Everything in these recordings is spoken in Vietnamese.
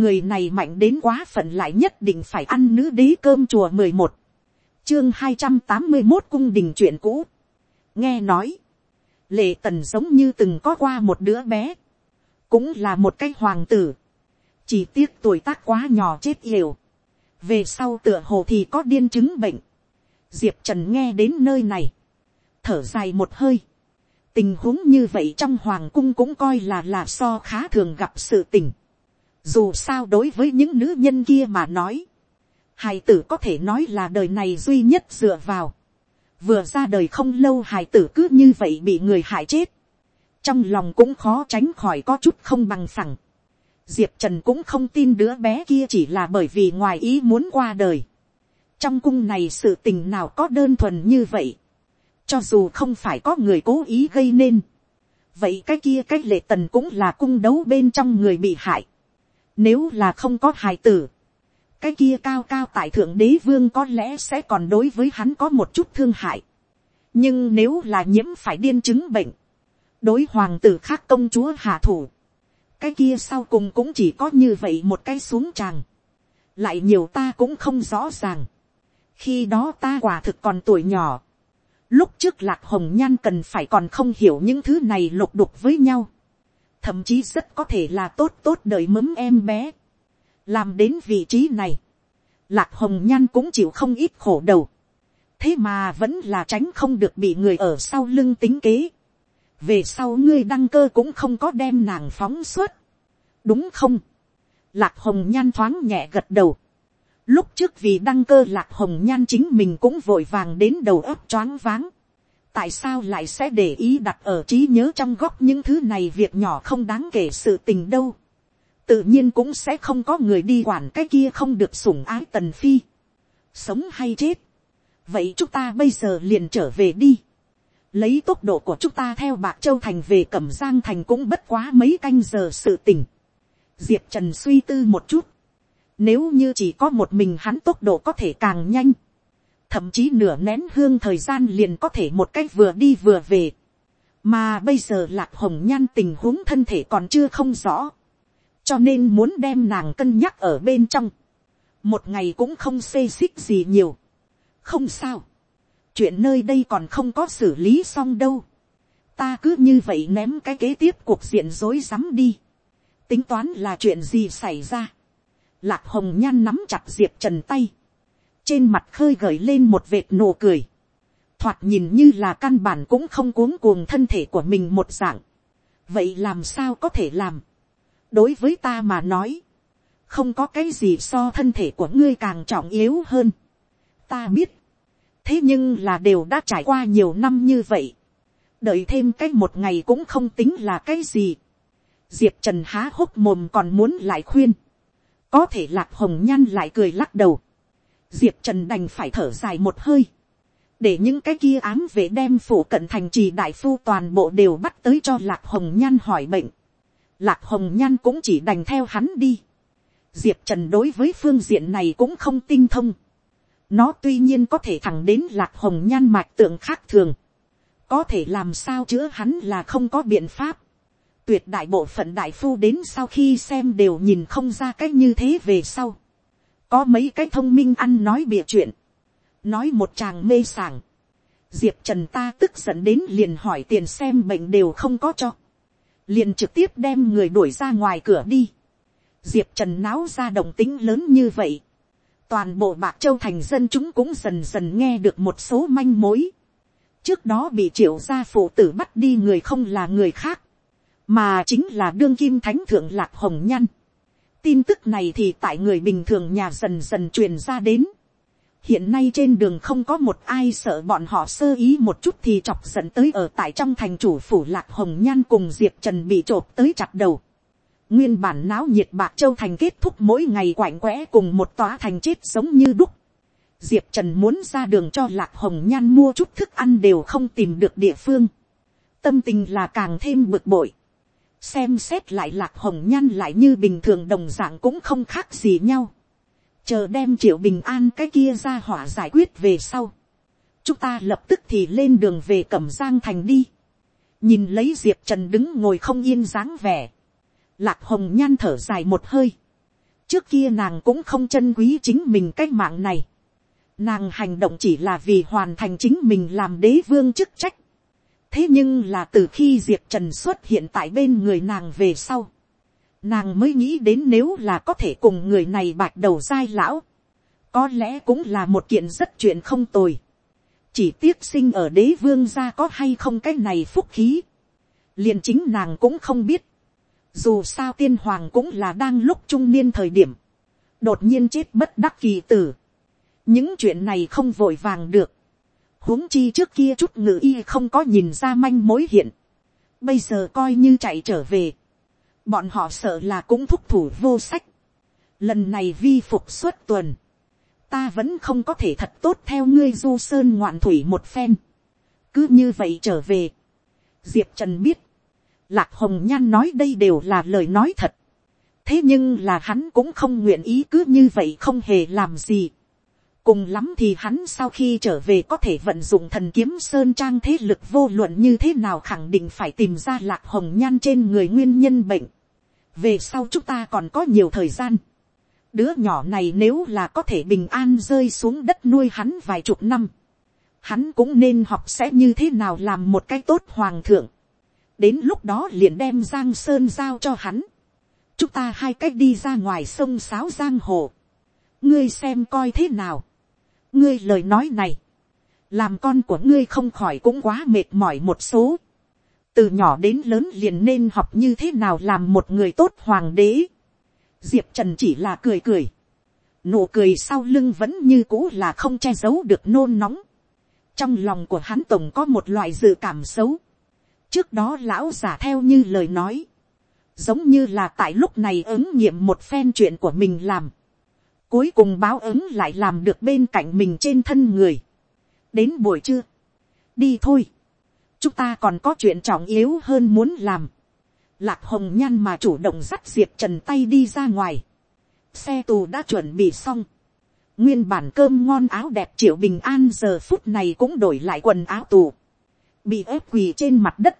người này mạnh đến quá phận lại nhất định phải ăn nữ đế cơm chùa mười một, chương hai trăm tám mươi một cung đình chuyện cũ. nghe nói, lệ tần giống như từng có qua một đứa bé, cũng là một cái hoàng tử, chỉ tiếc tuổi tác quá nhỏ chết yểu, về sau tựa hồ thì có điên chứng bệnh, diệp trần nghe đến nơi này, thở dài một hơi, tình huống như vậy trong hoàng cung cũng coi là là so khá thường gặp sự tình, dù sao đối với những nữ nhân kia mà nói, hài tử có thể nói là đời này duy nhất dựa vào, vừa ra đời không lâu hài tử cứ như vậy bị người hại chết, trong lòng cũng khó tránh khỏi có chút không bằng phẳng. Diệp Trần cũng không tin đứa bé kia chỉ là bởi vì ngoài ý muốn qua đời. Trong cung này sự tình nào có đơn thuần như vậy. Cho dù không phải có người cố ý gây nên. Vậy cái kia cách lệ tần cũng là cung đấu bên trong người bị hại. Nếu là không có hài tử. Cái kia cao cao tại thượng đế vương có lẽ sẽ còn đối với hắn có một chút thương hại. Nhưng nếu là nhiễm phải điên chứng bệnh đối hoàng tử khác công chúa hạ thủ, cái kia sau cùng cũng chỉ có như vậy một cái xuống tràng, lại nhiều ta cũng không rõ ràng, khi đó ta quả thực còn tuổi nhỏ, lúc trước lạc hồng nhan cần phải còn không hiểu những thứ này lục đục với nhau, thậm chí rất có thể là tốt tốt đời mấm em bé, làm đến vị trí này, lạc hồng nhan cũng chịu không ít khổ đầu, thế mà vẫn là tránh không được bị người ở sau lưng tính kế, về sau ngươi đăng cơ cũng không có đem nàng phóng suốt, đúng không, lạc hồng nhan thoáng nhẹ gật đầu, lúc trước vì đăng cơ lạc hồng nhan chính mình cũng vội vàng đến đầu ấp choáng váng, tại sao lại sẽ để ý đặt ở trí nhớ trong góc những thứ này việc nhỏ không đáng kể sự tình đâu, tự nhiên cũng sẽ không có người đi quản cái kia không được sủng ái tần phi, sống hay chết, vậy chúng ta bây giờ liền trở về đi, lấy tốc độ của chúng ta theo bạc châu thành về cẩm giang thành cũng bất quá mấy canh giờ sự tình. diệp trần suy tư một chút. nếu như chỉ có một mình hắn tốc độ có thể càng nhanh thậm chí nửa nén hương thời gian liền có thể một cách vừa đi vừa về. mà bây giờ lạc hồng nhan tình huống thân thể còn chưa không rõ. cho nên muốn đem nàng cân nhắc ở bên trong. một ngày cũng không xê xích gì nhiều. không sao chuyện nơi đây còn không có xử lý xong đâu. ta cứ như vậy ném cái kế tiếp cuộc diện rối rắm đi. tính toán là chuyện gì xảy ra. lạc hồng nhan nắm chặt diệp trần tay trên mặt khơi gợi lên một vệt nụ cười. thoạt nhìn như là căn bản cũng không cuống cuồng thân thể của mình một dạng. vậy làm sao có thể làm. đối với ta mà nói, không có cái gì so thân thể của ngươi càng trọng yếu hơn. ta biết, thế nhưng là đều đã trải qua nhiều năm như vậy, đợi thêm cái một ngày cũng không tính là cái gì. diệp trần há hốc mồm còn muốn lại khuyên, có thể lạc hồng nhan lại cười lắc đầu, diệp trần đành phải thở dài một hơi, để những cái kia ám về đem phủ cận thành trì đại phu toàn bộ đều bắt tới cho lạc hồng nhan hỏi bệnh, lạc hồng nhan cũng chỉ đành theo hắn đi, diệp trần đối với phương diện này cũng không tinh thông, nó tuy nhiên có thể thẳng đến lạc hồng nhan mạch tượng khác thường. Có thể làm sao chữa hắn là không có biện pháp. Tuyệt đại bộ phận đại phu đến sau khi xem đều nhìn không ra cách như thế về sau. Có mấy cái thông minh ăn nói bịa chuyện. Nói một chàng mê sảng. Diệp Trần ta tức giận đến liền hỏi tiền xem bệnh đều không có cho. Liền trực tiếp đem người đuổi ra ngoài cửa đi. Diệp Trần náo ra động tính lớn như vậy toàn bộ bạc châu thành dân chúng cũng dần dần nghe được một số manh mối. trước đó bị triệu gia phụ tử bắt đi người không là người khác, mà chính là đương kim thánh thượng lạc hồng nhăn tin tức này thì tại người bình thường nhà dần dần truyền ra đến. hiện nay trên đường không có một ai sợ bọn họ sơ ý một chút thì chọc dẫn tới ở tại trong thành chủ phủ lạc hồng nhan cùng diệp trần bị t tới chặt đầu Nguyên bản náo nhiệt bạc châu thành kết thúc mỗi ngày quạnh quẽ cùng một tòa thành chết giống như đúc. Diệp Trần muốn ra đường cho Lạc Hồng Nhan mua chút thức ăn đều không tìm được địa phương. Tâm tình là càng thêm bực bội. Xem xét lại Lạc Hồng Nhan lại như bình thường đồng dạng cũng không khác gì nhau. Chờ đem Triệu Bình An cái kia ra hỏa giải quyết về sau. Chúng ta lập tức thì lên đường về Cẩm Giang Thành đi. Nhìn lấy Diệp Trần đứng ngồi không yên dáng vẻ Lạc hồng nhan thở dài một hơi. trước kia nàng cũng không chân quý chính mình cái mạng này. Nàng hành động chỉ là vì hoàn thành chính mình làm đế vương chức trách thế nhưng là từ khi diệp trần xuất hiện tại bên người nàng về sau, nàng mới nghĩ đến nếu là có thể cùng người này bạch đầu dai lão, có lẽ cũng là một kiện rất chuyện không tồi. chỉ tiếc sinh ở đế vương gia có hay không cái này phúc khí, liền chính nàng cũng không biết. dù sao tiên hoàng cũng là đang lúc trung niên thời điểm, đột nhiên chết bất đắc kỳ tử. những chuyện này không vội vàng được huống chi trước kia chút ngự y không có nhìn ra manh mối hiện. bây giờ coi như chạy trở về. bọn họ sợ là cũng thúc thủ vô sách. lần này vi phục suốt tuần ta vẫn không có thể thật tốt theo ngươi du sơn ngoạn thủy một phen. cứ như vậy trở về. diệp trần biết, lạc hồng nhan nói đây đều là lời nói thật. thế nhưng là hắn cũng không nguyện ý cứ như vậy không hề làm gì cùng lắm thì hắn sau khi trở về có thể vận dụng thần kiếm sơn trang thế lực vô luận như thế nào khẳng định phải tìm ra lạc hồng nhan trên người nguyên nhân bệnh. về sau chúng ta còn có nhiều thời gian Đứa nhỏ này nếu là có thể bình an rơi xuống đất nuôi hắn vài chục năm. Hắn cũng nên học sẽ như thế nào làm một cái tốt hoàng thượng. Đến lúc đó liền đem Giang Sơn giao cho hắn. Chúng ta hai cách đi ra ngoài sông Sáo Giang Hồ. Ngươi xem coi thế nào. Ngươi lời nói này. Làm con của ngươi không khỏi cũng quá mệt mỏi một số. Từ nhỏ đến lớn liền nên học như thế nào làm một người tốt hoàng đế. Diệp trần chỉ là cười cười, nụ cười sau lưng vẫn như cũ là không che giấu được nôn nóng, trong lòng của hắn tổng có một loại dự cảm xấu, trước đó lão giả theo như lời nói, giống như là tại lúc này ứng nghiệm một phen chuyện của mình làm, cuối cùng báo ứng lại làm được bên cạnh mình trên thân người, đến buổi trưa, đi thôi, chúng ta còn có chuyện trọng yếu hơn muốn làm, Lạc hồng nhan mà chủ động dắt diệp trần tay đi ra ngoài. Xe tù đã chuẩn bị xong. Nguyên bản cơm ngon áo đẹp triệu bình an giờ phút này cũng đổi lại quần áo tù. Bị ép quỳ trên mặt đất.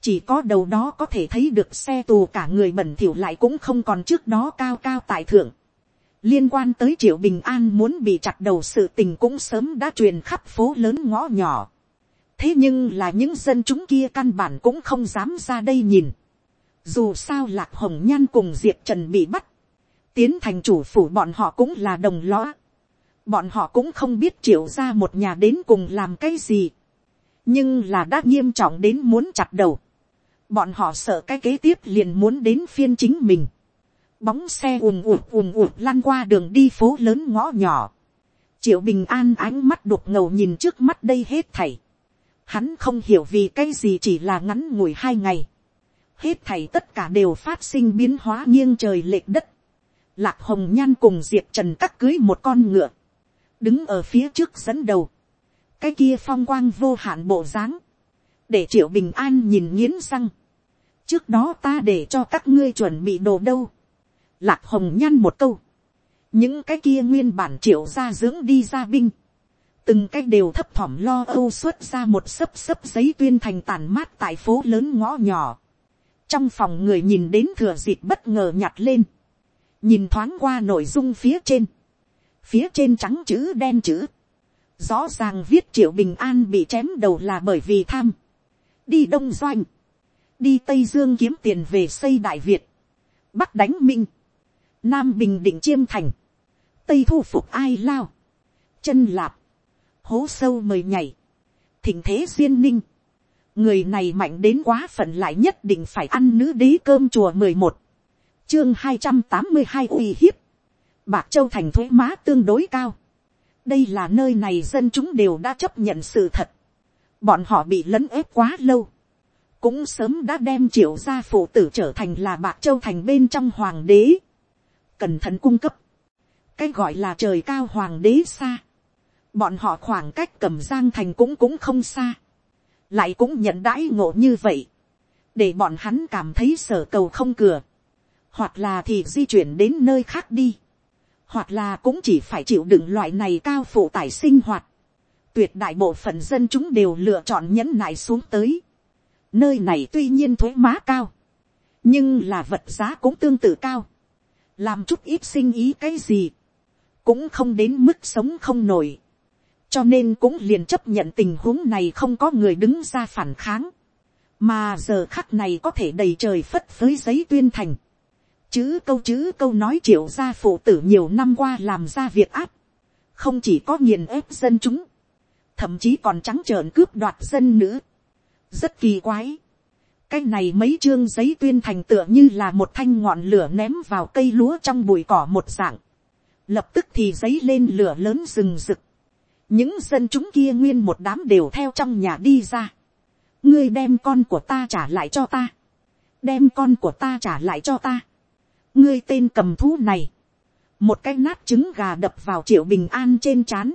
Chỉ có đầu đó có thể thấy được xe tù cả người bẩn thỉu lại cũng không còn trước đó cao cao tại thượng. Liên quan tới triệu bình an muốn bị chặt đầu sự tình cũng sớm đã truyền khắp phố lớn ngõ nhỏ. Thế nhưng là những dân chúng kia căn bản cũng không dám ra đây nhìn dù sao lạc hồng nhan cùng diệp trần bị bắt. Tiến thành chủ phủ bọn họ cũng là đồng lõa. Bọn họ cũng không biết triệu ra một nhà đến cùng làm cái gì. Nhưng là đã nghiêm trọng đến muốn chặt đầu. Bọn họ sợ cái kế tiếp liền muốn đến phiên chính mình. Bóng xe ùm ụt ùm ụt lăn qua đường đi phố lớn ngõ nhỏ. Triệu Bình An ánh mắt đục ngầu nhìn trước mắt đây hết thảy. Hắn không hiểu vì cái gì chỉ là ngắn ngủi hai ngày hết thảy tất cả đều phát sinh biến hóa nghiêng trời lệch đất. Lạc hồng nhan cùng diệp trần cắt cưới một con ngựa, đứng ở phía trước dẫn đầu, cái kia phong quang vô hạn bộ dáng, để triệu bình an nhìn nghiến răng. trước đó ta để cho các ngươi chuẩn bị đồ đâu. Lạc hồng nhan một câu, những cái kia nguyên bản triệu ra dưỡng đi ra binh, từng cái đều thấp thỏm lo âu xuất ra một sấp sấp giấy tuyên thành tàn mát tại phố lớn ngõ nhỏ. Trong phòng người nhìn đến thừa dịp bất ngờ nhặt lên, nhìn thoáng qua nội dung phía trên, phía trên trắng chữ đen chữ, rõ ràng viết triệu bình an bị chém đầu là bởi vì tham, đi đông doanh, đi tây dương kiếm tiền về xây đại việt, bắc đánh minh, nam bình định chiêm thành, tây thu phục ai lao, chân lạp, hố sâu mời nhảy, thỉnh thế duyên ninh, người này mạnh đến quá phận lại nhất định phải ăn nữ đế cơm chùa mười một. Chương hai trăm tám mươi hai uy hiếp. Bạc châu thành thuế má tương đối cao. Đây là nơi này dân chúng đều đã chấp nhận sự thật. Bọn họ bị lấn ép quá lâu. Cũng sớm đã đem triệu gia phụ tử trở thành là bạc châu thành bên trong hoàng đế cẩn thận cung cấp. Cái gọi là trời cao hoàng đế xa. Bọn họ khoảng cách cầm giang thành cũng cũng không xa. Lại cũng nhận đãi ngộ như vậy, để bọn hắn cảm thấy sở cầu không cửa, hoặc là thì di chuyển đến nơi khác đi, hoặc là cũng chỉ phải chịu đựng loại này cao phụ tải sinh hoạt, tuyệt đại bộ phận dân chúng đều lựa chọn nhẫn nại xuống tới, nơi này tuy nhiên thuế má cao, nhưng là vật giá cũng tương tự cao, làm chút ít sinh ý cái gì, cũng không đến mức sống không nổi, cho nên cũng liền chấp nhận tình huống này không có người đứng ra phản kháng, mà giờ khắc này có thể đầy trời phất phới giấy tuyên thành, chữ câu chữ câu nói triệu gia phụ tử nhiều năm qua làm ra việc áp, không chỉ có nghiền ép dân chúng, thậm chí còn trắng trợn cướp đoạt dân nữ, rất kỳ quái cái này mấy chương giấy tuyên thành tựa như là một thanh ngọn lửa ném vào cây lúa trong bụi cỏ một dạng, lập tức thì giấy lên lửa lớn rừng rực, những dân chúng kia nguyên một đám đều theo trong nhà đi ra, ngươi đem con của ta trả lại cho ta, đem con của ta trả lại cho ta, ngươi tên cầm thú này, một cái nát trứng gà đập vào triệu bình an trên c h á n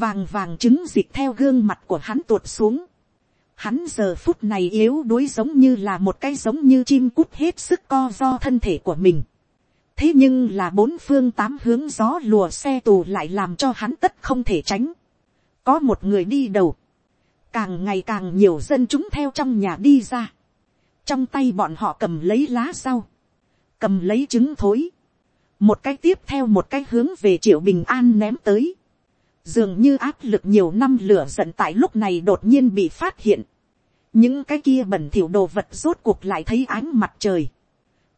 vàng vàng trứng dịch theo gương mặt của hắn tuột xuống, hắn giờ phút này yếu đuối giống như là một cái giống như chim cút hết sức co do thân thể của mình. thế nhưng là bốn phương tám hướng gió lùa xe tù lại làm cho hắn tất không thể tránh. có một người đi đầu, càng ngày càng nhiều dân chúng theo trong nhà đi ra. trong tay bọn họ cầm lấy lá rau, cầm lấy trứng thối, một cái tiếp theo một cái hướng về triệu bình an ném tới, dường như áp lực nhiều năm lửa giận tại lúc này đột nhiên bị phát hiện, những cái kia bẩn thỉu đồ vật rốt cuộc lại thấy ánh mặt trời,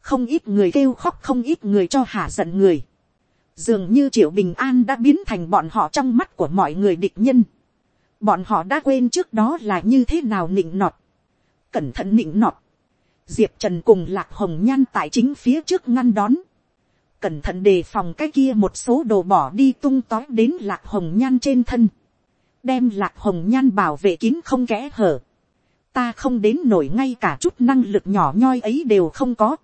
không ít người kêu khóc không ít người cho hả giận người, dường như triệu bình an đã biến thành bọn họ trong mắt của mọi người địch nhân, bọn họ đã quên trước đó là như thế nào nịnh nọt, cẩn thận nịnh nọt, diệp trần cùng lạc hồng nhan tại chính phía trước ngăn đón, cẩn thận đề phòng cái kia một số đồ bỏ đi tung tói đến lạc hồng nhan trên thân, đem lạc hồng nhan bảo vệ kín không kẽ hở, ta không đến nổi ngay cả chút năng lực nhỏ nhoi ấy đều không có,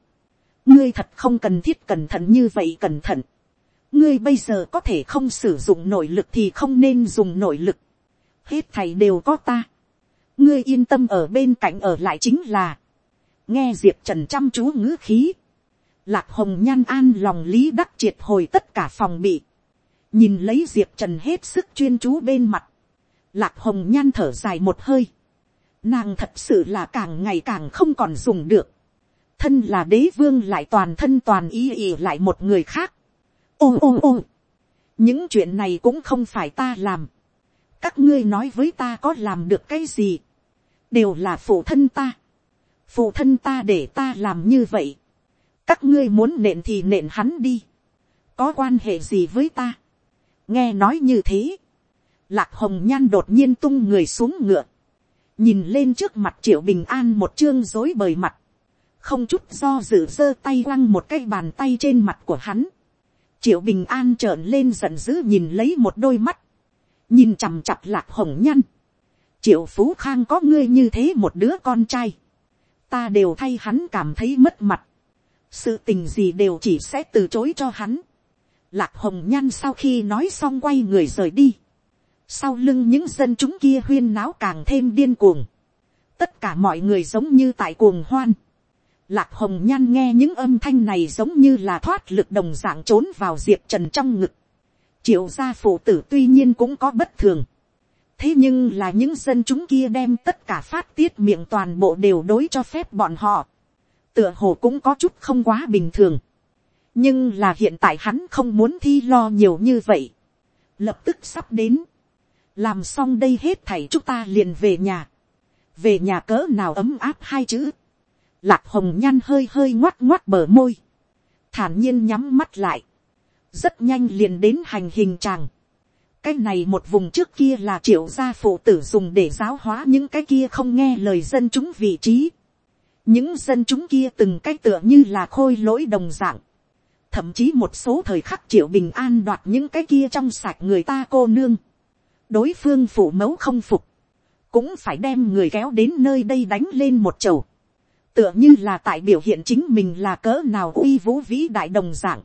ngươi thật không cần thiết cẩn thận như vậy cẩn thận, ngươi bây giờ có thể không sử dụng nội lực thì không nên dùng nội lực, hết thầy đều có ta, ngươi yên tâm ở bên cạnh ở lại chính là, nghe diệp trần chăm chú ngữ khí, Lạc hồng nhan an lòng lý đắc triệt hồi tất cả phòng bị. Nhìn lấy diệp trần hết sức chuyên chú bên mặt. Lạc hồng nhan thở dài một hơi. Nàng thật sự là càng ngày càng không còn dùng được. Thân là đế vương lại toàn thân toàn ý ý lại một người khác. Ô ô ô. Những chuyện này cũng không phải ta làm. Các ngươi nói với ta có làm được cái gì. Đều là phụ thân ta. Phụ thân ta để ta làm như vậy các ngươi muốn nện thì nện hắn đi, có quan hệ gì với ta, nghe nói như thế, lạc hồng nhan đột nhiên tung người xuống ngựa, nhìn lên trước mặt triệu bình an một chương dối bời mặt, không chút do dự giơ tay quăng một cái bàn tay trên mặt của hắn, triệu bình an trợn lên giận dữ nhìn lấy một đôi mắt, nhìn chằm chặp lạc hồng nhan, triệu phú khang có ngươi như thế một đứa con trai, ta đều thay hắn cảm thấy mất mặt, sự tình gì đều chỉ sẽ từ chối cho hắn. Lạc hồng nhan sau khi nói xong quay người rời đi. sau lưng những dân chúng kia huyên náo càng thêm điên cuồng. tất cả mọi người giống như tại cuồng hoan. Lạc hồng nhan nghe những âm thanh này giống như là thoát lực đồng dạng trốn vào diệp trần trong ngực. triệu gia phụ tử tuy nhiên cũng có bất thường. thế nhưng là những dân chúng kia đem tất cả phát tiết miệng toàn bộ đều đối cho phép bọn họ tựa hồ cũng có chút không quá bình thường. nhưng là hiện tại hắn không muốn thi lo nhiều như vậy. lập tức sắp đến. làm xong đây hết thảy chúng ta liền về nhà. về nhà cỡ nào ấm áp hai chữ. lạc hồng nhăn hơi hơi ngoắt ngoắt bờ môi. thản nhiên nhắm mắt lại. rất nhanh liền đến hành hình tràng cái này một vùng trước kia là triệu gia phụ tử dùng để giáo hóa những cái kia không nghe lời dân chúng vị trí những dân chúng kia từng cái tựa như là khôi lỗi đồng dạng, thậm chí một số thời khắc triệu bình an đoạt những cái kia trong sạch người ta cô nương, đối phương phủ mẫu không phục, cũng phải đem người kéo đến nơi đây đánh lên một chầu, tựa như là tại biểu hiện chính mình là cỡ nào uy vũ vĩ đại đồng dạng.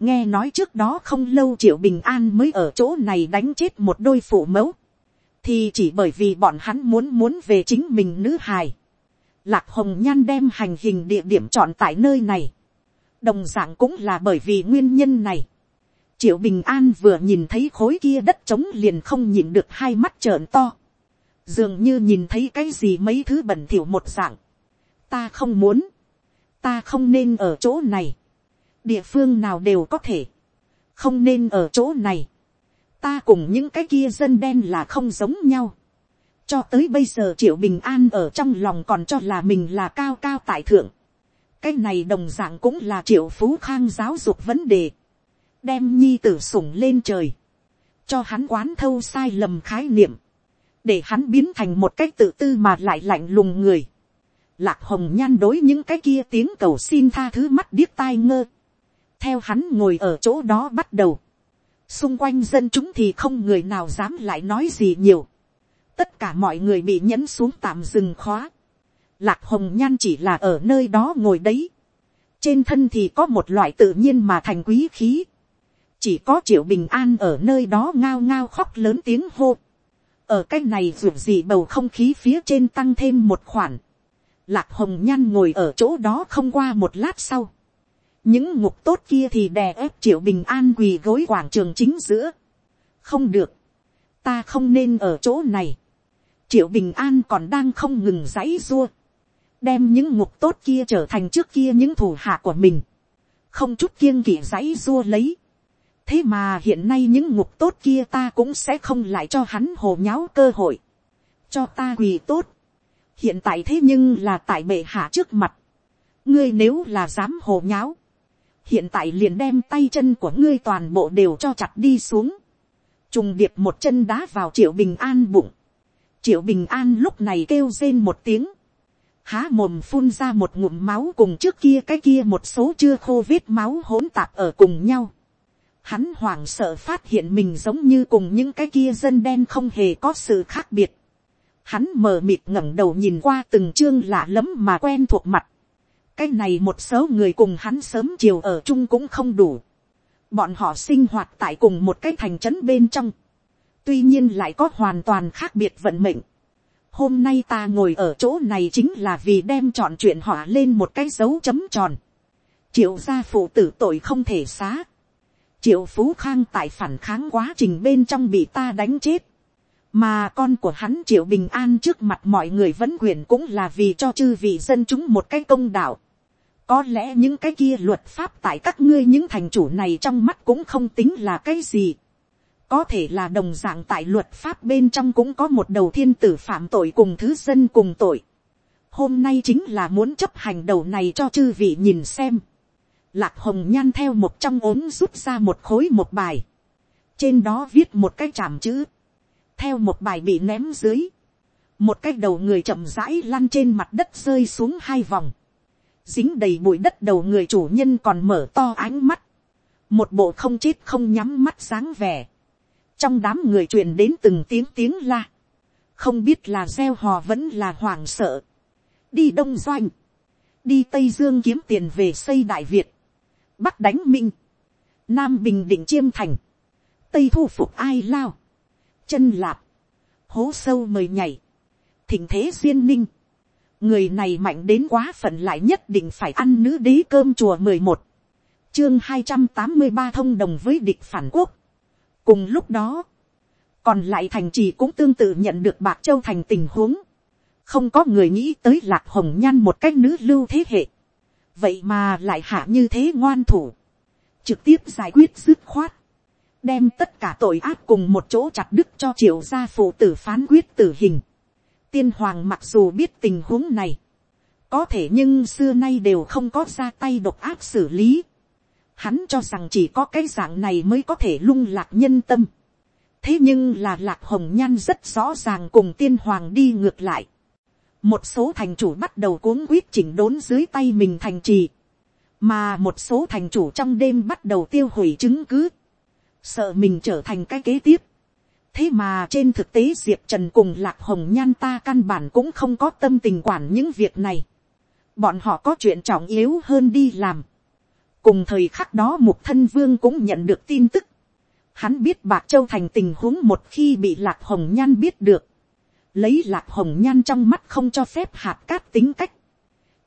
nghe nói trước đó không lâu triệu bình an mới ở chỗ này đánh chết một đôi phụ mẫu, thì chỉ bởi vì bọn hắn muốn muốn về chính mình nữ hài, Lạc hồng nhan đem hành hình địa điểm chọn tại nơi này. Đồng dạng cũng là bởi vì nguyên nhân này. Triệu Bình An vừa nhìn thấy khối kia đất trống liền không nhìn được hai mắt trợn to. Dường như nhìn thấy cái gì mấy thứ bẩn thỉu một dạng. Ta không muốn. Ta không nên ở chỗ này. địa phương nào đều có thể, không nên ở chỗ này, ta cùng những cái kia dân đen là không giống nhau, cho tới bây giờ triệu bình an ở trong lòng còn cho là mình là cao cao tại thượng, cái này đồng d ạ n g cũng là triệu phú khang giáo dục vấn đề, đem nhi tử sủng lên trời, cho hắn quán thâu sai lầm khái niệm, để hắn biến thành một cái tự tư mà lại lạnh lùng người. Lạc hồng nhan đối những cái kia tiếng cầu xin tha thứ mắt điếc tai ngơ. theo hắn ngồi ở chỗ đó bắt đầu. xung quanh dân chúng thì không người nào dám lại nói gì nhiều tất cả mọi người bị nhấn xuống tạm dừng khóa lạc hồng nhan chỉ là ở nơi đó ngồi đấy. trên thân thì có một loại tự nhiên mà thành quý khí. chỉ có triệu bình an ở nơi đó ngao ngao khóc lớn tiếng hô. ở cái này ruột gì bầu không khí phía trên tăng thêm một khoản. lạc hồng nhan ngồi ở chỗ đó không qua một lát sau. những ngục tốt kia thì đè ép triệu bình an quỳ gối quảng trường chính giữa. không được. ta không nên ở chỗ này triệu bình an còn đang không ngừng giãy dua đem những ngục tốt kia trở thành trước kia những thủ hạ của mình, không chút kiêng kỵ dãy dua lấy. thế mà hiện nay những ngục tốt kia ta cũng sẽ không lại cho hắn hồ nháo cơ hội, cho ta quỳ tốt. hiện tại thế nhưng là tại bệ hạ trước mặt, ngươi nếu là dám hồ nháo, hiện tại liền đem tay chân của ngươi toàn bộ đều cho chặt đi xuống, trùng điệp một chân đá vào triệu bình an bụng, triệu bình an lúc này kêu rên một tiếng, há mồm phun ra một ngụm máu cùng trước kia cái kia một số chưa khô vết máu hỗn tạp ở cùng nhau. Hắn hoảng sợ phát hiện mình giống như cùng những cái kia dân đen không hề có sự khác biệt. Hắn mờ mịt ngẩng đầu nhìn qua từng chương lạ lẫm mà quen thuộc mặt. Cái này một số người cùng hắn sớm chiều ở chung cũng không đủ. Bọn họ sinh hoạt tại cùng một cái thành trấn bên trong. Tuy nhiên lại có hoàn toàn khác biệt vận mệnh hôm nay ta ngồi ở chỗ này chính là vì đem chọn chuyện họa lên một cái dấu chấm tròn. triệu gia phụ tử tội không thể xá. triệu phú khang tại phản kháng quá trình bên trong bị ta đánh chết. mà con của hắn triệu bình an trước mặt mọi người vẫn quyền cũng là vì cho chư vị dân chúng một cái công đạo. có lẽ những cái kia luật pháp tại các ngươi những thành chủ này trong mắt cũng không tính là cái gì có thể là đồng dạng tại luật pháp bên trong cũng có một đầu thiên tử phạm tội cùng thứ dân cùng tội. Hôm nay chính là muốn chấp hành đầu này cho chư vị nhìn xem. Lạc hồng nhan theo một trong ốm rút ra một khối một bài. Trên đó viết một cái chạm chữ. Theo một bài bị ném dưới. Một cái đầu người chậm rãi lăn trên mặt đất rơi xuống hai vòng. Dính đầy bụi đất đầu người chủ nhân còn mở to ánh mắt. Một bộ không chết không nhắm mắt sáng vẻ trong đám người truyền đến từng tiếng tiếng la, không biết là gieo hò vẫn là hoảng sợ, đi đông doanh, đi tây dương kiếm tiền về xây đại việt, bắc đánh minh, nam bình định chiêm thành, tây thu phục ai lao, chân lạp, hố sâu mời nhảy, thỉnh thế duyên ninh, người này mạnh đến quá phận lại nhất định phải ăn nữ đế cơm chùa mười một, chương hai trăm tám mươi ba thông đồng với địch phản quốc, cùng lúc đó, còn lại thành trì cũng tương tự nhận được bạc châu thành tình huống, không có người nghĩ tới lạc hồng nhan một cách nữ lưu thế hệ, vậy mà lại hạ như thế ngoan thủ, trực tiếp giải quyết dứt khoát, đem tất cả tội ác cùng một chỗ chặt đứt cho triệu gia phụ tử phán quyết tử hình. tiên hoàng mặc dù biết tình huống này, có thể nhưng xưa nay đều không có ra tay độc ác xử lý. Hắn cho rằng chỉ có cái dạng này mới có thể lung lạc nhân tâm. Thế nhưng là lạc hồng nhan rất rõ ràng cùng tiên hoàng đi ngược lại. Một số thành chủ bắt đầu cuốn quyết chỉnh đốn dưới tay mình thành trì. Mà một số thành chủ trong đêm bắt đầu tiêu hủy chứng cứ. Sợ mình trở thành cái kế tiếp. Thế mà trên thực tế Diệp Trần cùng Lạc Hồng Nhan ta căn bản cũng không có tâm tình quản những việc này. Bọn họ có chuyện trọng yếu hơn đi làm cùng thời khắc đó mục thân vương cũng nhận được tin tức. hắn biết bạc châu thành tình huống một khi bị lạc hồng nhan biết được. lấy lạc hồng nhan trong mắt không cho phép hạt cát tính cách.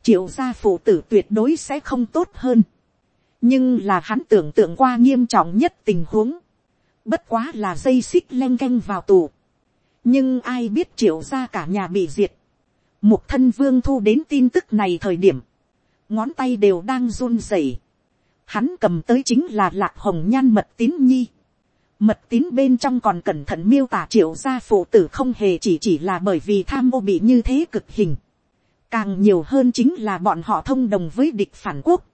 triệu gia phụ tử tuyệt đối sẽ không tốt hơn. nhưng là hắn tưởng tượng qua nghiêm trọng nhất tình huống. bất quá là dây xích len canh vào tù. nhưng ai biết triệu gia cả nhà bị diệt. mục thân vương thu đến tin tức này thời điểm ngón tay đều đang run rẩy hắn cầm tới chính là lạc hồng nhan mật tín nhi. Mật tín bên trong còn cẩn thận miêu tả triệu gia phụ tử không hề chỉ chỉ là bởi vì tham ô bị như thế cực hình. Càng nhiều hơn chính là bọn họ thông đồng với địch phản quốc.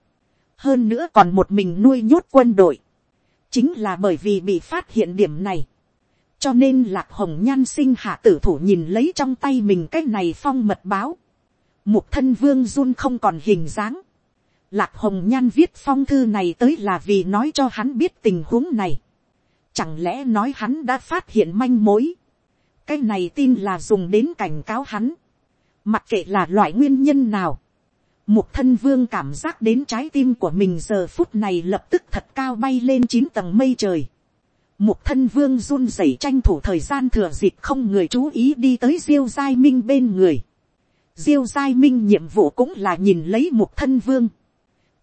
Hơn nữa còn một mình nuôi nhốt quân đội. Chính là bởi vì bị phát hiện điểm này. Cho nên lạc hồng nhan sinh hạ tử thủ nhìn lấy trong tay mình cái này phong mật báo. Mục thân vương run không còn hình dáng. Lạc hồng nhan viết phong thư này tới là vì nói cho hắn biết tình huống này Chẳng lẽ nói hắn đã phát hiện manh mối. Cái này tin là dùng đến cảnh cáo hắn. Mặc kệ là loại nguyên nhân nào. Mục thân vương cảm giác đến trái tim của mình giờ phút này lập tức thật cao bay lên chín tầng mây trời. Mục thân vương run rẩy tranh thủ thời gian thừa dịp không người chú ý đi tới diêu giai minh bên người. Diêu giai minh nhiệm vụ cũng là nhìn lấy mục thân vương.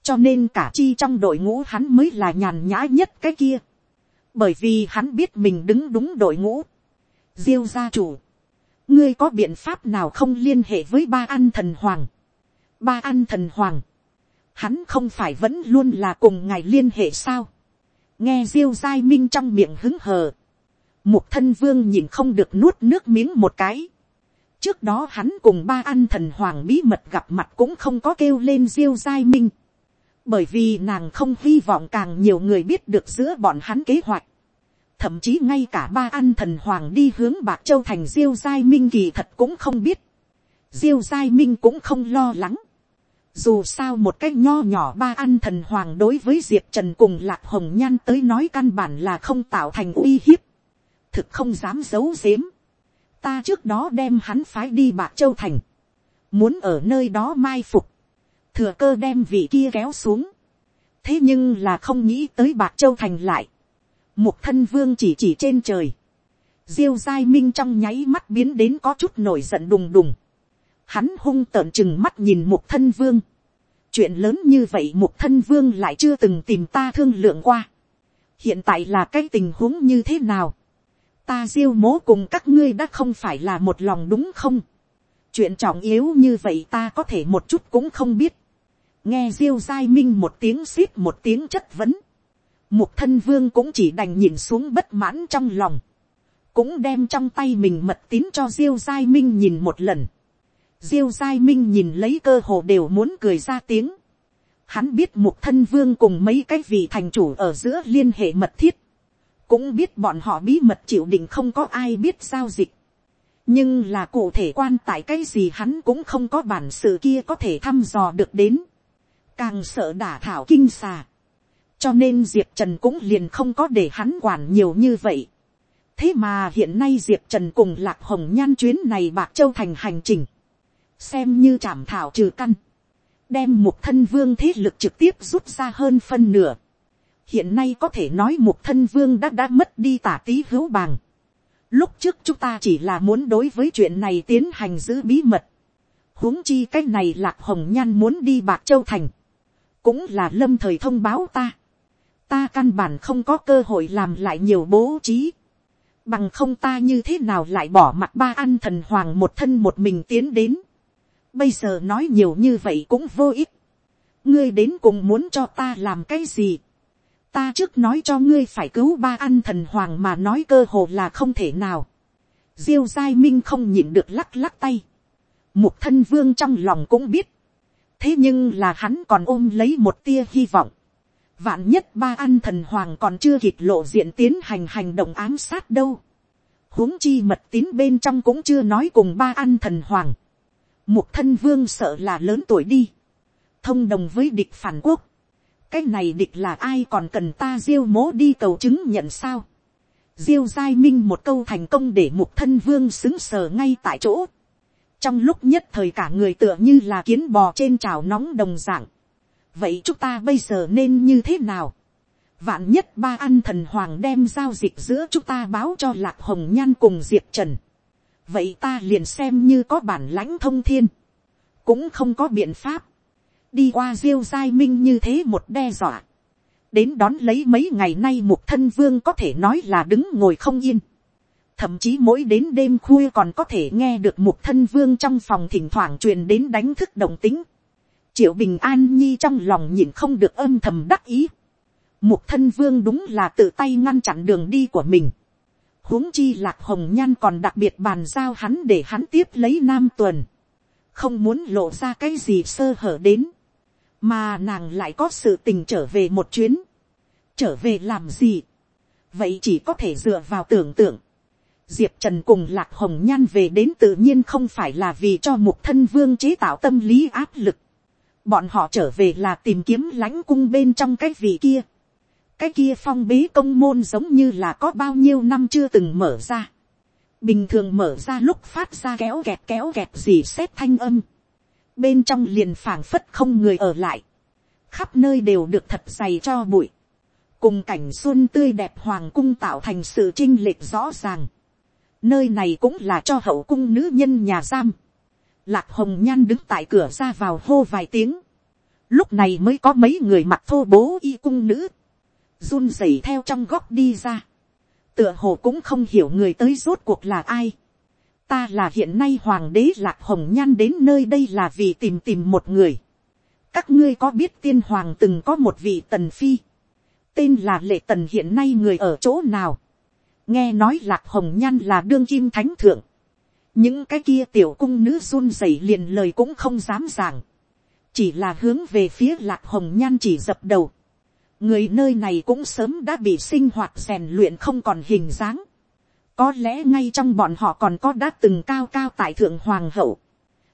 Cho nên cả chi trong đội ngũ hắn mới là nhàn nhã nhất cái kia bởi vì hắn biết mình đứng đúng đội ngũ. diêu gia chủ, ngươi có biện pháp nào không liên hệ với ba an thần hoàng. ba an thần hoàng, hắn không phải vẫn luôn là cùng ngài liên hệ sao. nghe diêu giai minh trong miệng hứng hờ. mục thân vương nhìn không được nuốt nước miếng một cái. trước đó hắn cùng ba an thần hoàng bí mật gặp mặt cũng không có kêu lên diêu giai minh bởi vì nàng không hy vọng càng nhiều người biết được giữa bọn hắn kế hoạch. Thậm chí ngay cả ba ăn thần hoàng đi hướng bạc châu thành diêu giai minh kỳ thật cũng không biết. Diêu giai minh cũng không lo lắng. Dù sao một cách nho nhỏ ba ăn thần hoàng đối với diệp trần cùng lạc hồng nhan tới nói căn bản là không tạo thành uy hiếp. Thực không dám giấu giếm. Ta trước đó đem hắn phái đi bạc châu thành. Muốn ở nơi đó mai phục thừa cơ đem vị kia kéo xuống. thế nhưng là không nghĩ tới bạc châu thành lại. mục thân vương chỉ chỉ trên trời. diêu giai minh trong nháy mắt biến đến có chút nổi giận đùng đùng. hắn hung tợn chừng mắt nhìn mục thân vương. chuyện lớn như vậy mục thân vương lại chưa từng tìm ta thương lượng qua. hiện tại là cái tình huống như thế nào. ta diêu mố cùng các ngươi đã không phải là một lòng đúng không chuyện trọng yếu như vậy ta có thể một chút cũng không biết nghe diêu giai minh một tiếng xít một tiếng chất vấn, mục thân vương cũng chỉ đành nhìn xuống bất mãn trong lòng, cũng đem trong tay mình mật tín cho diêu giai minh nhìn một lần, diêu giai minh nhìn lấy cơ hồ đều muốn cười ra tiếng, hắn biết mục thân vương cùng mấy cái vị thành chủ ở giữa liên hệ mật thiết, cũng biết bọn họ bí mật chịu định không có ai biết giao dịch, nhưng là cụ thể quan tại cái gì hắn cũng không có bản sự kia có thể thăm dò được đến càng sợ đả thảo kinh xà. cho nên diệp trần cũng liền không có để hắn quản nhiều như vậy. thế mà hiện nay diệp trần cùng lạc hồng nhan chuyến này bạc châu thành hành trình, xem như chảm thảo trừ căn, đem một thân vương thế lực trực tiếp rút ra hơn phân nửa. hiện nay có thể nói một thân vương đã đã mất đi tả tí hữu bàng. lúc trước chúng ta chỉ là muốn đối với chuyện này tiến hành giữ bí mật. huống chi cái này lạc hồng nhan muốn đi bạc châu thành cũng là lâm thời thông báo ta. ta căn bản không có cơ hội làm lại nhiều bố trí. bằng không ta như thế nào lại bỏ mặt ba an thần hoàng một thân một mình tiến đến. bây giờ nói nhiều như vậy cũng vô ích. ngươi đến cùng muốn cho ta làm cái gì. ta trước nói cho ngươi phải cứu ba an thần hoàng mà nói cơ hồ là không thể nào. diêu giai minh không nhịn được lắc lắc tay. mục thân vương trong lòng cũng biết thế nhưng là hắn còn ôm lấy một tia hy vọng. vạn nhất ba ăn thần hoàng còn chưa kịp lộ diện tiến hành hành động ám sát đâu. huống chi mật tín bên trong cũng chưa nói cùng ba ăn thần hoàng. một thân vương sợ là lớn tuổi đi. thông đồng với địch phản quốc. cái này địch là ai còn cần ta diêu mố đi cầu chứng nhận sao. diêu giai minh một câu thành công để một thân vương xứng sờ ngay tại chỗ trong lúc nhất thời cả người tựa như là kiến bò trên trào nóng đồng dạng. vậy chúng ta bây giờ nên như thế nào. vạn nhất ba ăn thần hoàng đem giao dịch giữa chúng ta báo cho lạc hồng nhan cùng diệp trần. vậy ta liền xem như có bản lãnh thông thiên. cũng không có biện pháp. đi qua diêu giai minh như thế một đe dọa. đến đón lấy mấy ngày nay một thân vương có thể nói là đứng ngồi không yên thậm chí mỗi đến đêm khuya còn có thể nghe được một thân vương trong phòng thỉnh thoảng truyền đến đánh thức đồng tính. triệu bình an nhi trong lòng nhìn không được âm thầm đắc ý. mục thân vương đúng là tự tay ngăn chặn đường đi của mình. huống chi lạc hồng nhan còn đặc biệt bàn giao hắn để hắn tiếp lấy nam tuần. không muốn lộ ra cái gì sơ hở đến. mà nàng lại có sự tình trở về một chuyến. trở về làm gì. vậy chỉ có thể dựa vào tưởng tượng diệp trần cùng lạc hồng nhan về đến tự nhiên không phải là vì cho mục thân vương chế tạo tâm lý áp lực. bọn họ trở về là tìm kiếm lãnh cung bên trong cái vị kia. cái kia phong bế công môn giống như là có bao nhiêu năm chưa từng mở ra. bình thường mở ra lúc phát ra kéo kẹt kéo kẹt gì xét thanh âm. bên trong liền phảng phất không người ở lại. khắp nơi đều được thật dày cho bụi. cùng cảnh xuân tươi đẹp hoàng cung tạo thành sự chinh lệch rõ ràng Nơi này cũng là cho hậu cung nữ nhân nhà giam. Lạc hồng nhan đứng tại cửa ra vào hô vài tiếng. Lúc này mới có mấy người mặc thô bố y cung nữ. run rẩy theo trong góc đi ra. Tựa hồ cũng không hiểu người tới rốt cuộc là ai. Ta là hiện nay hoàng đế lạc hồng nhan đến nơi đây là vì tìm tìm một người. Các ngươi có biết tiên hoàng từng có một vị tần phi. Tên là lệ tần hiện nay người ở chỗ nào nghe nói lạc hồng nhan là đương kim thánh thượng, những cái kia tiểu cung nữ run rẩy liền lời cũng không dám giảng, chỉ là hướng về phía lạc hồng nhan chỉ dập đầu, người nơi này cũng sớm đã bị sinh hoạt rèn luyện không còn hình dáng, có lẽ ngay trong bọn họ còn có đã từng cao cao tại thượng hoàng hậu,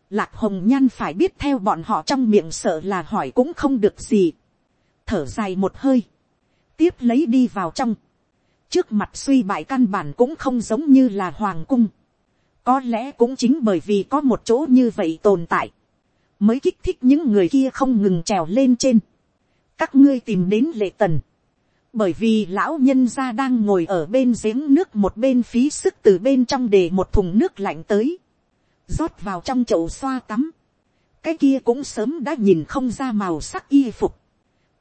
lạc hồng nhan phải biết theo bọn họ trong miệng sợ là hỏi cũng không được gì, thở dài một hơi, tiếp lấy đi vào trong, trước mặt suy bại căn bản cũng không giống như là hoàng cung. có lẽ cũng chính bởi vì có một chỗ như vậy tồn tại, mới kích thích những người kia không ngừng trèo lên trên. các ngươi tìm đến lệ tần, bởi vì lão nhân gia đang ngồi ở bên giếng nước một bên phí sức từ bên trong để một thùng nước lạnh tới, rót vào trong chậu xoa tắm, cái kia cũng sớm đã nhìn không ra màu sắc y phục,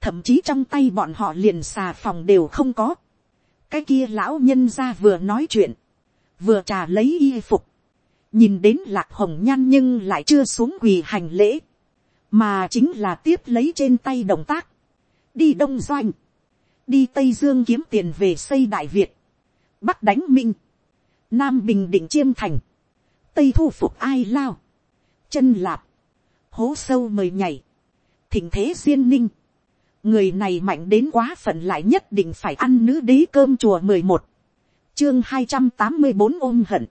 thậm chí trong tay bọn họ liền xà phòng đều không có, cái kia lão nhân ra vừa nói chuyện, vừa trà lấy y phục, nhìn đến lạc hồng nhan nhưng lại chưa xuống quỳ hành lễ, mà chính là tiếp lấy trên tay động tác, đi đông doanh, đi tây dương kiếm tiền về xây đại việt, bắc đánh minh, nam bình định chiêm thành, tây thu phục ai lao, chân lạp, hố sâu mời nhảy, thỉnh thế duyên ninh, người này mạnh đến quá phận lại nhất định phải ăn nữ đế cơm chùa mười một. Chương hai trăm tám mươi bốn ôm hận.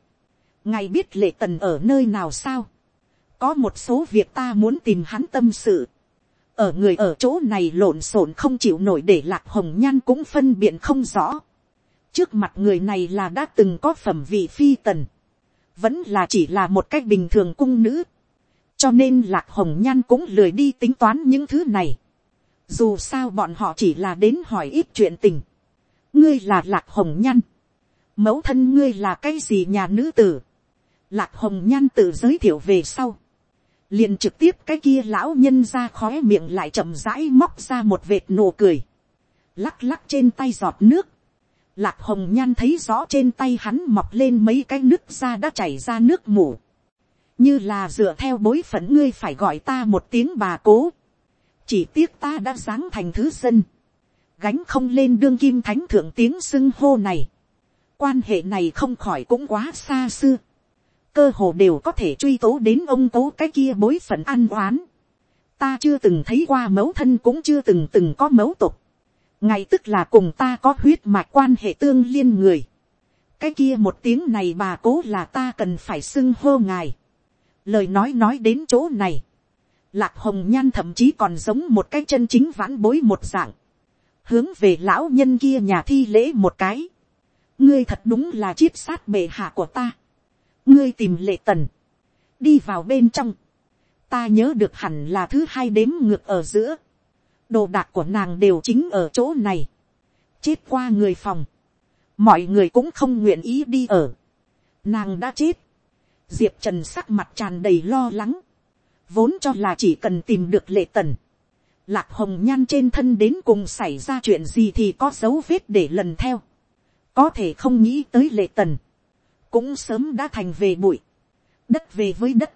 Ngài biết lệ tần ở nơi nào sao? Có một số việc ta muốn tìm hắn tâm sự. Ở người ở chỗ này lộn xộn không chịu nổi để lạc hồng nhan cũng phân biện không rõ. Trước mặt người này là đã từng có phẩm vị phi tần. Vẫn là chỉ là một cách bình thường cung nữ. Cho nên lạc hồng nhan cũng lười đi tính toán những thứ này dù sao bọn họ chỉ là đến hỏi ít chuyện tình. ngươi là lạc hồng nhăn. mẫu thân ngươi là cái gì nhà nữ tử. lạc hồng nhan tự giới thiệu về sau. liền trực tiếp cái kia lão nhân ra khói miệng lại chậm rãi móc ra một vệt nụ cười. lắc lắc trên tay giọt nước. Lạc hồng nhan thấy rõ trên tay hắn mọc lên mấy cái nước da đã chảy ra nước mủ. Như là dựa theo bối phận ngươi phải gọi ta một tiếng bà cố chỉ tiếc ta đã sáng thành thứ dân, gánh không lên đương kim thánh thượng tiếng xưng hô này, quan hệ này không khỏi cũng quá xa xưa, cơ hồ đều có thể truy tố đến ông cố cái kia bối phận ăn oán, ta chưa từng thấy qua mẫu thân cũng chưa từng từng có mẫu tục, ngày tức là cùng ta có huyết mạch quan hệ tương liên người, cái kia một tiếng này bà cố là ta cần phải xưng hô ngài, lời nói nói đến chỗ này, Lạc hồng nhan thậm chí còn giống một cái chân chính vãn bối một dạng. Hướng về lão nhân kia nhà thi lễ một cái. Ngươi thật đúng là chiết sát bệ hạ của ta. Ngươi tìm lệ tần. Đi vào bên trong. Ta nhớ được hẳn là thứ hai đếm ngược ở giữa. Đồ đạc của nàng đều chính ở chỗ này. Chết qua người phòng. Mọi người cũng không nguyện ý đi ở. Nàng đã chết. Diệp Trần sắc mặt tràn đầy lo lắng vốn cho là chỉ cần tìm được lệ tần, lạc hồng nhan trên thân đến cùng xảy ra chuyện gì thì có dấu vết để lần theo, có thể không nghĩ tới lệ tần, cũng sớm đã thành về bụi, đất về với đất,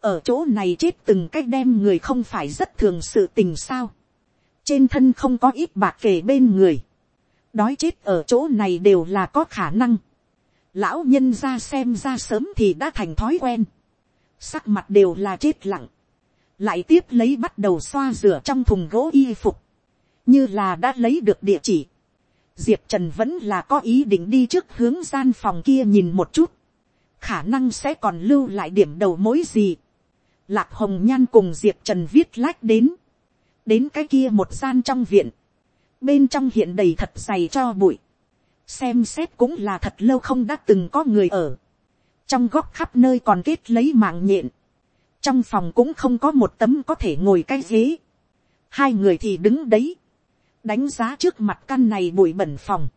ở chỗ này chết từng cách đem người không phải rất thường sự tình sao, trên thân không có ít bạc kể bên người, đói chết ở chỗ này đều là có khả năng, lão nhân ra xem ra sớm thì đã thành thói quen, sắc mặt đều là chết lặng, lại tiếp lấy bắt đầu xoa rửa trong thùng gỗ y phục, như là đã lấy được địa chỉ. Diệp Trần vẫn là có ý định đi trước hướng gian phòng kia nhìn một chút, khả năng sẽ còn lưu lại điểm đầu mối gì. Lạc Hồng Nhan cùng Diệp Trần viết lách đến, đến cái kia một gian trong viện, bên trong hiện đầy thật dày cho bụi, xem xét cũng là thật lâu không đã từng có người ở, trong góc khắp nơi còn kết lấy mạng nhện, trong phòng cũng không có một tấm có thể ngồi cái ghế, hai người thì đứng đấy, đánh giá trước mặt căn này bụi bẩn phòng,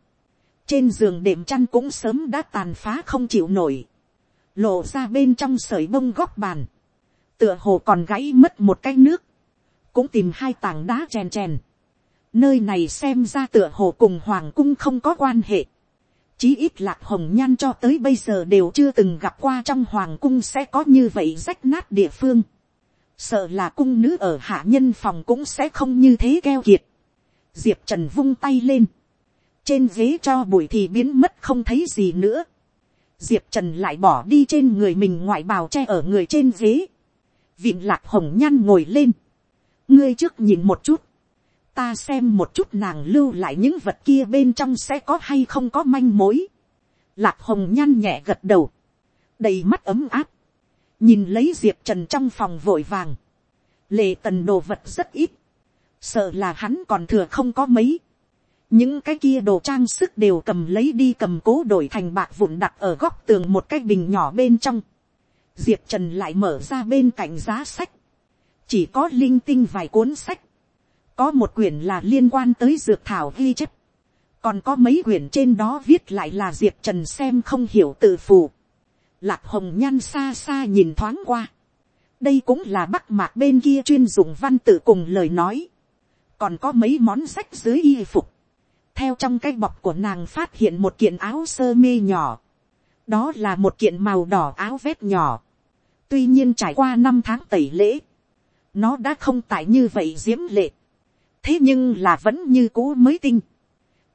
trên giường đệm chăn cũng sớm đã tàn phá không chịu nổi, lộ ra bên trong sởi bông góc bàn, tựa hồ còn gãy mất một cái nước, cũng tìm hai tảng đá chèn chèn, nơi này xem ra tựa hồ cùng hoàng cung không có quan hệ, chí ít lạc hồng nhan cho tới bây giờ đều chưa từng gặp qua trong hoàng cung sẽ có như vậy rách nát địa phương. sợ là cung nữ ở hạ nhân phòng cũng sẽ không như thế keo kiệt. diệp trần vung tay lên. trên ghế cho bụi thì biến mất không thấy gì nữa. diệp trần lại bỏ đi trên người mình ngoại bào che ở người trên ghế. vịn lạc hồng nhan ngồi lên. ngươi trước nhìn một chút ta xem một chút nàng lưu lại những vật kia bên trong sẽ có hay không có manh mối. Lạc hồng nhăn nhẹ gật đầu, đầy mắt ấm áp, nhìn lấy diệp trần trong phòng vội vàng, lệ tần đồ vật rất ít, sợ là hắn còn thừa không có mấy. những cái kia đồ trang sức đều cầm lấy đi cầm cố đổi thành bạc vụn đặt ở góc tường một cái bình nhỏ bên trong. diệp trần lại mở ra bên cạnh giá sách, chỉ có linh tinh vài cuốn sách, có một quyển là liên quan tới dược thảo ghi chép, còn có mấy quyển trên đó viết lại là diệp trần xem không hiểu tự phù. lạc hồng nhan xa xa nhìn thoáng qua. đây cũng là bắc mạc bên kia chuyên dùng văn tự cùng lời nói. còn có mấy món sách dưới y phục. theo trong cái bọc của nàng phát hiện một kiện áo sơ mi nhỏ. đó là một kiện màu đỏ áo vét nhỏ. tuy nhiên trải qua năm tháng tẩy lễ, nó đã không tại như vậy diễm lệ thế nhưng là vẫn như cũ mới tinh.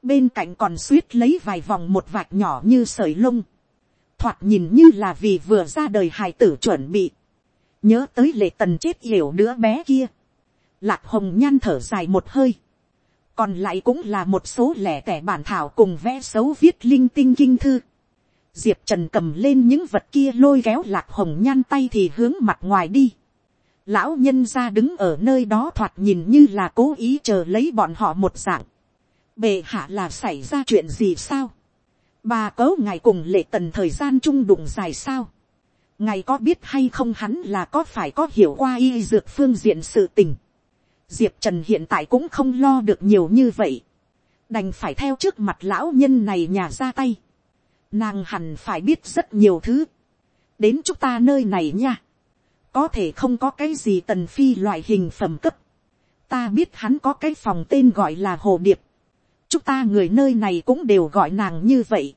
bên cạnh còn suýt lấy vài vòng một vạch nhỏ như sợi lông. thoạt nhìn như là vì vừa ra đời hài tử chuẩn bị. nhớ tới lệ tần chết yểu đứa bé kia. lạc hồng nhan thở dài một hơi. còn lại cũng là một số lẻ tẻ bản thảo cùng vẽ xấu viết linh tinh kinh thư. diệp trần cầm lên những vật kia lôi kéo lạc hồng nhan tay thì hướng mặt ngoài đi lão nhân ra đứng ở nơi đó thoạt nhìn như là cố ý chờ lấy bọn họ một dạng. bề hạ là xảy ra chuyện gì sao. bà cấu ngài cùng lệ tần thời gian chung đụng dài sao. ngài có biết hay không hắn là có phải có hiểu qua y dược phương diện sự tình. diệp trần hiện tại cũng không lo được nhiều như vậy. đành phải theo trước mặt lão nhân này nhà ra tay. nàng hẳn phải biết rất nhiều thứ. đến chúng ta nơi này nha có thể không có cái gì tần phi loại hình phẩm cấp. ta biết hắn có cái phòng tên gọi là hồ điệp. chúng ta người nơi này cũng đều gọi nàng như vậy.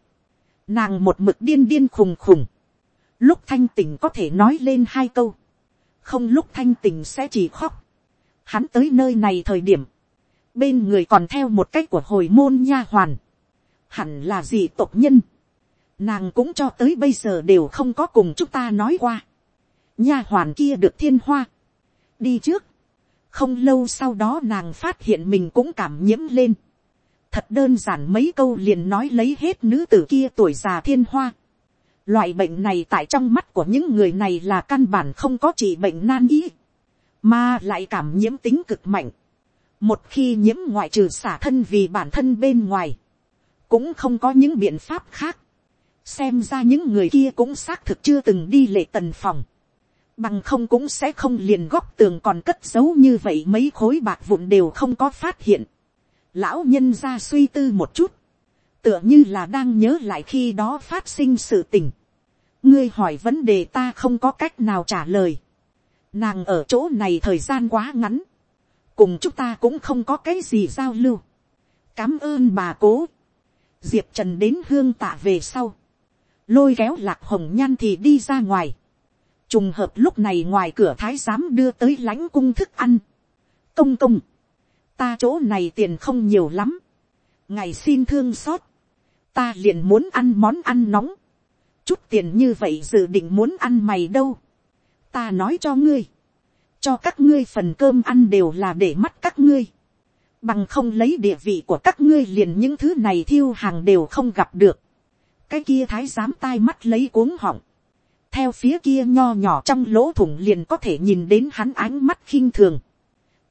nàng một mực điên điên khùng khùng. lúc thanh tỉnh có thể nói lên hai câu. không lúc thanh tỉnh sẽ chỉ khóc. hắn tới nơi này thời điểm. bên người còn theo một cách của hồi môn nha hoàn. hẳn là gì tộc nhân. nàng cũng cho tới bây giờ đều không có cùng chúng ta nói qua nha hoàn kia được thiên hoa, đi trước, không lâu sau đó nàng phát hiện mình cũng cảm nhiễm lên, thật đơn giản mấy câu liền nói lấy hết nữ tử kia tuổi già thiên hoa, loại bệnh này tại trong mắt của những người này là căn bản không có trị bệnh nan y, mà lại cảm nhiễm tính cực mạnh, một khi nhiễm ngoại trừ xả thân vì bản thân bên ngoài, cũng không có những biện pháp khác, xem ra những người kia cũng xác thực chưa từng đi lệ tần phòng, bằng không cũng sẽ không liền góc tường còn cất giấu như vậy mấy khối bạc vụn đều không có phát hiện. lão nhân ra suy tư một chút, tựa như là đang nhớ lại khi đó phát sinh sự tình. ngươi hỏi vấn đề ta không có cách nào trả lời. nàng ở chỗ này thời gian quá ngắn, cùng chúng ta cũng không có cái gì giao lưu. cám ơn bà cố. diệp trần đến hương tạ về sau, lôi kéo lạc hồng nhan thì đi ra ngoài trùng hợp lúc này ngoài cửa thái giám đưa tới lãnh cung thức ăn. công công, ta chỗ này tiền không nhiều lắm, ngày xin thương xót, ta liền muốn ăn món ăn nóng, chút tiền như vậy dự định muốn ăn mày đâu, ta nói cho ngươi, cho các ngươi phần cơm ăn đều là để mắt các ngươi, bằng không lấy địa vị của các ngươi liền những thứ này thiêu hàng đều không gặp được, cái kia thái giám tai mắt lấy cuống họng, theo phía kia nho nhỏ trong lỗ thủng liền có thể nhìn đến hắn ánh mắt khinh thường.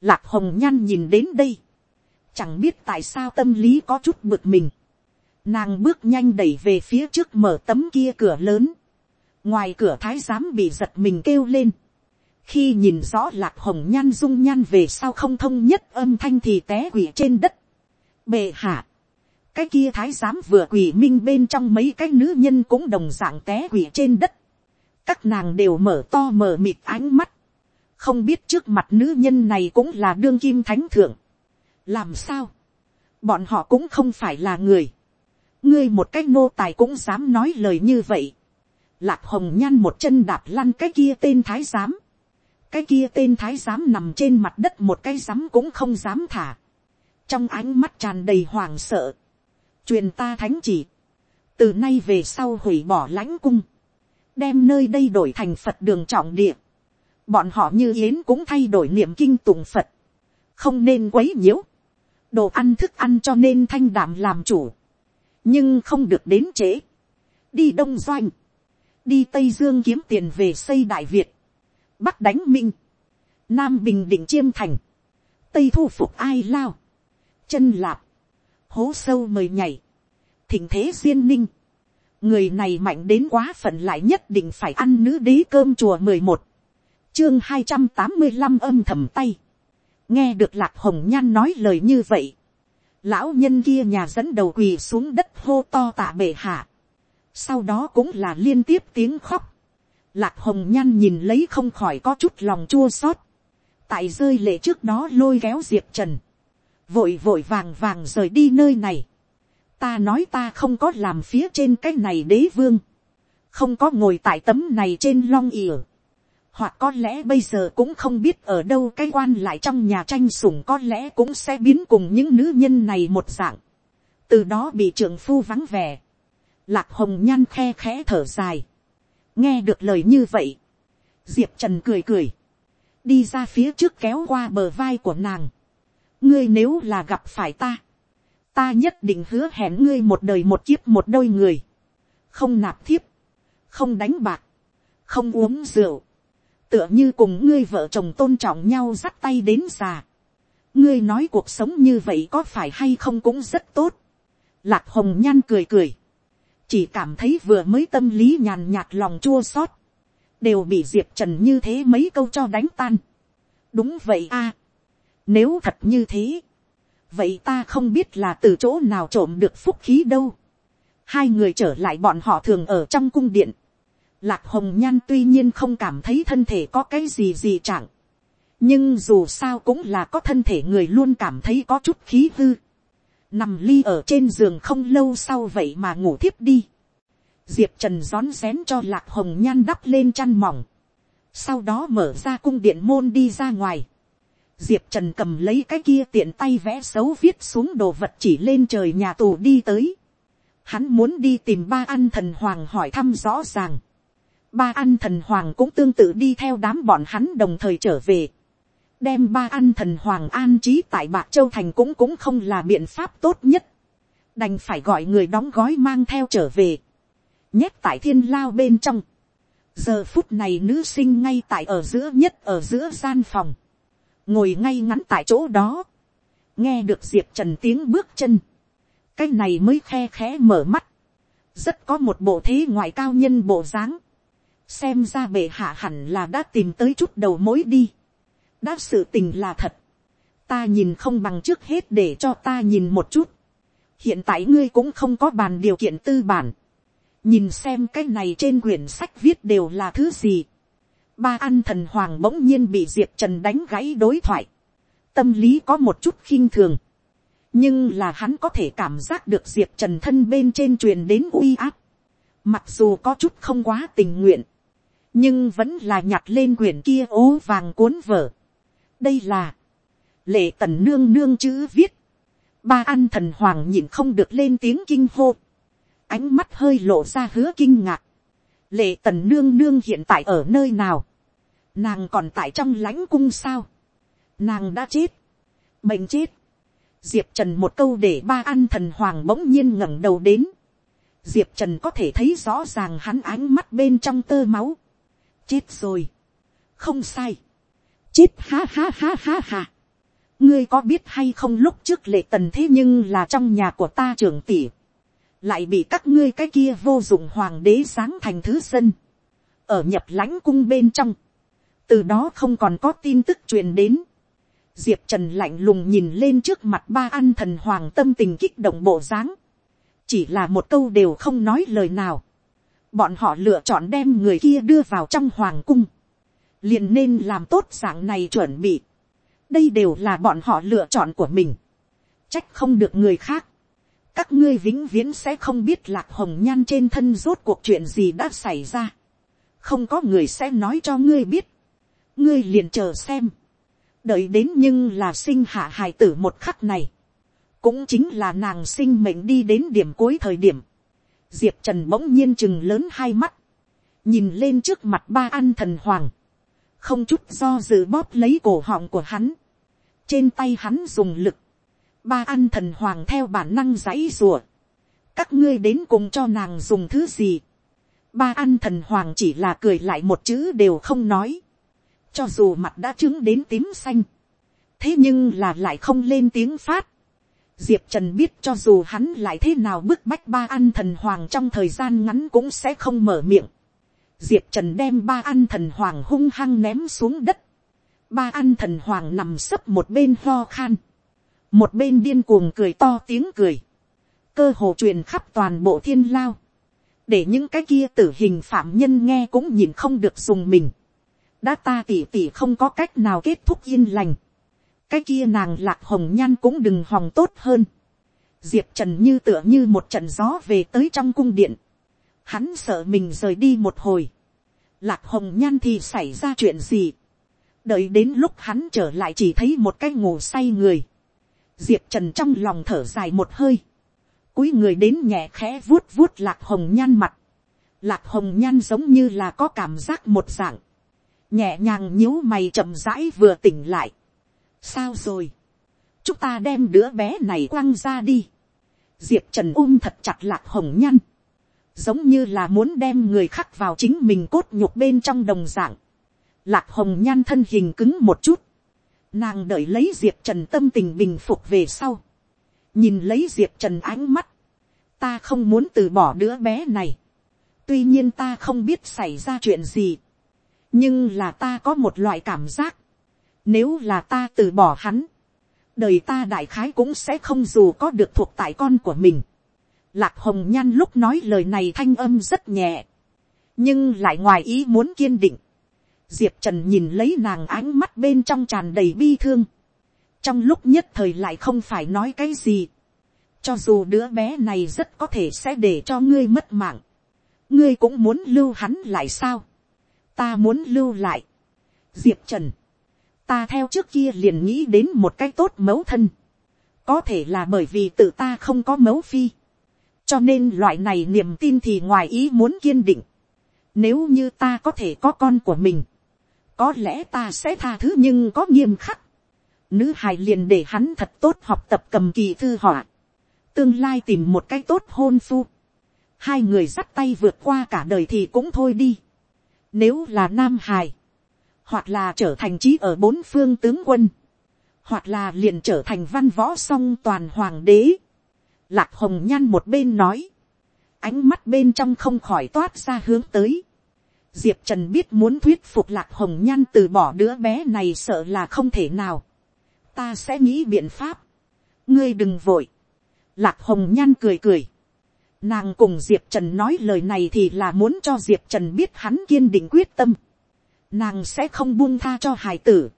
Lạc hồng nhan nhìn đến đây, chẳng biết tại sao tâm lý có chút bực mình. Nàng bước nhanh đẩy về phía trước mở tấm kia cửa lớn. ngoài cửa thái giám bị giật mình kêu lên. khi nhìn rõ lạc hồng nhan dung nhan về sau không thông nhất âm thanh thì té quỷ trên đất. bệ hạ cái kia thái giám vừa quỷ minh bên trong mấy cái nữ nhân cũng đồng dạng té quỷ trên đất các nàng đều mở to mở mịt ánh mắt, không biết trước mặt nữ nhân này cũng là đương kim thánh thượng. làm sao, bọn họ cũng không phải là người, ngươi một cái nô tài cũng dám nói lời như vậy. Lạc hồng nhan một chân đạp lăn cái kia tên thái giám, cái kia tên thái giám nằm trên mặt đất một cái rắm cũng không dám thả, trong ánh mắt tràn đầy hoàng sợ, truyền ta thánh chỉ, từ nay về sau hủy bỏ lãnh cung, đem nơi đây đổi thành phật đường trọng địa, bọn họ như yến cũng thay đổi niệm kinh tùng phật, không nên quấy nhiễu, đồ ăn thức ăn cho nên thanh đảm làm chủ, nhưng không được đến trễ, đi đông doanh, đi tây dương kiếm tiền về xây đại việt, bắc đánh minh, nam bình định chiêm thành, tây thu phục ai lao, chân lạp, hố sâu mời nhảy, thỉnh thế duyên ninh, người này mạnh đến quá phận lại nhất định phải ăn nữ đế cơm chùa mười một. Chương hai trăm tám mươi năm âm thầm tay. Nghe được lạc hồng nhan nói lời như vậy. Lão nhân kia nhà dẫn đầu quỳ xuống đất hô to tạ bệ hạ. Sau đó cũng là liên tiếp tiếng khóc. Lạc hồng nhan nhìn lấy không khỏi có chút lòng chua xót. Tại rơi lệ trước đó lôi kéo diệp trần. Vội vội vàng vàng rời đi nơi này ta nói ta không có làm phía trên cái này đế vương, không có ngồi tại tấm này trên long ỉa, hoặc có lẽ bây giờ cũng không biết ở đâu cái quan lại trong nhà tranh sủng có lẽ cũng sẽ biến cùng những nữ nhân này một dạng, từ đó bị trưởng phu vắng vẻ, lạc hồng nhan khe khẽ thở dài, nghe được lời như vậy, diệp trần cười cười, đi ra phía trước kéo qua bờ vai của nàng, ngươi nếu là gặp phải ta, ta nhất định hứa hẹn ngươi một đời một kiếp một đôi người, không nạp thiếp, không đánh bạc, không uống rượu, tựa như cùng ngươi vợ chồng tôn trọng nhau dắt tay đến già. ngươi nói cuộc sống như vậy có phải hay không cũng rất tốt. lạc hồng nhan cười cười, chỉ cảm thấy vừa mới tâm lý nhàn nhạt lòng chua xót, đều bị diệp trần như thế mấy câu cho đánh tan. đúng vậy a, nếu thật như thế, vậy ta không biết là từ chỗ nào trộm được phúc khí đâu. hai người trở lại bọn họ thường ở trong cung điện. lạc hồng nhan tuy nhiên không cảm thấy thân thể có cái gì gì chẳng. nhưng dù sao cũng là có thân thể người luôn cảm thấy có chút khí hư. nằm ly ở trên giường không lâu sau vậy mà ngủ thiếp đi. diệp trần rón rén cho lạc hồng nhan đắp lên chăn mỏng. sau đó mở ra cung điện môn đi ra ngoài diệp trần cầm lấy cái kia tiện tay vẽ xấu viết xuống đồ vật chỉ lên trời nhà tù đi tới. hắn muốn đi tìm ba ăn thần hoàng hỏi thăm rõ ràng. ba ăn thần hoàng cũng tương tự đi theo đám bọn hắn đồng thời trở về. đem ba ăn thần hoàng an trí tại bạc châu thành cũng cũng không là biện pháp tốt nhất. đành phải gọi người đóng gói mang theo trở về. nhét tại thiên lao bên trong. giờ phút này nữ sinh ngay tại ở giữa nhất, ở giữa gian phòng ngồi ngay ngắn tại chỗ đó, nghe được diệp trần tiếng bước chân, cái này mới khe khẽ mở mắt, rất có một bộ thế ngoại cao nhân bộ dáng, xem ra bệ hạ hẳn là đã tìm tới chút đầu mối đi, đã sự tình là thật, ta nhìn không bằng trước hết để cho ta nhìn một chút, hiện tại ngươi cũng không có bàn điều kiện tư bản, nhìn xem cái này trên quyển sách viết đều là thứ gì, Ba An thần hoàng bỗng nhiên bị Diệp Trần đánh gãy đối thoại. Tâm lý có một chút khinh thường. Nhưng là hắn có thể cảm giác được Diệp Trần thân bên trên truyền đến uy áp. Mặc dù có chút không quá tình nguyện. nhưng vẫn là nhặt lên quyển kia ố vàng cuốn vở. đây là, lệ tần nương nương chữ viết, ba An thần hoàng nhìn không được lên tiếng kinh hô, ánh mắt hơi lộ ra hứa kinh ngạc, lệ tần nương nương hiện tại ở nơi nào, nàng còn tại trong lãnh cung sao, nàng đã chết, bệnh chết, diệp trần một câu để ba an thần hoàng bỗng nhiên ngẩng đầu đến, diệp trần có thể thấy rõ ràng hắn ánh mắt bên trong tơ máu, chết rồi, không sai, chết ha ha ha ha ha, ngươi có biết hay không lúc trước lệ tần thế nhưng là trong nhà của ta trưởng tỷ, lại bị các ngươi cái kia vô dụng hoàng đế sáng thành thứ dân, ở nhập lãnh cung bên trong, từ đó không còn có tin tức truyền đến, diệp trần lạnh lùng nhìn lên trước mặt ba an thần hoàng tâm tình kích động bộ dáng, chỉ là một câu đều không nói lời nào, bọn họ lựa chọn đem người kia đưa vào trong hoàng cung, liền nên làm tốt dạng này chuẩn bị, đây đều là bọn họ lựa chọn của mình, trách không được người khác, các ngươi vĩnh viễn sẽ không biết lạc hồng nhan trên thân rốt cuộc chuyện gì đã xảy ra, không có người sẽ nói cho ngươi biết, ngươi liền chờ xem, đợi đến nhưng là sinh hạ hài tử một khắc này, cũng chính là nàng sinh mệnh đi đến điểm cuối thời điểm, diệp trần bỗng nhiên chừng lớn hai mắt, nhìn lên trước mặt ba An thần hoàng, không chút do dự bóp lấy cổ họng của hắn, trên tay hắn dùng lực, ba ăn thần hoàng theo bản năng giãy rùa, các ngươi đến cùng cho nàng dùng thứ gì, ba ăn thần hoàng chỉ là cười lại một chữ đều không nói, cho dù mặt đã trứng đến tím xanh, thế nhưng là lại không lên tiếng phát, diệp trần biết cho dù hắn lại thế nào bức bách ba ăn thần hoàng trong thời gian ngắn cũng sẽ không mở miệng, diệp trần đem ba ăn thần hoàng hung hăng ném xuống đất, ba ăn thần hoàng nằm sấp một bên ho khan, một bên điên cuồng cười to tiếng cười, cơ hồ truyền khắp toàn bộ thiên lao, để những cái kia tử hình phạm nhân nghe cũng nhìn không được dùng mình, đã ta tỉ tỉ không có cách nào kết thúc yên lành, cái kia nàng lạc hồng nhan cũng đừng hòng tốt hơn, diệp trần như tựa như một trận gió về tới trong cung điện, hắn sợ mình rời đi một hồi, lạc hồng nhan thì xảy ra chuyện gì, đợi đến lúc hắn trở lại chỉ thấy một cái ngủ say người, diệp trần trong lòng thở dài một hơi, cúi người đến nhẹ khẽ vuốt vuốt lạc hồng nhan mặt, lạc hồng nhan giống như là có cảm giác một dạng, nhẹ nhàng nhíu mày chậm rãi vừa tỉnh lại. sao rồi, chúng ta đem đứa bé này quăng ra đi. diệp trần ôm thật chặt lạc hồng nhan, giống như là muốn đem người khắc vào chính mình cốt nhục bên trong đồng dạng. lạc hồng nhan thân hình cứng một chút, nàng đợi lấy diệp trần tâm tình bình phục về sau, nhìn lấy diệp trần ánh mắt, ta không muốn từ bỏ đứa bé này, tuy nhiên ta không biết xảy ra chuyện gì, nhưng là ta có một loại cảm giác, nếu là ta từ bỏ hắn, đời ta đại khái cũng sẽ không dù có được thuộc tại con của mình. Lạc hồng nhan lúc nói lời này thanh âm rất nhẹ, nhưng lại ngoài ý muốn kiên định. Diệp trần nhìn lấy nàng ánh mắt bên trong tràn đầy bi thương, trong lúc nhất thời lại không phải nói cái gì, cho dù đứa bé này rất có thể sẽ để cho ngươi mất mạng, ngươi cũng muốn lưu hắn lại sao, ta muốn lưu lại. diệp trần, ta theo trước kia liền nghĩ đến một cái tốt mẫu thân, có thể là bởi vì tự ta không có mẫu phi, cho nên loại này niềm tin thì ngoài ý muốn kiên định. Nếu như ta có thể có con của mình, có lẽ ta sẽ tha thứ nhưng có nghiêm khắc. Nữ hài liền để hắn thật tốt học tập cầm kỳ thư họa. Tương lai tìm một cái tốt hôn phu. Hai người dắt tay vượt qua cả đời thì cũng thôi đi. Nếu là Nam hài hoặc là trở thành trí ở bốn phương tướng quân, hoặc là liền trở thành văn võ song toàn hoàng đế. Lạc hồng nhan một bên nói, ánh mắt bên trong không khỏi toát ra hướng tới. Diệp Trần biết muốn thuyết phục lạc hồng nhan từ bỏ đứa bé này sợ là không thể nào. Ta sẽ nghĩ biện pháp. Ngươi đừng vội. Lạc hồng nhan cười cười. Nàng cùng Diệp Trần nói lời này thì là muốn cho Diệp Trần biết hắn kiên định quyết tâm. Nàng sẽ không buông tha cho hài tử.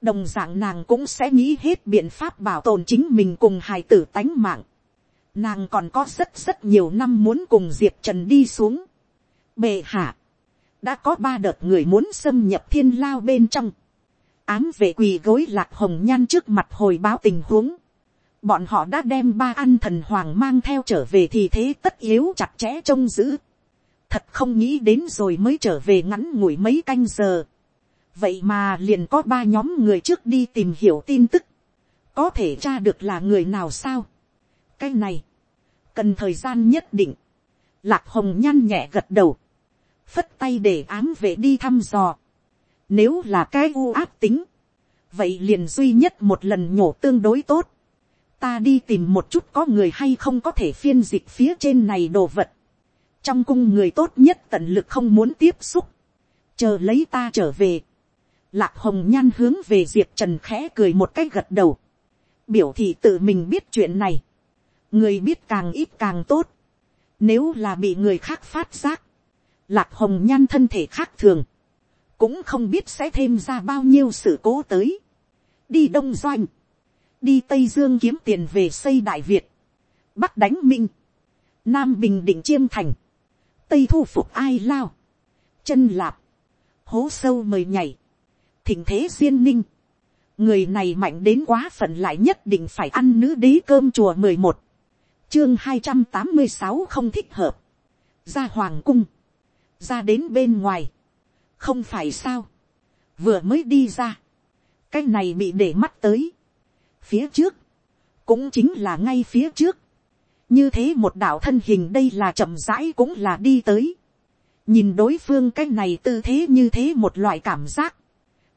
Đồng dạng nàng cũng sẽ nghĩ hết biện pháp bảo tồn chính mình cùng hài tử tánh mạng. Nàng còn có rất rất nhiều năm muốn cùng Diệp Trần đi xuống. Bệ hạ đã có ba đợt người muốn xâm nhập thiên lao bên trong, ám vệ quỳ gối lạc hồng nhan trước mặt hồi báo tình huống, bọn họ đã đem ba ăn thần hoàng mang theo trở về thì thế tất yếu chặt chẽ trông giữ, thật không nghĩ đến rồi mới trở về ngắn ngủi mấy canh giờ, vậy mà liền có ba nhóm người trước đi tìm hiểu tin tức, có thể tra được là người nào sao, cái này, cần thời gian nhất định, lạc hồng nhăn nhẹ gật đầu, phất tay để ám vệ đi thăm dò. Nếu là cái u áp tính, vậy liền duy nhất một lần nhổ tương đối tốt. Ta đi tìm một chút có người hay không có thể phiên dịch phía trên này đồ vật. Trong cung người tốt nhất tận lực không muốn tiếp xúc. Chờ lấy ta trở về. Lạc hồng nhan hướng về diệp trần khẽ cười một cách gật đầu. Biểu thị tự mình biết chuyện này. Người biết càng ít càng tốt. Nếu là bị người khác phát giác lạc hồng nhan thân thể khác thường, cũng không biết sẽ thêm ra bao nhiêu sự cố tới. đi đông doanh, đi tây dương kiếm tiền về xây đại việt, bắc đánh minh, nam bình định chiêm thành, tây thu phục ai lao, chân lạp, hố sâu mời nhảy, thỉnh thế duyên ninh, người này mạnh đến quá phận lại nhất định phải ăn nữ đế cơm chùa mười một, chương hai trăm tám mươi sáu không thích hợp, ra hoàng cung, ra đến bên ngoài, không phải sao, vừa mới đi ra, cái này bị để mắt tới, phía trước, cũng chính là ngay phía trước, như thế một đạo thân hình đây là chậm rãi cũng là đi tới, nhìn đối phương cái này tư thế như thế một loại cảm giác,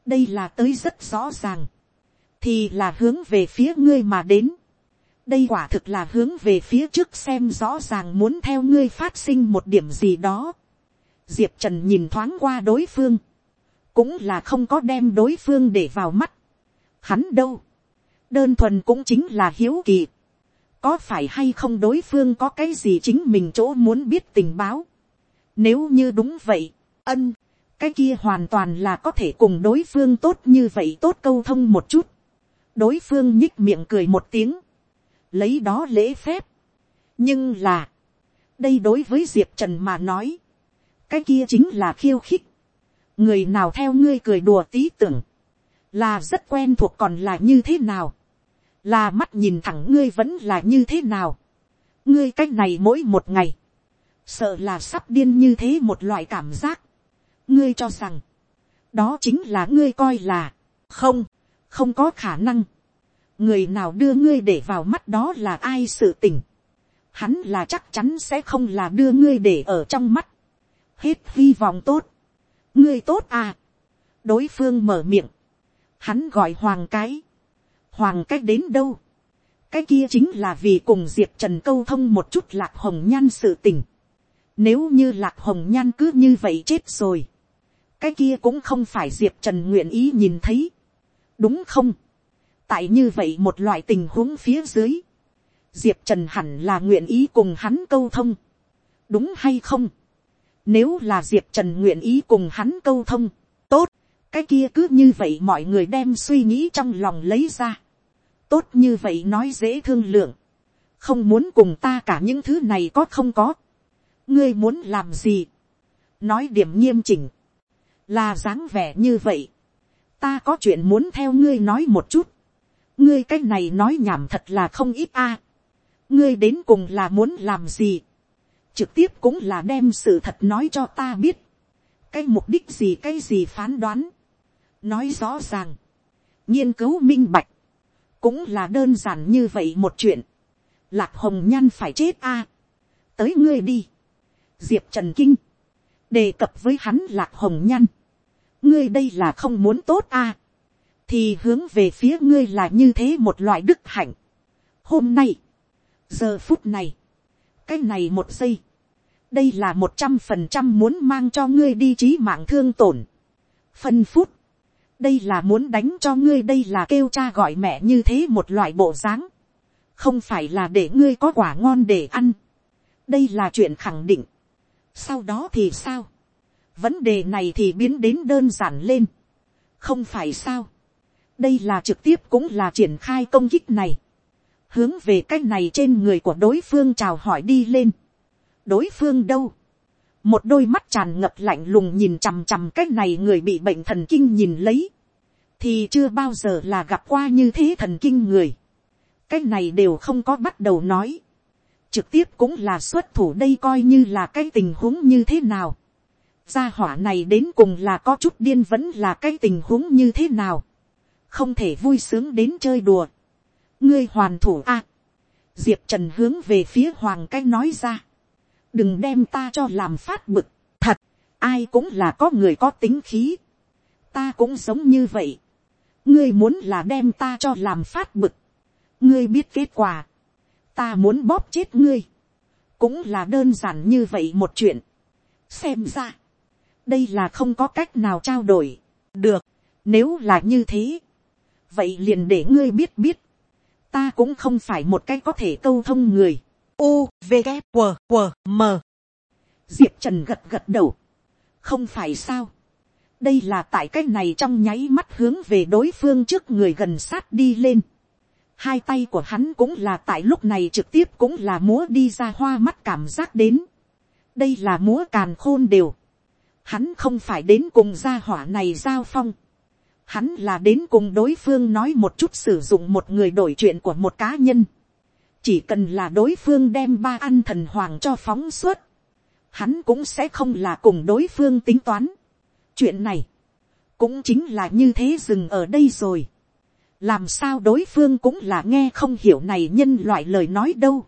đây là tới rất rõ ràng, thì là hướng về phía ngươi mà đến, đây quả thực là hướng về phía trước xem rõ ràng muốn theo ngươi phát sinh một điểm gì đó diệp trần nhìn thoáng qua đối phương, cũng là không có đem đối phương để vào mắt. Hắn đâu, đơn thuần cũng chính là hiếu kỳ, có phải hay không đối phương có cái gì chính mình chỗ muốn biết tình báo. Nếu như đúng vậy, ân, cái kia hoàn toàn là có thể cùng đối phương tốt như vậy tốt câu thông một chút. đối phương nhích miệng cười một tiếng, lấy đó lễ phép. nhưng là, đây đối với diệp trần mà nói, cái kia chính là khiêu khích. người nào theo ngươi cười đùa tí tưởng, là rất quen thuộc còn là như thế nào, là mắt nhìn thẳng ngươi vẫn là như thế nào, ngươi cái này mỗi một ngày, sợ là sắp điên như thế một loại cảm giác, ngươi cho rằng, đó chính là ngươi coi là, không, không có khả năng, người nào đưa ngươi để vào mắt đó là ai sự tình, hắn là chắc chắn sẽ không là đưa ngươi để ở trong mắt, hết hy vọng tốt, ngươi tốt à, đối phương mở miệng, hắn gọi hoàng cái, hoàng cái đến đâu, cái kia chính là vì cùng diệp trần câu thông một chút lạc hồng nhan sự tình, nếu như lạc hồng nhan cứ như vậy chết rồi, cái kia cũng không phải diệp trần nguyện ý nhìn thấy, đúng không, tại như vậy một loại tình huống phía dưới, diệp trần hẳn là nguyện ý cùng hắn câu thông, đúng hay không, nếu là Diệp Trần nguyện ý cùng hắn câu thông, tốt, cái kia cứ như vậy mọi người đem suy nghĩ trong lòng lấy ra. Tốt như vậy nói dễ thương lượng. Không muốn cùng ta cả những thứ này có không có. Ngươi muốn làm gì? Nói điểm nghiêm chỉnh. Là dáng vẻ như vậy. Ta có chuyện muốn theo ngươi nói một chút. Ngươi cái này nói nhảm thật là không ít a. Ngươi đến cùng là muốn làm gì? Trực tiếp cũng là đem sự thật nói cho ta biết, cái mục đích gì cái gì phán đoán, nói rõ ràng, nghiên cứu minh bạch, cũng là đơn giản như vậy một chuyện, lạc hồng nhan phải chết a, tới ngươi đi, diệp trần kinh, đề cập với hắn lạc hồng nhan, ngươi đây là không muốn tốt a, thì hướng về phía ngươi là như thế một loại đức hạnh. hôm nay, giờ phút này, cái này một giây, đây là một trăm phần trăm muốn mang cho ngươi đi trí mạng thương tổn. phân phút, đây là muốn đánh cho ngươi đây là kêu cha gọi mẹ như thế một loại bộ dáng. không phải là để ngươi có quả ngon để ăn. đây là chuyện khẳng định. sau đó thì sao. vấn đề này thì biến đến đơn giản lên. không phải sao. đây là trực tiếp cũng là triển khai công kích này. hướng về cái này trên người của đối phương chào hỏi đi lên đối phương đâu, một đôi mắt tràn ngập lạnh lùng nhìn chằm chằm cái này người bị bệnh thần kinh nhìn lấy, thì chưa bao giờ là gặp qua như thế thần kinh người, cái này đều không có bắt đầu nói, trực tiếp cũng là xuất thủ đây coi như là cái tình huống như thế nào, gia hỏa này đến cùng là có chút điên vẫn là cái tình huống như thế nào, không thể vui sướng đến chơi đùa, ngươi hoàn thủ a, diệp trần hướng về phía hoàng cái nói ra, đừng đem ta cho làm phát bực, thật, ai cũng là có người có tính khí, ta cũng giống như vậy, ngươi muốn là đem ta cho làm phát bực, ngươi biết kết quả, ta muốn bóp chết ngươi, cũng là đơn giản như vậy một chuyện, xem ra, đây là không có cách nào trao đổi, được, nếu là như thế, vậy liền để ngươi biết biết, ta cũng không phải một cái có thể câu thông người, u v g q q m. Diệp trần gật gật đầu. Không phải sao? Đây là tại cái này trong nháy mắt hướng về đối phương trước người gần sát đi lên. Hai tay của hắn cũng là tại lúc này trực tiếp cũng là múa đi ra hoa mắt cảm giác đến. Đây là múa càn khôn đều. Hắn không phải đến cùng gia hỏa này giao phong. Hắn là đến cùng đối phương nói một chút sử dụng một người đổi chuyện của một cá nhân chỉ cần là đối phương đem ba ăn thần hoàng cho phóng suốt, hắn cũng sẽ không là cùng đối phương tính toán. chuyện này, cũng chính là như thế dừng ở đây rồi. làm sao đối phương cũng là nghe không hiểu này nhân loại lời nói đâu.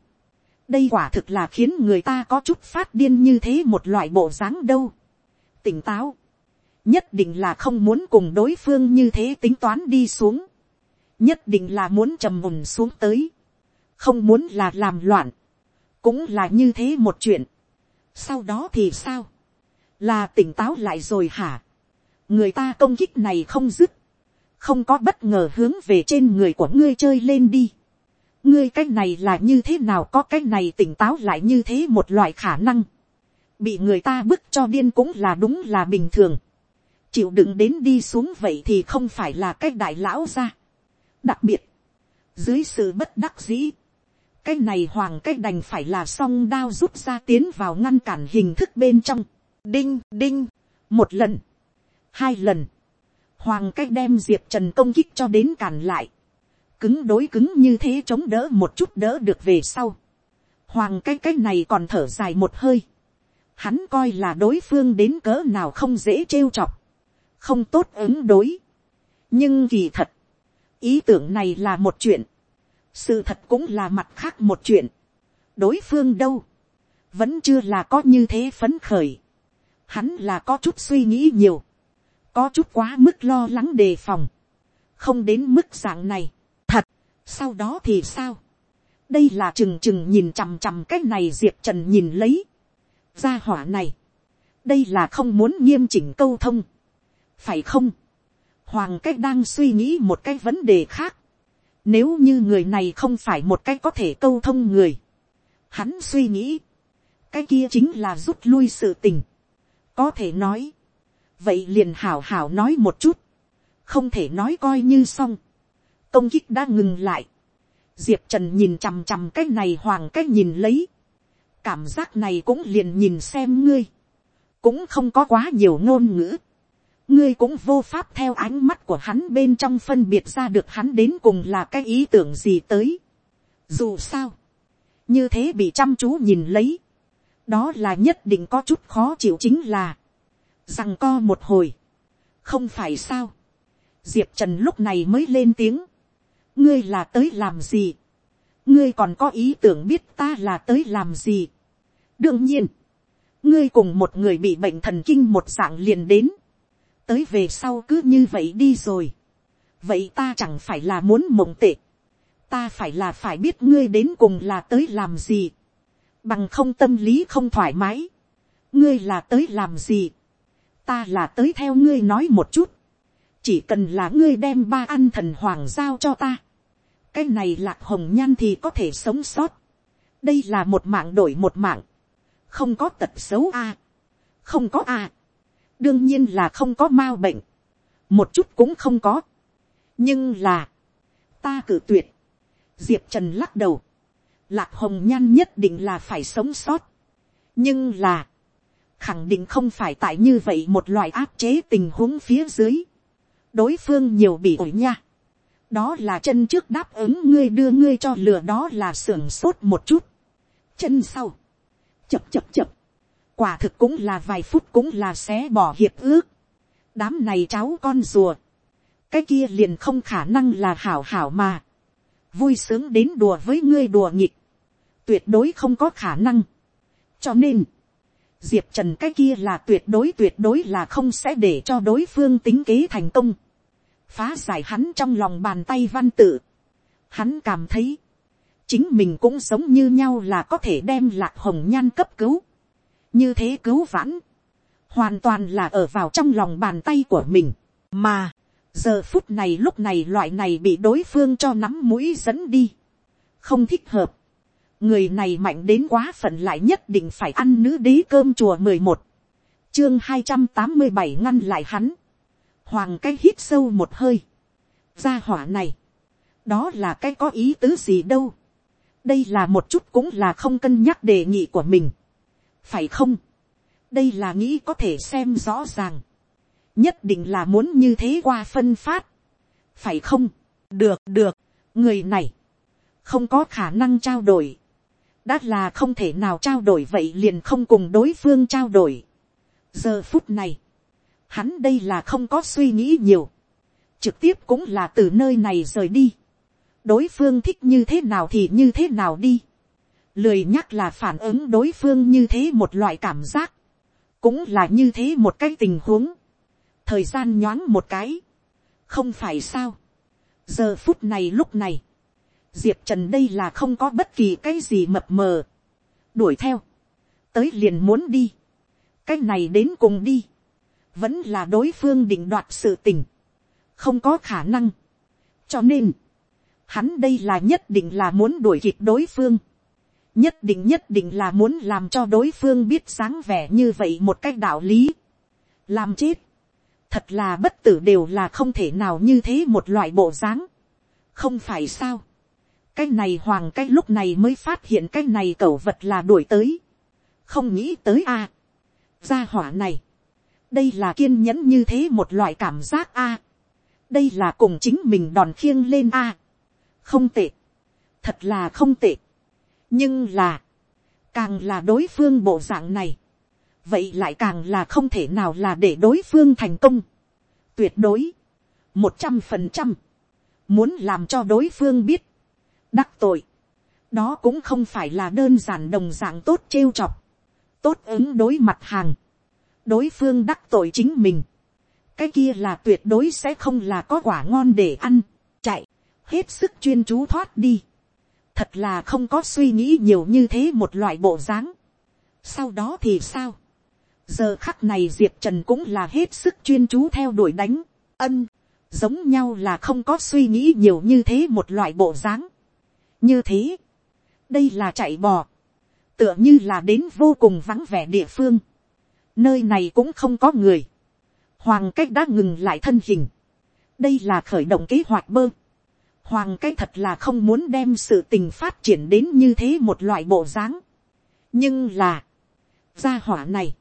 đây quả thực là khiến người ta có chút phát điên như thế một loại bộ dáng đâu. tỉnh táo, nhất định là không muốn cùng đối phương như thế tính toán đi xuống. nhất định là muốn trầm mùng xuống tới không muốn là làm loạn, cũng là như thế một chuyện. sau đó thì sao, là tỉnh táo lại rồi hả, người ta công kích này không dứt, không có bất ngờ hướng về trên người của ngươi chơi lên đi. ngươi cái này là như thế nào có cái này tỉnh táo lại như thế một loại khả năng. bị người ta bức cho điên cũng là đúng là bình thường. chịu đựng đến đi xuống vậy thì không phải là cái đại lão ra. đặc biệt, dưới sự bất đắc dĩ, cái này hoàng cái đành phải là song đao rút ra tiến vào ngăn cản hình thức bên trong. đinh đinh, một lần, hai lần, hoàng cái đem diệp trần công kích cho đến cản lại, cứng đối cứng như thế chống đỡ một chút đỡ được về sau. hoàng cái cái này còn thở dài một hơi, hắn coi là đối phương đến cỡ nào không dễ trêu chọc, không tốt ứng đối. nhưng kỳ thật, ý tưởng này là một chuyện, sự thật cũng là mặt khác một chuyện. đối phương đâu, vẫn chưa là có như thế phấn khởi. hắn là có chút suy nghĩ nhiều, có chút quá mức lo lắng đề phòng, không đến mức dạng này. thật, sau đó thì sao. đây là trừng trừng nhìn chằm chằm cái này diệp trần nhìn lấy. gia hỏa này, đây là không muốn nghiêm chỉnh câu thông, phải không. hoàng cách đang suy nghĩ một cái vấn đề khác nếu như người này không phải một cái có thể câu thông người. Hắn suy nghĩ. Cái kia chính là rút lui sự tình. Có thể nói. Vậy liền hảo hảo nói một chút. Không thể nói coi như xong. Công kích đã ngừng lại. Diệp Trần nhìn chằm chằm cái này hoàng cái nhìn lấy. Cảm giác này cũng liền nhìn xem ngươi. Cũng không có quá nhiều ngôn ngữ ngươi cũng vô pháp theo ánh mắt của hắn bên trong phân biệt ra được hắn đến cùng là cái ý tưởng gì tới. Dù sao, như thế bị chăm chú nhìn lấy, đó là nhất định có chút khó chịu chính là, rằng co một hồi, không phải sao. Diệp trần lúc này mới lên tiếng, ngươi là tới làm gì, ngươi còn có ý tưởng biết ta là tới làm gì. đương nhiên, ngươi cùng một người bị bệnh thần kinh một dạng liền đến, tới về sau cứ như vậy đi rồi. vậy ta chẳng phải là muốn mộng tệ. ta phải là phải biết ngươi đến cùng là tới làm gì. bằng không tâm lý không thoải mái. ngươi là tới làm gì. ta là tới theo ngươi nói một chút. chỉ cần là ngươi đem ba ăn thần hoàng giao cho ta. cái này lạc hồng nhan thì có thể sống sót. đây là một mạng đổi một mạng. không có tật xấu a. không có a đương nhiên là không có m a bệnh, một chút cũng không có. nhưng là, ta cử tuyệt, diệp trần lắc đầu, lạc hồng nhan nhất định là phải sống sót. nhưng là, khẳng định không phải tại như vậy một loại áp chế tình huống phía dưới, đối phương nhiều bị ổi nha, đó là chân trước đáp ứng ngươi đưa ngươi cho lừa đó là sưởng sốt một chút, chân sau, chập chập chập, quả thực cũng là vài phút cũng là xé bỏ hiệp ước, đám này cháu con rùa, cái kia liền không khả năng là hảo hảo mà, vui sướng đến đùa với ngươi đùa nghịch, tuyệt đối không có khả năng. cho nên, diệp trần cái kia là tuyệt đối tuyệt đối là không sẽ để cho đối phương tính kế thành công, phá giải hắn trong lòng bàn tay văn tự. Hắn cảm thấy, chính mình cũng sống như nhau là có thể đem lạc hồng nhan cấp cứu như thế cứu vãn, hoàn toàn là ở vào trong lòng bàn tay của mình, mà, giờ phút này lúc này loại này bị đối phương cho nắm mũi dẫn đi, không thích hợp, người này mạnh đến quá phận lại nhất định phải ăn nữ đế cơm chùa mười một, chương hai trăm tám mươi bảy ngăn lại hắn, hoàng cái hít sâu một hơi, ra hỏa này, đó là cái có ý tứ gì đâu, đây là một chút cũng là không cân nhắc đề nghị của mình, phải không, đây là nghĩ có thể xem rõ ràng, nhất định là muốn như thế qua phân phát, phải không, được được, người này, không có khả năng trao đổi, đã là không thể nào trao đổi vậy liền không cùng đối phương trao đổi. giờ phút này, hắn đây là không có suy nghĩ nhiều, trực tiếp cũng là từ nơi này rời đi, đối phương thích như thế nào thì như thế nào đi, lười nhắc là phản ứng đối phương như thế một loại cảm giác, cũng là như thế một cái tình huống, thời gian nhoáng một cái, không phải sao, giờ phút này lúc này, diệp trần đây là không có bất kỳ cái gì mập mờ, đuổi theo, tới liền muốn đi, cái này đến cùng đi, vẫn là đối phương định đoạt sự tình, không có khả năng, cho nên, hắn đây là nhất định là muốn đuổi kịp đối phương, nhất định nhất định là muốn làm cho đối phương biết sáng vẻ như vậy một cách đạo lý, làm chết, thật là bất tử đều là không thể nào như thế một loại bộ dáng, không phải sao, cái này hoàng cái lúc này mới phát hiện cái này cẩu vật là đuổi tới, không nghĩ tới a, gia hỏa này, đây là kiên nhẫn như thế một loại cảm giác a, đây là cùng chính mình đòn khiêng lên a, không tệ, thật là không tệ, nhưng là, càng là đối phương bộ dạng này, vậy lại càng là không thể nào là để đối phương thành công. tuyệt đối, một trăm phần trăm, muốn làm cho đối phương biết, đắc tội, đó cũng không phải là đơn giản đồng dạng tốt trêu chọc, tốt ứng đối mặt hàng, đối phương đắc tội chính mình, cái kia là tuyệt đối sẽ không là có quả ngon để ăn, chạy, hết sức chuyên chú thoát đi, thật là không có suy nghĩ nhiều như thế một loại bộ dáng. sau đó thì sao, giờ khắc này diệp trần cũng là hết sức chuyên chú theo đuổi đánh, ân, giống nhau là không có suy nghĩ nhiều như thế một loại bộ dáng. như thế, đây là chạy bò, tựa như là đến vô cùng vắng vẻ địa phương, nơi này cũng không có người, hoàng cách đã ngừng lại thân hình, đây là khởi động kế hoạch bơ, hoàng Cái thật là không muốn đem sự tình phát triển đến như thế một loại bộ dáng, nhưng là, gia hỏa này,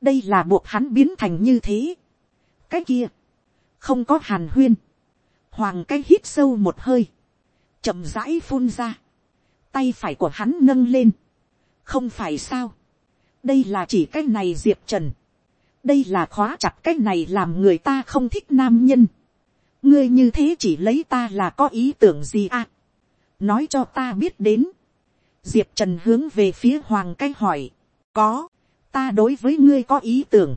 đây là buộc hắn biến thành như thế. cái kia, không có hàn huyên, hoàng cái hít sâu một hơi, chậm rãi phun ra, tay phải của hắn nâng lên, không phải sao, đây là chỉ cái này diệp trần, đây là khóa chặt cái này làm người ta không thích nam nhân, ngươi như thế chỉ lấy ta là có ý tưởng gì à, nói cho ta biết đến, diệp trần hướng về phía hoàng cái hỏi, có, ta đối với ngươi có ý tưởng,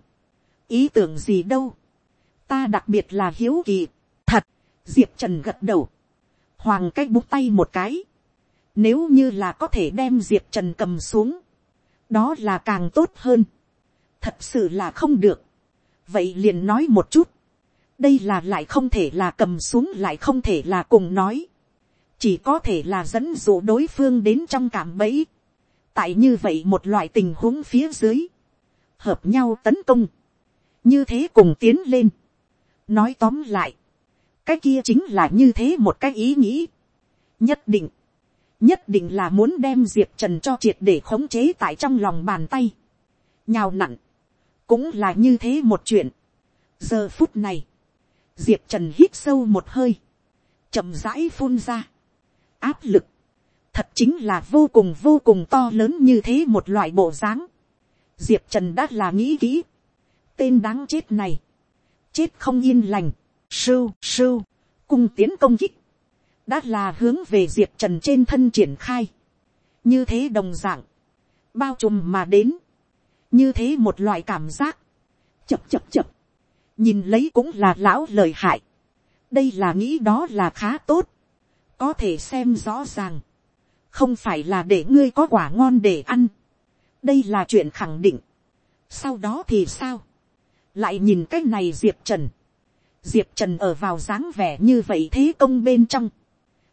ý tưởng gì đâu, ta đặc biệt là hiếu kỳ, thật, diệp trần gật đầu, hoàng Cái bút tay một cái, nếu như là có thể đem diệp trần cầm xuống, đó là càng tốt hơn, thật sự là không được, vậy liền nói một chút, đây là lại không thể là cầm xuống lại không thể là cùng nói, chỉ có thể là dẫn dụ đối phương đến trong cảm bẫy, tại như vậy một loại tình huống phía dưới, hợp nhau tấn công, như thế cùng tiến lên. nói tóm lại, cái kia chính là như thế một cái ý nghĩ. nhất định, nhất định là muốn đem diệp trần cho triệt để khống chế tại trong lòng bàn tay. nhào nặn, cũng là như thế một chuyện. giờ phút này, diệp trần hít sâu một hơi, chậm rãi phun ra, áp lực, thật chính là vô cùng vô cùng to lớn như thế một loại bộ dáng. diệp trần đã là nghĩ kỹ, tên đáng chết này, chết không yên lành, sưu sưu, cung tiến công kích, đã là hướng về diệp trần trên thân triển khai, như thế đồng d ạ n g bao trùm mà đến, như thế một loại cảm giác, chập chập chập, nhìn lấy cũng là lão lời hại, đây là nghĩ đó là khá tốt, có thể xem rõ ràng, không phải là để ngươi có quả ngon để ăn, đây là chuyện khẳng định, sau đó thì sao, lại nhìn cái này diệp trần, diệp trần ở vào dáng vẻ như vậy thế công bên trong,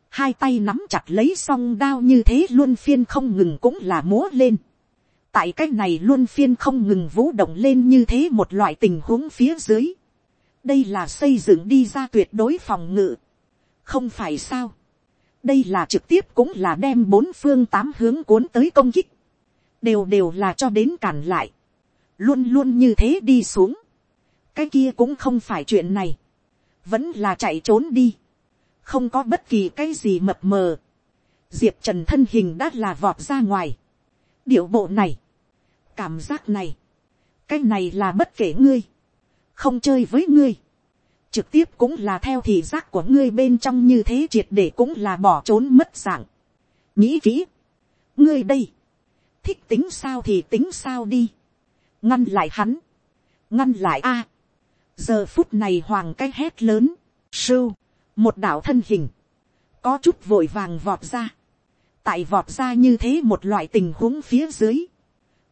hai tay nắm chặt lấy song đao như thế luôn phiên không ngừng cũng là múa lên tại cái này luôn phiên không ngừng vũ động lên như thế một loại tình huống phía dưới. đây là xây dựng đi ra tuyệt đối phòng ngự. không phải sao. đây là trực tiếp cũng là đem bốn phương tám hướng cuốn tới công kích. đều đều là cho đến cản lại. luôn luôn như thế đi xuống. cái kia cũng không phải chuyện này. vẫn là chạy trốn đi không có bất kỳ cái gì mập mờ, diệp trần thân hình đã là vọt ra ngoài, điệu bộ này, cảm giác này, cái này là bất kể ngươi, không chơi với ngươi, trực tiếp cũng là theo thị giác của ngươi bên trong như thế triệt để cũng là bỏ trốn mất dạng, nghĩ kỹ, ngươi đây, thích tính sao thì tính sao đi, ngăn lại hắn, ngăn lại a, giờ phút này hoàng cái hét lớn, sưu, một đạo thân hình, có chút vội vàng vọt ra, tại vọt ra như thế một loại tình huống phía dưới,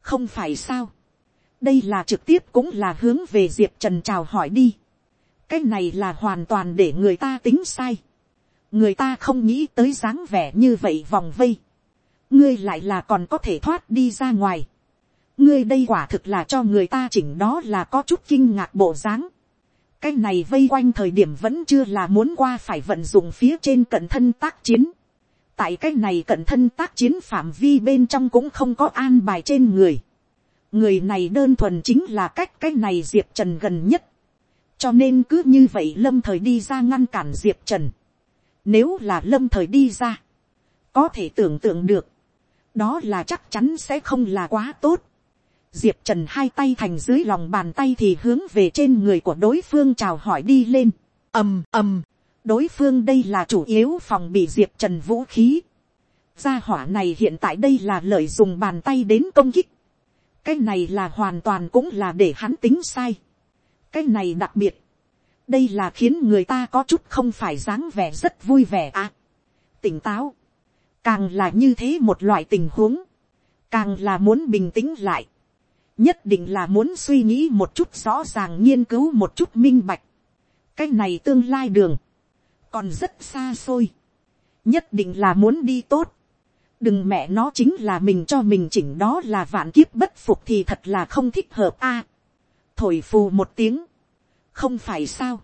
không phải sao, đây là trực tiếp cũng là hướng về diệp trần chào hỏi đi, cái này là hoàn toàn để người ta tính sai, người ta không nghĩ tới dáng vẻ như vậy vòng vây, ngươi lại là còn có thể thoát đi ra ngoài, ngươi đây quả thực là cho người ta chỉnh đó là có chút kinh ngạc bộ dáng, cái này vây quanh thời điểm vẫn chưa là muốn qua phải vận dụng phía trên cận thân tác chiến tại cái này cận thân tác chiến phạm vi bên trong cũng không có an bài trên người. người này đơn thuần chính là cách cái này diệp trần gần nhất. cho nên cứ như vậy lâm thời đi ra ngăn cản diệp trần. nếu là lâm thời đi ra, có thể tưởng tượng được, đó là chắc chắn sẽ không là quá tốt diệp trần hai tay thành dưới lòng bàn tay thì hướng về trên người của đối phương chào hỏi đi lên. ầm ầm, đối phương đây là chủ yếu phòng bị diệp trần vũ khí. gia hỏa này hiện tại đây là lợi dùng bàn tay đến công kích. cái này là hoàn toàn cũng là để hắn tính sai. cái này đặc biệt. đây là khiến người ta có chút không phải dáng vẻ rất vui vẻ à. tỉnh táo. càng là như thế một loại tình huống. càng là muốn bình tĩnh lại nhất định là muốn suy nghĩ một chút rõ ràng nghiên cứu một chút minh bạch. cái này tương lai đường, còn rất xa xôi. nhất định là muốn đi tốt. đừng mẹ nó chính là mình cho mình chỉnh đó là vạn kiếp bất phục thì thật là không thích hợp a. thổi phù một tiếng, không phải sao.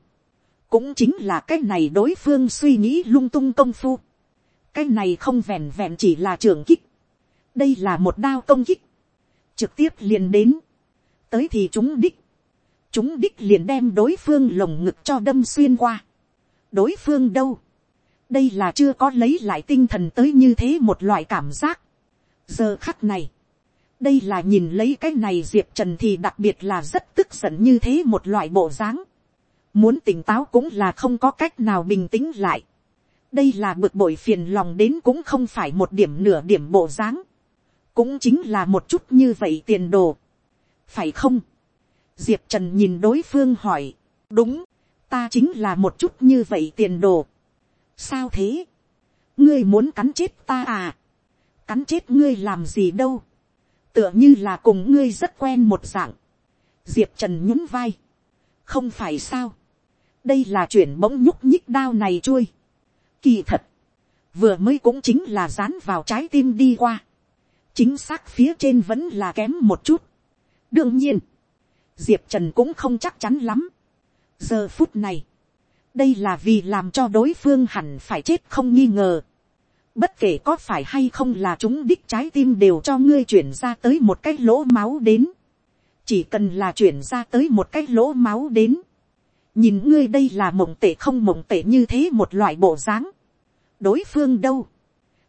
cũng chính là cái này đối phương suy nghĩ lung tung công phu. cái này không vẹn vẹn chỉ là trường kích. đây là một đao công kích trực tiếp liền đến, tới thì chúng đích, chúng đích liền đem đối phương lồng ngực cho đâm xuyên qua, đối phương đâu, đây là chưa có lấy lại tinh thần tới như thế một loại cảm giác, giờ khắc này, đây là nhìn lấy cái này diệp trần thì đặc biệt là rất tức giận như thế một loại bộ dáng, muốn tỉnh táo cũng là không có cách nào bình tĩnh lại, đây là bực bội phiền lòng đến cũng không phải một điểm nửa điểm bộ dáng, cũng chính là một chút như vậy tiền đồ, phải không, diệp trần nhìn đối phương hỏi, đúng, ta chính là một chút như vậy tiền đồ, sao thế, ngươi muốn cắn chết ta à, cắn chết ngươi làm gì đâu, tựa như là cùng ngươi rất quen một dạng, diệp trần nhún vai, không phải sao, đây là chuyện bỗng nhúc nhích đao này chui, kỳ thật, vừa mới cũng chính là dán vào trái tim đi qua, chính xác phía trên vẫn là kém một chút. đương nhiên, diệp trần cũng không chắc chắn lắm giờ phút này, đây là vì làm cho đối phương hẳn phải chết không nghi ngờ. bất kể có phải hay không là chúng đích trái tim đều cho ngươi chuyển ra tới một cái lỗ máu đến. chỉ cần là chuyển ra tới một cái lỗ máu đến, nhìn ngươi đây là mộng tệ không mộng tệ như thế một loại bộ dáng, đối phương đâu,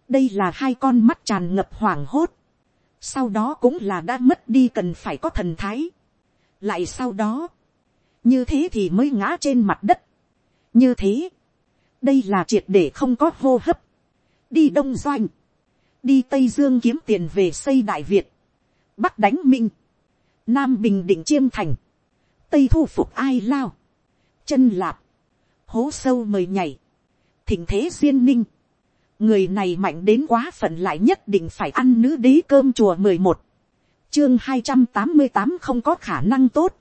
đây là hai con mắt tràn ngập hoảng hốt, sau đó cũng là đã mất đi cần phải có thần thái, lại sau đó, như thế thì mới ngã trên mặt đất, như thế, đây là triệt để không có hô hấp, đi đông doanh, đi tây dương kiếm tiền về xây đại việt, bắc đánh minh, nam bình định chiêm thành, tây thu phục ai lao, chân lạp, hố sâu mời nhảy, thỉnh thế duyên ninh, người này mạnh đến quá phận lại nhất định phải ăn nữ đế cơm chùa mười một, chương hai trăm tám mươi tám không có khả năng tốt,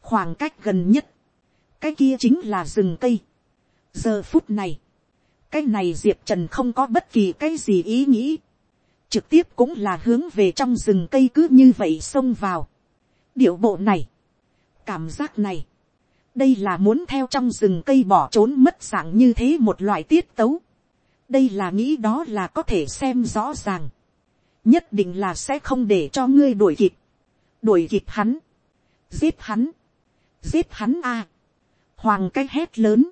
khoảng cách gần nhất, cái kia chính là rừng cây. giờ phút này, cái này diệp trần không có bất kỳ cái gì ý nghĩ, trực tiếp cũng là hướng về trong rừng cây cứ như vậy xông vào. điệu bộ này, cảm giác này, đây là muốn theo trong rừng cây bỏ trốn mất dạng như thế một loại tiết tấu. đây là nghĩ đó là có thể xem rõ ràng. nhất định là sẽ không để cho ngươi đuổi kịp. đuổi kịp hắn. giết hắn giết hắn a. hoàng cái hét lớn.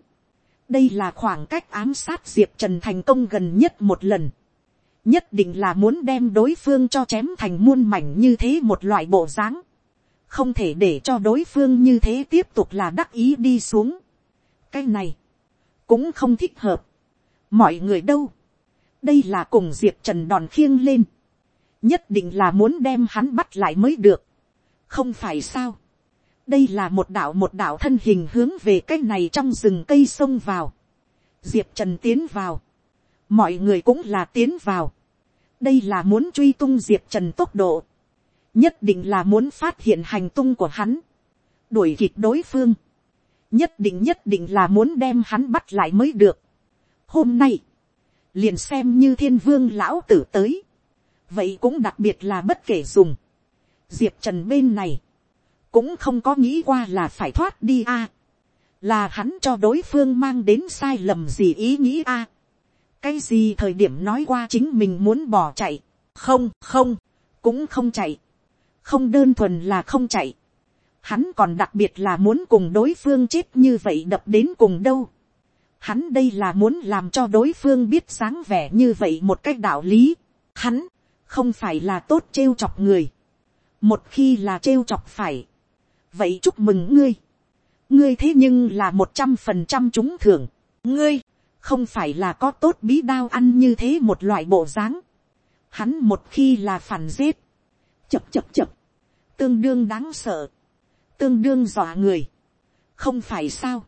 đây là khoảng cách ám sát diệp trần thành công gần nhất một lần. nhất định là muốn đem đối phương cho chém thành muôn mảnh như thế một loại bộ dáng không thể để cho đối phương như thế tiếp tục là đắc ý đi xuống. cái này, cũng không thích hợp. mọi người đâu, đây là cùng diệp trần đòn khiêng lên, nhất định là muốn đem hắn bắt lại mới được, không phải sao đây là một đạo một đạo thân hình hướng về cái này trong rừng cây sông vào, diệp trần tiến vào, mọi người cũng là tiến vào, đây là muốn truy tung diệp trần tốc độ, nhất định là muốn phát hiện hành tung của hắn, đuổi kịp đối phương, nhất định nhất định là muốn đem hắn bắt lại mới được. Hôm nay, liền xem như thiên vương lão tử tới, vậy cũng đặc biệt là bất kể dùng. Diệp trần bên này, cũng không có nghĩ qua là phải thoát đi a, là hắn cho đối phương mang đến sai lầm gì ý nghĩ a. cái gì thời điểm nói qua chính mình muốn bỏ chạy, không không, cũng không chạy không đơn thuần là không chạy, hắn còn đặc biệt là muốn cùng đối phương chết như vậy đập đến cùng đâu. Hắn đây là muốn làm cho đối phương biết sáng vẻ như vậy một cách đạo lý. Hắn không phải là tốt trêu chọc người. Một khi là trêu chọc phải. Vậy chúc mừng ngươi. Ngươi thế nhưng là một trăm phần trăm trúng thưởng. Ngươi không phải là có tốt bí đao ăn như thế một loại bộ dáng. Hắn một khi là phản giết. Chập chập chập tương đương đáng sợ, tương đương dọa người, không phải sao,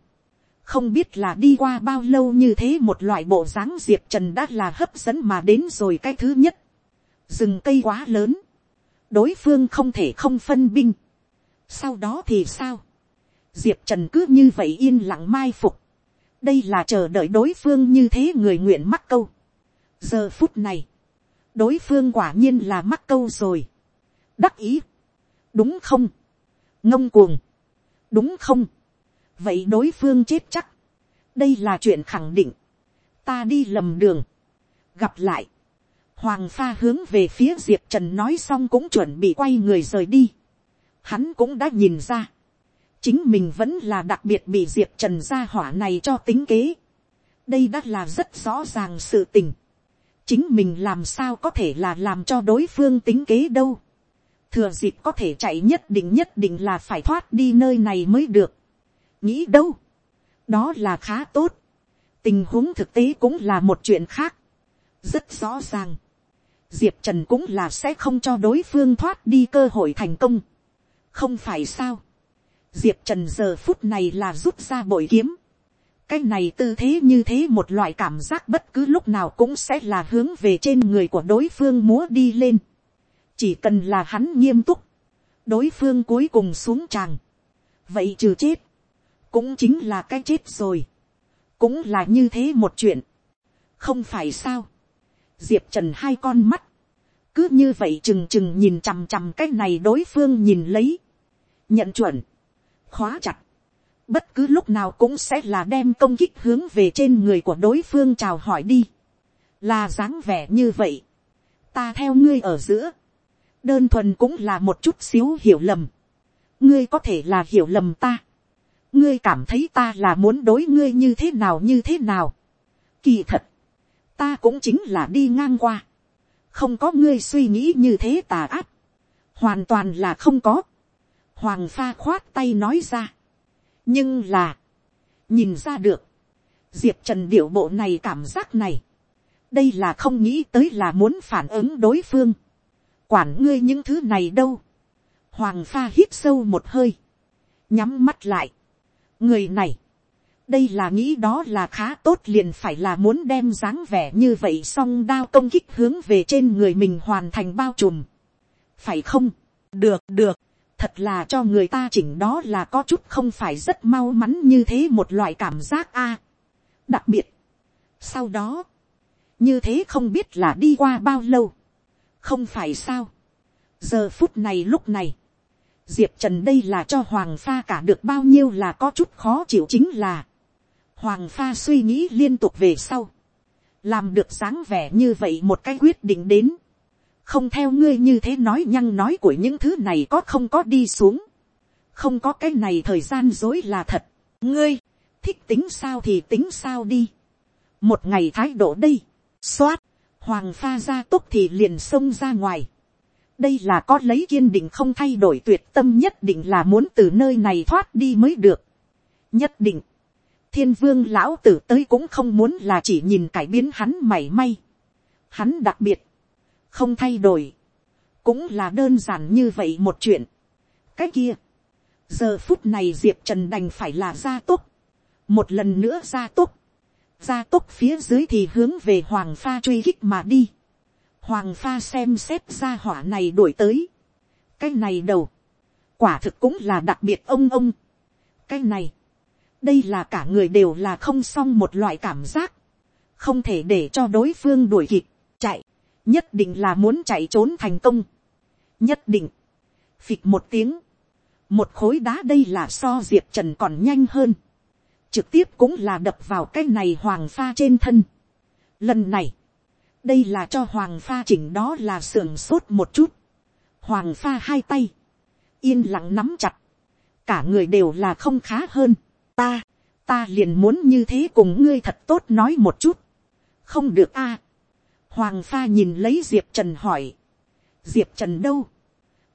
không biết là đi qua bao lâu như thế một loại bộ dáng diệp trần đã là hấp dẫn mà đến rồi cái thứ nhất, rừng cây quá lớn, đối phương không thể không phân binh, sau đó thì sao, diệp trần cứ như vậy yên lặng mai phục, đây là chờ đợi đối phương như thế người nguyện mắc câu, giờ phút này, đối phương quả nhiên là mắc câu rồi, đắc ý, đúng không, ngông cuồng, đúng không, vậy đối phương chết chắc, đây là chuyện khẳng định, ta đi lầm đường, gặp lại, hoàng pha hướng về phía diệp trần nói xong cũng chuẩn bị quay người rời đi, hắn cũng đã nhìn ra, chính mình vẫn là đặc biệt bị diệp trần ra hỏa này cho tính kế, đây đã là rất rõ ràng sự tình, chính mình làm sao có thể là làm cho đối phương tính kế đâu, thừa dịp có thể chạy nhất định nhất định là phải thoát đi nơi này mới được. nghĩ đâu, đó là khá tốt. tình huống thực tế cũng là một chuyện khác. rất rõ ràng. diệp trần cũng là sẽ không cho đối phương thoát đi cơ hội thành công không phải sao. diệp trần giờ phút này là rút ra bội kiếm. cái này tư thế như thế một loại cảm giác bất cứ lúc nào cũng sẽ là hướng về trên người của đối phương múa đi lên. Chỉ cần là hắn nghiêm túc, đối phương cuối cùng xuống tràng, vậy trừ chết, cũng chính là cái chết rồi, cũng là như thế một chuyện, không phải sao, diệp trần hai con mắt, cứ như vậy trừng trừng nhìn chằm chằm cái này đối phương nhìn lấy, nhận chuẩn, khóa chặt, bất cứ lúc nào cũng sẽ là đem công kích hướng về trên người của đối phương chào hỏi đi, là dáng vẻ như vậy, ta theo ngươi ở giữa, đơn thuần cũng là một chút xíu hiểu lầm. ngươi có thể là hiểu lầm ta, ngươi cảm thấy ta là muốn đối ngươi như thế nào như thế nào. Kỳ thật, ta cũng chính là đi ngang qua, không có ngươi suy nghĩ như thế tà ác, hoàn toàn là không có. Hoàng pha khoát tay nói ra, nhưng là, nhìn ra được, diệp trần điệu bộ này cảm giác này, đây là không nghĩ tới là muốn phản ứng đối phương, quản ngươi những thứ này đâu, hoàng pha hít sâu một hơi, nhắm mắt lại, người này, đây là nghĩ đó là khá tốt liền phải là muốn đem dáng vẻ như vậy song đao công kích hướng về trên người mình hoàn thành bao trùm. phải không, được được, thật là cho người ta chỉnh đó là có chút không phải rất mau mắn như thế một loại cảm giác a. đặc biệt, sau đó, như thế không biết là đi qua bao lâu, không phải sao, giờ phút này lúc này, diệp trần đây là cho hoàng pha cả được bao nhiêu là có chút khó chịu chính là, hoàng pha suy nghĩ liên tục về sau, làm được dáng vẻ như vậy một cái quyết định đến, không theo ngươi như thế nói nhăng nói của những thứ này có không có đi xuống, không có cái này thời gian dối là thật, ngươi, thích tính sao thì tính sao đi, một ngày thái độ đây, Xoát. hoàng pha ra túc thì liền xông ra ngoài, đây là có lấy kiên định không thay đổi tuyệt tâm nhất định là muốn từ nơi này thoát đi mới được. nhất định, thiên vương lão tử tới cũng không muốn là chỉ nhìn cải biến hắn mảy may. hắn đặc biệt, không thay đổi, cũng là đơn giản như vậy một chuyện. cái kia, giờ phút này diệp trần đành phải là gia túc, một lần nữa gia túc, gia túc phía dưới thì hướng về hoàng pha truy kích mà đi Hoàng pha xem xét ra hỏa này đuổi tới. Cái này đầu. Quả thực cũng là đặc biệt ông ông. Cái này. Đây là cả người đều là không xong một loại cảm giác. Không thể để cho đối phương đuổi kịp. Chạy. Nhất định là muốn chạy trốn thành công. Nhất định. Phịch một tiếng. Một khối đá đây là so diệp trần còn nhanh hơn. Trực tiếp cũng là đập vào cái này hoàng pha trên thân. Lần này đây là cho hoàng pha chỉnh đó là sưởng sốt một chút. hoàng pha hai tay, yên lặng nắm chặt, cả người đều là không khá hơn ta, ta liền muốn như thế cùng ngươi thật tốt nói một chút. không được a. hoàng pha nhìn lấy diệp trần hỏi. diệp trần đâu.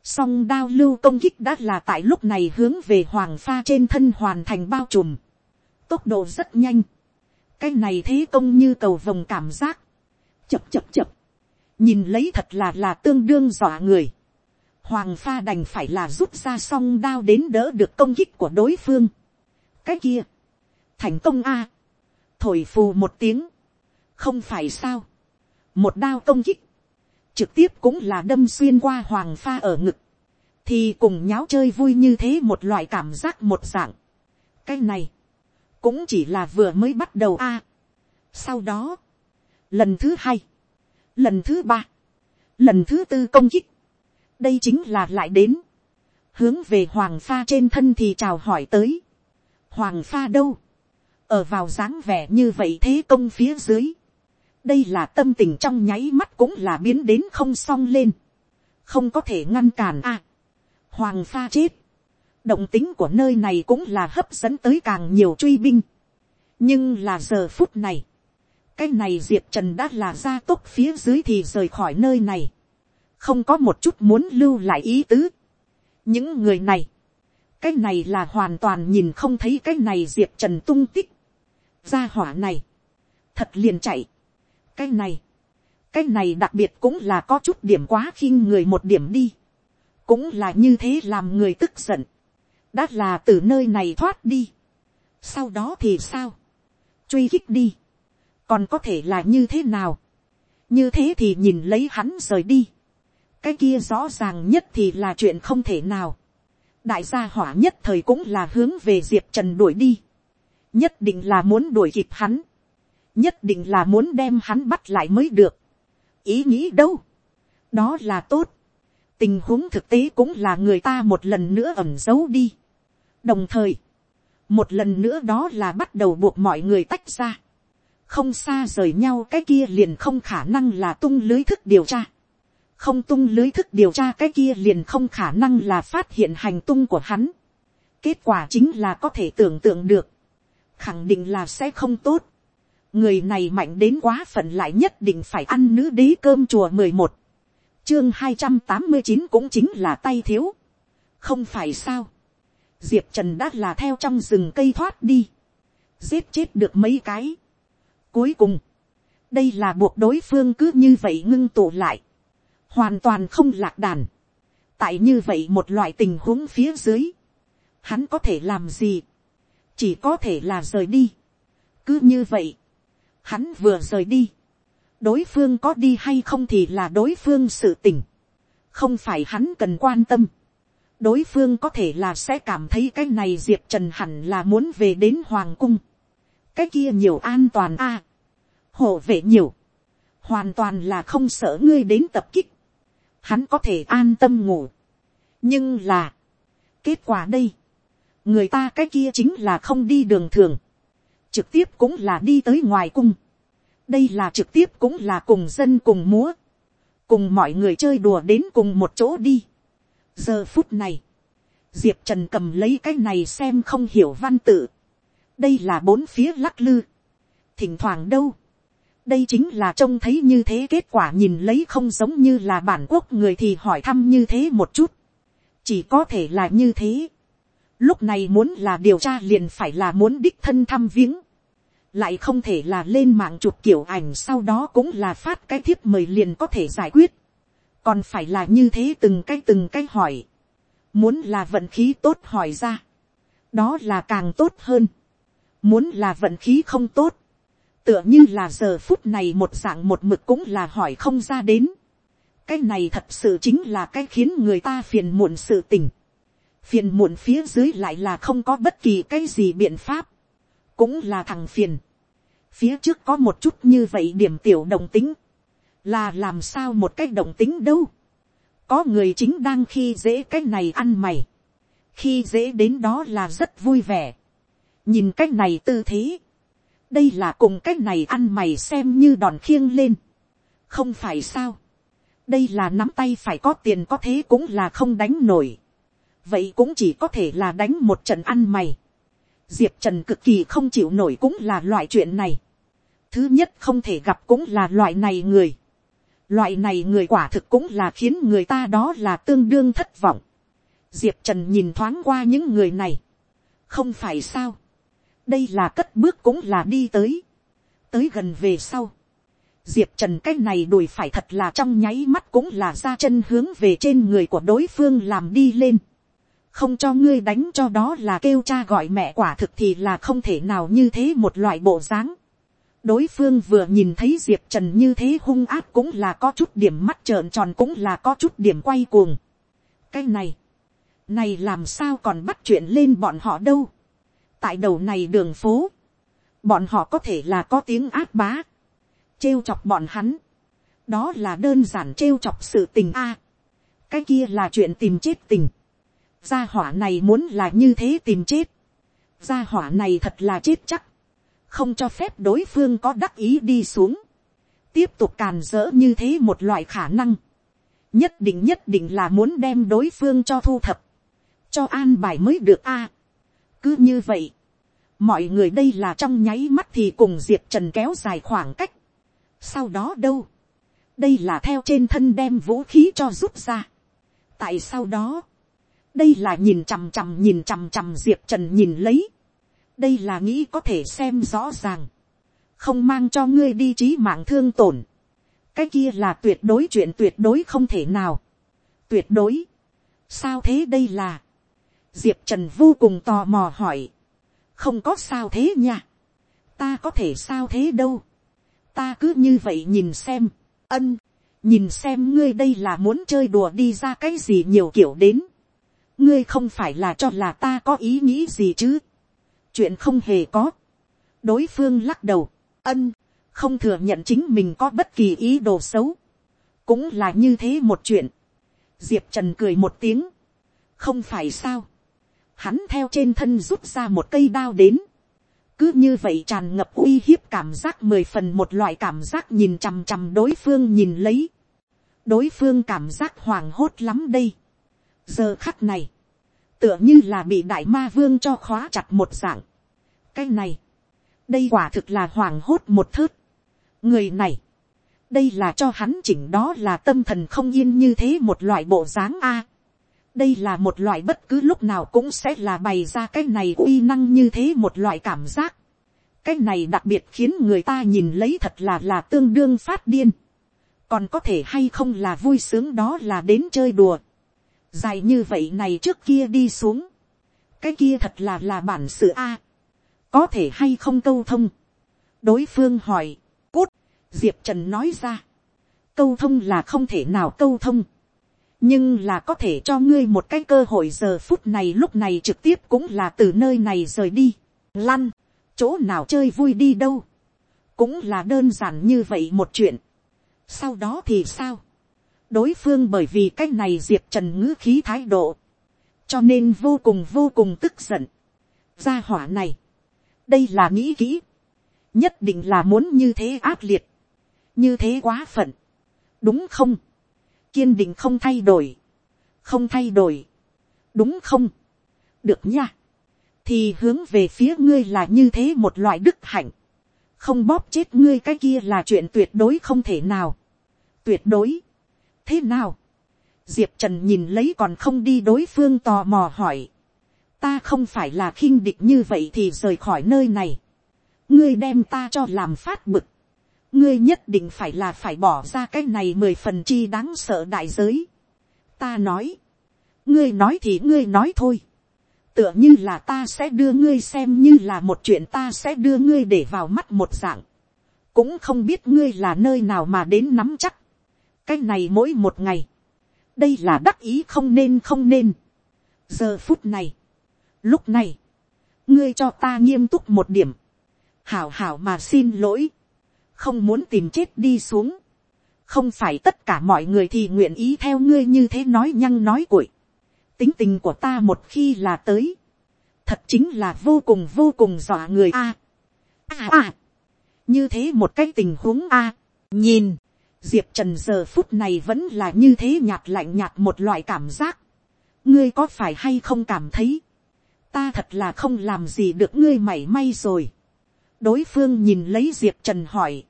song đao lưu công kích đã là tại lúc này hướng về hoàng pha trên thân hoàn thành bao trùm. tốc độ rất nhanh. cái này thế công như cầu vồng cảm giác chập chập chập, nhìn lấy thật là là tương đương dọa người, hoàng pha đành phải là rút ra song đao đến đỡ được công kích của đối phương cái kia, thành công a, thổi phù một tiếng, không phải sao, một đao công kích, trực tiếp cũng là đâm xuyên qua hoàng pha ở ngực, thì cùng nháo chơi vui như thế một loại cảm giác một dạng. cái này, cũng chỉ là vừa mới bắt đầu a. sau đó, lần thứ hai, lần thứ ba, lần thứ tư công kích, đây chính là lại đến, hướng về hoàng pha trên thân thì chào hỏi tới, hoàng pha đâu, ở vào dáng vẻ như vậy thế công phía dưới, đây là tâm tình trong nháy mắt cũng là biến đến không xong lên, không có thể ngăn cản a, hoàng pha chết, động tính của nơi này cũng là hấp dẫn tới càng nhiều truy binh, nhưng là giờ phút này, cái này diệp trần đã là gia tốc phía dưới thì rời khỏi nơi này, không có một chút muốn lưu lại ý tứ. những người này, cái này là hoàn toàn nhìn không thấy cái này diệp trần tung tích, gia hỏa này, thật liền chạy, cái này, cái này đặc biệt cũng là có chút điểm quá khinh người một điểm đi, cũng là như thế làm người tức giận, đã là từ nơi này thoát đi, sau đó thì sao, truy khích đi, còn có thể là như thế nào, như thế thì nhìn lấy hắn rời đi, cái kia rõ ràng nhất thì là chuyện không thể nào, đại gia hỏa nhất thời cũng là hướng về diệp trần đuổi đi, nhất định là muốn đuổi kịp hắn, nhất định là muốn đem hắn bắt lại mới được, ý nghĩ đâu, đó là tốt, tình huống thực tế cũng là người ta một lần nữa ẩm giấu đi, đồng thời, một lần nữa đó là bắt đầu buộc mọi người tách ra, không xa rời nhau cái kia liền không khả năng là tung lưới thức điều tra, không tung lưới thức điều tra cái kia liền không khả năng là phát hiện hành tung của hắn. kết quả chính là có thể tưởng tượng được, khẳng định là sẽ không tốt. người này mạnh đến quá phận lại nhất định phải ăn nữ đế cơm chùa mười một, chương hai trăm tám mươi chín cũng chính là tay thiếu. không phải sao. diệp trần đã là theo trong rừng cây thoát đi, giết chết được mấy cái. cuối cùng, đây là buộc đối phương cứ như vậy ngưng tụ lại, hoàn toàn không lạc đàn. tại như vậy một loại tình huống phía dưới, hắn có thể làm gì, chỉ có thể là rời đi. cứ như vậy, hắn vừa rời đi, đối phương có đi hay không thì là đối phương sự tình, không phải hắn cần quan tâm. đối phương có thể là sẽ cảm thấy cái này diệp trần hẳn là muốn về đến hoàng cung, cái kia nhiều an toàn a, hộ vệ nhiều, hoàn toàn là không sợ ngươi đến tập kích, hắn có thể an tâm ngủ. nhưng là, kết quả đây, người ta cái kia chính là không đi đường thường, trực tiếp cũng là đi tới ngoài cung, đây là trực tiếp cũng là cùng dân cùng múa, cùng mọi người chơi đùa đến cùng một chỗ đi. giờ phút này, diệp trần cầm lấy cái này xem không hiểu văn tự, đây là bốn phía lắc lư, thỉnh thoảng đâu, đây chính là trông thấy như thế kết quả nhìn lấy không giống như là bản quốc người thì hỏi thăm như thế một chút. chỉ có thể là như thế. lúc này muốn là điều tra liền phải là muốn đích thân thăm viếng. lại không thể là lên mạng chụp kiểu ảnh sau đó cũng là phát cái thiếp mời liền có thể giải quyết. còn phải là như thế từng cái từng cái hỏi. muốn là vận khí tốt hỏi ra. đó là càng tốt hơn. muốn là vận khí không tốt tựa như là giờ phút này một dạng một mực cũng là hỏi không ra đến. cái này thật sự chính là cái khiến người ta phiền muộn sự tình. phiền muộn phía dưới lại là không có bất kỳ cái gì biện pháp. cũng là thằng phiền. phía trước có một chút như vậy điểm tiểu đồng tính. là làm sao một cái đồng tính đâu. có người chính đang khi dễ cái này ăn mày. khi dễ đến đó là rất vui vẻ. nhìn cái này tư thế đây là cùng cái này ăn mày xem như đòn khiêng lên. không phải sao. đây là nắm tay phải có tiền có thế cũng là không đánh nổi. vậy cũng chỉ có thể là đánh một trận ăn mày. diệp trần cực kỳ không chịu nổi cũng là loại chuyện này. thứ nhất không thể gặp cũng là loại này người. loại này người quả thực cũng là khiến người ta đó là tương đương thất vọng. diệp trần nhìn thoáng qua những người này. không phải sao đây là cất bước cũng là đi tới, tới gần về sau, diệp trần cái này đùi phải thật là trong nháy mắt cũng là ra chân hướng về trên người của đối phương làm đi lên, không cho ngươi đánh cho đó là kêu cha gọi mẹ quả thực thì là không thể nào như thế một loại bộ dáng. đối phương vừa nhìn thấy diệp trần như thế hung áp cũng là có chút điểm mắt trợn tròn cũng là có chút điểm quay cuồng. cái này, này làm sao còn bắt chuyện lên bọn họ đâu tại đầu này đường phố, bọn họ có thể là có tiếng ác bá, trêu chọc bọn hắn, đó là đơn giản trêu chọc sự tình a, cái kia là chuyện tìm chết tình, gia hỏa này muốn là như thế tìm chết, gia hỏa này thật là chết chắc, không cho phép đối phương có đắc ý đi xuống, tiếp tục càn dỡ như thế một loại khả năng, nhất định nhất định là muốn đem đối phương cho thu thập, cho an bài mới được a. Cứ như vậy, mọi người đây là trong nháy mắt thì cùng diệp trần kéo dài khoảng cách. sau đó đâu, đây là theo trên thân đem vũ khí cho rút ra. tại sau đó, đây là nhìn chằm chằm nhìn chằm chằm diệp trần nhìn lấy. đây là nghĩ có thể xem rõ ràng, không mang cho ngươi đi trí mạng thương tổn. cái kia là tuyệt đối chuyện tuyệt đối không thể nào. tuyệt đối. sao thế đây là. diệp trần vô cùng tò mò hỏi không có sao thế nha, ta có thể sao thế đâu, ta cứ như vậy nhìn xem, ân, nhìn xem ngươi đây là muốn chơi đùa đi ra cái gì nhiều kiểu đến, ngươi không phải là cho là ta có ý nghĩ gì chứ, chuyện không hề có, đối phương lắc đầu, ân, không thừa nhận chính mình có bất kỳ ý đồ xấu, cũng là như thế một chuyện, diệp trần cười một tiếng, không phải sao, hắn theo trên thân rút ra một cây đao đến, cứ như vậy tràn ngập uy hiếp cảm giác mười phần một loại cảm giác nhìn chằm chằm đối phương nhìn lấy. đối phương cảm giác hoảng hốt lắm đây. giờ khắc này, tựa như là bị đại ma vương cho khóa chặt một dạng. cái này, đây quả thực là hoảng hốt một thớt. người này, đây là cho hắn chỉnh đó là tâm thần không yên như thế một loại bộ dáng a đây là một loại bất cứ lúc nào cũng sẽ là bày ra cái này uy năng như thế một loại cảm giác. cái này đặc biệt khiến người ta nhìn lấy thật là là tương đương phát điên. còn có thể hay không là vui sướng đó là đến chơi đùa. dài như vậy này trước kia đi xuống. cái kia thật là là bản sự a. có thể hay không câu thông. đối phương hỏi diệp trần nói ra, câu thông là không thể nào câu thông, nhưng là có thể cho ngươi một cái cơ hội giờ phút này lúc này trực tiếp cũng là từ nơi này rời đi, lăn, chỗ nào chơi vui đi đâu, cũng là đơn giản như vậy một chuyện. sau đó thì sao, đối phương bởi vì cái này diệp trần ngữ khí thái độ, cho nên vô cùng vô cùng tức giận. gia hỏa này, đây là nghĩ kỹ, nhất định là muốn như thế ác liệt, như thế quá phận, đúng không, kiên định không thay đổi, không thay đổi, đúng không, được nha, thì hướng về phía ngươi là như thế một loại đức hạnh, không bóp chết ngươi cái kia là chuyện tuyệt đối không thể nào, tuyệt đối, thế nào, diệp trần nhìn lấy còn không đi đối phương tò mò hỏi, ta không phải là khinh địch như vậy thì rời khỏi nơi này, ngươi đem ta cho làm phát bực, ngươi nhất định phải là phải bỏ ra cái này mười phần chi đáng sợ đại giới. ta nói, ngươi nói thì ngươi nói thôi. tựa như là ta sẽ đưa ngươi xem như là một chuyện ta sẽ đưa ngươi để vào mắt một dạng. cũng không biết ngươi là nơi nào mà đến nắm chắc. cái này mỗi một ngày. đây là đắc ý không nên không nên. giờ phút này, lúc này, ngươi cho ta nghiêm túc một điểm. hảo hảo mà xin lỗi không muốn tìm chết đi xuống, không phải tất cả mọi người thì nguyện ý theo ngươi như thế nói nhăng nói cuội. tính tình của ta một khi là tới, thật chính là vô cùng vô cùng dọa người a. a a, như thế một cái tình huống a, nhìn, diệp trần giờ phút này vẫn là như thế nhạt lạnh nhạt một loại cảm giác. ngươi có phải hay không cảm thấy, ta thật là không làm gì được ngươi mảy may rồi đối phương nhìn lấy diệp trần hỏi.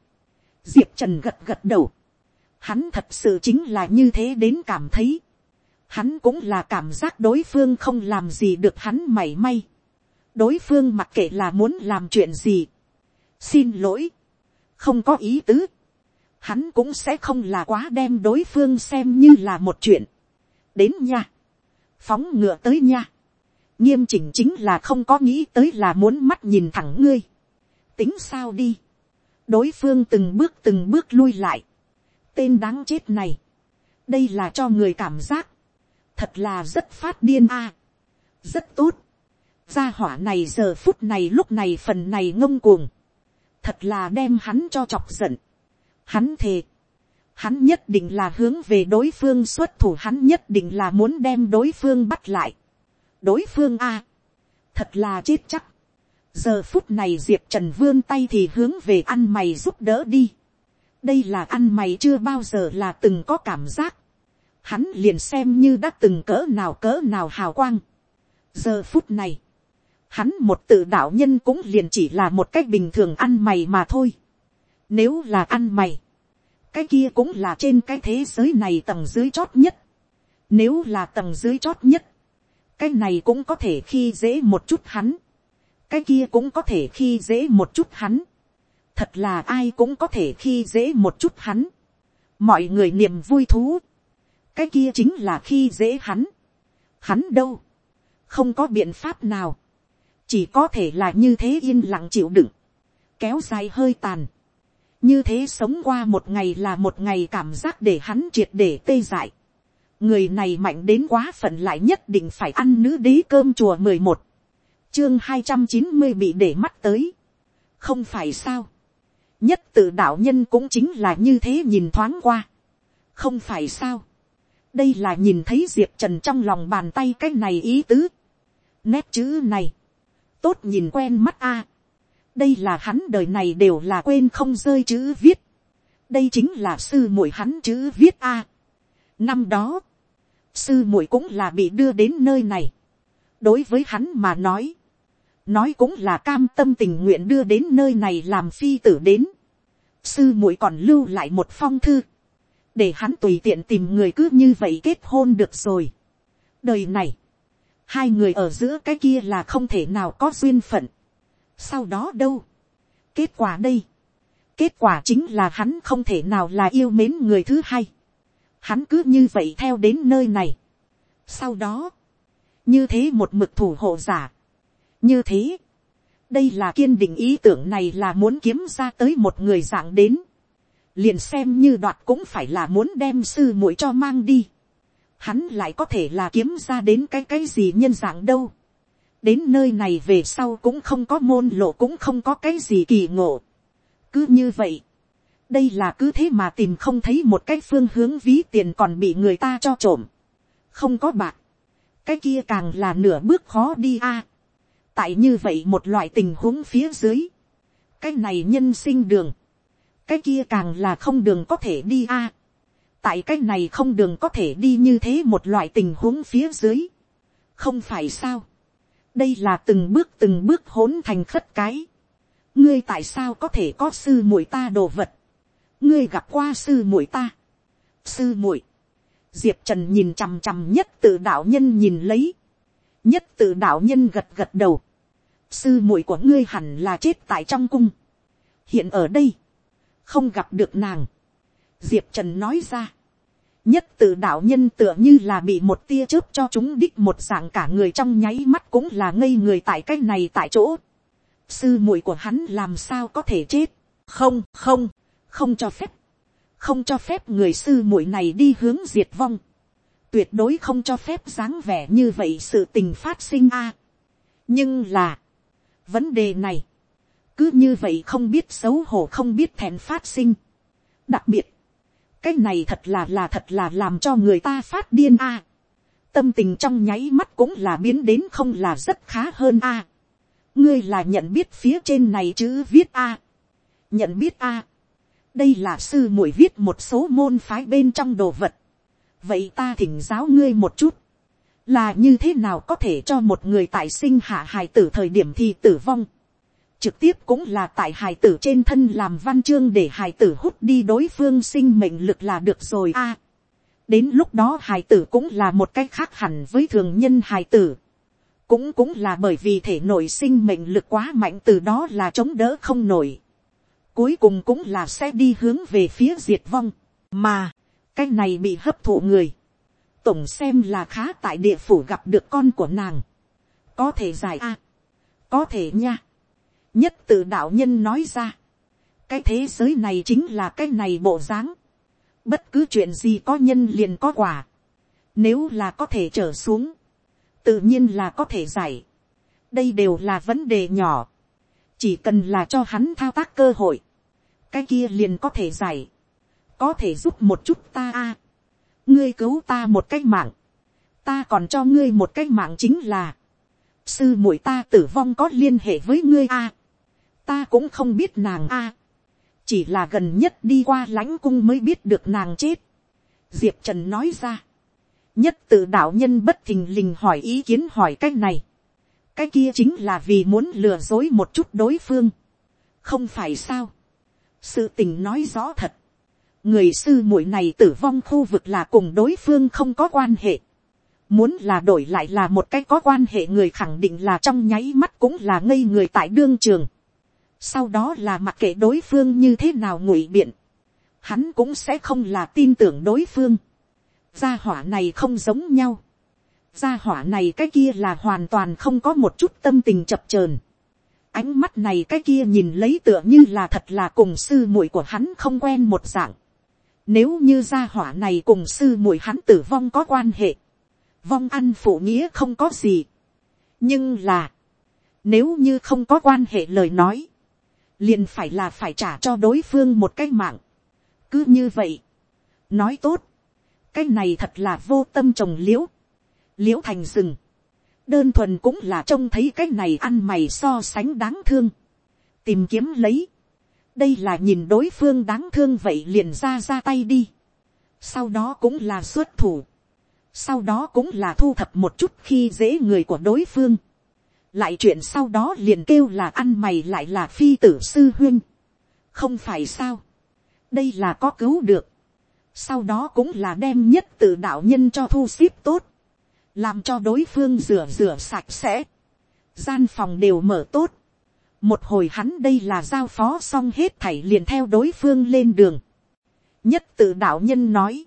diệp trần gật gật đầu. hắn thật sự chính là như thế đến cảm thấy. hắn cũng là cảm giác đối phương không làm gì được hắn mảy may. đối phương mặc kệ là muốn làm chuyện gì. xin lỗi. không có ý tứ. hắn cũng sẽ không là quá đem đối phương xem như là một chuyện. đến nha. phóng ngựa tới nha nghiêm chỉnh chính là không có nghĩ tới là muốn mắt nhìn thẳng ngươi tính sao đi. đối phương từng bước từng bước lui lại. tên đáng chết này. đây là cho người cảm giác. thật là rất phát điên a. rất tốt. gia hỏa này giờ phút này lúc này phần này ngông cuồng. thật là đem hắn cho chọc giận. hắn thề. hắn nhất định là hướng về đối phương xuất thủ hắn nhất định là muốn đem đối phương bắt lại. đối phương a. thật là chết chắc giờ phút này diệp trần vươn tay thì hướng về ăn mày giúp đỡ đi. đây là ăn mày chưa bao giờ là từng có cảm giác. hắn liền xem như đã từng cỡ nào cỡ nào hào quang. giờ phút này, hắn một tự đạo nhân cũng liền chỉ là một cách bình thường ăn mày mà thôi. nếu là ăn mày, cái kia cũng là trên cái thế giới này tầng dưới chót nhất. nếu là tầng dưới chót nhất, cái này cũng có thể khi dễ một chút hắn cái kia cũng có thể khi dễ một chút hắn. thật là ai cũng có thể khi dễ một chút hắn. mọi người niềm vui thú. cái kia chính là khi dễ hắn. hắn đâu. không có biện pháp nào. chỉ có thể là như thế yên lặng chịu đựng. kéo dài hơi tàn. như thế sống qua một ngày là một ngày cảm giác để hắn triệt để tê dại. người này mạnh đến quá phận lại nhất định phải ăn nữ đế cơm chùa mười một chương hai trăm chín mươi bị để mắt tới. không phải sao. nhất tự đạo nhân cũng chính là như thế nhìn thoáng qua. không phải sao. đây là nhìn thấy diệp trần trong lòng bàn tay cái này ý tứ. nét chữ này. tốt nhìn quen mắt a. đây là hắn đời này đều là quên không rơi chữ viết. đây chính là sư muội hắn chữ viết a. Năm đó, sư muội cũng là bị đưa đến nơi này. đối với hắn mà nói, nói cũng là cam tâm tình nguyện đưa đến nơi này làm phi tử đến. sư muội còn lưu lại một phong thư, để hắn tùy tiện tìm người cứ như vậy kết hôn được rồi. đời này, hai người ở giữa cái kia là không thể nào có duyên phận. sau đó đâu, kết quả đây, kết quả chính là hắn không thể nào là yêu mến người thứ hai. hắn cứ như vậy theo đến nơi này. sau đó, như thế một mực thủ hộ giả, như thế, đây là kiên định ý tưởng này là muốn kiếm ra tới một người dạng đến, liền xem như đoạt cũng phải là muốn đem sư muội cho mang đi hắn lại có thể là kiếm ra đến cái cái gì nhân dạng đâu. đến nơi này về sau cũng không có môn lộ cũng không có cái gì kỳ ngộ. cứ như vậy, đây là cứ thế mà tìm không thấy một cái phương hướng ví tiền còn bị người ta cho trộm. không có bạc, cái kia càng là nửa bước khó đi a tại như vậy một loại tình huống phía dưới, cái này nhân sinh đường, cái kia càng là không đường có thể đi a tại cái này không đường có thể đi như thế một loại tình huống phía dưới. không phải sao. đây là từng bước từng bước hỗn thành khất cái. ngươi tại sao có thể có sư muội ta đồ vật. ngươi gặp qua sư muội ta. sư muội. diệp trần nhìn chằm chằm nhất tự đạo nhân nhìn lấy. nhất tự đạo nhân gật gật đầu sư muội của ngươi hẳn là chết tại trong cung. hiện ở đây, không gặp được nàng diệp trần nói ra, nhất tự đạo nhân tựa như là bị một tia chớp cho chúng đích một dạng cả người trong nháy mắt cũng là ngây người tại cái này tại chỗ. sư muội của hắn làm sao có thể chết. không không không cho phép không cho phép người sư muội này đi hướng diệt vong. tuyệt đối không cho phép dáng vẻ như vậy sự tình phát sinh a. nhưng là vấn đề này cứ như vậy không biết xấu hổ, không biết thẹn phát sinh. đặc biệt, cái này thật là là thật là làm cho người ta phát điên a. tâm tình trong nháy mắt cũng là biến đến không là rất khá hơn a. ngươi là nhận biết phía trên này chữ viết a. nhận biết a. đây là sư muội viết một số môn phái bên trong đồ vật. vậy ta thỉnh giáo ngươi một chút là như thế nào có thể cho một người tại sinh hạ hài tử thời điểm thì tử vong trực tiếp cũng là tại hài tử trên thân làm văn chương để hài tử hút đi đối phương sinh mệnh lực là được rồi a. đến lúc đó hài tử cũng là một cách khác hẳn với thường nhân hài tử. cũng cũng là bởi vì thể nội sinh mệnh lực quá mạnh từ đó là chống đỡ không nổi. cuối cùng cũng là sẽ đi hướng về phía diệt vong. mà, cái này bị hấp thụ người tổng xem là khá tại địa phủ gặp được con của nàng. có thể giải a. có thể nha. Nhất từ đạo nhân nói ra, cái thế giới này chính là cái này bộ dáng, bất cứ chuyện gì có nhân liền có quả, nếu là có thể trở xuống, tự nhiên là có thể giải, đây đều là vấn đề nhỏ, chỉ cần là cho hắn thao tác cơ hội, cái kia liền có thể giải, có thể giúp một chút ta a, ngươi cứu ta một cái mạng, ta còn cho ngươi một cái mạng chính là, sư muội ta tử vong có liên hệ với ngươi a, ta cũng không biết nàng a, chỉ là gần nhất đi qua lãnh cung mới biết được nàng chết. diệp trần nói ra, nhất tự đạo nhân bất thình lình hỏi ý kiến hỏi cái này, cái kia chính là vì muốn lừa dối một chút đối phương, không phải sao, sự tình nói rõ thật, người sư muội này tử vong khu vực là cùng đối phương không có quan hệ, muốn là đổi lại là một cái có quan hệ người khẳng định là trong nháy mắt cũng là ngây người tại đương trường sau đó là mặc kệ đối phương như thế nào ngụy biện, hắn cũng sẽ không là tin tưởng đối phương. gia hỏa này không giống nhau. gia hỏa này cái kia là hoàn toàn không có một chút tâm tình chập chờn. ánh mắt này cái kia nhìn lấy tựa như là thật là cùng sư muội của hắn không quen một dạng nếu như gia hỏa này cùng sư muội hắn tử vong có quan hệ, vong ăn phụ nghĩa không có gì. nhưng là, nếu như không có quan hệ lời nói, liền phải là phải trả cho đối phương một cái mạng. cứ như vậy, nói tốt, cái này thật là vô tâm trồng liễu, liễu thành rừng, đơn thuần cũng là trông thấy cái này ăn mày so sánh đáng thương, tìm kiếm lấy, đây là nhìn đối phương đáng thương vậy liền ra ra tay đi. sau đó cũng là xuất thủ, sau đó cũng là thu thập một chút khi dễ người của đối phương, lại chuyện sau đó liền kêu là ăn mày lại là phi tử sư huyên, không phải sao, đây là có cứu được, sau đó cũng là đem nhất tự đạo nhân cho thu xếp tốt, làm cho đối phương rửa rửa sạch sẽ, gian phòng đều mở tốt, một hồi hắn đây là giao phó xong hết thảy liền theo đối phương lên đường, nhất tự đạo nhân nói,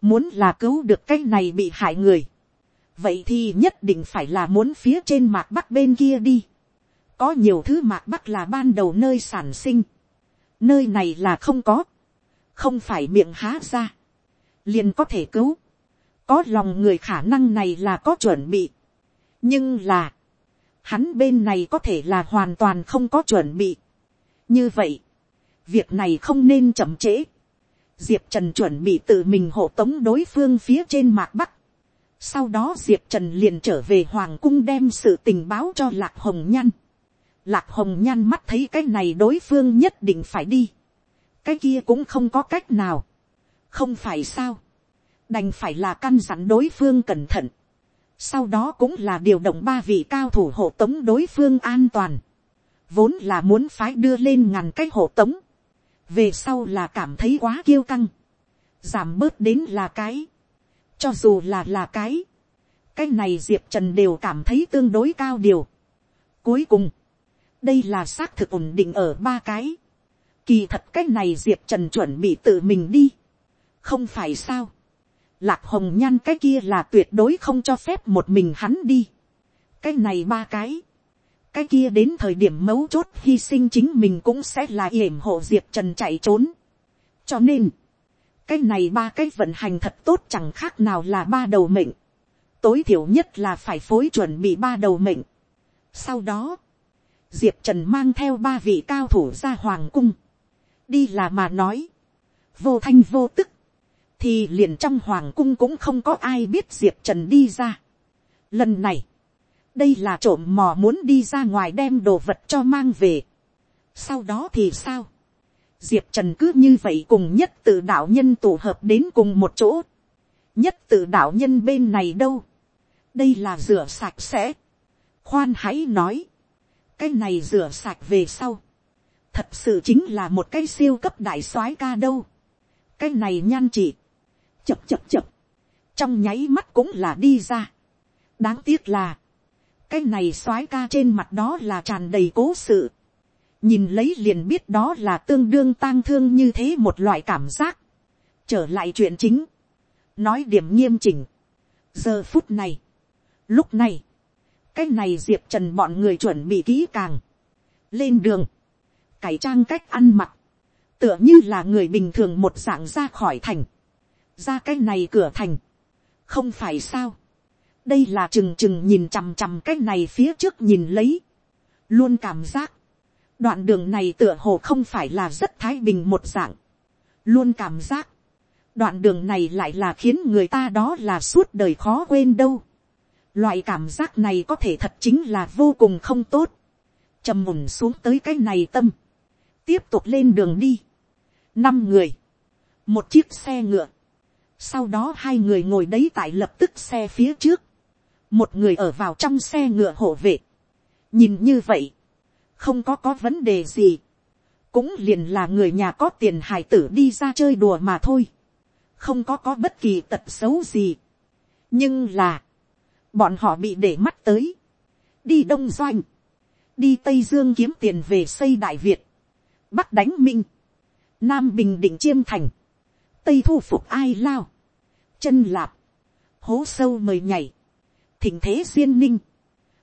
muốn là cứu được cái này bị hại người, vậy thì nhất định phải là muốn phía trên mạc bắc bên kia đi. có nhiều thứ mạc bắc là ban đầu nơi sản sinh, nơi này là không có, không phải miệng há ra, liền có thể cứu, có lòng người khả năng này là có chuẩn bị, nhưng là, hắn bên này có thể là hoàn toàn không có chuẩn bị. như vậy, việc này không nên chậm trễ, diệp trần chuẩn bị tự mình hộ tống đối phương phía trên mạc bắc. sau đó diệp trần liền trở về hoàng cung đem sự tình báo cho lạc hồng nhan. lạc hồng nhan mắt thấy cái này đối phương nhất định phải đi. cái kia cũng không có cách nào. không phải sao. đành phải là căn dặn đối phương cẩn thận sau đó cũng là điều động ba vị cao thủ hộ tống đối phương an toàn. vốn là muốn phái đưa lên ngàn cái hộ tống. Về sau là cảm thấy quá kiêu căng, giảm bớt đến là cái, cho dù là là cái, cái này diệp trần đều cảm thấy tương đối cao điều. Cuối cùng, đây là xác thực ổn định ở ba cái, kỳ thật cái này diệp trần chuẩn bị tự mình đi, không phải sao, lạc hồng nhan cái kia là tuyệt đối không cho phép một mình hắn đi, cái này ba cái, cái kia đến thời điểm mấu chốt hy sinh chính mình cũng sẽ là yểm hộ diệp trần chạy trốn. cho nên, cái này ba cái vận hành thật tốt chẳng khác nào là ba đầu mệnh. tối thiểu nhất là phải phối chuẩn bị ba đầu mệnh. sau đó, diệp trần mang theo ba vị cao thủ ra hoàng cung. đi là mà nói, vô thanh vô tức, thì liền trong hoàng cung cũng không có ai biết diệp trần đi ra. lần này, đây là trộm mò muốn đi ra ngoài đem đồ vật cho mang về. sau đó thì sao, diệp trần cứ như vậy cùng nhất tự đạo nhân tụ hợp đến cùng một chỗ. nhất tự đạo nhân bên này đâu, đây là rửa sạch sẽ. khoan hãy nói, cái này rửa sạch về sau, thật sự chính là một cái siêu cấp đại soái ca đâu. cái này nhan chị, chập chập chập, trong nháy mắt cũng là đi ra. đáng tiếc là, cái này soái ca trên mặt đó là tràn đầy cố sự. nhìn lấy liền biết đó là tương đương tang thương như thế một loại cảm giác. trở lại chuyện chính. nói điểm nghiêm chỉnh. giờ phút này. lúc này. cái này diệp trần bọn người chuẩn bị kỹ càng. lên đường. cải trang cách ăn mặc. tựa như là người bình thường một dạng ra khỏi thành ra cái này cửa thành. không phải sao đây là trừng trừng nhìn chằm chằm cái này phía trước nhìn lấy, luôn cảm giác, đoạn đường này tựa hồ không phải là rất thái bình một dạng, luôn cảm giác, đoạn đường này lại là khiến người ta đó là suốt đời khó quên đâu. Loại cảm giác này có thể thật chính là vô cùng không tốt. trầm mùn xuống tới cái này tâm. tiếp tục lên đường đi. năm người. một chiếc xe ngựa sau đó hai người ngồi đấy tại lập tức xe phía trước. Một người ở vào trong xe ngựa hộ vệ, nhìn như vậy, không có có vấn đề gì, cũng liền là người nhà có tiền hài tử đi ra chơi đùa mà thôi, không có có bất kỳ tật xấu gì, nhưng là, bọn họ bị để mắt tới, đi đông doanh, đi tây dương kiếm tiền về xây đại việt, bắc đánh minh, nam bình định chiêm thành, tây thu phục ai lao, chân lạp, hố sâu mời nhảy, thình thế duyên ninh.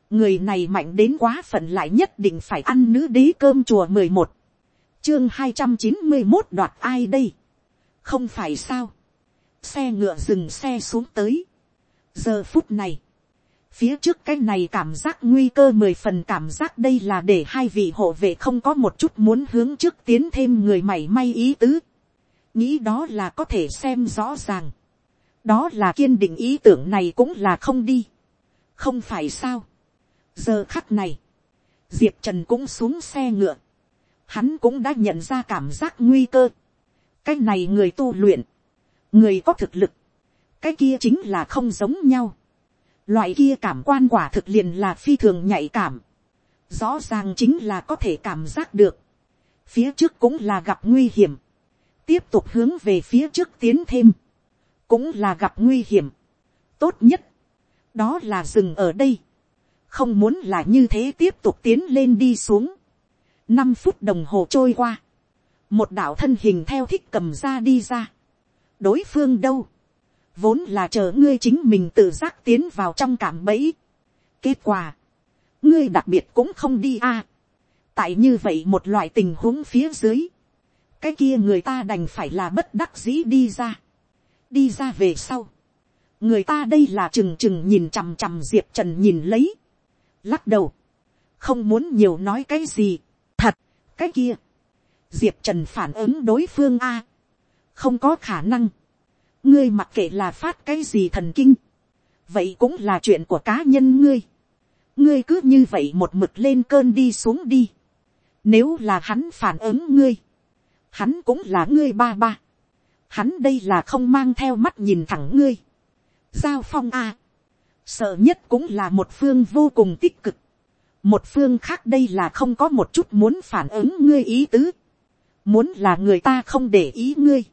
người này mạnh đến quá phận lại nhất định phải ăn nữ đế cơm chùa mười một, chương hai trăm chín mươi một đoạt ai đây. không phải sao. xe ngựa dừng xe xuống tới. giờ phút này, phía trước cái này cảm giác nguy cơ mười phần cảm giác đây là để hai vị hộ vệ không có một chút muốn hướng trước tiến thêm người mảy may ý tứ. nghĩ đó là có thể xem rõ ràng đó là kiên định ý tưởng này cũng là không đi không phải sao. giờ khắc này, diệp trần cũng xuống xe ngựa. hắn cũng đã nhận ra cảm giác nguy cơ. cái này người tu luyện, người có thực lực, cái kia chính là không giống nhau. Loại kia cảm quan quả thực liền là phi thường nhạy cảm. Rõ ràng chính là có thể cảm giác được. Phía trước cũng là gặp nguy hiểm. Tiếp tục hướng về phía trước tiến thêm. Cũng là gặp nguy hiểm. Tốt nhất. Đó là dừng ở đây. Không muốn là như thế tiếp tục tiến lên đi xuống. năm phút đồng hồ trôi qua. Một đạo thân hình theo thích cầm ra đi ra. Đối phương đâu? vốn là chờ ngươi chính mình tự giác tiến vào trong cảm bẫy. kết quả, ngươi đặc biệt cũng không đi a. tại như vậy một loại tình huống phía dưới, cái kia người ta đành phải là bất đắc dĩ đi ra đi ra về sau, người ta đây là trừng trừng nhìn chằm chằm diệp trần nhìn lấy, lắc đầu, không muốn nhiều nói cái gì, thật, cái kia, diệp trần phản ứng đối phương a, không có khả năng, ngươi mặc kệ là phát cái gì thần kinh, vậy cũng là chuyện của cá nhân ngươi. ngươi cứ như vậy một mực lên cơn đi xuống đi. nếu là hắn phản ứng ngươi, hắn cũng là ngươi ba ba hắn đây là không mang theo mắt nhìn thẳng ngươi. giao phong a. sợ nhất cũng là một phương vô cùng tích cực. một phương khác đây là không có một chút muốn phản ứng ngươi ý tứ. muốn là người ta không để ý ngươi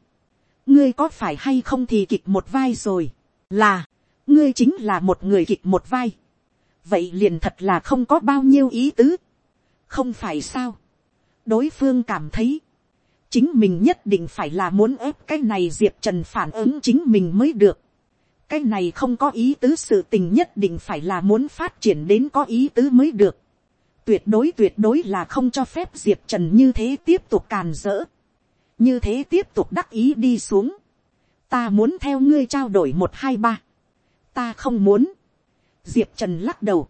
ngươi có phải hay không thì kịch một vai rồi, là, ngươi chính là một người kịch một vai, vậy liền thật là không có bao nhiêu ý tứ, không phải sao, đối phương cảm thấy, chính mình nhất định phải là muốn ép cái này diệp trần phản ứng chính mình mới được, cái này không có ý tứ sự tình nhất định phải là muốn phát triển đến có ý tứ mới được, tuyệt đối tuyệt đối là không cho phép diệp trần như thế tiếp tục càn rỡ, như thế tiếp tục đắc ý đi xuống, ta muốn theo ngươi trao đổi một hai ba, ta không muốn, diệp trần lắc đầu,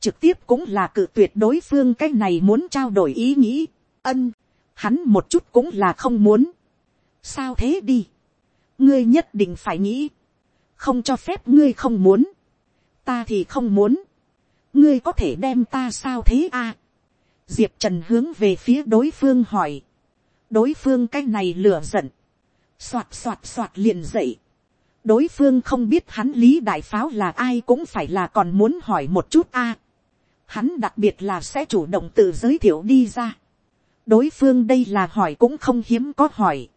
trực tiếp cũng là cự tuyệt đối phương cái này muốn trao đổi ý nghĩ, ân, hắn một chút cũng là không muốn, sao thế đi, ngươi nhất định phải nghĩ, không cho phép ngươi không muốn, ta thì không muốn, ngươi có thể đem ta sao thế a, diệp trần hướng về phía đối phương hỏi, đối phương cái này lửa giận, soạt soạt soạt liền dậy. đối phương không biết hắn lý đại pháo là ai cũng phải là còn muốn hỏi một chút a. hắn đặc biệt là sẽ chủ động tự giới thiệu đi ra đối phương đây là hỏi cũng không hiếm có hỏi.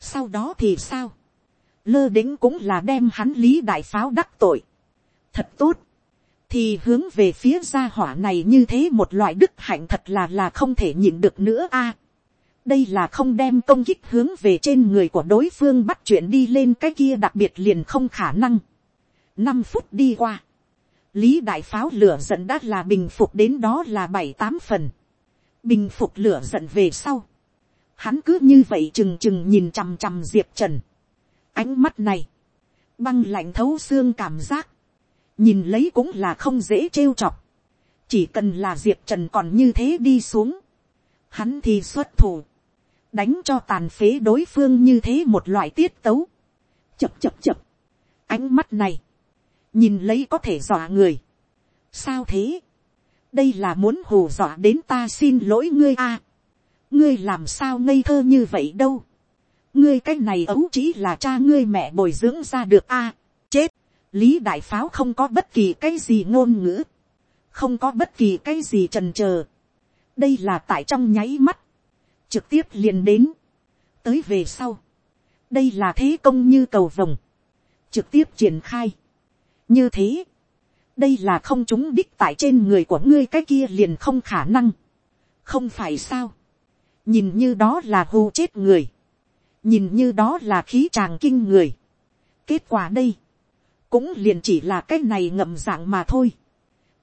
sau đó thì sao. lơ đĩnh cũng là đem hắn lý đại pháo đắc tội. thật tốt. thì hướng về phía gia hỏa này như thế một loại đức hạnh thật là là không thể nhịn được nữa a đây là không đem công kích hướng về trên người của đối phương bắt chuyện đi lên cái kia đặc biệt liền không khả năng. năm phút đi qua, lý đại pháo lửa giận đã là bình phục đến đó là bảy tám phần bình phục lửa giận về sau. hắn cứ như vậy trừng trừng nhìn chằm chằm diệp trần. ánh mắt này, băng lạnh thấu xương cảm giác, nhìn lấy cũng là không dễ trêu chọc. chỉ cần là diệp trần còn như thế đi xuống, hắn thì xuất thủ đánh cho tàn phế đối phương như thế một loại tiết tấu, chập chập chập, ánh mắt này, nhìn lấy có thể dọa người, sao thế, đây là muốn hù dọa đến ta xin lỗi ngươi a, ngươi làm sao ngây thơ như vậy đâu, ngươi cái này ấu chỉ là cha ngươi mẹ bồi dưỡng ra được a, chết, lý đại pháo không có bất kỳ cái gì ngôn ngữ, không có bất kỳ cái gì trần trờ, đây là tại trong nháy mắt, trực tiếp liền đến, tới về sau, đây là thế công như cầu vồng, trực tiếp triển khai. như thế, đây là không chúng đích tại trên người của ngươi cái kia liền không khả năng, không phải sao, nhìn như đó là hù chết người, nhìn như đó là khí tràng kinh người. kết quả đây, cũng liền chỉ là cái này ngậm dạng mà thôi,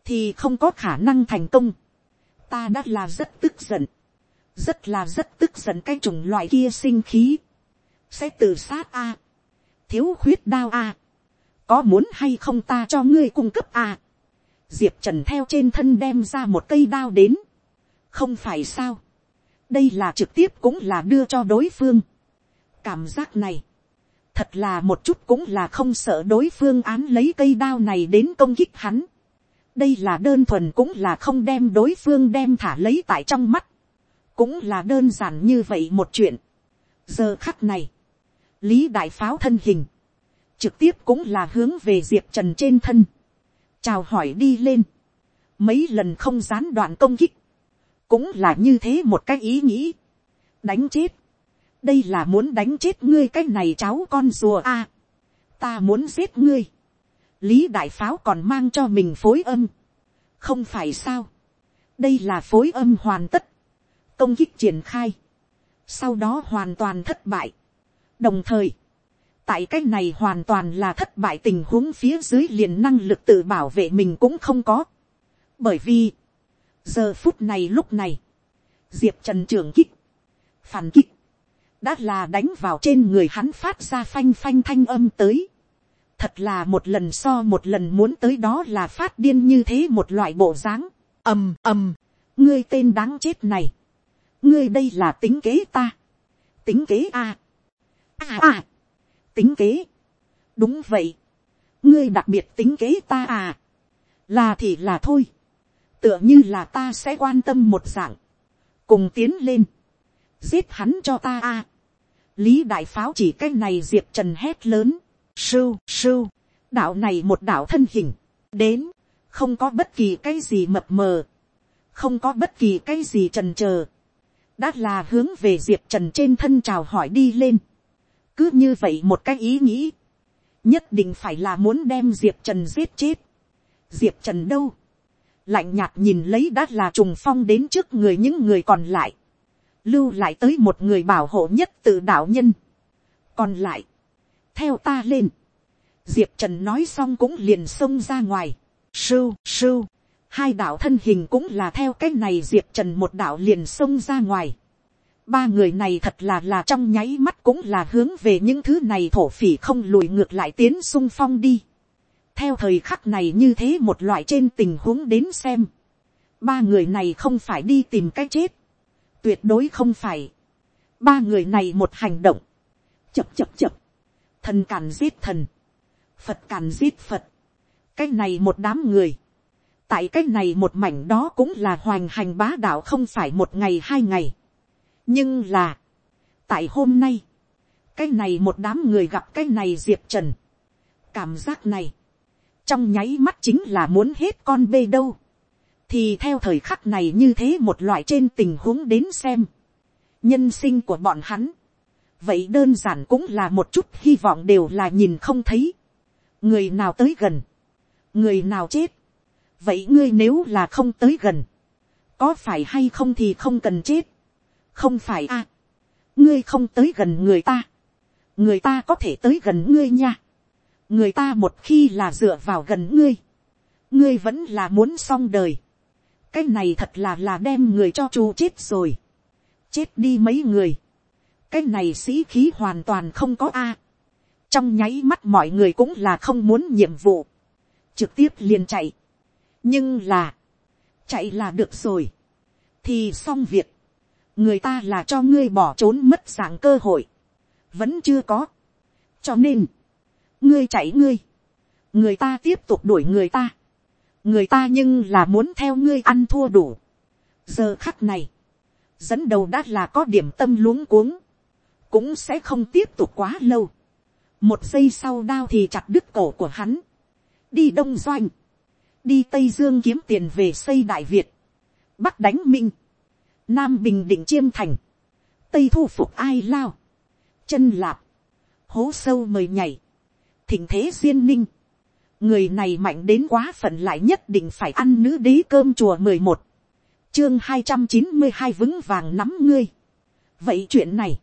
thì không có khả năng thành công. ta đã là rất tức giận, rất là rất tức giận cái chủng loại kia sinh khí, sẽ tự sát a, thiếu khuyết đao a, có muốn hay không ta cho ngươi cung cấp à? diệp trần theo trên thân đem ra một cây đao đến, không phải sao, đây là trực tiếp cũng là đưa cho đối phương, cảm giác này, thật là một chút cũng là không sợ đối phương án lấy cây đao này đến công kích hắn, đây là đơn thuần cũng là không đem đối phương đem thả lấy tại trong mắt. Cũng là đơn giản như vậy một chuyện. giờ khắc này, lý đại pháo thân hình, trực tiếp cũng là hướng về diệp trần trên thân, chào hỏi đi lên, mấy lần không gián đoạn công kích, cũng là như thế một cái ý nghĩ, đánh chết, đây là muốn đánh chết ngươi cái này cháu con rùa a, ta muốn giết ngươi, lý đại pháo còn mang cho mình phối âm, không phải sao, đây là phối âm hoàn tất, công kích triển khai, sau đó hoàn toàn thất bại, đồng thời, tại cái này hoàn toàn là thất bại tình huống phía dưới liền năng lực tự bảo vệ mình cũng không có, bởi vì, giờ phút này lúc này, diệp trần trường kích, phản kích, đã là đánh vào trên người hắn phát ra phanh phanh thanh âm tới. thật là một lần so một lần muốn tới đó là phát điên như thế một loại bộ dáng. ầm ầm, ngươi tên đáng chết này. ngươi đây là tính kế ta. tính kế a. a a tính kế. đúng vậy. ngươi đặc biệt tính kế ta à. là thì là thôi. tựa như là ta sẽ quan tâm một dạng. cùng tiến lên giết hắn cho ta à. lý đại pháo chỉ cái này diệp trần hét lớn, sưu sưu, đạo này một đạo thân hình, đến, không có bất kỳ cái gì mập mờ, không có bất kỳ cái gì trần chờ, đã là hướng về diệp trần trên thân chào hỏi đi lên, cứ như vậy một cái ý nghĩ, nhất định phải là muốn đem diệp trần giết chết, diệp trần đâu, lạnh nhạt nhìn lấy đã là trùng phong đến trước người những người còn lại, lưu lại tới một người bảo hộ nhất tự đạo nhân. còn lại, theo ta lên, diệp trần nói xong cũng liền xông ra ngoài, sưu sưu, hai đạo thân hình cũng là theo cái này diệp trần một đạo liền xông ra ngoài ba người này thật là là trong nháy mắt cũng là hướng về những thứ này thổ phỉ không lùi ngược lại tiến sung phong đi. theo thời khắc này như thế một loại trên tình huống đến xem. ba người này không phải đi tìm cái chết. Tuyệt đối không phải. ba người này một hành động, chập chập chập, thần càn giết thần, phật càn giết phật, cái này một đám người, tại cái này một mảnh đó cũng là hoành hành bá đạo không phải một ngày hai ngày, nhưng là, tại hôm nay, cái này một đám người gặp cái này diệp trần, cảm giác này, trong nháy mắt chính là muốn hết con bê đâu, thì theo thời khắc này như thế một loại trên tình huống đến xem, nhân sinh của bọn hắn, vậy đơn giản cũng là một chút hy vọng đều là nhìn không thấy, người nào tới gần, người nào chết, vậy ngươi nếu là không tới gần, có phải hay không thì không cần chết, không phải a, à, ngươi không tới gần người ta, người ta có thể tới gần ngươi nha, người ta một khi là dựa vào gần ngươi, ngươi vẫn là muốn xong đời, cái này thật là là đem người cho chu chết rồi, chết đi mấy người, cái này sĩ khí hoàn toàn không có a, trong nháy mắt mọi người cũng là không muốn nhiệm vụ, trực tiếp liền chạy, nhưng là, chạy là được rồi, thì xong việc, người ta là cho ngươi bỏ trốn mất dạng cơ hội, vẫn chưa có, cho nên, ngươi chạy ngươi, người ta tiếp tục đuổi người ta, người ta nhưng là muốn theo ngươi ăn thua đủ. giờ khắc này, dẫn đầu đã là có điểm tâm luống cuống, cũng sẽ không tiếp tục quá lâu. một giây sau đao thì chặt đứt cổ của hắn, đi đông doanh, đi tây dương kiếm tiền về xây đại việt, bắc đánh minh, nam bình định chiêm thành, tây thu phục ai lao, chân lạp, hố sâu mời nhảy, thỉnh thế duyên ninh, người này mạnh đến quá phận lại nhất định phải ăn nữ đế cơm chùa mười một, chương hai trăm chín mươi hai vững vàng nắm ngươi. vậy chuyện này,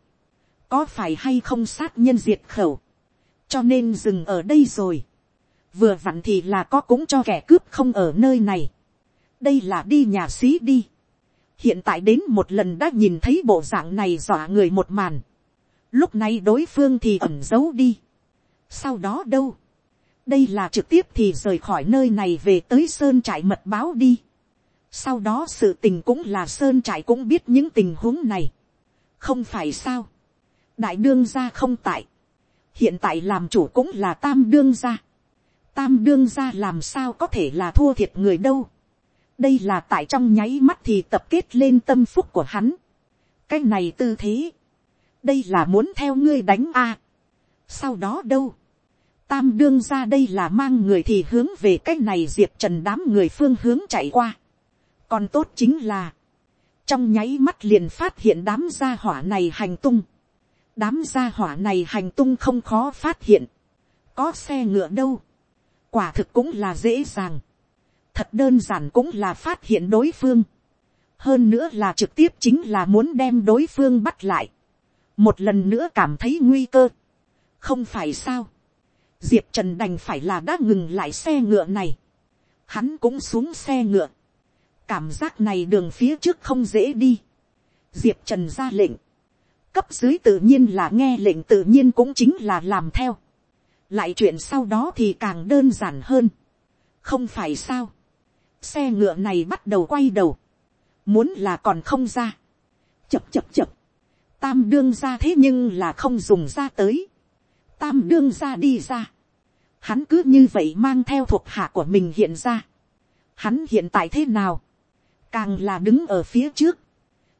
có phải hay không sát nhân diệt khẩu, cho nên dừng ở đây rồi. vừa vặn thì là có cũng cho kẻ cướp không ở nơi này. đây là đi nhà sĩ đi hiện tại đến một lần đã nhìn thấy bộ dạng này dọa người một màn. lúc này đối phương thì ẩm giấu đi. sau đó đâu, đây là trực tiếp thì rời khỏi nơi này về tới sơn trại mật báo đi. sau đó sự tình cũng là sơn trại cũng biết những tình huống này. không phải sao. đại đương gia không tại. hiện tại làm chủ cũng là tam đương gia. tam đương gia làm sao có thể là thua thiệt người đâu đây là tại trong nháy mắt thì tập kết lên tâm phúc của hắn. cái này tư thế. đây là muốn theo ngươi đánh a. sau đó đâu, tam đương ra đây là mang người thì hướng về cái này diệp trần đám người phương hướng chạy qua. còn tốt chính là, trong nháy mắt liền phát hiện đám gia hỏa này hành tung. đám gia hỏa này hành tung không khó phát hiện. có xe ngựa đâu. quả thực cũng là dễ dàng thật đơn giản cũng là phát hiện đối phương. hơn nữa là trực tiếp chính là muốn đem đối phương bắt lại. một lần nữa cảm thấy nguy cơ. không phải sao. diệp trần đành phải là đã ngừng lại xe ngựa này. hắn cũng xuống xe ngựa cảm giác này đường phía trước không dễ đi. diệp trần ra lệnh, cấp dưới tự nhiên là nghe lệnh tự nhiên cũng chính là làm theo. lại chuyện sau đó thì càng đơn giản hơn. không phải sao xe ngựa này bắt đầu quay đầu. muốn là còn không ra. chập chập chập. tam đương ra thế nhưng là không dùng ra tới. tam đương ra đi ra. hắn cứ như vậy mang theo thuộc hạ của mình hiện ra. hắn hiện tại thế nào càng là đứng ở phía trước,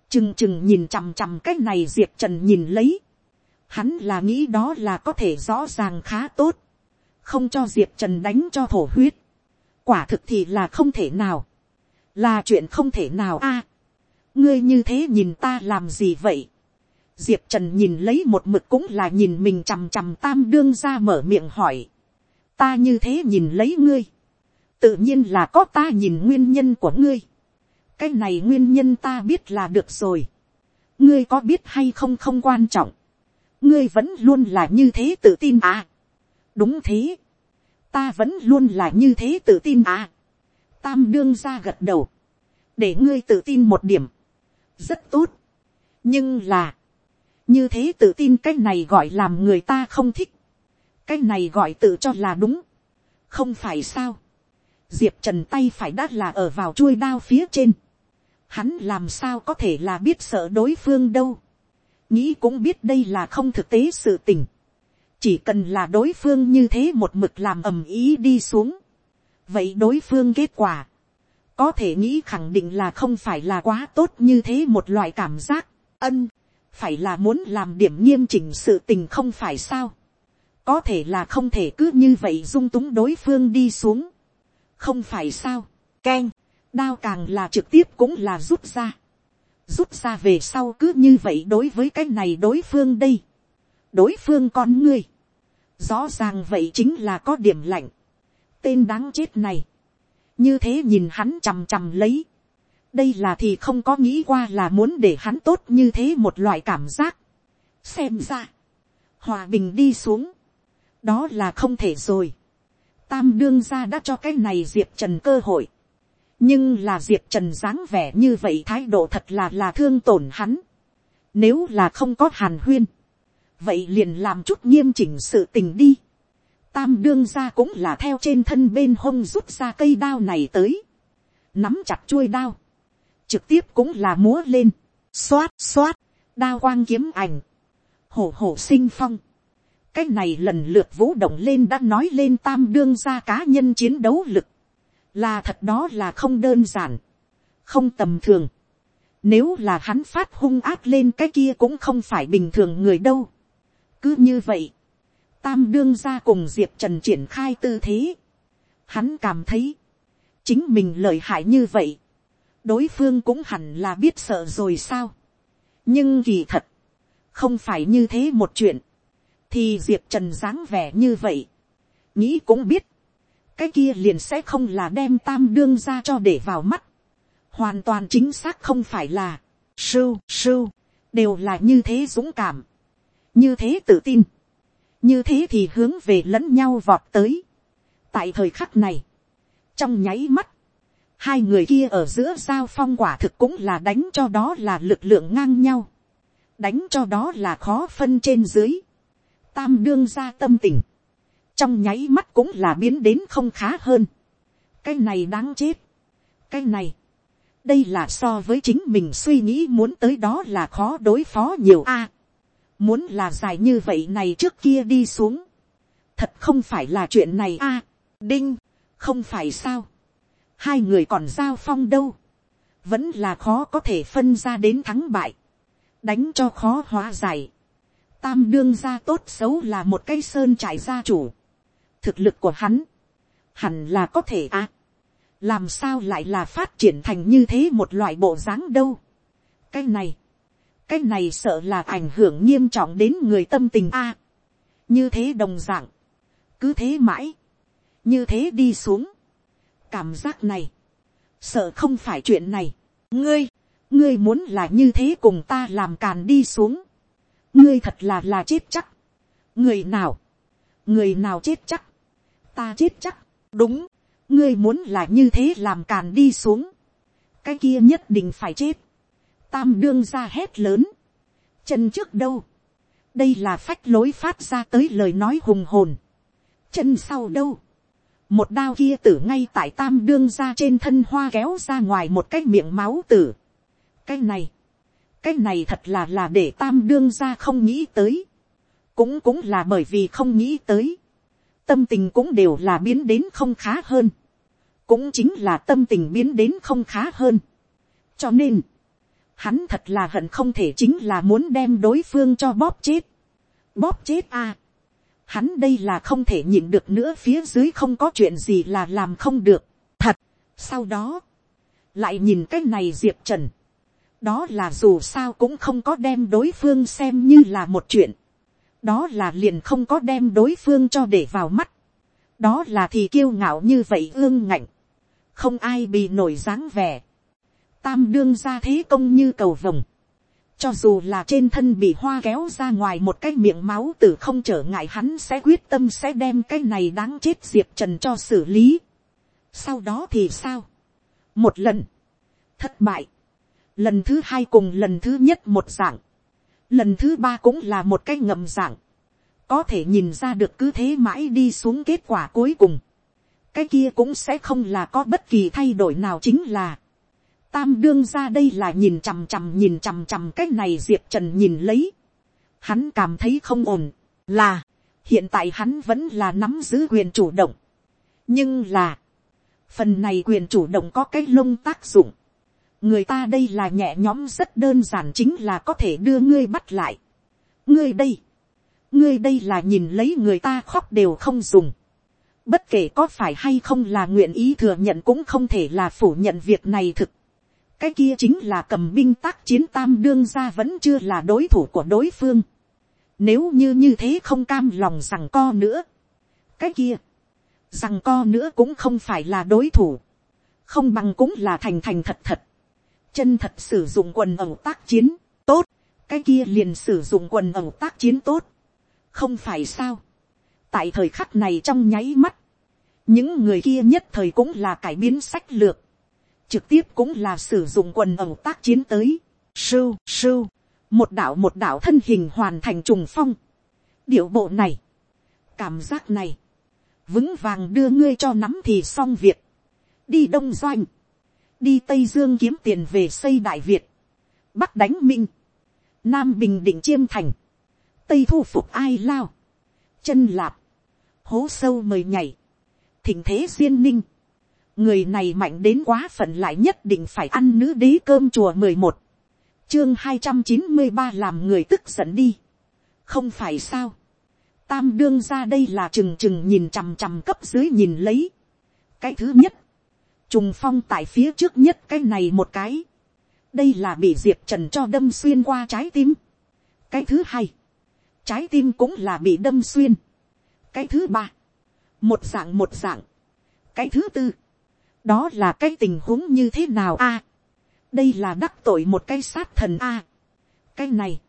chừng chừng nhìn chằm chằm cái này diệp trần nhìn lấy, hắn là nghĩ đó là có thể rõ ràng khá tốt, không cho diệp trần đánh cho thổ huyết, quả thực thì là không thể nào, là chuyện không thể nào a, ngươi như thế nhìn ta làm gì vậy, diệp trần nhìn lấy một mực cũng là nhìn mình chằm chằm tam đương ra mở miệng hỏi, ta như thế nhìn lấy ngươi, tự nhiên là có ta nhìn nguyên nhân của ngươi, cái này nguyên nhân ta biết là được rồi. ngươi có biết hay không không quan trọng. ngươi vẫn luôn là như thế tự tin à. đúng thế ta vẫn luôn là như thế tự tin à. tam đương ra gật đầu. để ngươi tự tin một điểm. rất tốt. nhưng là, như thế tự tin cái này gọi làm người ta không thích. cái này gọi tự cho là đúng. không phải sao. diệp trần tay phải đắt là ở vào chuôi đao phía trên hắn làm sao có thể là biết sợ đối phương đâu. nghĩ cũng biết đây là không thực tế sự tình chỉ cần là đối phương như thế một mực làm ầm ý đi xuống. vậy đối phương kết quả, có thể nghĩ khẳng định là không phải là quá tốt như thế một loại cảm giác, ân, phải là muốn làm điểm nghiêm chỉnh sự tình không phải sao. có thể là không thể cứ như vậy dung túng đối phương đi xuống. không phải sao, k đao càng là trực tiếp cũng là rút ra. rút ra về sau cứ như vậy đối với cái này đối phương đây đối phương con ngươi. rõ ràng vậy chính là có điểm lạnh. tên đáng chết này. như thế nhìn hắn chằm chằm lấy. đây là thì không có nghĩ qua là muốn để hắn tốt như thế một loại cảm giác. xem ra. hòa bình đi xuống. đó là không thể rồi. tam đương ra đã cho cái này diệp trần cơ hội nhưng là diệp trần dáng vẻ như vậy thái độ thật là là thương tổn hắn. nếu là không có hàn huyên, vậy liền làm chút nghiêm chỉnh sự tình đi. tam đương ra cũng là theo trên thân bên hông rút ra cây đao này tới, nắm chặt chuôi đao, trực tiếp cũng là múa lên, xoát xoát, đao quang kiếm ảnh, hổ hổ sinh phong. cái này lần lượt vũ động lên đã nói lên tam đương ra cá nhân chiến đấu lực là thật đó là không đơn giản, không tầm thường. Nếu là hắn phát hung ác lên cái kia cũng không phải bình thường người đâu cứ như vậy, tam đương ra cùng diệp trần triển khai tư thế. Hắn cảm thấy, chính mình lợi hại như vậy, đối phương cũng hẳn là biết sợ rồi sao. nhưng kỳ thật, không phải như thế một chuyện, thì diệp trần dáng vẻ như vậy, nghĩ cũng biết, cái kia liền sẽ không là đem tam đương ra cho để vào mắt. hoàn toàn chính xác không phải là, sưu sưu, đều là như thế dũng cảm, như thế tự tin, như thế thì hướng về lẫn nhau vọt tới. tại thời khắc này, trong nháy mắt, hai người kia ở giữa giao phong quả thực cũng là đánh cho đó là lực lượng ngang nhau, đánh cho đó là khó phân trên dưới, tam đương ra tâm tình, trong nháy mắt cũng là biến đến không khá hơn. cái này đáng chết. cái này, đây là so với chính mình suy nghĩ muốn tới đó là khó đối phó nhiều a muốn là dài như vậy này trước kia đi xuống. thật không phải là chuyện này a. À, đinh, không phải sao. hai người còn giao phong đâu. vẫn là khó có thể phân ra đến thắng bại. đánh cho khó hóa giải tam đương gia tốt xấu là một cây sơn trải gia chủ. thực lực của hắn, hẳn là có thể à. làm sao lại là phát triển thành như thế một loại bộ dáng đâu. cái này, cái này sợ là ảnh hưởng nghiêm trọng đến người tâm tình a. như thế đồng d ạ n g cứ thế mãi, như thế đi xuống, cảm giác này, sợ không phải chuyện này, ngươi, ngươi muốn là như thế cùng ta làm càn đi xuống, ngươi thật là là chết chắc, người nào, người nào chết chắc, ta chết chắc, đúng, ngươi muốn là như thế làm càn đi xuống, cái kia nhất định phải chết, tam đương ra hét lớn, chân trước đâu, đây là phách lối phát ra tới lời nói hùng hồn, chân sau đâu, một đao kia tử ngay tại tam đương ra trên thân hoa kéo ra ngoài một cái miệng máu tử, cái này, cái này thật là là để tam đương ra không nghĩ tới, cũng cũng là bởi vì không nghĩ tới, tâm tình cũng đều là biến đến không khá hơn, cũng chính là tâm tình biến đến không khá hơn. cho nên, hắn thật là hận không thể chính là muốn đem đối phương cho bóp chết. bóp chết a. hắn đây là không thể nhịn được nữa phía dưới không có chuyện gì là làm không được. thật, sau đó, lại nhìn cái này diệp trần. đó là dù sao cũng không có đem đối phương xem như là một chuyện. đó là liền không có đem đối phương cho để vào mắt. đó là thì kiêu ngạo như vậy ương ngạnh. không ai bị nổi dáng vẻ tam đương ra thế công như cầu vồng. Cho dù là trên thân bị hoa kéo ra ngoài một cái miệng máu tử không trở ngại hắn sẽ quyết tâm sẽ đem cái này đáng chết diệp trần cho xử lý. Sau đó thì sao? Một lần. Thất bại. Lần thứ hai cùng lần thứ nhất một dạng. Lần thứ ba cũng là một cái ngầm dạng. Có thể nhìn ra được cứ thế mãi đi xuống kết quả cuối cùng. Cái kia cũng sẽ không là có bất kỳ thay đổi nào chính là tam đương ra đây là nhìn chằm chằm nhìn chằm chằm cái này diệp trần nhìn lấy. Hắn cảm thấy không ổn, là, hiện tại hắn vẫn là nắm giữ quyền chủ động. nhưng là, phần này quyền chủ động có cái lông tác dụng. người ta đây là nhẹ nhõm rất đơn giản chính là có thể đưa ngươi bắt lại. ngươi đây, ngươi đây là nhìn lấy người ta khóc đều không dùng. bất kể có phải hay không là nguyện ý thừa nhận cũng không thể là phủ nhận việc này thực cái kia chính là cầm binh tác chiến tam đương ra vẫn chưa là đối thủ của đối phương. Nếu như như thế không cam lòng rằng co nữa. cái kia, rằng co nữa cũng không phải là đối thủ. không bằng cũng là thành thành thật thật. chân thật sử dụng quần ẩu tác chiến, tốt. cái kia liền sử dụng quần ẩu tác chiến tốt. không phải sao. tại thời khắc này trong nháy mắt, những người kia nhất thời cũng là cải biến sách lược trực tiếp cũng là sử dụng quần ẩu tác chiến tới, sưu sưu, một đạo một đạo thân hình hoàn thành trùng phong, điệu bộ này, cảm giác này, vững vàng đưa ngươi cho nắm thì xong việc, đi đông doanh, đi tây dương kiếm tiền về xây đại việt, bắc đánh minh, nam bình định chiêm thành, tây thu phục ai lao, chân lạp, hố sâu mời nhảy, thỉnh thế duyên ninh, người này mạnh đến quá phận lại nhất định phải ăn nữ đế cơm chùa mười một. Chương hai trăm chín mươi ba làm người tức giận đi. Không phải sao? Tam đương ra đây là trừng trừng nhìn chằm chằm cấp dưới nhìn lấy. Cái thứ nhất. Trùng phong tại phía trước nhất cái này một cái. Đây là bị diệp trần cho đâm xuyên qua trái tim. Cái thứ hai. Trái tim cũng là bị đâm xuyên. Cái thứ ba. Một dạng một dạng. Cái thứ tư đó là cái tình huống như thế nào a? Đây là đắc tội một cái sát thần a. Cái này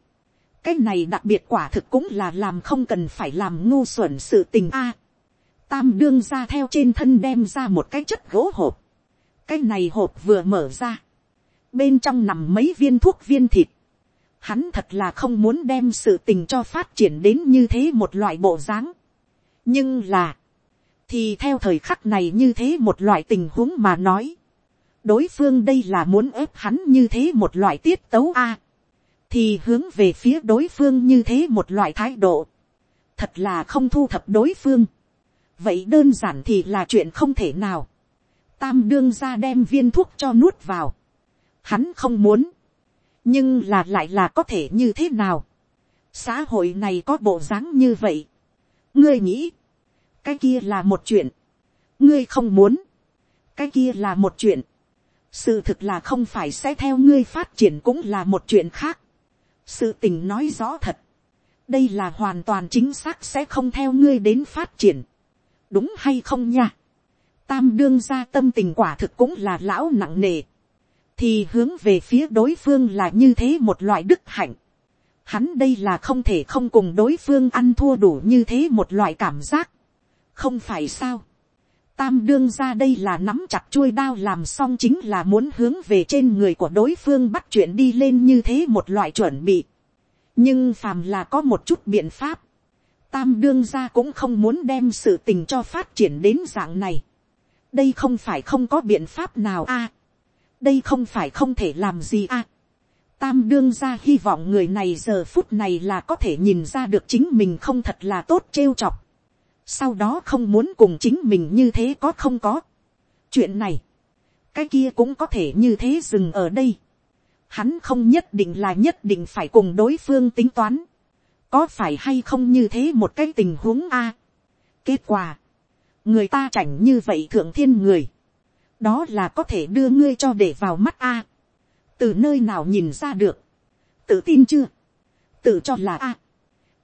cái này đặc biệt quả thực cũng là làm không cần phải làm ngu xuẩn sự tình a. Tam đương ra theo trên thân đem ra một cái chất gỗ hộp. Cái này hộp vừa mở ra. Bên trong nằm mấy viên thuốc viên thịt. Hắn thật là không muốn đem sự tình cho phát triển đến như thế một loại bộ dáng. Nhưng là thì theo thời khắc này như thế một loại tình huống mà nói, đối phương đây là muốn ép hắn như thế một loại tiết tấu a, thì hướng về phía đối phương như thế một loại thái độ, thật là không thu thập đối phương, vậy đơn giản thì là chuyện không thể nào, tam đương ra đem viên thuốc cho nuốt vào, hắn không muốn, nhưng là lại là có thể như thế nào, xã hội này có bộ dáng như vậy, ngươi nghĩ, cái kia là một chuyện, ngươi không muốn, cái kia là một chuyện, sự thực là không phải sẽ theo ngươi phát triển cũng là một chuyện khác, sự tình nói rõ thật, đây là hoàn toàn chính xác sẽ không theo ngươi đến phát triển, đúng hay không nha, tam đương ra tâm tình quả thực cũng là lão nặng nề, thì hướng về phía đối phương là như thế một loại đức hạnh, hắn đây là không thể không cùng đối phương ăn thua đủ như thế một loại cảm giác, không phải sao, tam đương ra đây là nắm chặt chuôi đao làm xong chính là muốn hướng về trên người của đối phương bắt chuyện đi lên như thế một loại chuẩn bị. nhưng phàm là có một chút biện pháp, tam đương ra cũng không muốn đem sự tình cho phát triển đến dạng này. đây không phải không có biện pháp nào a. đây không phải không thể làm gì a. tam đương ra hy vọng người này giờ phút này là có thể nhìn ra được chính mình không thật là tốt trêu chọc sau đó không muốn cùng chính mình như thế có không có. chuyện này, cái kia cũng có thể như thế dừng ở đây. hắn không nhất định là nhất định phải cùng đối phương tính toán. có phải hay không như thế một cái tình huống a. kết quả, người ta chảnh như vậy thượng thiên người. đó là có thể đưa ngươi cho để vào mắt a. từ nơi nào nhìn ra được. tự tin chưa. tự cho là a.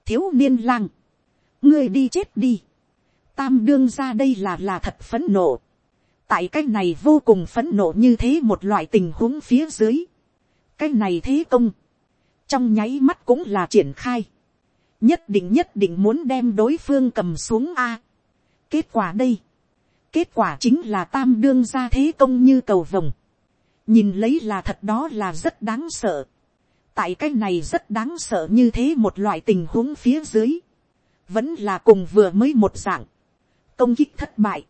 thiếu niên lang. ngươi đi chết đi tam đương ra đây là là thật phấn nộ. tại cái này vô cùng phấn nộ như thế một loại tình huống phía dưới. cái này thế công, trong nháy mắt cũng là triển khai. nhất định nhất định muốn đem đối phương cầm xuống a. kết quả đây, kết quả chính là tam đương ra thế công như cầu vồng. nhìn lấy là thật đó là rất đáng sợ. tại cái này rất đáng sợ như thế một loại tình huống phía dưới vẫn là cùng vừa mới một dạng công kích thất bại,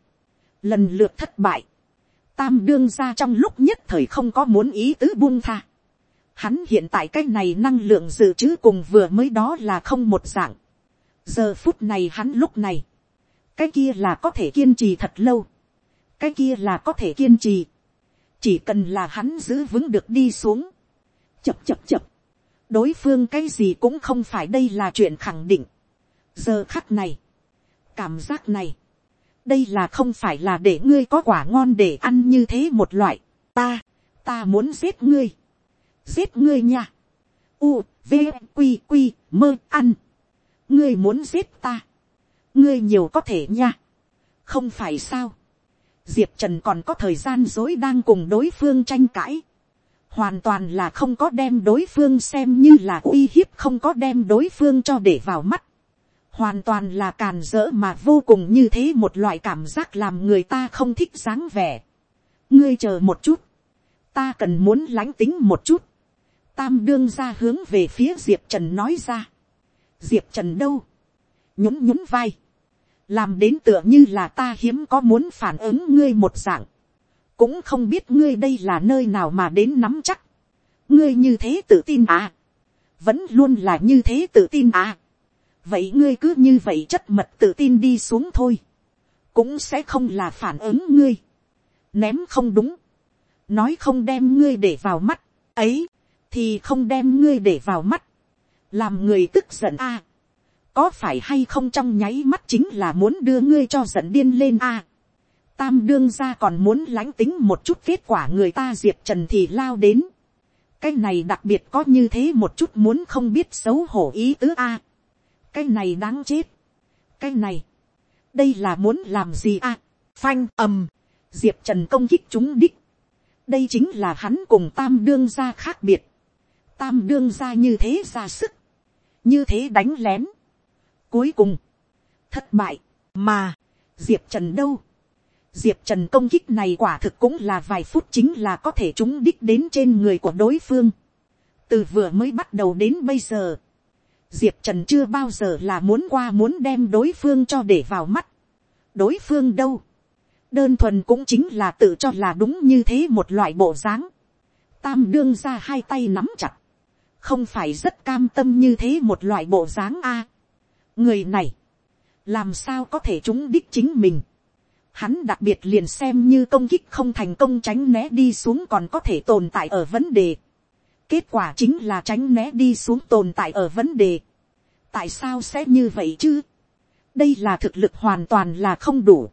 lần lượt thất bại, tam đương ra trong lúc nhất thời không có muốn ý tứ buông tha. Hắn hiện tại cái này năng lượng dự trữ cùng vừa mới đó là không một dạng. giờ phút này hắn lúc này, cái kia là có thể kiên trì thật lâu, cái kia là có thể kiên trì, chỉ cần là hắn giữ vững được đi xuống, chập chập chập, đối phương cái gì cũng không phải đây là chuyện khẳng định. giờ khắc này, cảm giác này, đây là không phải là để ngươi có quả ngon để ăn như thế một loại. ta, ta muốn giết ngươi. giết ngươi nha. u, v, q, q, mơ ăn. ngươi muốn giết ta. ngươi nhiều có thể nha. không phải sao. diệp trần còn có thời gian dối đang cùng đối phương tranh cãi. hoàn toàn là không có đem đối phương xem như là uy hiếp không có đem đối phương cho để vào mắt hoàn toàn là càn dỡ mà vô cùng như thế một loại cảm giác làm người ta không thích dáng vẻ. ngươi chờ một chút, ta cần muốn lánh tính một chút, tam đương ra hướng về phía diệp trần nói ra, diệp trần đâu, nhún nhún vai, làm đến tựa như là ta hiếm có muốn phản ứng ngươi một dạng, cũng không biết ngươi đây là nơi nào mà đến nắm chắc, ngươi như thế tự tin à, vẫn luôn là như thế tự tin à, vậy ngươi cứ như vậy chất mật tự tin đi xuống thôi, cũng sẽ không là phản ứng ngươi, ném không đúng, nói không đem ngươi để vào mắt, ấy, thì không đem ngươi để vào mắt, làm người tức giận a, có phải hay không trong nháy mắt chính là muốn đưa ngươi cho giận điên lên a, tam đương ra còn muốn lãnh tính một chút kết quả người ta diệp trần thì lao đến, cái này đặc biệt có như thế một chút muốn không biết xấu hổ ý tứ a, cái này đáng chết, cái này, đây là muốn làm gì à, phanh ầm, diệp trần công kích chúng đích, đây chính là hắn cùng tam đương gia khác biệt, tam đương gia như thế ra sức, như thế đánh lén, cuối cùng, thất bại, mà, diệp trần đâu, diệp trần công kích này quả thực cũng là vài phút chính là có thể chúng đích đến trên người của đối phương, từ vừa mới bắt đầu đến bây giờ, diệp trần chưa bao giờ là muốn qua muốn đem đối phương cho để vào mắt. đối phương đâu. đơn thuần cũng chính là tự cho là đúng như thế một loại bộ dáng. tam đương ra hai tay nắm chặt. không phải rất cam tâm như thế một loại bộ dáng a. người này, làm sao có thể trúng đích chính mình. Hắn đặc biệt liền xem như công kích không thành công tránh né đi xuống còn có thể tồn tại ở vấn đề kết quả chính là tránh né đi xuống tồn tại ở vấn đề. tại sao sẽ như vậy chứ, đây là thực lực hoàn toàn là không đủ,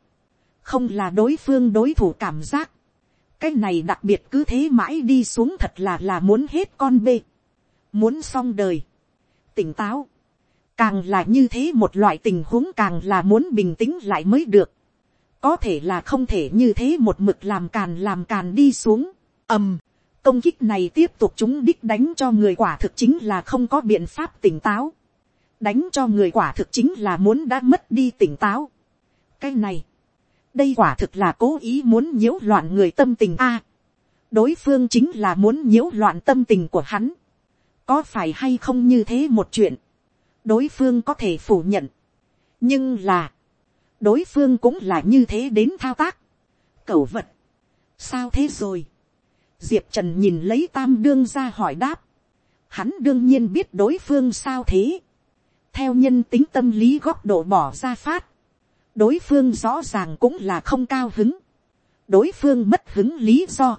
không là đối phương đối thủ cảm giác, cái này đặc biệt cứ thế mãi đi xuống thật là là muốn hết con bê, muốn xong đời, tỉnh táo, càng là như thế một loại tình huống càng là muốn bình tĩnh lại mới được, có thể là không thể như thế một mực làm càn làm càn đi xuống, ầm, công kích này tiếp tục chúng đích đánh cho người quả thực chính là không có biện pháp tỉnh táo, đánh cho người quả thực chính là muốn đã mất đi tỉnh táo. cái này, đây quả thực là cố ý muốn nhiễu loạn người tâm tình a. đối phương chính là muốn nhiễu loạn tâm tình của hắn. có phải hay không như thế một chuyện. đối phương có thể phủ nhận. nhưng là, đối phương cũng là như thế đến thao tác. cẩu vật. sao thế rồi diệp trần nhìn lấy tam đương ra hỏi đáp. hắn đương nhiên biết đối phương sao thế. theo nhân tính tâm lý góc độ bỏ ra phát. Đối phương rõ ràng cũng là không cao hứng, đối phương mất hứng lý do,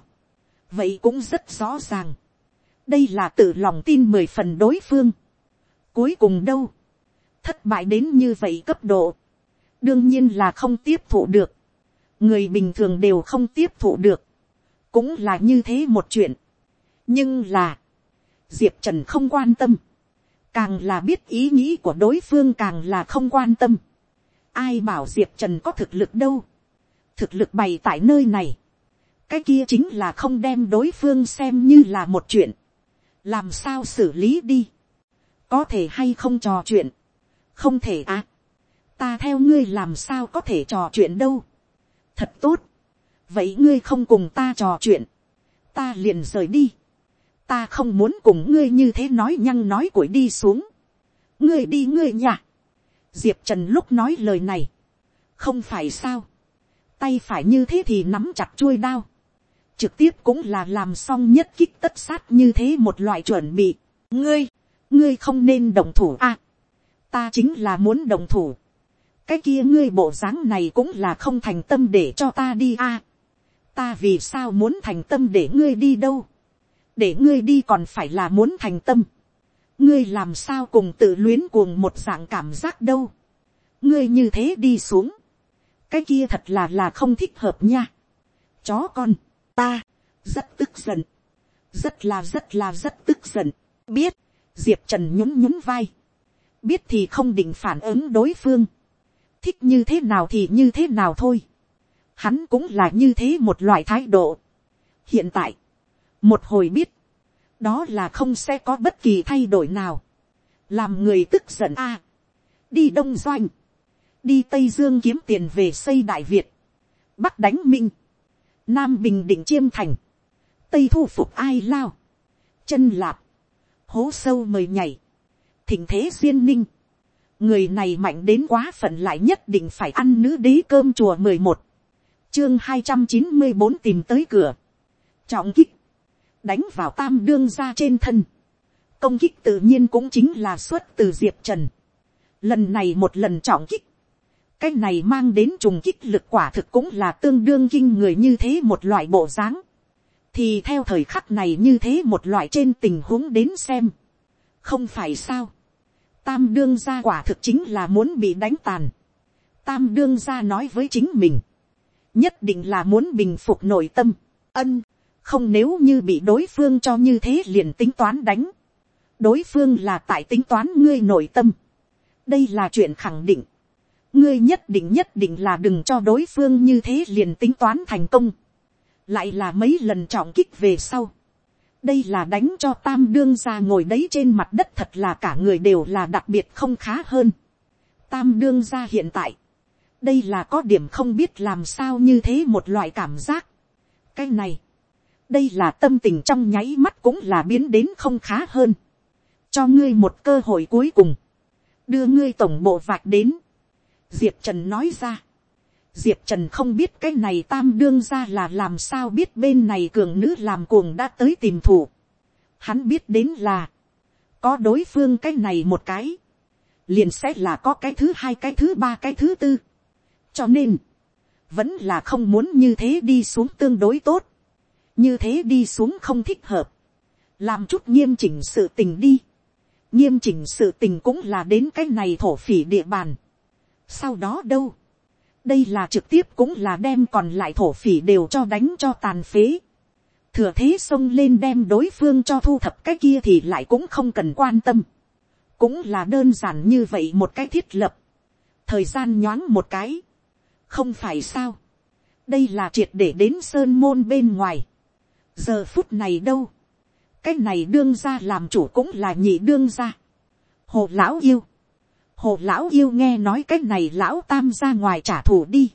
vậy cũng rất rõ ràng, đây là tự lòng tin mười phần đối phương, cuối cùng đâu, thất bại đến như vậy cấp độ, đương nhiên là không tiếp thụ được, người bình thường đều không tiếp thụ được, cũng là như thế một chuyện, nhưng là, diệp trần không quan tâm, càng là biết ý nghĩ của đối phương càng là không quan tâm, ai bảo diệp trần có thực lực đâu, thực lực bày tại nơi này, cái kia chính là không đem đối phương xem như là một chuyện, làm sao xử lý đi, có thể hay không trò chuyện, không thể à, ta theo ngươi làm sao có thể trò chuyện đâu, thật tốt, vậy ngươi không cùng ta trò chuyện, ta liền rời đi, ta không muốn cùng ngươi như thế nói nhăng nói cuội đi xuống, ngươi đi ngươi nhà, diệp trần lúc nói lời này, không phải sao, tay phải như thế thì nắm chặt chuôi đao, trực tiếp cũng là làm xong nhất kích tất sát như thế một loại chuẩn bị, ngươi, ngươi không nên đồng thủ a, à, ta chính là muốn đồng thủ, cái kia ngươi bộ dáng này cũng là không thành tâm để cho ta đi a, à, ta vì sao muốn thành tâm để ngươi đi đâu, để ngươi đi còn phải là muốn thành tâm, ngươi làm sao cùng tự luyến cuồng một dạng cảm giác đâu. ngươi như thế đi xuống. cái kia thật là là không thích hợp nha. chó con, ta, rất tức giận. rất là rất là rất tức giận. biết, diệp trần nhún nhún vai. biết thì không định phản ứng đối phương. thích như thế nào thì như thế nào thôi hắn cũng là như thế một loại thái độ. hiện tại, một hồi biết, đó là không sẽ có bất kỳ thay đổi nào, làm người tức giận a, đi đông doanh, đi tây dương kiếm tiền về xây đại việt, bắc đánh minh, nam bình định chiêm thành, tây thu phục ai lao, chân lạp, hố sâu mời nhảy, thỉnh thế duyên ninh, người này mạnh đến quá phận lại nhất định phải ăn nữ đế cơm chùa mười một, chương hai trăm chín mươi bốn tìm tới cửa, trọng kích, đánh vào tam đương ra trên thân. công kích tự nhiên cũng chính là xuất từ diệp trần. lần này một lần trọng kích. cái này mang đến trùng kích lực quả thực cũng là tương đương kinh người như thế một loại bộ dáng. thì theo thời khắc này như thế một loại trên tình huống đến xem. không phải sao. tam đương ra quả thực chính là muốn bị đánh tàn. tam đương ra nói với chính mình nhất định là muốn bình phục nội tâm. ân không nếu như bị đối phương cho như thế liền tính toán đánh, đối phương là tại tính toán ngươi nội tâm, đây là chuyện khẳng định, ngươi nhất định nhất định là đừng cho đối phương như thế liền tính toán thành công, lại là mấy lần trọng kích về sau, đây là đánh cho tam đương ra ngồi đấy trên mặt đất thật là cả người đều là đặc biệt không khá hơn. tam đương ra hiện tại, đây là có điểm không biết làm sao như thế một loại cảm giác. cái này, đây là tâm tình trong nháy mắt cũng là biến đến không khá hơn. cho ngươi một cơ hội cuối cùng, đưa ngươi tổng bộ vạch đến. diệp trần nói ra. diệp trần không biết cái này tam đương ra là làm sao biết bên này cường nữ làm cuồng đã tới tìm thủ. hắn biết đến là, có đối phương cái này một cái, liền sẽ là có cái thứ hai cái thứ ba cái thứ tư cho nên, vẫn là không muốn như thế đi xuống tương đối tốt như thế đi xuống không thích hợp, làm chút nghiêm chỉnh sự tình đi. nghiêm chỉnh sự tình cũng là đến cái này thổ phỉ địa bàn. sau đó đâu, đây là trực tiếp cũng là đem còn lại thổ phỉ đều cho đánh cho tàn phế. thừa thế xông lên đem đối phương cho thu thập cái kia thì lại cũng không cần quan tâm. cũng là đơn giản như vậy một cái thiết lập. thời gian nhoáng một cái không phải sao. đây là triệt để đến sơn môn bên ngoài. giờ phút này đâu. cái này đương ra làm chủ cũng là nhị đương ra. hồ lão yêu hồ lão yêu nghe nói cái này lão tam ra ngoài trả thù đi.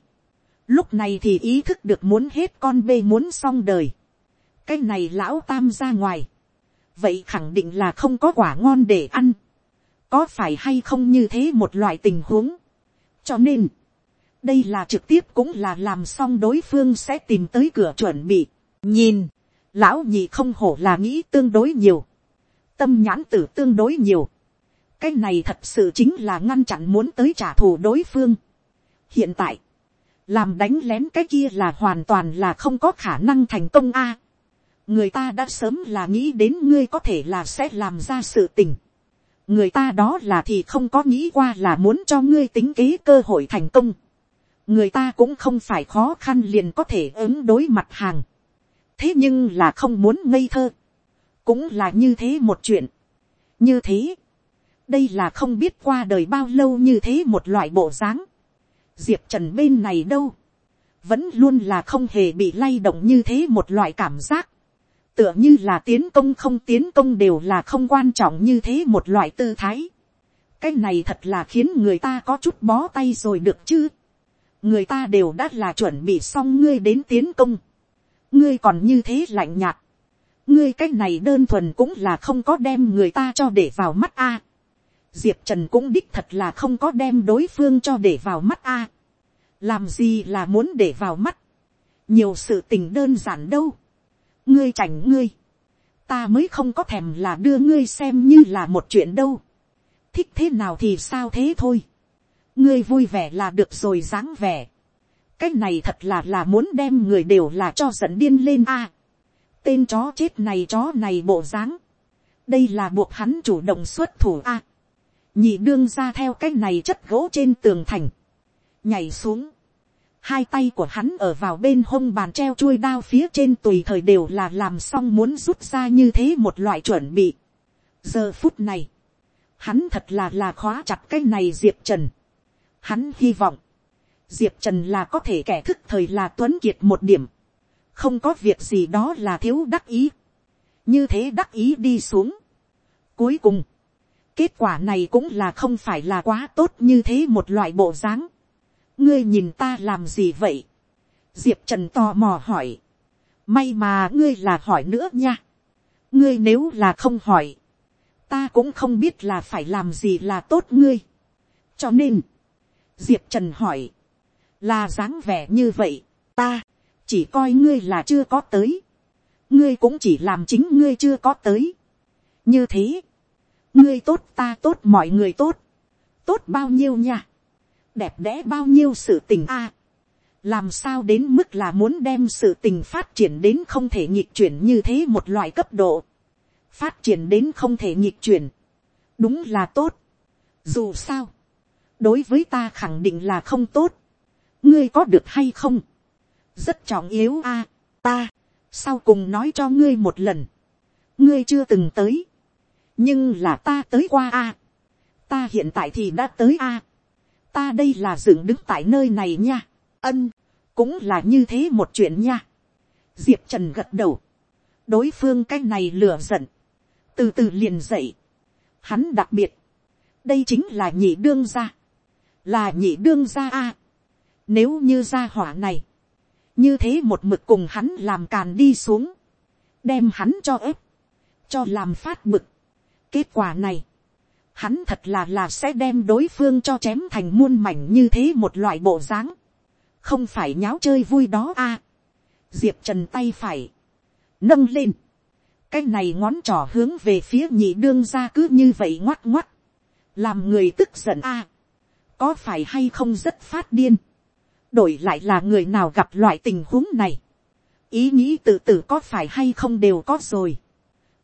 lúc này thì ý thức được muốn hết con bê muốn xong đời. cái này lão tam ra ngoài. vậy khẳng định là không có quả ngon để ăn. có phải hay không như thế một loại tình huống. cho nên, đây là trực tiếp cũng là làm xong đối phương sẽ tìm tới cửa chuẩn bị. nhìn, lão nhị không hổ là nghĩ tương đối nhiều. tâm nhãn tử tương đối nhiều cái này thật sự chính là ngăn chặn muốn tới trả thù đối phương. hiện tại, làm đánh lén cái kia là hoàn toàn là không có khả năng thành công a. người ta đã sớm là nghĩ đến ngươi có thể là sẽ làm ra sự tình. người ta đó là thì không có nghĩ qua là muốn cho ngươi tính kế cơ hội thành công người ta cũng không phải khó khăn liền có thể ứng đối mặt hàng. thế nhưng là không muốn ngây thơ. cũng là như thế một chuyện. như thế đây là không biết qua đời bao lâu như thế một loại bộ dáng. diệp trần bên này đâu, vẫn luôn là không hề bị lay động như thế một loại cảm giác. tựa như là tiến công không tiến công đều là không quan trọng như thế một loại tư thái. cái này thật là khiến người ta có chút bó tay rồi được chứ người ta đều đã là chuẩn bị xong ngươi đến tiến công. ngươi còn như thế lạnh nhạt. ngươi cái này đơn thuần cũng là không có đem người ta cho để vào mắt a diệp trần cũng đích thật là không có đem đối phương cho để vào mắt a. làm gì là muốn để vào mắt. nhiều sự tình đơn giản đâu. ngươi chảnh ngươi. ta mới không có thèm là đưa ngươi xem như là một chuyện đâu. thích thế nào thì sao thế thôi ngươi vui vẻ là được rồi dáng vẻ. cái này thật là là muốn đem người đều là cho giận điên lên a. tên chó chết này chó này bộ dáng. đây là buộc hắn chủ động xuất thủ a nhị đương ra theo cái này chất gỗ trên tường thành, nhảy xuống, hai tay của hắn ở vào bên hông bàn treo chuôi đao phía trên tùy thời đều là làm xong muốn rút ra như thế một loại chuẩn bị. giờ phút này, hắn thật là là khóa chặt cái này diệp trần hắn hy vọng, diệp trần là có thể kẻ thức thời là tuấn kiệt một điểm, không có việc gì đó là thiếu đắc ý, như thế đắc ý đi xuống. cuối cùng, Kết quả này cũng là không phải là quá tốt như thế một loại bộ dáng. Ngươi nhìn ta làm gì vậy? Diệp Trần tò mò hỏi. May mà ngươi là hỏi nữa nha. Ngươi nếu là không hỏi. Ta cũng không biết là phải làm gì là tốt ngươi. Cho nên. Diệp Trần hỏi. Là dáng vẻ như vậy. Ta. Chỉ coi ngươi là chưa có tới. Ngươi cũng chỉ làm chính ngươi chưa có tới. Như thế ngươi tốt ta tốt mọi người tốt, tốt bao nhiêu nha, đẹp đẽ bao nhiêu sự tình a, làm sao đến mức là muốn đem sự tình phát triển đến không thể nhịp chuyển như thế một loại cấp độ, phát triển đến không thể nhịp chuyển, đúng là tốt, dù sao, đối với ta khẳng định là không tốt, ngươi có được hay không, rất trọng yếu a, ta, sau cùng nói cho ngươi một lần, ngươi chưa từng tới, nhưng là ta tới qua a, ta hiện tại thì đã tới a, ta đây là dựng đứng tại nơi này nha, ân, cũng là như thế một chuyện nha. diệp trần gật đầu, đối phương cái này lửa giận, từ từ liền dậy, hắn đặc biệt, đây chính là nhị đương gia, là nhị đương gia a, nếu như gia hỏa này, như thế một mực cùng hắn làm càn đi xuống, đem hắn cho ép, cho làm phát bực, Kết quả này, hắn thật là là sẽ đem đối phương cho chém thành muôn mảnh như thế một loại bộ dáng. Không phải nháo chơi vui đó a. Diệp trần tay phải, nâng lên. Cái này ngón trỏ hướng về phía nhị đương ra cứ như vậy ngoắt ngoắt. Làm người tức giận a. Có phải hay không rất phát điên. Đổi lại là người nào gặp loại tình huống này. Ý nghĩ tự tử có phải hay không đều có rồi.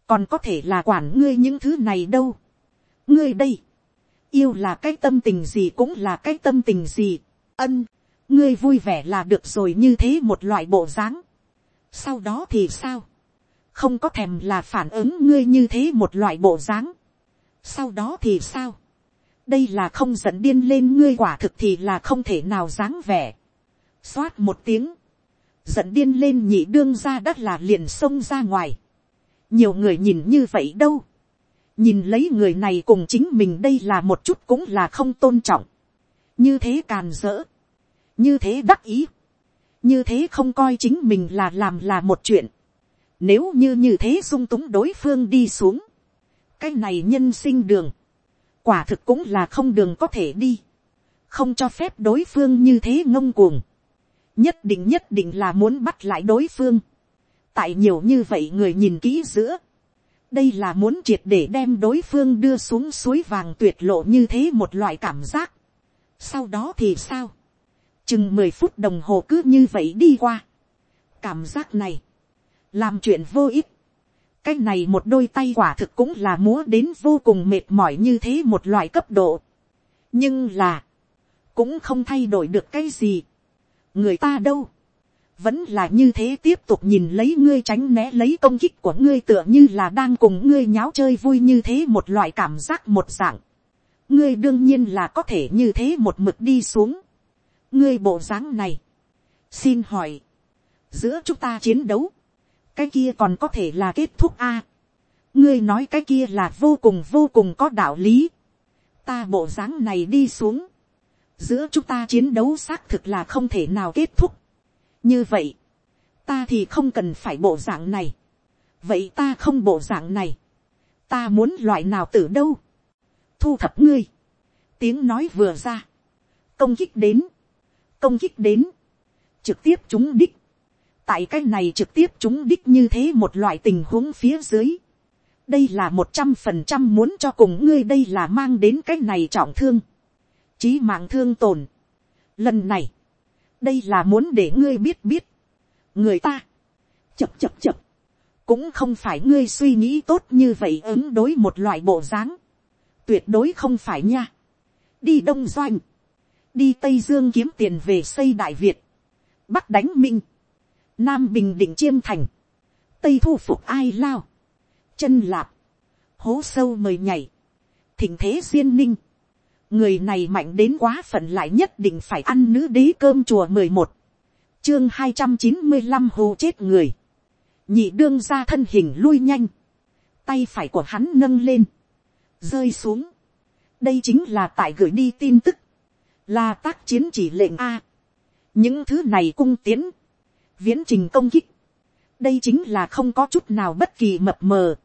Còn có thể là quản ngươi những thứ này đâu. ngươi đây, yêu là cái tâm tình gì cũng là cái tâm tình gì, ân, ngươi vui vẻ là được rồi như thế một loại bộ dáng, sau đó thì sao, không có thèm là phản ứng ngươi như thế một loại bộ dáng, sau đó thì sao, đây là không giận điên lên ngươi quả thực thì là không thể nào dáng vẻ, xoát một tiếng, giận điên lên nhị đương ra đất là liền xông ra ngoài. nhiều người nhìn như vậy đâu. nhìn lấy người này cùng chính mình đây là một chút cũng là không tôn trọng. như thế càn dỡ. như thế đắc ý. như thế không coi chính mình là làm là một chuyện. nếu như như thế sung túng đối phương đi xuống. cái này nhân sinh đường quả thực cũng là không đường có thể đi. không cho phép đối phương như thế ngông cuồng nhất định nhất định là muốn bắt lại đối phương. tại nhiều như vậy người nhìn kỹ giữa, đây là muốn triệt để đem đối phương đưa xuống suối vàng tuyệt lộ như thế một loại cảm giác. sau đó thì sao, chừng mười phút đồng hồ cứ như vậy đi qua. cảm giác này, làm chuyện vô ích cái này một đôi tay quả thực cũng là múa đến vô cùng mệt mỏi như thế một loại cấp độ. nhưng là, cũng không thay đổi được cái gì người ta đâu, vẫn là như thế tiếp tục nhìn lấy ngươi tránh né lấy công kích của ngươi tựa như là đang cùng ngươi nháo chơi vui như thế một loại cảm giác một dạng. ngươi đương nhiên là có thể như thế một mực đi xuống. ngươi bộ dáng này, xin hỏi, giữa chúng ta chiến đấu, cái kia còn có thể là kết thúc a. ngươi nói cái kia là vô cùng vô cùng có đạo lý. ta bộ dáng này đi xuống, giữa chúng ta chiến đấu xác thực là không thể nào kết thúc. như vậy, ta thì không cần phải bộ dạng này. vậy ta không bộ dạng này. ta muốn loại nào từ đâu. thu thập ngươi. tiếng nói vừa ra. công kích đến. công kích đến. trực tiếp chúng đích tại cái này trực tiếp chúng đích như thế một loại tình huống phía dưới. đây là một trăm phần trăm muốn cho cùng ngươi đây là mang đến cái này trọng thương chí mạng thương tổn. Lần này, đây là muốn để ngươi biết biết. Người ta, chập chập chập, cũng không phải ngươi suy nghĩ tốt như vậy ứng đối một loại bộ dáng. Tuyệt đối không phải nha. Đi Đông Doanh, đi Tây Dương kiếm tiền về xây Đại Việt, Bắc đánh Minh, Nam Bình Định Chiêm Thành, Tây thu phục ai lao, chân lạp, hố sâu mời nhảy, thỉnh thế duyên ninh, người này mạnh đến quá phận lại nhất định phải ăn nữ đế cơm chùa mười một. Chương hai trăm chín mươi năm hù chết người. Nhị đương ra thân hình lui nhanh. Tay phải của hắn nâng lên. Rơi xuống. Đây chính là tại gửi đi tin tức. Là tác chiến chỉ lệnh a. Những thứ này cung tiến viễn trình công kích đây chính là không có chút nào bất kỳ mập mờ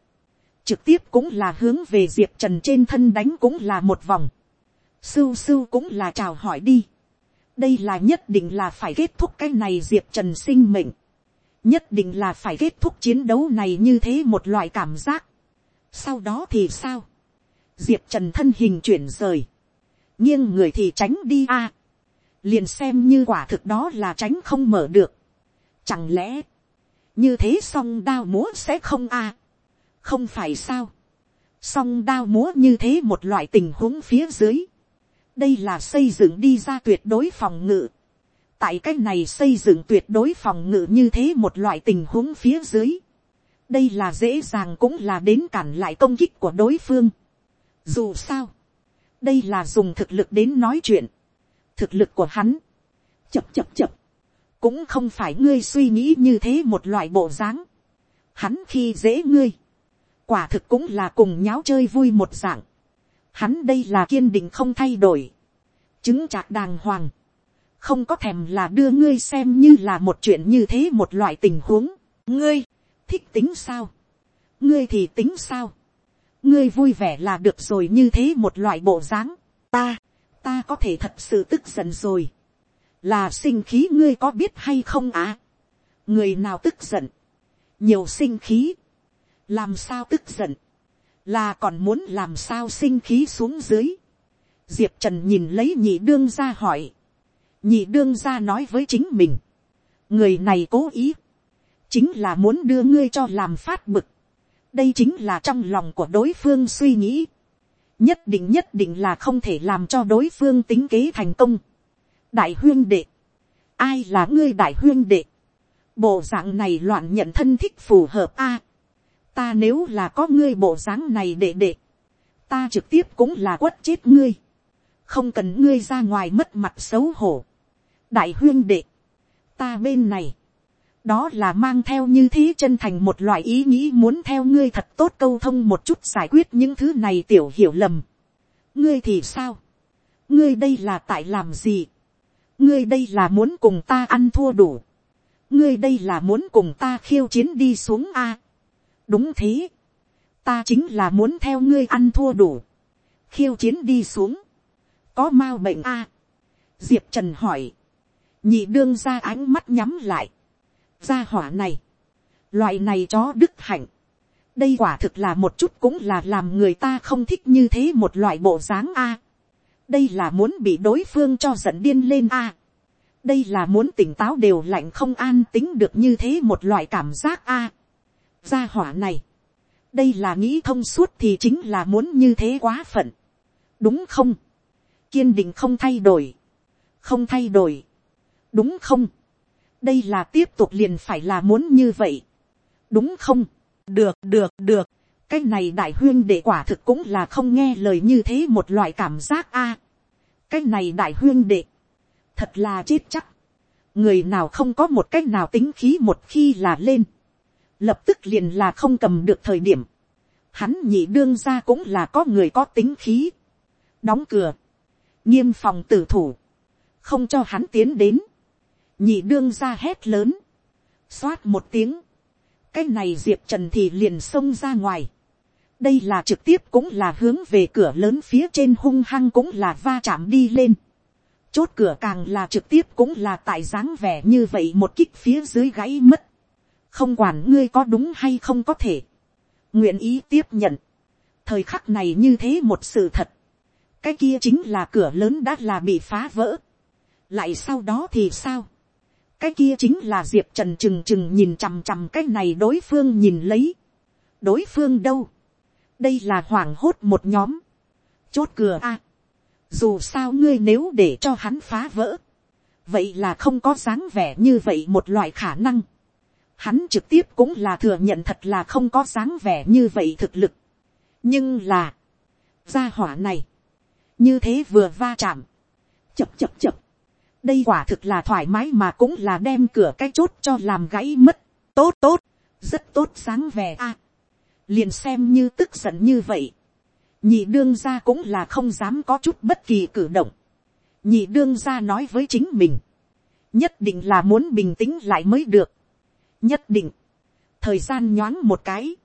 trực tiếp cũng là hướng về diệp trần trên thân đánh cũng là một vòng Sưu sưu cũng là chào hỏi đi. Đây là nhất định là phải kết thúc cái này Diệp Trần sinh mệnh. Nhất định là phải kết thúc chiến đấu này như thế một loại cảm giác. Sau đó thì sao? Diệp Trần thân hình chuyển rời. Nghiêng người thì tránh đi a Liền xem như quả thực đó là tránh không mở được. Chẳng lẽ, như thế song đao múa sẽ không a Không phải sao? Song đao múa như thế một loại tình huống phía dưới đây là xây dựng đi ra tuyệt đối phòng ngự. tại cái này xây dựng tuyệt đối phòng ngự như thế một loại tình huống phía dưới. đây là dễ dàng cũng là đến cản lại công kích của đối phương. dù sao, đây là dùng thực lực đến nói chuyện. thực lực của hắn, chập chập chập, cũng không phải ngươi suy nghĩ như thế một loại bộ dáng. hắn khi dễ ngươi, quả thực cũng là cùng nháo chơi vui một dạng Hắn đây là kiên định không thay đổi. Chứng chạc đàng hoàng. Không có thèm là đưa ngươi xem như là một chuyện như thế một loại tình huống. Ngươi, thích tính sao? Ngươi thì tính sao? Ngươi vui vẻ là được rồi như thế một loại bộ dáng. Ta, ta có thể thật sự tức giận rồi. Là sinh khí ngươi có biết hay không à? Người nào tức giận? Nhiều sinh khí. Làm sao tức giận? là còn muốn làm sao sinh khí xuống dưới. diệp trần nhìn lấy nhị đương ra hỏi. nhị đương ra nói với chính mình. người này cố ý. chính là muốn đưa ngươi cho làm phát bực. đây chính là trong lòng của đối phương suy nghĩ. nhất định nhất định là không thể làm cho đối phương tính kế thành công đại huyên đệ, ai là ngươi đại huyên đệ, bộ dạng này loạn nhận thân thích phù hợp a. ta nếu là có ngươi bộ dáng này đệ đệ, ta trực tiếp cũng là quất chết ngươi, không cần ngươi ra ngoài mất mặt xấu hổ. đại huyên đệ, ta bên này, đó là mang theo như thế chân thành một loại ý nghĩ muốn theo ngươi thật tốt câu thông một chút giải quyết những thứ này tiểu hiểu lầm. ngươi thì sao, ngươi đây là tại làm gì, ngươi đây là muốn cùng ta ăn thua đủ, ngươi đây là muốn cùng ta khiêu chiến đi xuống a. đúng thế, ta chính là muốn theo ngươi ăn thua đủ, khiêu chiến đi xuống, có m a u bệnh a. diệp trần hỏi, nhị đương ra ánh mắt nhắm lại, gia hỏa này, loại này chó đức hạnh, đây quả thực là một chút cũng là làm người ta không thích như thế một loại bộ dáng a đây là muốn bị đối phương cho giận điên lên a. đây là muốn tỉnh táo đều lạnh không an tính được như thế một loại cảm giác a. gia hỏa này, đây là nghĩ thông suốt thì chính là muốn như thế quá phận, đúng không, kiên định không thay đổi, không thay đổi, đúng không, đây là tiếp tục liền phải là muốn như vậy, đúng không, được được được, cái này đại huyên đệ quả thực cũng là không nghe lời như thế một loại cảm giác a, cái này đại huyên đệ, thật là chết chắc, người nào không có một cách nào tính khí một khi là lên, lập tức liền là không cầm được thời điểm, hắn nhị đương ra cũng là có người có tính khí, đóng cửa, nghiêm phòng tử thủ, không cho hắn tiến đến, nhị đương ra hét lớn, xoát một tiếng, cái này diệp trần thì liền xông ra ngoài, đây là trực tiếp cũng là hướng về cửa lớn phía trên hung hăng cũng là va chạm đi lên, chốt cửa càng là trực tiếp cũng là tại dáng vẻ như vậy một kích phía dưới gãy mất, không quản ngươi có đúng hay không có thể, nguyện ý tiếp nhận, thời khắc này như thế một sự thật, cái kia chính là cửa lớn đã là bị phá vỡ, lại sau đó thì sao, cái kia chính là diệp trần trừng trừng nhìn chằm chằm cái này đối phương nhìn lấy. đối phương đâu đây là hoảng hốt một nhóm. chốt cửa a. dù sao ngươi nếu để cho hắn phá vỡ. vậy là không có dáng vẻ như vậy một loại khả năng. hắn trực tiếp cũng là thừa nhận thật là không có dáng vẻ như vậy thực lực. nhưng là, gia hỏa này, như thế vừa va chạm, chập chập chập, đây quả thực là thoải mái mà cũng là đem cửa cái chốt cho làm gãy mất. tốt tốt, rất tốt sáng vẻ a liền xem như tức giận như vậy. nhị đương gia cũng là không dám có chút bất kỳ cử động. nhị đương gia nói với chính mình. nhất định là muốn bình tĩnh lại mới được. nhất định. thời gian nhoáng một cái.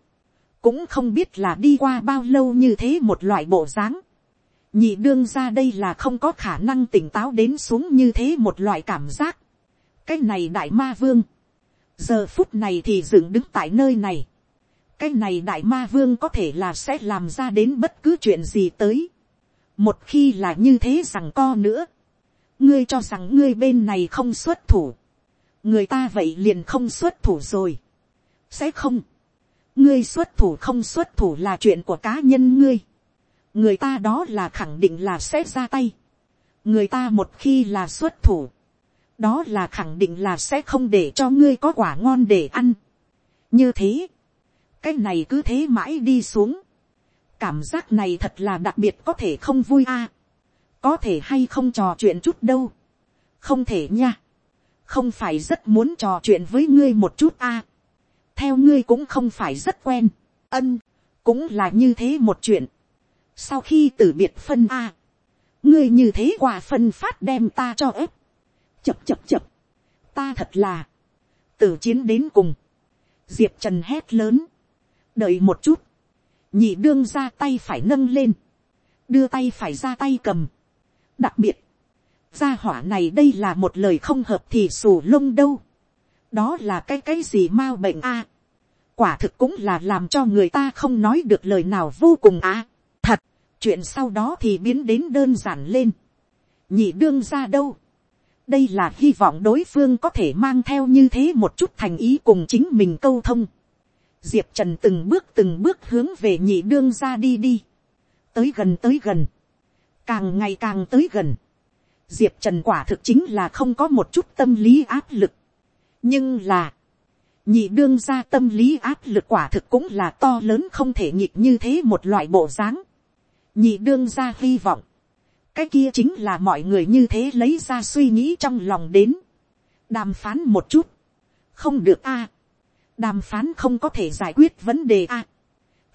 cũng không biết là đi qua bao lâu như thế một loại bộ dáng nhị đương ra đây là không có khả năng tỉnh táo đến xuống như thế một loại cảm giác. cái này đại ma vương, giờ phút này thì dựng đứng tại nơi này cái này đại ma vương có thể là sẽ làm ra đến bất cứ chuyện gì tới. một khi là như thế rằng co nữa, ngươi cho rằng ngươi bên này không xuất thủ, người ta vậy liền không xuất thủ rồi. sẽ không, ngươi xuất thủ không xuất thủ là chuyện của cá nhân ngươi người ta đó là khẳng định là sẽ ra tay. người ta một khi là xuất thủ, đó là khẳng định là sẽ không để cho ngươi có quả ngon để ăn. như thế, cái này cứ thế mãi đi xuống. cảm giác này thật là đặc biệt có thể không vui a. có thể hay không trò chuyện chút đâu. không thể nha. không phải rất muốn trò chuyện với ngươi một chút a. theo ngươi cũng không phải rất quen. ân, cũng là như thế một chuyện sau khi từ biệt phân a, ngươi như thế quả phân phát đem ta cho ép, chập chập chập, ta thật là, từ chiến đến cùng, diệp trần hét lớn, đợi một chút, nhị đương ra tay phải nâng lên, đưa tay phải ra tay cầm, đặc biệt, gia hỏa này đây là một lời không hợp thì xù lông đâu, đó là cái cái gì m a u bệnh a, quả thực cũng là làm cho người ta không nói được lời nào vô cùng a chuyện sau đó thì biến đến đơn giản lên. nhị đương ra đâu. đây là hy vọng đối phương có thể mang theo như thế một chút thành ý cùng chính mình câu thông diệp trần từng bước từng bước hướng về nhị đương ra đi đi. tới gần tới gần, càng ngày càng tới gần, diệp trần quả thực chính là không có một chút tâm lý áp lực, nhưng là, nhị đương ra tâm lý áp lực quả thực cũng là to lớn không thể nhịp như thế một loại bộ dáng, nhị đương ra hy vọng, cái kia chính là mọi người như thế lấy ra suy nghĩ trong lòng đến, đàm phán một chút, không được a, đàm phán không có thể giải quyết vấn đề a,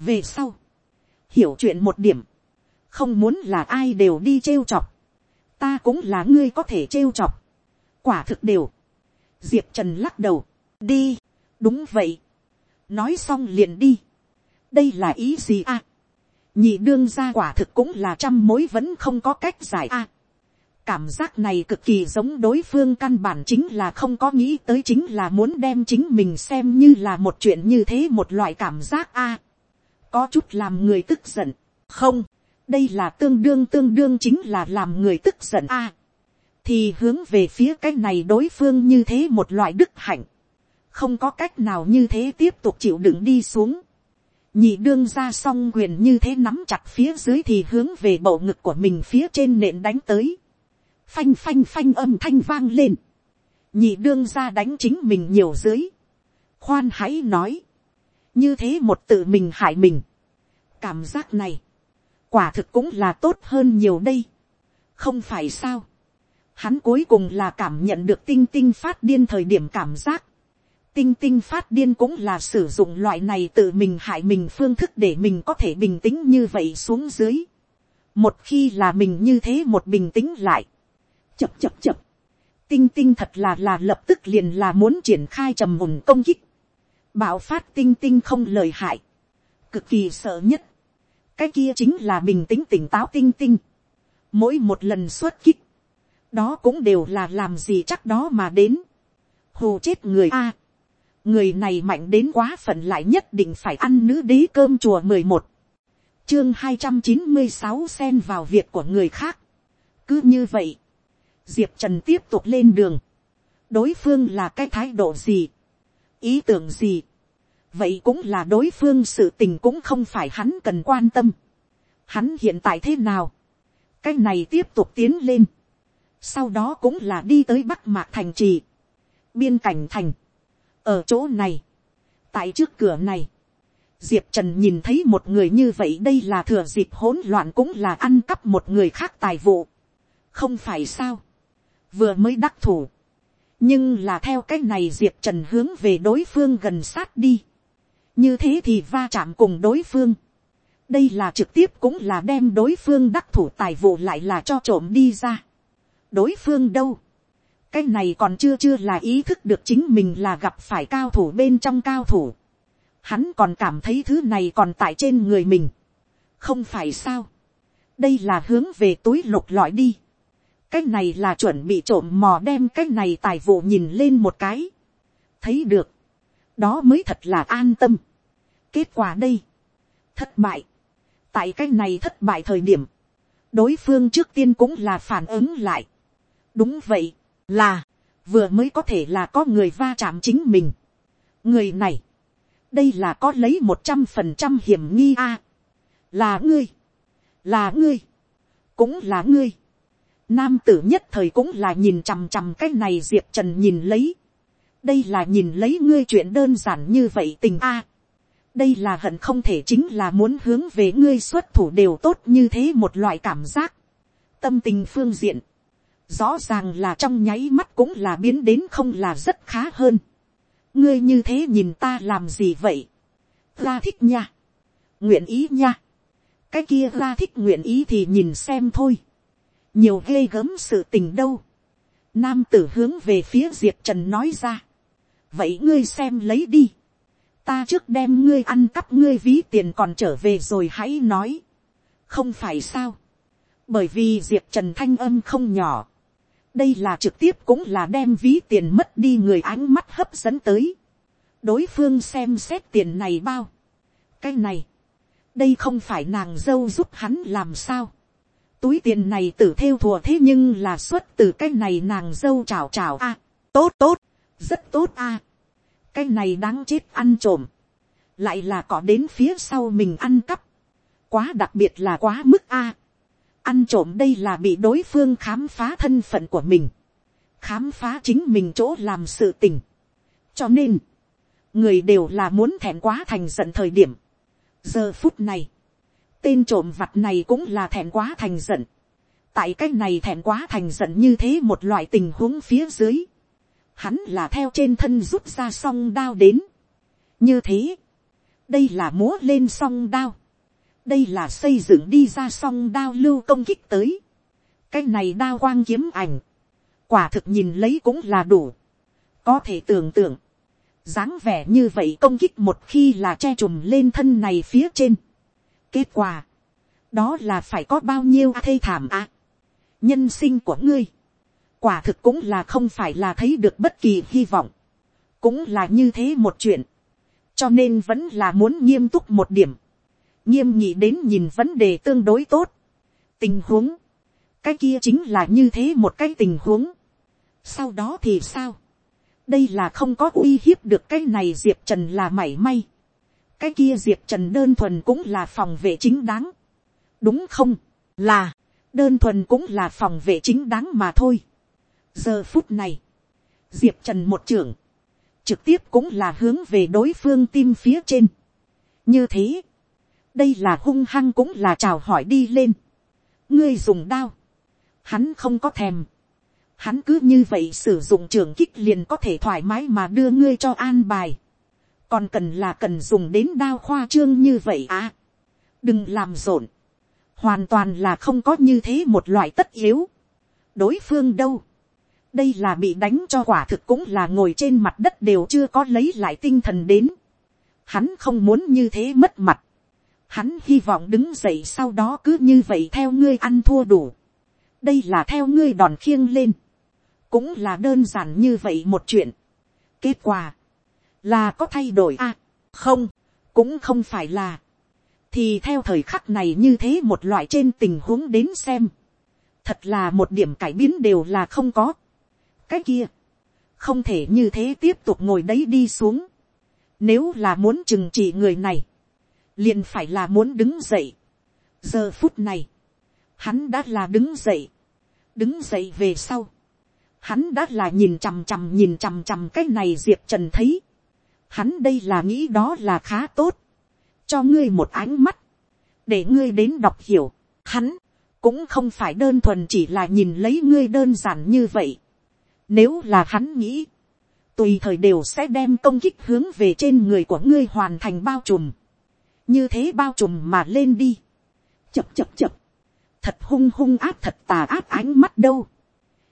về sau, hiểu chuyện một điểm, không muốn là ai đều đi trêu chọc, ta cũng là ngươi có thể trêu chọc, quả thực đều, diệp trần lắc đầu, đi, đúng vậy, nói xong liền đi, đây là ý gì a, nhị đương ra quả thực cũng là trăm mối vẫn không có cách giải a, cảm giác này cực kỳ giống đối phương căn bản chính là không có nghĩ tới chính là muốn đem chính mình xem như là một chuyện như thế một loại cảm giác a. Có chút làm người tức giận, không, đây là tương đương tương đương chính là làm người tức giận a, thì hướng về phía cái này đối phương như thế một loại đức hạnh, không có cách nào như thế tiếp tục chịu đựng đi xuống, nhị đương ra xong quyền như thế nắm chặt phía dưới thì hướng về bầu ngực của mình phía trên nện đánh tới, phanh phanh phanh âm thanh vang lên, nhị đương ra đánh chính mình nhiều dưới, khoan hãy nói, như thế một tự mình hại mình. cảm giác này, quả thực cũng là tốt hơn nhiều đây. không phải sao. hắn cuối cùng là cảm nhận được tinh tinh phát điên thời điểm cảm giác. tinh tinh phát điên cũng là sử dụng loại này tự mình hại mình phương thức để mình có thể bình tĩnh như vậy xuống dưới. một khi là mình như thế một bình tĩnh lại chập chập chập. tinh tinh thật là là lập tức liền là muốn triển khai trầm hùng công kích. Bạo phát tinh tinh không lời hại, cực kỳ sợ nhất, cái kia chính là bình tĩnh tỉnh táo tinh tinh, mỗi một lần xuất kích, đó cũng đều là làm gì chắc đó mà đến, hù chết người a, người này mạnh đến quá phận lại nhất định phải ăn nữ đế cơm chùa mười một, chương hai trăm chín mươi sáu xen vào việc của người khác, cứ như vậy, diệp trần tiếp tục lên đường, đối phương là cái thái độ gì, ý tưởng gì, vậy cũng là đối phương sự tình cũng không phải hắn cần quan tâm. Hắn hiện tại thế nào, cái này tiếp tục tiến lên, sau đó cũng là đi tới bắc mạc thành trì, biên cảnh thành, ở chỗ này, tại trước cửa này, diệp trần nhìn thấy một người như vậy đây là thừa dịp hỗn loạn cũng là ăn cắp một người khác tài vụ, không phải sao, vừa mới đắc thủ, nhưng là theo cái này diệp trần hướng về đối phương gần sát đi, như thế thì va chạm cùng đối phương. đây là trực tiếp cũng là đem đối phương đắc thủ tài vụ lại là cho trộm đi ra. đối phương đâu. cái này còn chưa chưa là ý thức được chính mình là gặp phải cao thủ bên trong cao thủ. hắn còn cảm thấy thứ này còn tại trên người mình. không phải sao. đây là hướng về túi lục lọi đi cái này là chuẩn bị trộm mò đem cái này tài vụ nhìn lên một cái. thấy được đó mới thật là an tâm. Kết quả đây, thất bại. Tại cái này thất bại thời điểm, đối phương trước tiên cũng là phản ứng lại. Đúng vậy, là, vừa mới có thể là có người va chạm chính mình. Người này, đây là có lấy một trăm phần trăm hiểm nghi a. là ngươi, là ngươi, cũng là ngươi. Nam tử nhất thời cũng là nhìn chằm chằm cái này diệp trần nhìn lấy. đây là nhìn lấy ngươi chuyện đơn giản như vậy tình a đây là hận không thể chính là muốn hướng về ngươi xuất thủ đều tốt như thế một loại cảm giác. tâm tình phương diện, rõ ràng là trong nháy mắt cũng là biến đến không là rất khá hơn. ngươi như thế nhìn ta làm gì vậy. ra thích nha. nguyện ý nha. cái kia ra thích nguyện ý thì nhìn xem thôi nhiều ghê gớm sự tình đâu. nam tử hướng về phía diệp trần nói ra. vậy ngươi xem lấy đi ta trước đem ngươi ăn cắp ngươi ví tiền còn trở về rồi hãy nói. không phải sao. bởi vì diệp trần thanh âm không nhỏ. đây là trực tiếp cũng là đem ví tiền mất đi người ánh mắt hấp dẫn tới. đối phương xem xét tiền này bao. cái này, đây không phải nàng dâu giúp hắn làm sao túi tiền này tử theo thùa thế nhưng là xuất từ cái này nàng dâu chào chào a. tốt tốt, rất tốt a cái này đáng chết ăn trộm, lại là có đến phía sau mình ăn cắp, quá đặc biệt là quá mức a. ăn trộm đây là bị đối phương khám phá thân phận của mình, khám phá chính mình chỗ làm sự tình. cho nên, người đều là muốn thẹn quá thành giận thời điểm. giờ phút này, tên trộm vặt này cũng là thẹn quá thành giận. tại cái này thẹn quá thành giận như thế một loại tình huống phía dưới. hắn là theo trên thân rút ra song đao đến. như thế, đây là múa lên song đao. đây là xây dựng đi ra song đao lưu công kích tới. cái này đao quang kiếm ảnh. quả thực nhìn lấy cũng là đủ. có thể tưởng tượng. dáng vẻ như vậy công kích một khi là che trùm lên thân này phía trên kết quả, đó là phải có bao nhiêu thê thảm à. nhân sinh của ngươi, quả thực cũng là không phải là thấy được bất kỳ hy vọng. cũng là như thế một chuyện. Cho nên vẫn là muốn nghiêm túc một điểm, nghiêm nhị đến nhìn vấn đề tương đối tốt, tình huống, cái kia chính là như thế một cái tình huống, sau đó thì sao, đây là không có uy hiếp được cái này diệp trần là mảy may, cái kia diệp trần đơn thuần cũng là phòng vệ chính đáng, đúng không, là, đơn thuần cũng là phòng vệ chính đáng mà thôi. giờ phút này, diệp trần một trưởng, trực tiếp cũng là hướng về đối phương tim phía trên. như thế, đây là hung hăng cũng là chào hỏi đi lên. ngươi dùng đao, hắn không có thèm. hắn cứ như vậy sử dụng trường kích liền có thể thoải mái mà đưa ngươi cho an bài còn cần là cần dùng đến đao khoa trương như vậy à. đừng làm rộn. hoàn toàn là không có như thế một loại tất yếu. đối phương đâu đây là bị đánh cho quả thực cũng là ngồi trên mặt đất đều chưa có lấy lại tinh thần đến. Hắn không muốn như thế mất mặt. Hắn hy vọng đứng dậy sau đó cứ như vậy theo ngươi ăn thua đủ. đây là theo ngươi đòn khiêng lên. cũng là đơn giản như vậy một chuyện. kết quả là có thay đổi à, không, cũng không phải là. thì theo thời khắc này như thế một loại trên tình huống đến xem. thật là một điểm cải biến đều là không có cái kia, không thể như thế tiếp tục ngồi đấy đi xuống. Nếu là muốn trừng trị người này, liền phải là muốn đứng dậy. giờ phút này, hắn đã là đứng dậy, đứng dậy về sau. Hắn đã là nhìn chằm chằm nhìn chằm chằm cái này diệp trần thấy. Hắn đây là nghĩ đó là khá tốt. cho ngươi một ánh mắt, để ngươi đến đọc hiểu. Hắn cũng không phải đơn thuần chỉ là nhìn lấy ngươi đơn giản như vậy nếu là hắn nghĩ, tùy thời đều sẽ đem công kích hướng về trên người của ngươi hoàn thành bao trùm. Như thế bao trùm mà lên đi. Chập chập chập. Thật hung hung áp thật tà áp ánh mắt đâu.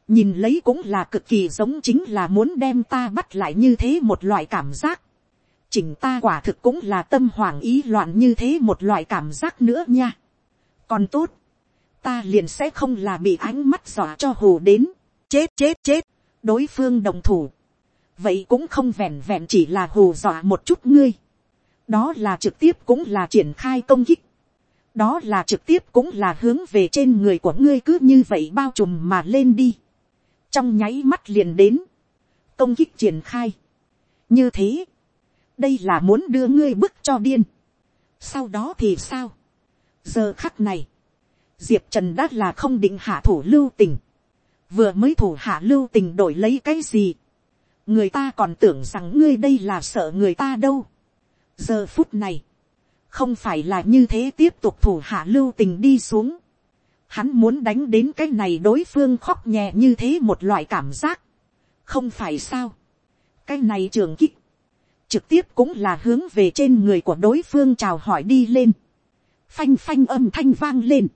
Nhìn lấy cũng là cực kỳ giống chính là muốn đem ta bắt lại như thế một loại cảm giác. Chỉnh ta quả thực cũng là tâm hoàng ý loạn như thế một loại cảm giác nữa nha. Còn tốt. Ta liền sẽ không là bị ánh mắt dọa cho hồ đến. Chết chết chết đối phương đồng thủ, vậy cũng không vẹn vẹn chỉ là hù dọa một chút ngươi, đó là trực tiếp cũng là triển khai công kích, đó là trực tiếp cũng là hướng về trên người của ngươi cứ như vậy bao trùm mà lên đi, trong nháy mắt liền đến, công kích triển khai, như thế, đây là muốn đưa ngươi bức cho điên, sau đó thì sao, giờ khắc này, diệp trần đã là không định hạ thủ lưu tình, vừa mới thủ hạ lưu tình đổi lấy cái gì, người ta còn tưởng rằng ngươi đây là sợ người ta đâu. giờ phút này, không phải là như thế tiếp tục thủ hạ lưu tình đi xuống. hắn muốn đánh đến cái này đối phương khóc nhẹ như thế một loại cảm giác. không phải sao. cái này trường kích, trực tiếp cũng là hướng về trên người của đối phương chào hỏi đi lên. phanh phanh âm thanh vang lên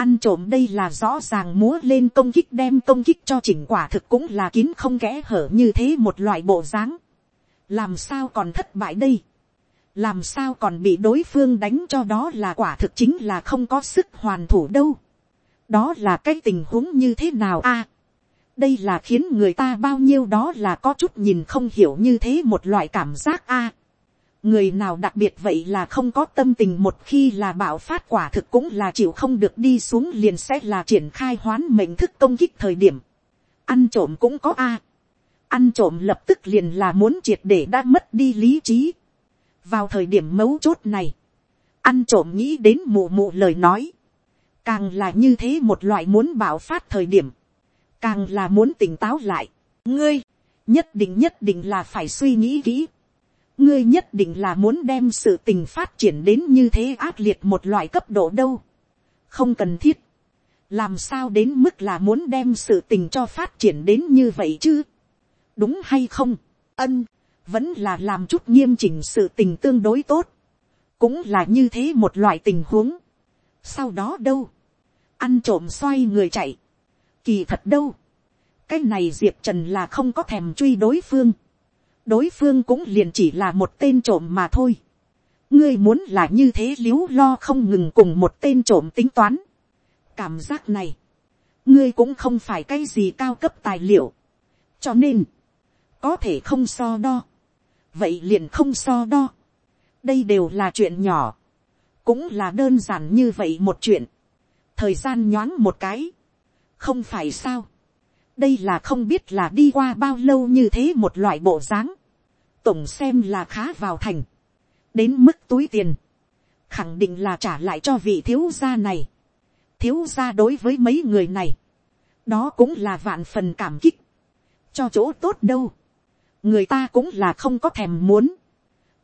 ăn trộm đây là rõ ràng múa lên công kích đem công kích cho chỉnh quả thực cũng là kín không kẽ hở như thế một loại bộ dáng. làm sao còn thất bại đây. làm sao còn bị đối phương đánh cho đó là quả thực chính là không có sức hoàn thủ đâu. đó là cái tình huống như thế nào a đây là khiến người ta bao nhiêu đó là có chút nhìn không hiểu như thế một loại cảm giác a người nào đặc biệt vậy là không có tâm tình một khi là bạo phát quả thực cũng là chịu không được đi xuống liền sẽ là triển khai hoán mệnh thức công kích thời điểm. ăn trộm cũng có a. ăn trộm lập tức liền là muốn triệt để đã mất đi lý trí. vào thời điểm mấu chốt này, ăn trộm nghĩ đến mù mụ lời nói, càng là như thế một loại muốn bảo phát thời điểm, càng là muốn tỉnh táo lại. ngươi, nhất định nhất định là phải suy nghĩ kỹ. ngươi nhất định là muốn đem sự tình phát triển đến như thế ác liệt một loại cấp độ đâu. không cần thiết. làm sao đến mức là muốn đem sự tình cho phát triển đến như vậy chứ. đúng hay không. ân, vẫn là làm chút nghiêm chỉnh sự tình tương đối tốt. cũng là như thế một loại tình huống. sau đó đâu, ăn trộm xoay người chạy kỳ thật đâu, cái này diệp trần là không có thèm truy đối phương. đối phương cũng liền chỉ là một tên trộm mà thôi. ngươi muốn là như thế l i ế u lo không ngừng cùng một tên trộm tính toán. cảm giác này, ngươi cũng không phải cái gì cao cấp tài liệu. cho nên, có thể không so đo. vậy liền không so đo. đây đều là chuyện nhỏ. cũng là đơn giản như vậy một chuyện. thời gian nhoáng một cái không phải sao? Đây là không biết là đi qua bao lâu như thế một loại bộ dáng, tổng xem là khá vào thành, đến mức túi tiền, khẳng định là trả lại cho vị thiếu gia này, thiếu gia đối với mấy người này, đó cũng là vạn phần cảm kích, cho chỗ tốt đâu, người ta cũng là không có thèm muốn,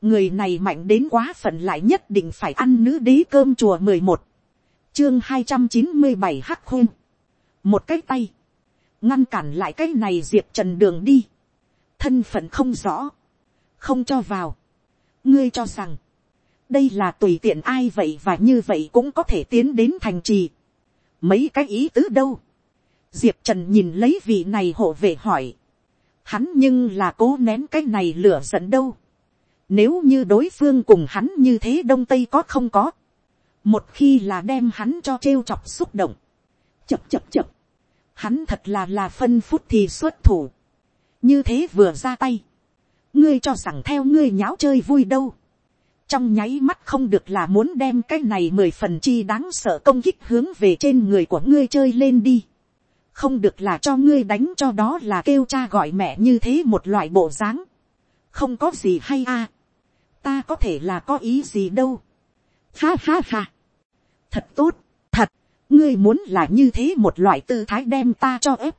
người này mạnh đến quá phận lại nhất định phải ăn nữ đế cơm chùa mười một, chương hai trăm chín mươi bảy hắc khung, một cái tay, ngăn cản lại cái này diệp trần đường đi, thân phận không rõ, không cho vào, ngươi cho rằng, đây là tùy tiện ai vậy và như vậy cũng có thể tiến đến thành trì, mấy cái ý tứ đâu, diệp trần nhìn lấy vị này hộ về hỏi, hắn nhưng là cố nén cái này lửa giận đâu, nếu như đối phương cùng hắn như thế đông tây có không có, một khi là đem hắn cho trêu chọc xúc động, chập chập chập, hắn thật là là phân phút thì xuất thủ, như thế vừa ra tay, ngươi cho rằng theo ngươi nháo chơi vui đâu, trong nháy mắt không được là muốn đem cái này mười phần chi đáng sợ công kích hướng về trên người của ngươi chơi lên đi, không được là cho ngươi đánh cho đó là kêu cha gọi mẹ như thế một loại bộ dáng, không có gì hay a, ta có thể là có ý gì đâu, ha ha ha, thật tốt, ngươi muốn là như thế một loại tư thái đem ta cho ép,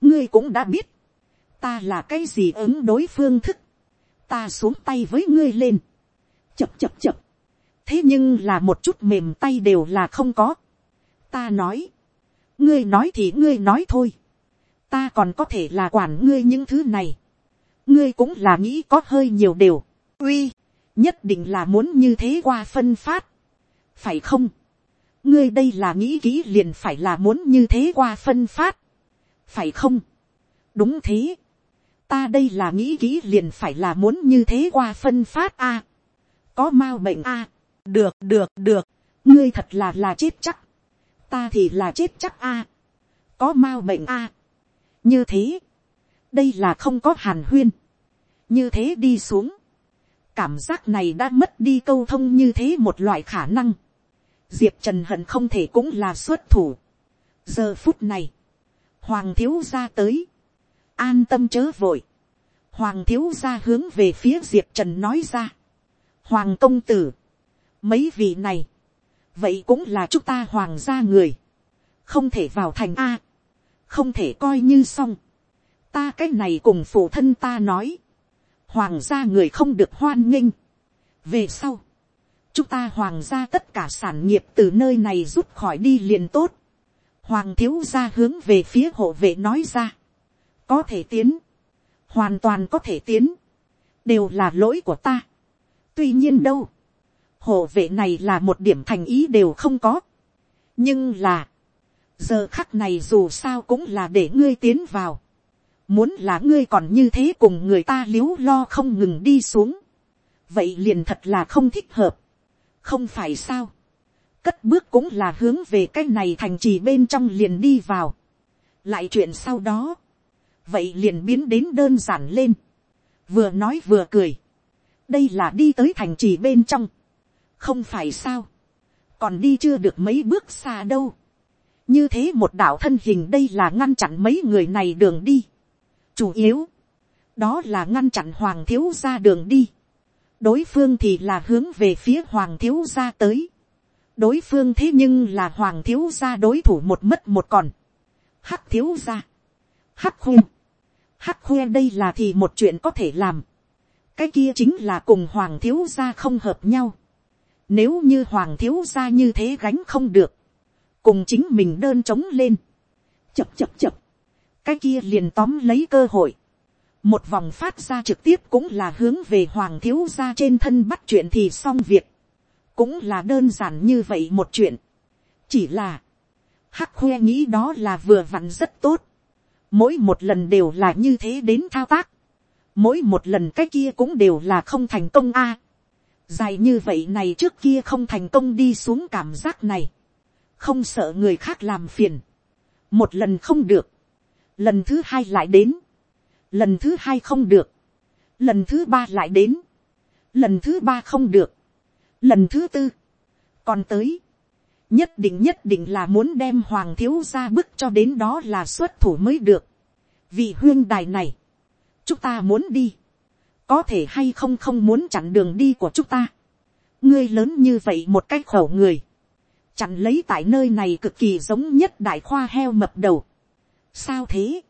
ngươi cũng đã biết, ta là cái gì ứng đối phương thức, ta xuống tay với ngươi lên, chập chập chập, thế nhưng là một chút mềm tay đều là không có, ta nói, ngươi nói thì ngươi nói thôi, ta còn có thể là quản ngươi những thứ này, ngươi cũng là nghĩ có hơi nhiều điều, uy, nhất định là muốn như thế qua phân phát, phải không, ngươi đây là nghĩ kỹ liền phải là muốn như thế qua phân phát, phải không, đúng thế, ta đây là nghĩ kỹ liền phải là muốn như thế qua phân phát a, có m a bệnh a, được được được, ngươi thật là là chết chắc, ta thì là chết chắc a, có m a bệnh a, như thế, đây là không có hàn huyên, như thế đi xuống, cảm giác này đã mất đi câu thông như thế một loại khả năng, diệp trần hận không thể cũng là xuất thủ. giờ phút này, hoàng thiếu gia tới, an tâm chớ vội, hoàng thiếu gia hướng về phía diệp trần nói ra, hoàng công tử, mấy vị này, vậy cũng là chúng ta hoàng gia người, không thể vào thành a, không thể coi như xong, ta cái này cùng phụ thân ta nói, hoàng gia người không được hoan nghênh, về sau, chúng ta hoàng gia tất cả sản nghiệp từ nơi này rút khỏi đi liền tốt. hoàng thiếu gia hướng về phía hộ vệ nói ra. có thể tiến, hoàn toàn có thể tiến, đều là lỗi của ta. tuy nhiên đâu, hộ vệ này là một điểm thành ý đều không có. nhưng là, giờ khắc này dù sao cũng là để ngươi tiến vào. muốn là ngươi còn như thế cùng người ta liếu lo không ngừng đi xuống. vậy liền thật là không thích hợp không phải sao, cất bước cũng là hướng về cái này thành trì bên trong liền đi vào, lại chuyện sau đó, vậy liền biến đến đơn giản lên, vừa nói vừa cười, đây là đi tới thành trì bên trong, không phải sao, còn đi chưa được mấy bước xa đâu, như thế một đạo thân hình đây là ngăn chặn mấy người này đường đi, chủ yếu, đó là ngăn chặn hoàng thiếu ra đường đi, đối phương thì là hướng về phía hoàng thiếu gia tới, đối phương thế nhưng là hoàng thiếu gia đối thủ một mất một còn, hắc thiếu gia, hắc khuyên, hắc khuyên đây là thì một chuyện có thể làm, cái kia chính là cùng hoàng thiếu gia không hợp nhau, nếu như hoàng thiếu gia như thế gánh không được, cùng chính mình đơn chống lên, chập chập chập, cái kia liền tóm lấy cơ hội, một vòng phát ra trực tiếp cũng là hướng về hoàng thiếu gia trên thân bắt chuyện thì xong việc, cũng là đơn giản như vậy một chuyện, chỉ là, hắc khoe nghĩ đó là vừa vặn rất tốt, mỗi một lần đều là như thế đến thao tác, mỗi một lần cái kia cũng đều là không thành công a, dài như vậy này trước kia không thành công đi xuống cảm giác này, không sợ người khác làm phiền, một lần không được, lần thứ hai lại đến, lần thứ hai không được, lần thứ ba lại đến, lần thứ ba không được, lần thứ tư, còn tới, nhất định nhất định là muốn đem hoàng thiếu ra bức cho đến đó là xuất thủ mới được. vì huyên đài này, chúng ta muốn đi, có thể hay không không muốn chặn đường đi của chúng ta. ngươi lớn như vậy một cái khổ người, chặn lấy tại nơi này cực kỳ giống nhất đại khoa heo mập đầu. sao thế,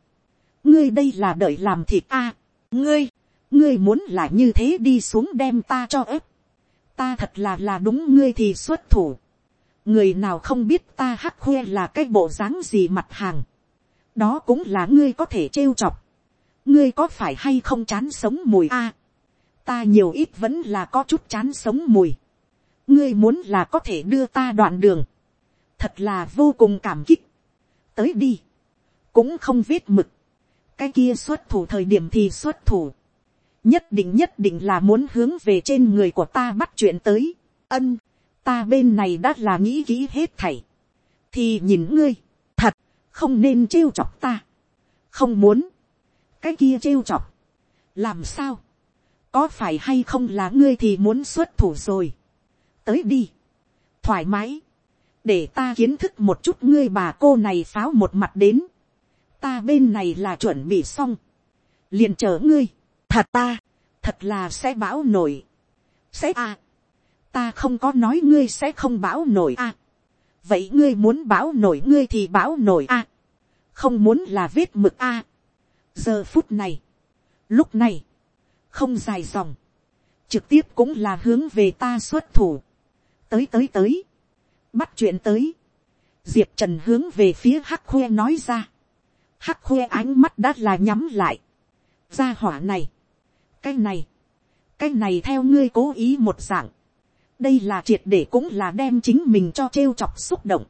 ngươi đây là đợi làm thịt a, ngươi, ngươi muốn là như thế đi xuống đem ta cho ép, ta thật là là đúng ngươi thì xuất thủ, người nào không biết ta hắc khoe là cái bộ dáng gì mặt hàng, đó cũng là ngươi có thể trêu chọc, ngươi có phải hay không chán sống mùi a, ta nhiều ít vẫn là có chút chán sống mùi, ngươi muốn là có thể đưa ta đoạn đường, thật là vô cùng cảm kích, tới đi, cũng không viết mực, cái kia xuất thủ thời điểm thì xuất thủ, nhất định nhất định là muốn hướng về trên người của ta bắt chuyện tới, ân, ta bên này đã là nghĩ kỹ hết thảy, thì nhìn ngươi, thật, không nên trêu chọc ta, không muốn, cái kia trêu chọc, làm sao, có phải hay không là ngươi thì muốn xuất thủ rồi, tới đi, thoải mái, để ta kiến thức một chút ngươi bà cô này pháo một mặt đến, ta bên này là chuẩn bị xong, liền chờ ngươi, thật ta, thật là sẽ bão nổi, sẽ à, ta không có nói ngươi sẽ không bão nổi à, vậy ngươi muốn bão nổi ngươi thì bão nổi à, không muốn là vết mực à, giờ phút này, lúc này, không dài dòng, trực tiếp cũng là hướng về ta xuất thủ, tới tới tới, bắt chuyện tới, diệp trần hướng về phía hắc khoe nói ra, hắc khoe ánh mắt đã là nhắm lại, ra hỏa này, cái này, cái này theo ngươi cố ý một dạng, đây là triệt để cũng là đem chính mình cho trêu chọc xúc động,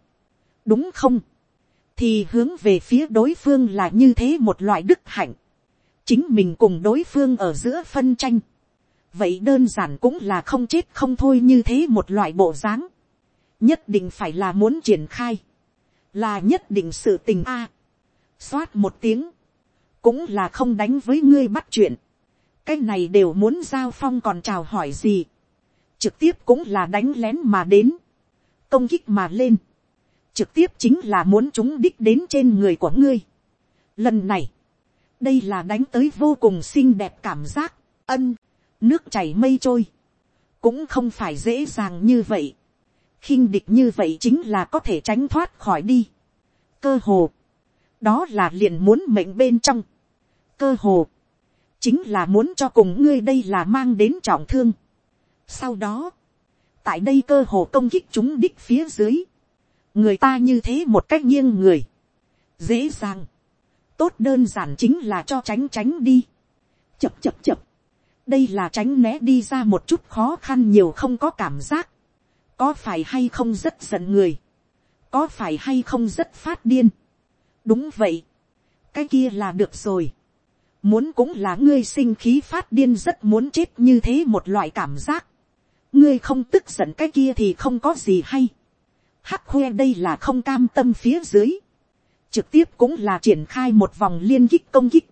đúng không, thì hướng về phía đối phương là như thế một loại đức hạnh, chính mình cùng đối phương ở giữa phân tranh, vậy đơn giản cũng là không chết không thôi như thế một loại bộ dáng, nhất định phải là muốn triển khai, là nhất định sự tình a, xoát một tiếng, cũng là không đánh với ngươi bắt chuyện, cái này đều muốn giao phong còn chào hỏi gì, trực tiếp cũng là đánh lén mà đến, công kích mà lên, trực tiếp chính là muốn chúng đích đến trên người của ngươi. Lần này, đây là đánh tới vô cùng xinh đẹp cảm giác, ân, nước chảy mây trôi, cũng không phải dễ dàng như vậy, khinh địch như vậy chính là có thể tránh thoát khỏi đi. cơ hồ, đó là liền muốn mệnh bên trong. cơ hồ, chính là muốn cho cùng ngươi đây là mang đến trọng thương. sau đó, tại đây cơ hồ công kích chúng đích phía dưới, người ta như thế một cách nghiêng người, dễ dàng, tốt đơn giản chính là cho tránh tránh đi, chập chập chập, đây là tránh né đi ra một chút khó khăn nhiều không có cảm giác, có phải hay không rất giận người, có phải hay không rất phát điên, đúng vậy, cái kia là được rồi, muốn cũng là ngươi sinh khí phát điên rất muốn chết như thế một loại cảm giác, ngươi không tức giận cái kia thì không có gì hay, hắc khoe đây là không cam tâm phía dưới, trực tiếp cũng là triển khai một vòng liên kích công kích,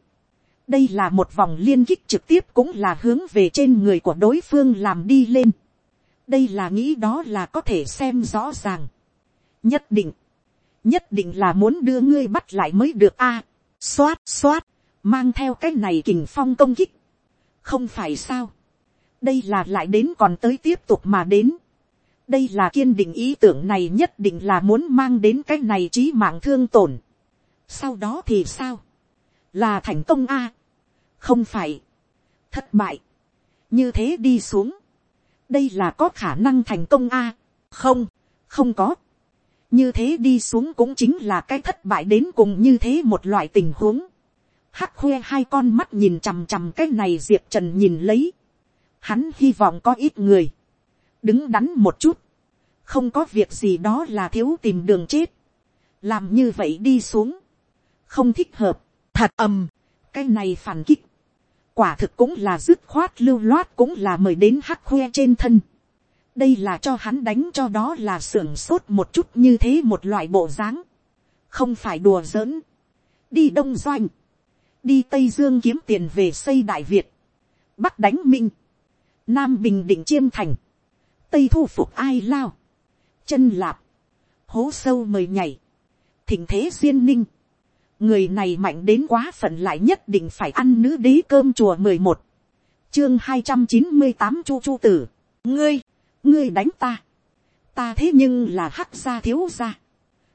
đây là một vòng liên kích trực tiếp cũng là hướng về trên người của đối phương làm đi lên, đây là nghĩ đó là có thể xem rõ ràng, nhất định, nhất định là muốn đưa ngươi bắt lại mới được a, à, xoát xoát, mang theo cái này kình phong công kích, không phải sao, đây là lại đến còn tới tiếp tục mà đến. đây là kiên định ý tưởng này nhất định là muốn mang đến cái này trí mạng thương tổn. sau đó thì sao, là thành công a, không phải, thất bại, như thế đi xuống, đây là có khả năng thành công a, không, không có, như thế đi xuống cũng chính là cái thất bại đến cùng như thế một loại tình huống. Hắc khoe hai con mắt nhìn chằm chằm cái này diệp trần nhìn lấy. Hắn hy vọng có ít người. Đứng đắn một chút. Không có việc gì đó là thiếu tìm đường chết. Làm như vậy đi xuống. Không thích hợp. Thật ầm. Cái này phản kích. Quả thực cũng là dứt khoát lưu loát cũng là mời đến hắc khoe trên thân đây là cho hắn đánh cho đó là sưởng sốt một chút như thế một loại bộ dáng, không phải đùa giỡn, đi đông doanh, đi tây dương kiếm tiền về xây đại việt, bắc đánh minh, nam bình định chiêm thành, tây thu phục ai lao, chân lạp, hố sâu mời nhảy, thỉnh thế duyên ninh, người này mạnh đến quá phận lại nhất định phải ăn nữ đế cơm chùa mười một, chương hai trăm chín mươi tám chu chu tử, ngươi, ngươi đánh ta, ta thế nhưng là hắc gia thiếu gia,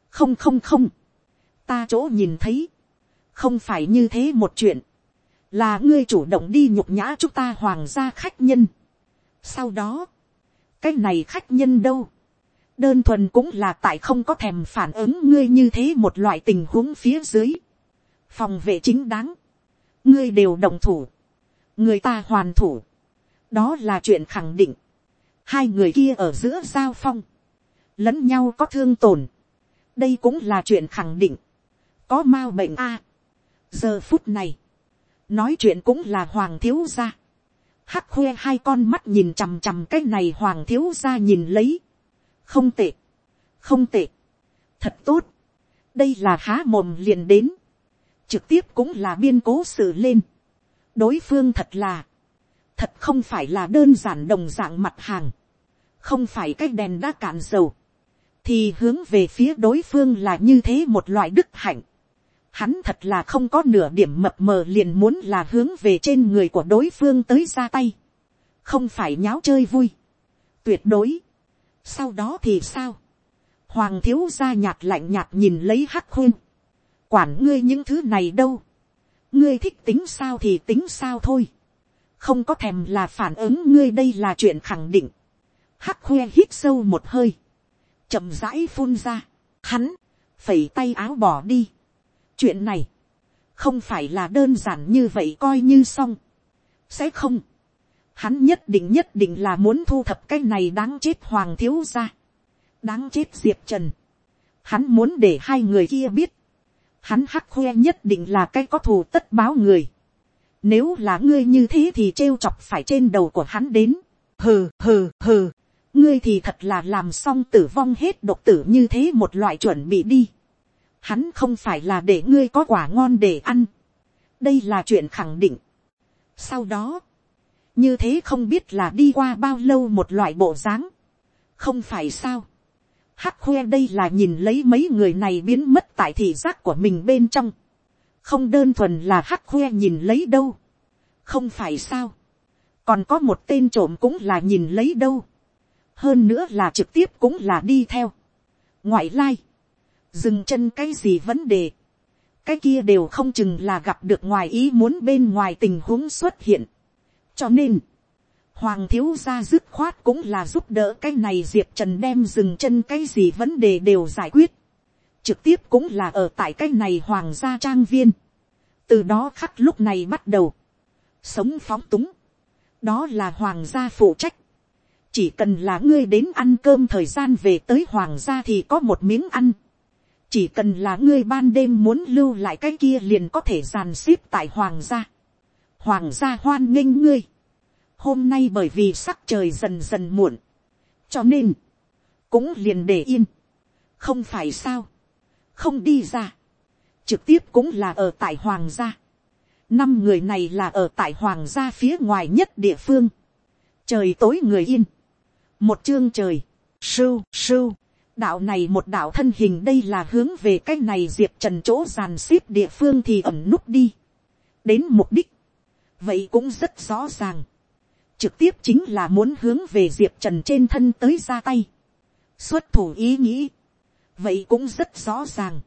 không không không, ta chỗ nhìn thấy, không phải như thế một chuyện, là ngươi chủ động đi nhục nhã chúng ta hoàng gia khách nhân. sau đó, cái này khách nhân đâu, đơn thuần cũng là tại không có thèm phản ứng ngươi như thế một loại tình huống phía dưới, phòng vệ chính đáng, ngươi đều đồng thủ, người ta hoàn thủ, đó là chuyện khẳng định, hai người kia ở giữa giao phong, lẫn nhau có thương tổn, đây cũng là chuyện khẳng định, có m a bệnh a. giờ phút này, nói chuyện cũng là hoàng thiếu gia, hắc khoe hai con mắt nhìn chằm chằm cái này hoàng thiếu gia nhìn lấy, không tệ, không tệ, thật tốt, đây là há mồm liền đến, trực tiếp cũng là biên cố xử lên, đối phương thật là, thật không phải là đơn giản đồng dạng mặt hàng, không phải cái đèn đã cạn dầu, thì hướng về phía đối phương là như thế một loại đức hạnh. Hắn thật là không có nửa điểm mập mờ liền muốn là hướng về trên người của đối phương tới ra tay. Không phải nháo chơi vui. Tuyệt đối. Sau đó thì sao? Hoàng thiếu gia nhạt lạnh nhạt nhìn lấy hắc khuyên. Quản ngươi những thứ này đâu. Ngươi thích tính sao thì tính sao thôi. Không có thèm là phản ứng ngươi đây là chuyện khẳng định. Hắc khoe hít sâu một hơi. Chậm rãi phun ra, hắn, phẩy tay áo bỏ đi. chuyện này, không phải là đơn giản như vậy coi như xong, sẽ không, hắn nhất định nhất định là muốn thu thập cái này đáng chết hoàng thiếu ra, đáng chết diệp trần, hắn muốn để hai người kia biết, hắn hắc khoe nhất định là cái có thù tất báo người, nếu là ngươi như thế thì trêu chọc phải trên đầu của hắn đến, hừ hừ hừ, ngươi thì thật là làm xong tử vong hết độc tử như thế một loại chuẩn bị đi. Hắn không phải là để ngươi có quả ngon để ăn. đây là chuyện khẳng định. sau đó, như thế không biết là đi qua bao lâu một loại bộ dáng. không phải sao. hắc khoe đây là nhìn lấy mấy người này biến mất tại thị giác của mình bên trong không đơn thuần là hắc khoe nhìn lấy đâu. không phải sao. còn có một tên trộm cũng là nhìn lấy đâu hơn nữa là trực tiếp cũng là đi theo. ngoại lai, dừng chân cái gì vấn đề, cái kia đều không chừng là gặp được ngoài ý muốn bên ngoài tình huống xuất hiện. cho nên, hoàng thiếu gia dứt khoát cũng là giúp đỡ cái này diệp trần đem dừng chân cái gì vấn đề đều giải quyết trực tiếp cũng là ở tại cái này hoàng gia trang viên. từ đó khắc lúc này bắt đầu, sống phóng túng, đó là hoàng gia phụ trách chỉ cần là ngươi đến ăn cơm thời gian về tới hoàng gia thì có một miếng ăn. chỉ cần là ngươi ban đêm muốn lưu lại cái kia liền có thể dàn xếp tại hoàng gia. hoàng gia hoan nghênh ngươi. hôm nay bởi vì sắc trời dần dần muộn. cho nên, cũng liền để yên. không phải sao không đi ra. trực tiếp cũng là ở tại hoàng gia. năm người này là ở tại hoàng gia phía ngoài nhất địa phương. trời tối người yên. Một chương trời, sưu sưu, đạo này một đạo thân hình đây là hướng về cái này diệp trần chỗ giàn xếp địa phương thì ẩm núp đi, đến mục đích, vậy cũng rất rõ ràng, trực tiếp chính là muốn hướng về diệp trần trên thân tới ra tay, xuất thủ ý nghĩ, vậy cũng rất rõ ràng,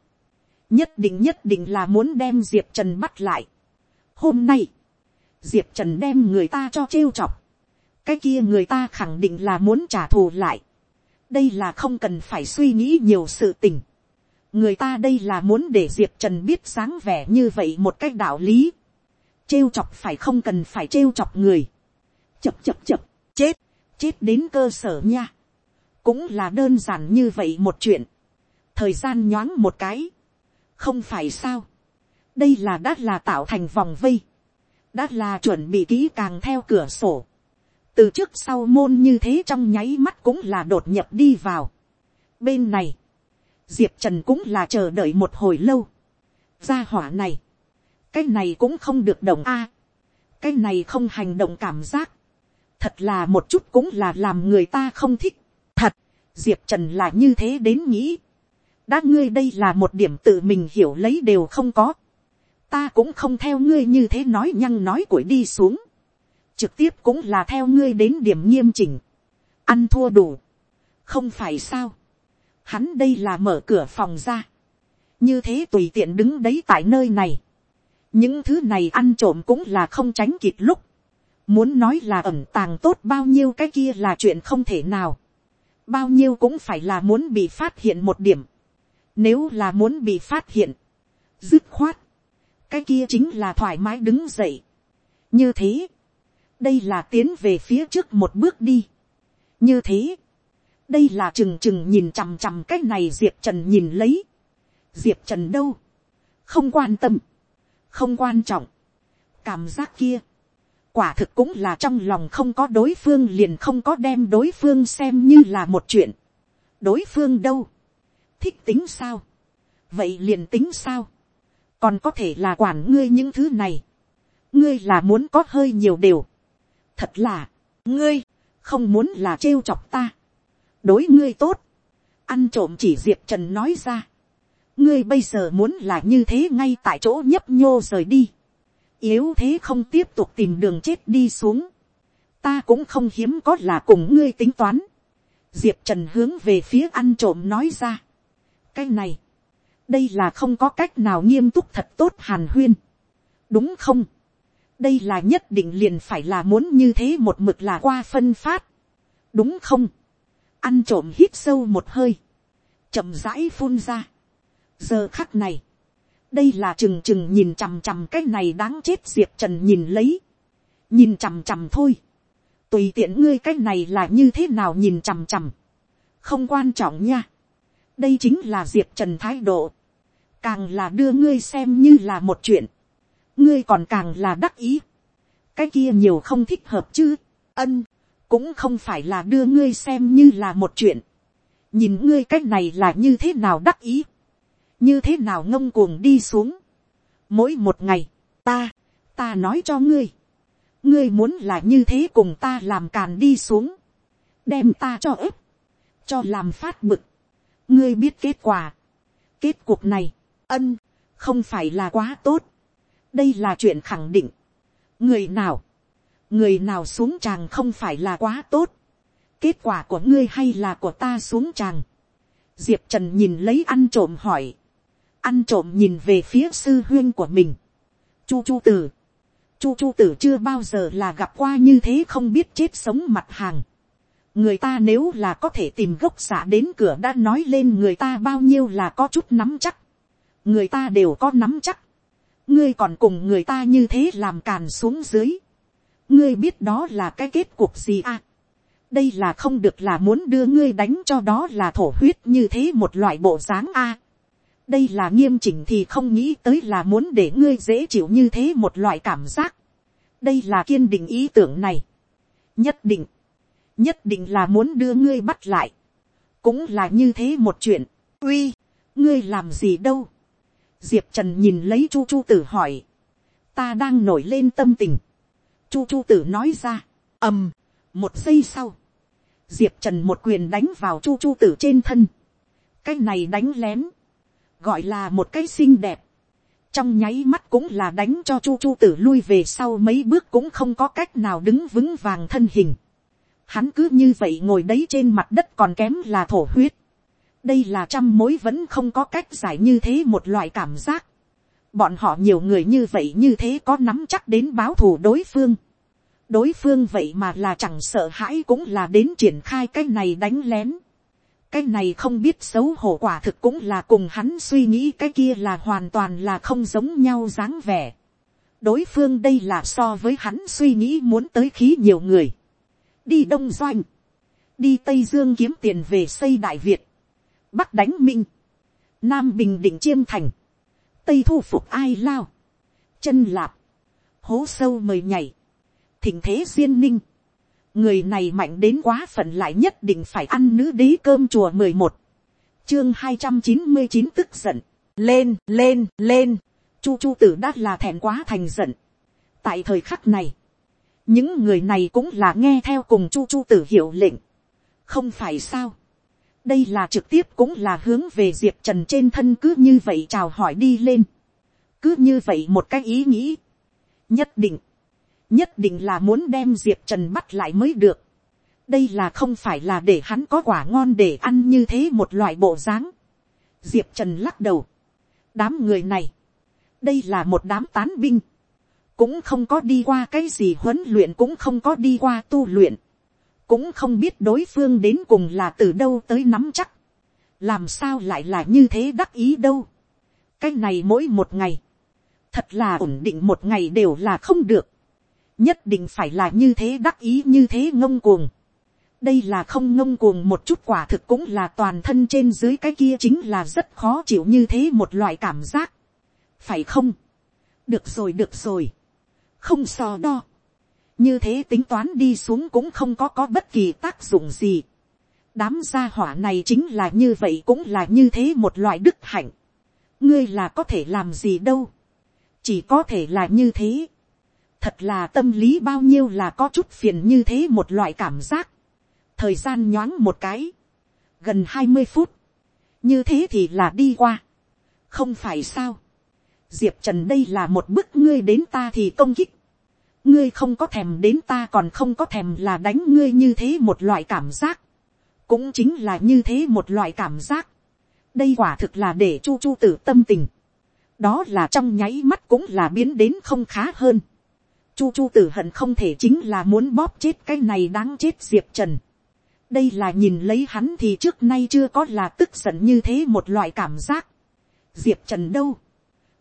nhất định nhất định là muốn đem diệp trần bắt lại. hôm nay, diệp trần đem người ta cho trêu chọc, cái kia người ta khẳng định là muốn trả thù lại, đây là không cần phải suy nghĩ nhiều sự tình, người ta đây là muốn để diệp trần biết sáng vẻ như vậy một cách đạo lý, trêu chọc phải không cần phải trêu chọc người, chập chập chập, chết, chết đến cơ sở nha, cũng là đơn giản như vậy một chuyện, thời gian nhoáng một cái, không phải sao, đây là đã là tạo thành vòng vây, đã là chuẩn bị kỹ càng theo cửa sổ, từ trước sau môn như thế trong nháy mắt cũng là đột nhập đi vào. bên này, diệp trần cũng là chờ đợi một hồi lâu. gia hỏa này, cái này cũng không được đồng a, cái này không hành động cảm giác, thật là một chút cũng là làm người ta không thích. thật, diệp trần là như thế đến nghĩ đã ngươi đây là một điểm tự mình hiểu lấy đều không có. ta cũng không theo ngươi như thế nói nhăng nói cuội đi xuống. trực tiếp cũng là theo ngươi đến điểm nghiêm chỉnh. ăn thua đủ. không phải sao. hắn đây là mở cửa phòng ra. như thế tùy tiện đứng đấy tại nơi này. những thứ này ăn trộm cũng là không tránh kịp lúc Muốn nói là ẩn tàng tốt bao nhiêu cái kia là chuyện không thể nào. Bao nhiêu cũng phải là muốn bị phát hiện một điểm. Nếu là muốn bị phát hiện. Dứt khoát. Cái kia chính là thoải mái đứng dậy. Như thế. Đây là tiến về phía trước một bước đi. Như thế. Đây là chừng chừng nhìn chằm chằm cái này Diệp Trần nhìn lấy. Diệp Trần đâu? Không quan tâm. Không quan trọng. Cảm giác kia quả thực cũng là trong lòng không có đối phương liền không có đem đối phương xem như là một chuyện. đối phương đâu, thích tính sao, vậy liền tính sao, còn có thể là quản ngươi những thứ này, ngươi là muốn có hơi nhiều điều. thật là, ngươi, không muốn là trêu chọc ta, đối ngươi tốt, ăn trộm chỉ diệp trần nói ra, ngươi bây giờ muốn là như thế ngay tại chỗ nhấp nhô rời đi, yếu thế không tiếp tục tìm đường chết đi xuống, ta cũng không hiếm có là cùng ngươi tính toán. diệp trần hướng về phía ăn trộm nói ra cái này, đây là không có cách nào nghiêm túc thật tốt hàn huyên. đúng không, đây là nhất định liền phải là muốn như thế một mực là qua phân phát. đúng không, ăn trộm hít sâu một hơi, chậm rãi phun ra. giờ khắc này, đây là trừng trừng nhìn chằm chằm cái này đáng chết diệp trần nhìn lấy, nhìn chằm chằm thôi, tùy tiện ngươi cái này là như thế nào nhìn chằm chằm, không quan trọng nha, đây chính là diệp trần thái độ, càng là đưa ngươi xem như là một chuyện, ngươi còn càng là đắc ý, cái kia nhiều không thích hợp chứ, ân, cũng không phải là đưa ngươi xem như là một chuyện, nhìn ngươi cái này là như thế nào đắc ý, như thế nào ngông cuồng đi xuống. mỗi một ngày, ta, ta nói cho ngươi, ngươi muốn là như thế cùng ta làm càn đi xuống, đem ta cho ếp, cho làm phát bực, ngươi biết kết quả, kết cuộc này, ân, không phải là quá tốt, đây là chuyện khẳng định, người nào, người nào xuống tràng không phải là quá tốt, kết quả của ngươi hay là của ta xuống tràng, diệp trần nhìn lấy ăn trộm hỏi, ăn trộm nhìn về phía sư huyên của mình. Chu chu tử. Chu chu tử chưa bao giờ là gặp qua như thế không biết chết sống mặt hàng. Người ta nếu là có thể tìm gốc giả đến cửa đã nói lên người ta bao nhiêu là có chút nắm chắc. Người ta đều có nắm chắc. Ngươi còn cùng người ta như thế làm càn xuống dưới. Ngươi biết đó là cái kết cuộc gì à? Đây là không được là muốn đưa ngươi đánh cho đó là thổ huyết như thế một loại bộ dáng a đây là nghiêm chỉnh thì không nghĩ tới là muốn để ngươi dễ chịu như thế một loại cảm giác. đây là kiên định ý tưởng này. nhất định, nhất định là muốn đưa ngươi bắt lại. cũng là như thế một chuyện. uy, ngươi làm gì đâu. diệp trần nhìn lấy chu chu tử hỏi. ta đang nổi lên tâm tình. chu chu tử nói ra. ầm, một giây sau. diệp trần một quyền đánh vào chu chu tử trên thân. cái này đánh lén gọi là một cái xinh đẹp, trong nháy mắt cũng là đánh cho chu chu tử lui về sau mấy bước cũng không có cách nào đứng vững vàng thân hình. Hắn cứ như vậy ngồi đấy trên mặt đất còn kém là thổ huyết. đây là trăm mối vẫn không có cách giải như thế một loại cảm giác. bọn họ nhiều người như vậy như thế có nắm chắc đến báo thù đối phương. đối phương vậy mà là chẳng sợ hãi cũng là đến triển khai cái này đánh lén cái này không biết xấu hổ quả thực cũng là cùng hắn suy nghĩ cái kia là hoàn toàn là không giống nhau dáng vẻ. đối phương đây là so với hắn suy nghĩ muốn tới khí nhiều người đi đông doanh, đi tây dương kiếm tiền về xây đại việt, bắc đánh minh, nam bình định chiêm thành, tây thu phục ai lao, chân lạp, hố sâu mời nhảy, thỉnh thế duyên ninh, người này mạnh đến quá phận lại nhất định phải ăn nữ đế cơm chùa mười một. Chương hai trăm chín mươi chín tức giận. Lên lên lên. Chu chu tử đã là thẹn quá thành giận. Tại thời khắc này những người này cũng là nghe theo cùng chu chu tử hiệu lệnh. Không phải sao? Đây là trực tiếp cũng là hướng về diệp trần trên thân cứ như vậy chào hỏi đi lên. Cứ như vậy một cái ý nghĩ. Nhất định. Nhất định là muốn đem diệp trần bắt lại mới được. đây là không phải là để hắn có quả ngon để ăn như thế một loại bộ dáng. diệp trần lắc đầu. đám người này, đây là một đám tán binh, cũng không có đi qua cái gì huấn luyện cũng không có đi qua tu luyện, cũng không biết đối phương đến cùng là từ đâu tới nắm chắc, làm sao lại là như thế đắc ý đâu. cái này mỗi một ngày, thật là ổn định một ngày đều là không được nhất định phải là như thế đắc ý như thế ngông cuồng. đây là không ngông cuồng một chút quả thực cũng là toàn thân trên dưới cái kia chính là rất khó chịu như thế một loại cảm giác. phải không. được rồi được rồi không so đo. như thế tính toán đi xuống cũng không có có bất kỳ tác dụng gì. đám gia hỏa này chính là như vậy cũng là như thế một loại đức hạnh. ngươi là có thể làm gì đâu. chỉ có thể là như thế thật là tâm lý bao nhiêu là có chút phiền như thế một loại cảm giác. thời gian nhoáng một cái, gần hai mươi phút, như thế thì là đi qua. không phải sao diệp trần đây là một bức ngươi đến ta thì công kích. ngươi không có thèm đến ta còn không có thèm là đánh ngươi như thế một loại cảm giác. cũng chính là như thế một loại cảm giác. đây quả thực là để chu chu tử tâm tình. đó là trong nháy mắt cũng là biến đến không khá hơn Chu chu tử hận không thể chính là muốn bóp chết cái này đáng chết diệp trần. đây là nhìn lấy hắn thì trước nay chưa có là tức giận như thế một loại cảm giác. diệp trần đâu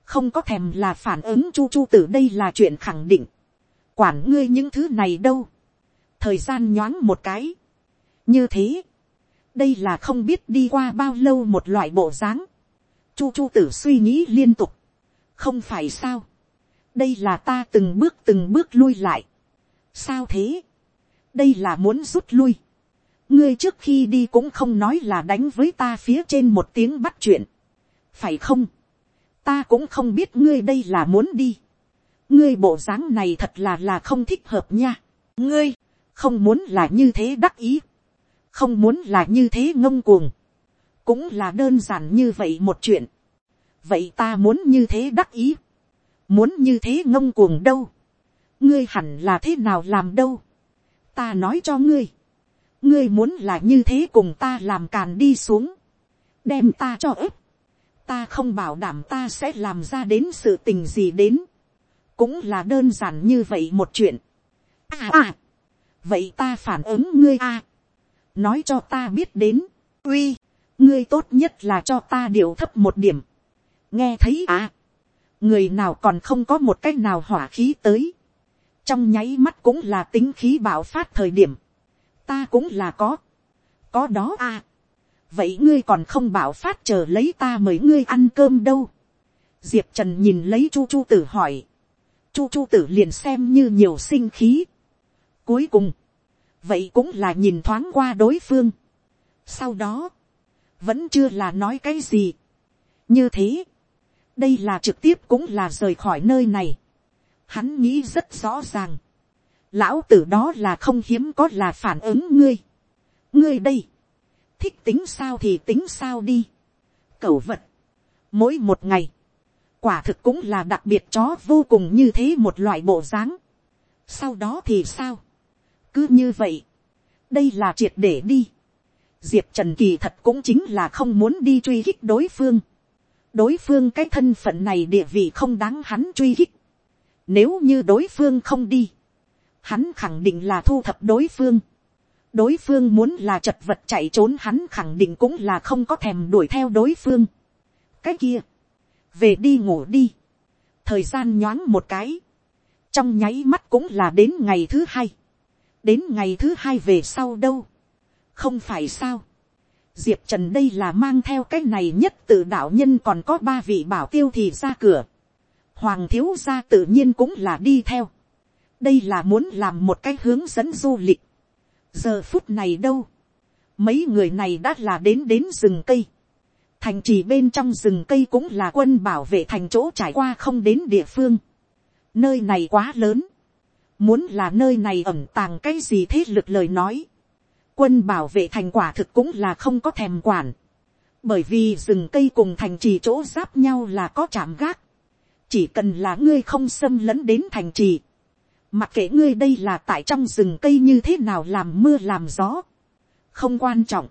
không có thèm là phản ứng chu chu tử đây là chuyện khẳng định. quản ngươi những thứ này đâu. thời gian nhoáng một cái. như thế. đây là không biết đi qua bao lâu một loại bộ dáng. chu chu tử suy nghĩ liên tục. không phải sao đây là ta từng bước từng bước lui lại. sao thế, đây là muốn rút lui. ngươi trước khi đi cũng không nói là đánh với ta phía trên một tiếng bắt chuyện. phải không, ta cũng không biết ngươi đây là muốn đi. ngươi bộ dáng này thật là là không thích hợp nha. ngươi, không muốn là như thế đắc ý. không muốn là như thế ngông cuồng. cũng là đơn giản như vậy một chuyện. vậy ta muốn như thế đắc ý muốn như thế ngông cuồng đâu, ngươi hẳn là thế nào làm đâu, ta nói cho ngươi, ngươi muốn là như thế cùng ta làm càn đi xuống, đem ta cho ếp, ta không bảo đảm ta sẽ làm ra đến sự tình gì đến, cũng là đơn giản như vậy một chuyện. À à, vậy ta phản ứng ngươi à, nói cho ta biết đến, uy, ngươi tốt nhất là cho ta điều thấp một điểm, nghe thấy à, người nào còn không có một cách nào hỏa khí tới, trong nháy mắt cũng là tính khí bạo phát thời điểm, ta cũng là có, có đó à, vậy ngươi còn không bảo phát chờ lấy ta mời ngươi ăn cơm đâu, diệp trần nhìn lấy chu chu tử hỏi, chu chu tử liền xem như nhiều sinh khí, cuối cùng, vậy cũng là nhìn thoáng qua đối phương, sau đó, vẫn chưa là nói cái gì, như thế, đây là trực tiếp cũng là rời khỏi nơi này. Hắn nghĩ rất rõ ràng. Lão tử đó là không hiếm có là phản ứng ngươi. Ngươi đây. Thích tính sao thì tính sao đi. Cẩu vật. Mỗi một ngày. quả thực cũng là đặc biệt chó vô cùng như thế một loại bộ dáng. sau đó thì sao, cứ như vậy, đây là triệt để đi. diệp trần kỳ thật cũng chính là không muốn đi truy khích đối phương. đối phương cái thân phận này địa vị không đáng hắn truy khích. nếu như đối phương không đi, hắn khẳng định là thu thập đối phương đối phương muốn là chật vật chạy trốn hắn khẳng định cũng là không có thèm đuổi theo đối phương. cái kia, về đi ngủ đi. thời gian nhoáng một cái, trong nháy mắt cũng là đến ngày thứ hai. đến ngày thứ hai về sau đâu. không phải sao. diệp trần đây là mang theo cái này nhất từ đạo nhân còn có ba vị bảo tiêu thì ra cửa. hoàng thiếu gia tự nhiên cũng là đi theo đây là muốn làm một cái hướng dẫn du lịch giờ phút này đâu, mấy người này đã là đến đến rừng cây. thành trì bên trong rừng cây cũng là quân bảo vệ thành chỗ trải qua không đến địa phương. nơi này quá lớn. muốn là nơi này ẩm tàng cái gì thế lực lời nói. quân bảo vệ thành quả thực cũng là không có thèm quản. bởi vì rừng cây cùng thành trì chỗ giáp nhau là có chạm gác. chỉ cần là ngươi không xâm lấn đến thành trì Mặc kệ ngươi đây là tại trong rừng cây như thế nào làm mưa làm gió. Không quan trọng.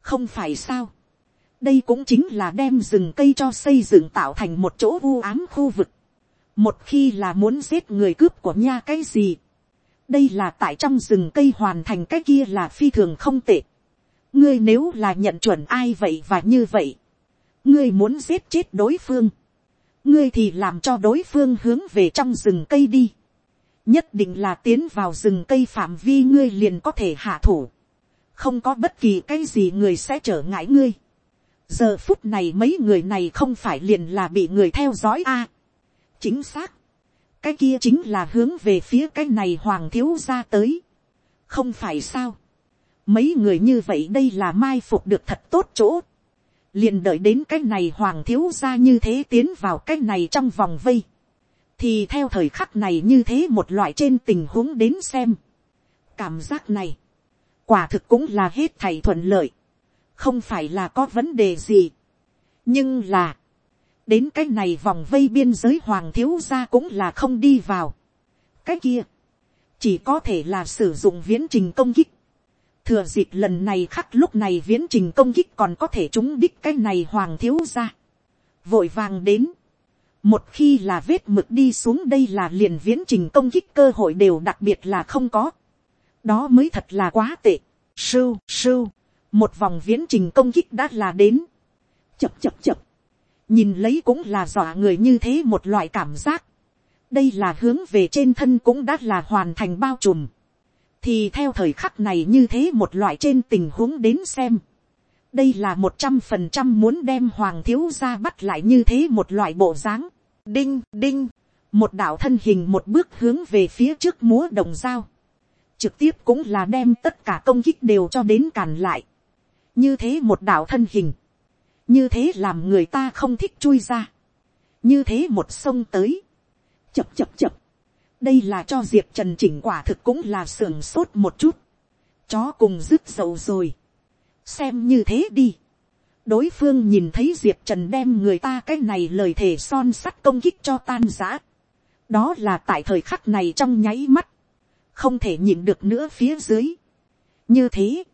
Không phải sao. Đây cũng chính là đem rừng cây cho xây dựng tạo thành một chỗ u ám khu vực. Một khi là muốn giết người cướp của nha cái gì. Đây là tại trong rừng cây hoàn thành cái kia là phi thường không tệ. Ngươi nếu là nhận chuẩn ai vậy và như vậy. Ngươi muốn giết chết đối phương. Ngươi thì làm cho đối phương hướng về trong rừng cây đi nhất định là tiến vào rừng cây phạm vi ngươi liền có thể hạ thủ, không có bất kỳ cái gì người sẽ trở ngại ngươi. giờ phút này mấy người này không phải liền là bị người theo dõi a. chính xác, cái kia chính là hướng về phía cái này hoàng thiếu ra tới, không phải sao. mấy người như vậy đây là mai phục được thật tốt chỗ, liền đợi đến cái này hoàng thiếu ra như thế tiến vào cái này trong vòng vây thì theo thời khắc này như thế một loại trên tình huống đến xem. cảm giác này, quả thực cũng là hết thầy thuận lợi, không phải là có vấn đề gì. nhưng là, đến cái này vòng vây biên giới hoàng thiếu gia cũng là không đi vào. cái kia, chỉ có thể là sử dụng viễn trình công kích. thừa dịp lần này khắc lúc này viễn trình công kích còn có thể trúng đích cái này hoàng thiếu gia. vội vàng đến, một khi là vết mực đi xuống đây là liền viễn trình công kích cơ hội đều đặc biệt là không có. đó mới thật là quá tệ. sưu sưu, một vòng viễn trình công kích đã là đến. chập chập chập, nhìn lấy cũng là dọa người như thế một loại cảm giác. đây là hướng về trên thân cũng đã là hoàn thành bao trùm. thì theo thời khắc này như thế một loại trên tình huống đến xem đây là một trăm phần trăm muốn đem hoàng thiếu gia bắt lại như thế một loại bộ dáng. Đinh, đinh, một đạo thân hình một bước hướng về phía trước múa đồng dao. Trực tiếp cũng là đem tất cả công kích đều cho đến càn lại. Như thế một đạo thân hình. Như thế làm người ta không thích chui ra. Như thế một sông tới. Chập chập chập. Đây là cho Diệp Trần chỉnh quả thực cũng là sưởng sốt một chút. Chó cùng dứt dầu rồi. Xem như thế đi đối phương nhìn thấy diệp trần đem người ta cái này lời thề son sắt công kích cho tan giã. đó là tại thời khắc này trong nháy mắt, không thể nhìn được nữa phía dưới. như thế,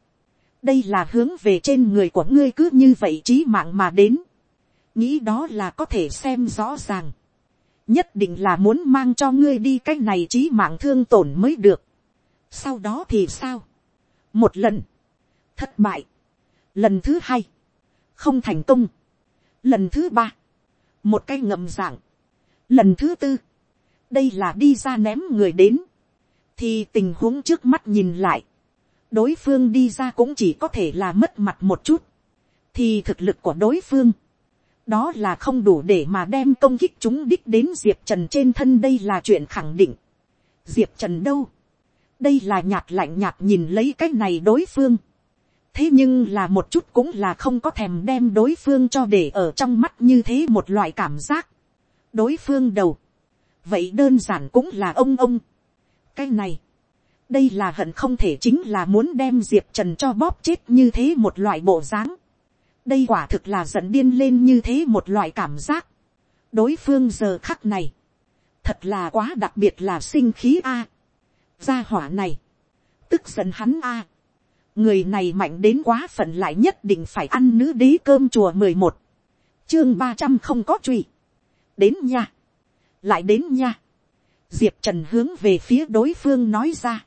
đây là hướng về trên người của ngươi cứ như vậy trí mạng mà đến. nghĩ đó là có thể xem rõ ràng. nhất định là muốn mang cho ngươi đi cái này trí mạng thương tổn mới được. sau đó thì sao. một lần, thất bại. lần thứ hai, không thành công. Lần thứ ba, một cái ngầm dạng. Lần thứ tư, đây là đi ra ném người đến. Thì tình huống trước mắt nhìn lại. Đối phương đi ra cũng chỉ có thể là mất mặt một chút. Thì thực lực của đối phương. Đó là không đủ để mà đem công kích chúng đích đến Diệp Trần trên thân đây là chuyện khẳng định. Diệp Trần đâu? Đây là nhạt lạnh nhạt nhìn lấy cái này đối phương thế nhưng là một chút cũng là không có thèm đem đối phương cho để ở trong mắt như thế một loại cảm giác. đối phương đầu, vậy đơn giản cũng là ông ông. cái này, đây là hận không thể chính là muốn đem diệp trần cho bóp chết như thế một loại bộ dáng. đây quả thực là giận điên lên như thế một loại cảm giác. đối phương giờ khắc này, thật là quá đặc biệt là sinh khí a. gia hỏa này, tức giận hắn a người này mạnh đến quá phận lại nhất định phải ăn nữ đế cơm chùa mười một, chương ba trăm không có truy, đến nha, lại đến nha, diệp trần hướng về phía đối phương nói ra,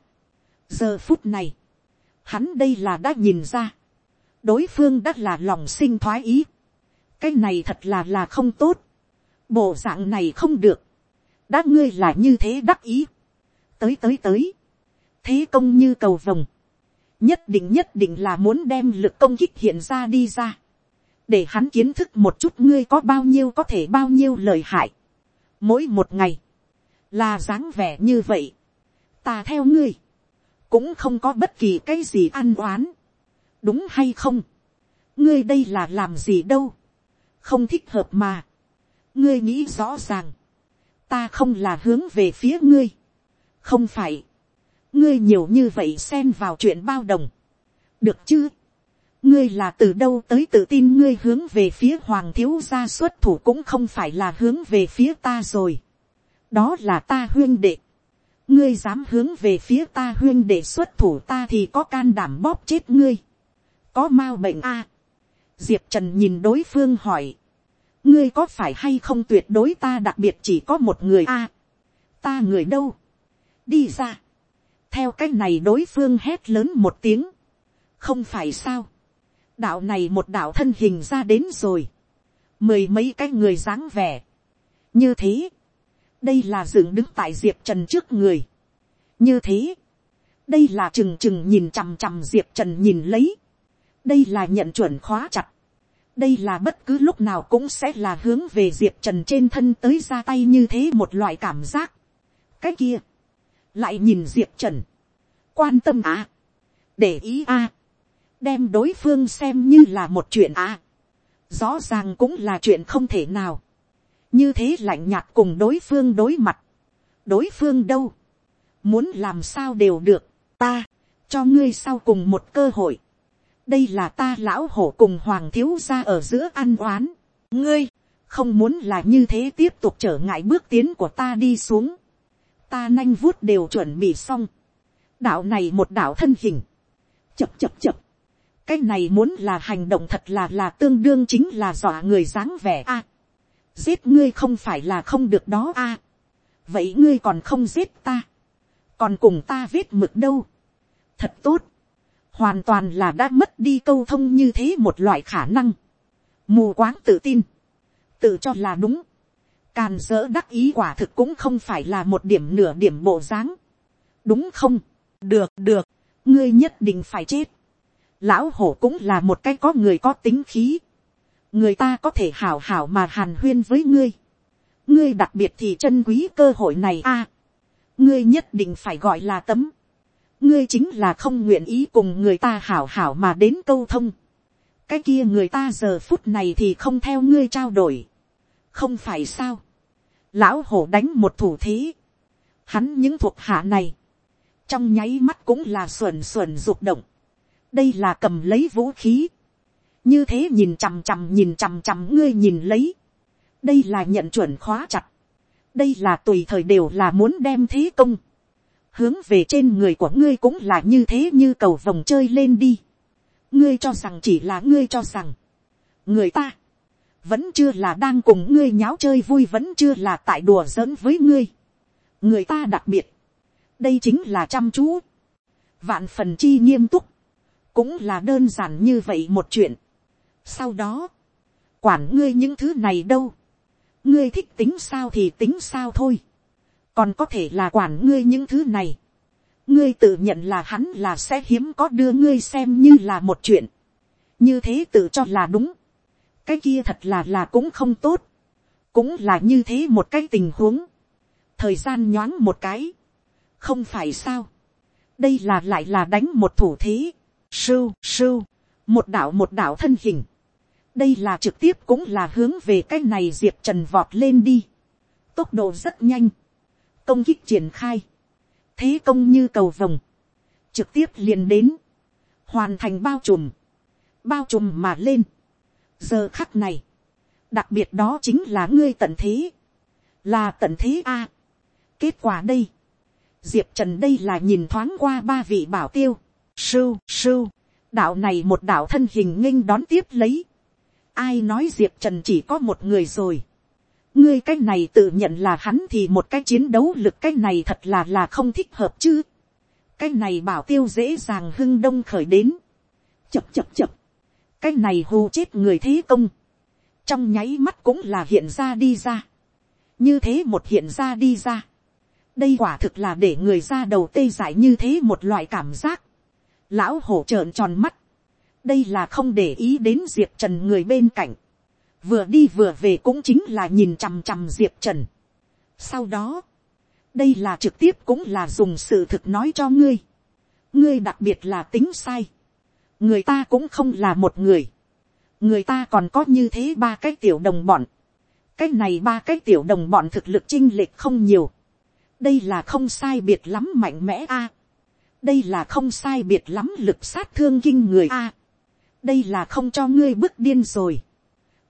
giờ phút này, hắn đây là đã nhìn ra, đối phương đã là lòng sinh thoái ý, cái này thật là là không tốt, bộ dạng này không được, đã ngươi là như thế đắc ý, tới tới tới, thế công như cầu vồng, nhất định nhất định là muốn đem lực công kích hiện ra đi ra, để hắn kiến thức một chút ngươi có bao nhiêu có thể bao nhiêu lời hại. Mỗi một ngày, là dáng vẻ như vậy, ta theo ngươi, cũng không có bất kỳ cái gì ăn oán, đúng hay không, ngươi đây là làm gì đâu, không thích hợp mà, ngươi nghĩ rõ ràng, ta không là hướng về phía ngươi, không phải, ngươi nhiều như vậy xen vào chuyện bao đồng, được chứ, ngươi là từ đâu tới tự tin ngươi hướng về phía hoàng thiếu gia xuất thủ cũng không phải là hướng về phía ta rồi, đó là ta huyên đệ, ngươi dám hướng về phía ta huyên đệ xuất thủ ta thì có can đảm bóp chết ngươi, có m a bệnh a, diệp trần nhìn đối phương hỏi, ngươi có phải hay không tuyệt đối ta đặc biệt chỉ có một người a, ta người đâu, đi ra, theo cái này đối phương hét lớn một tiếng, không phải sao, đạo này một đạo thân hình ra đến rồi, mười mấy cái người dáng vẻ, như thế, đây là dựng đứng tại diệp trần trước người, như thế, đây là trừng trừng nhìn chằm chằm diệp trần nhìn lấy, đây là nhận chuẩn khóa chặt, đây là bất cứ lúc nào cũng sẽ là hướng về diệp trần trên thân tới ra tay như thế một loại cảm giác. cái kia, lại nhìn diệp trần, quan tâm à, để ý à, đem đối phương xem như là một chuyện à, rõ ràng cũng là chuyện không thể nào, như thế lạnh nhạt cùng đối phương đối mặt, đối phương đâu, muốn làm sao đều được, ta, cho ngươi sau cùng một cơ hội, đây là ta lão hổ cùng hoàng thiếu gia ở giữa ăn oán. ngươi, không muốn là như thế tiếp tục trở ngại bước tiến của ta đi xuống ta nanh vuốt đều chuẩn bị xong. đạo này một đạo thân hình. chập chập chập. cái này muốn là hành động thật là là tương đương chính là dọa người dáng vẻ a. À, giết ngươi không phải là không được đó a. À, vậy ngươi còn không giết ta. còn cùng ta viết mực đâu. thật tốt hoàn toàn là đã mất đi câu thông như thế một loại khả năng, mù quáng tự tin, tự cho là đúng, càn dỡ đắc ý quả thực cũng không phải là một điểm nửa điểm bộ dáng, đúng không, được được, ngươi nhất định phải chết, lão hổ cũng là một cái có người có tính khí, người ta có thể hảo hảo mà hàn huyên với ngươi, ngươi đặc biệt thì chân quý cơ hội này a, ngươi nhất định phải gọi là tấm, ngươi chính là không nguyện ý cùng người ta hảo hảo mà đến câu thông. cái kia người ta giờ phút này thì không theo ngươi trao đổi không phải sao. lão hổ đánh một thủ thế. hắn những thuộc hạ này. trong nháy mắt cũng là xuẩn xuẩn rụt động. đây là cầm lấy vũ khí. như thế nhìn chằm chằm nhìn chằm chằm ngươi nhìn lấy. đây là nhận chuẩn khóa chặt. đây là tùy thời đều là muốn đem thế công hướng về trên người của ngươi cũng là như thế như cầu vòng chơi lên đi. ngươi cho rằng chỉ là ngươi cho rằng, người ta, vẫn chưa là đang cùng ngươi nháo chơi vui vẫn chưa là tại đùa giỡn với ngươi. người ta đặc biệt, đây chính là chăm chú, vạn phần chi nghiêm túc, cũng là đơn giản như vậy một chuyện. sau đó, quản ngươi những thứ này đâu, ngươi thích tính sao thì tính sao thôi còn có thể là quản ngươi những thứ này. ngươi tự nhận là hắn là sẽ hiếm có đưa ngươi xem như là một chuyện. như thế tự cho là đúng cái kia thật là là cũng không tốt. cũng là như thế một cái tình huống. thời gian nhoáng một cái. không phải sao. đây là lại là đánh một thủ thế. sưu sưu. một đạo một đạo thân hình. đây là trực tiếp cũng là hướng về cái này diệp trần vọt lên đi. tốc độ rất nhanh công kích triển khai, thế công như cầu vồng, trực tiếp liền đến, hoàn thành bao trùm, bao trùm mà lên giờ khắc này, đặc biệt đó chính là ngươi tận thế, là tận thế a. kết quả đây, diệp trần đây là nhìn thoáng qua ba vị bảo tiêu, sưu sưu, đạo này một đạo thân hình nghinh đón tiếp lấy, ai nói diệp trần chỉ có một người rồi, ngươi cái này tự nhận là hắn thì một cái chiến đấu lực cái này thật là là không thích hợp chứ, cái này bảo tiêu dễ dàng hưng đông khởi đến, chập chập chập, cái này hù chết người thế công, trong nháy mắt cũng là hiện ra đi ra, như thế một hiện ra đi ra, đây quả thực là để người ra đầu tê dại như thế một loại cảm giác, lão hổ trợn tròn mắt, đây là không để ý đến diệp trần người bên cạnh, vừa đi vừa về cũng chính là nhìn chằm chằm diệp trần. sau đó, đây là trực tiếp cũng là dùng sự thực nói cho ngươi, ngươi đặc biệt là tính sai, người ta cũng không là một người, người ta còn có như thế ba cái tiểu đồng bọn, cái này ba cái tiểu đồng bọn thực lực chinh lệch không nhiều, đây là không sai biệt lắm mạnh mẽ a, đây là không sai biệt lắm lực sát thương kinh người a, đây là không cho ngươi bước điên rồi,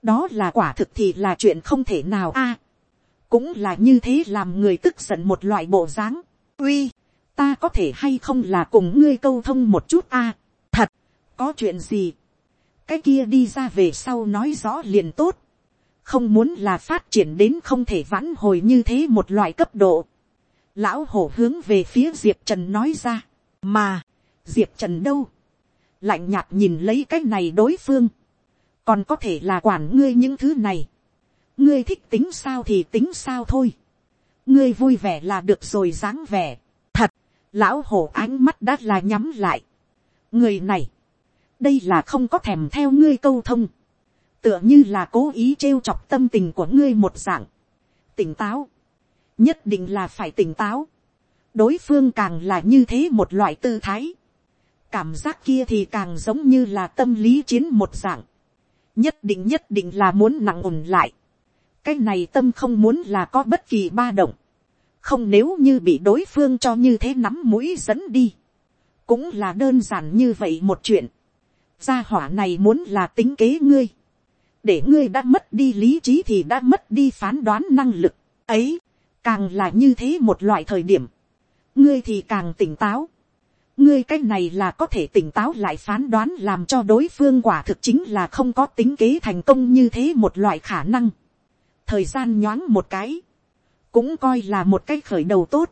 đó là quả thực thì là chuyện không thể nào a, cũng là như thế làm người tức giận một loại bộ dáng, uy, ta có thể hay không là cùng ngươi câu thông một chút a, có chuyện gì, cái kia đi ra về sau nói rõ liền tốt, không muốn là phát triển đến không thể vãn hồi như thế một loại cấp độ. Lão hổ hướng về phía diệp trần nói ra, mà, diệp trần đâu, lạnh nhạt nhìn lấy cái này đối phương, còn có thể là quản ngươi những thứ này, ngươi thích tính sao thì tính sao thôi, ngươi vui vẻ là được rồi dáng vẻ, thật, lão hổ ánh mắt đã là nhắm lại, người này, đây là không có thèm theo ngươi câu thông, tựa như là cố ý trêu chọc tâm tình của ngươi một dạng, tỉnh táo, nhất định là phải tỉnh táo, đối phương càng là như thế một loại tư thái, cảm giác kia thì càng giống như là tâm lý chiến một dạng, nhất định nhất định là muốn nặng ổn lại, cái này tâm không muốn là có bất kỳ ba động, không nếu như bị đối phương cho như thế nắm mũi dẫn đi, cũng là đơn giản như vậy một chuyện, gia hỏa này muốn là tính kế ngươi, để ngươi đã mất đi lý trí thì đã mất đi phán đoán năng lực, ấy, càng là như thế một loại thời điểm, ngươi thì càng tỉnh táo, ngươi cái này là có thể tỉnh táo lại phán đoán làm cho đối phương quả thực chính là không có tính kế thành công như thế một loại khả năng. thời gian nhoáng một cái, cũng coi là một cái khởi đầu tốt,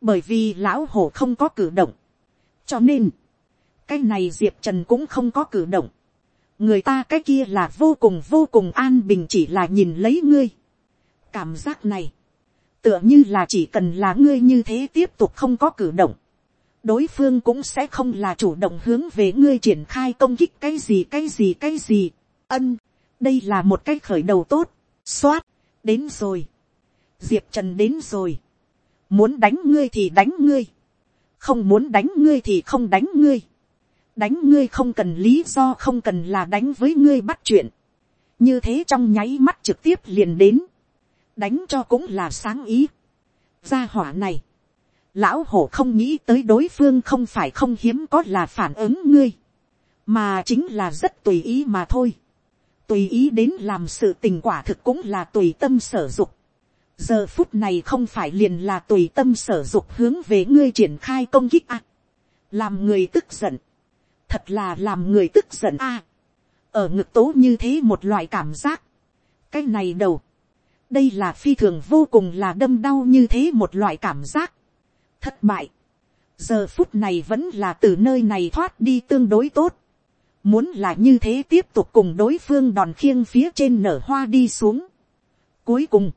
bởi vì lão hổ không có cử động, cho nên, cái này diệp trần cũng không có cử động, người ta cái kia là vô cùng vô cùng an bình chỉ là nhìn lấy ngươi. cảm giác này, tựa như là chỉ cần là ngươi như thế tiếp tục không có cử động, đối phương cũng sẽ không là chủ động hướng về ngươi triển khai công kích cái gì cái gì cái gì. ân, đây là một cái khởi đầu tốt, x o á t đến rồi, diệp trần đến rồi, muốn đánh ngươi thì đánh ngươi, không muốn đánh ngươi thì không đánh ngươi, đánh ngươi không cần lý do không cần là đánh với ngươi bắt chuyện, như thế trong nháy mắt trực tiếp liền đến, đánh cho cũng là sáng ý. gia hỏa này, lão hổ không nghĩ tới đối phương không phải không hiếm có là phản ứng ngươi, mà chính là rất tùy ý mà thôi. tùy ý đến làm sự tình quả thực cũng là tùy tâm sở dục. giờ phút này không phải liền là tùy tâm sở dục hướng về ngươi triển khai công kích à. làm người tức giận, thật là làm người tức giận a. À, ở ngực tố như thế một loại cảm giác. cái này đầu, đây là phi thường vô cùng là đâm đau như thế một loại cảm giác thất bại. giờ phút này vẫn là từ nơi này thoát đi tương đối tốt. muốn là như thế tiếp tục cùng đối phương đòn khiêng phía trên nở hoa đi xuống. cuối cùng,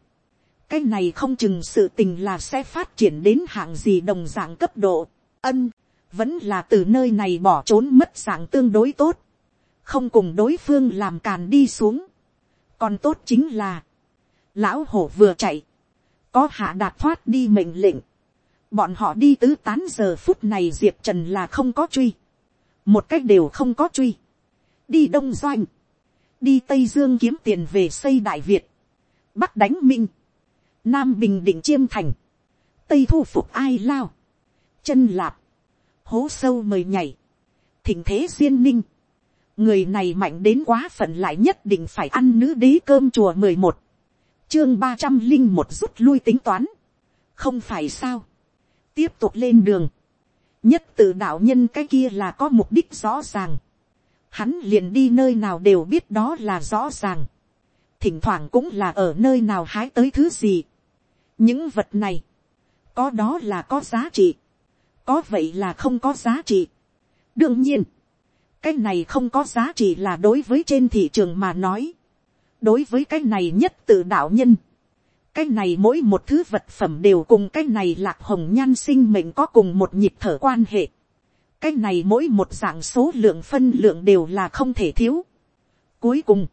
cái này không chừng sự tình là sẽ phát triển đến hạng gì đồng dạng cấp độ. ân, vẫn là từ nơi này bỏ trốn mất dạng tương đối tốt. không cùng đối phương làm càn đi xuống. còn tốt chính là, lão hổ vừa chạy, có hạ đạt thoát đi mệnh lệnh, bọn họ đi tứ tán giờ phút này diệp trần là không có truy, một cách đều không có truy, đi đông doanh, đi tây dương kiếm tiền về xây đại việt, bắc đánh minh, nam bình định chiêm thành, tây thu phục ai lao, chân lạp, hố sâu mời nhảy, thỉnh thế duyên ninh, người này mạnh đến quá phận lại nhất định phải ăn nữ đế cơm chùa mười một, chương ba trăm linh một rút lui tính toán, không phải sao, tiếp tục lên đường, nhất tự đạo nhân cái kia là có mục đích rõ ràng, hắn liền đi nơi nào đều biết đó là rõ ràng, thỉnh thoảng cũng là ở nơi nào hái tới thứ gì, những vật này, có đó là có giá trị, có vậy là không có giá trị. đương nhiên, cái này không có giá trị là đối với trên thị trường mà nói, đối với cái này nhất tự đạo nhân, cái này mỗi một thứ vật phẩm đều cùng cái này lạc hồng nhan sinh mệnh có cùng một nhịp thở quan hệ, cái này mỗi một dạng số lượng phân lượng đều là không thể thiếu. cuối cùng,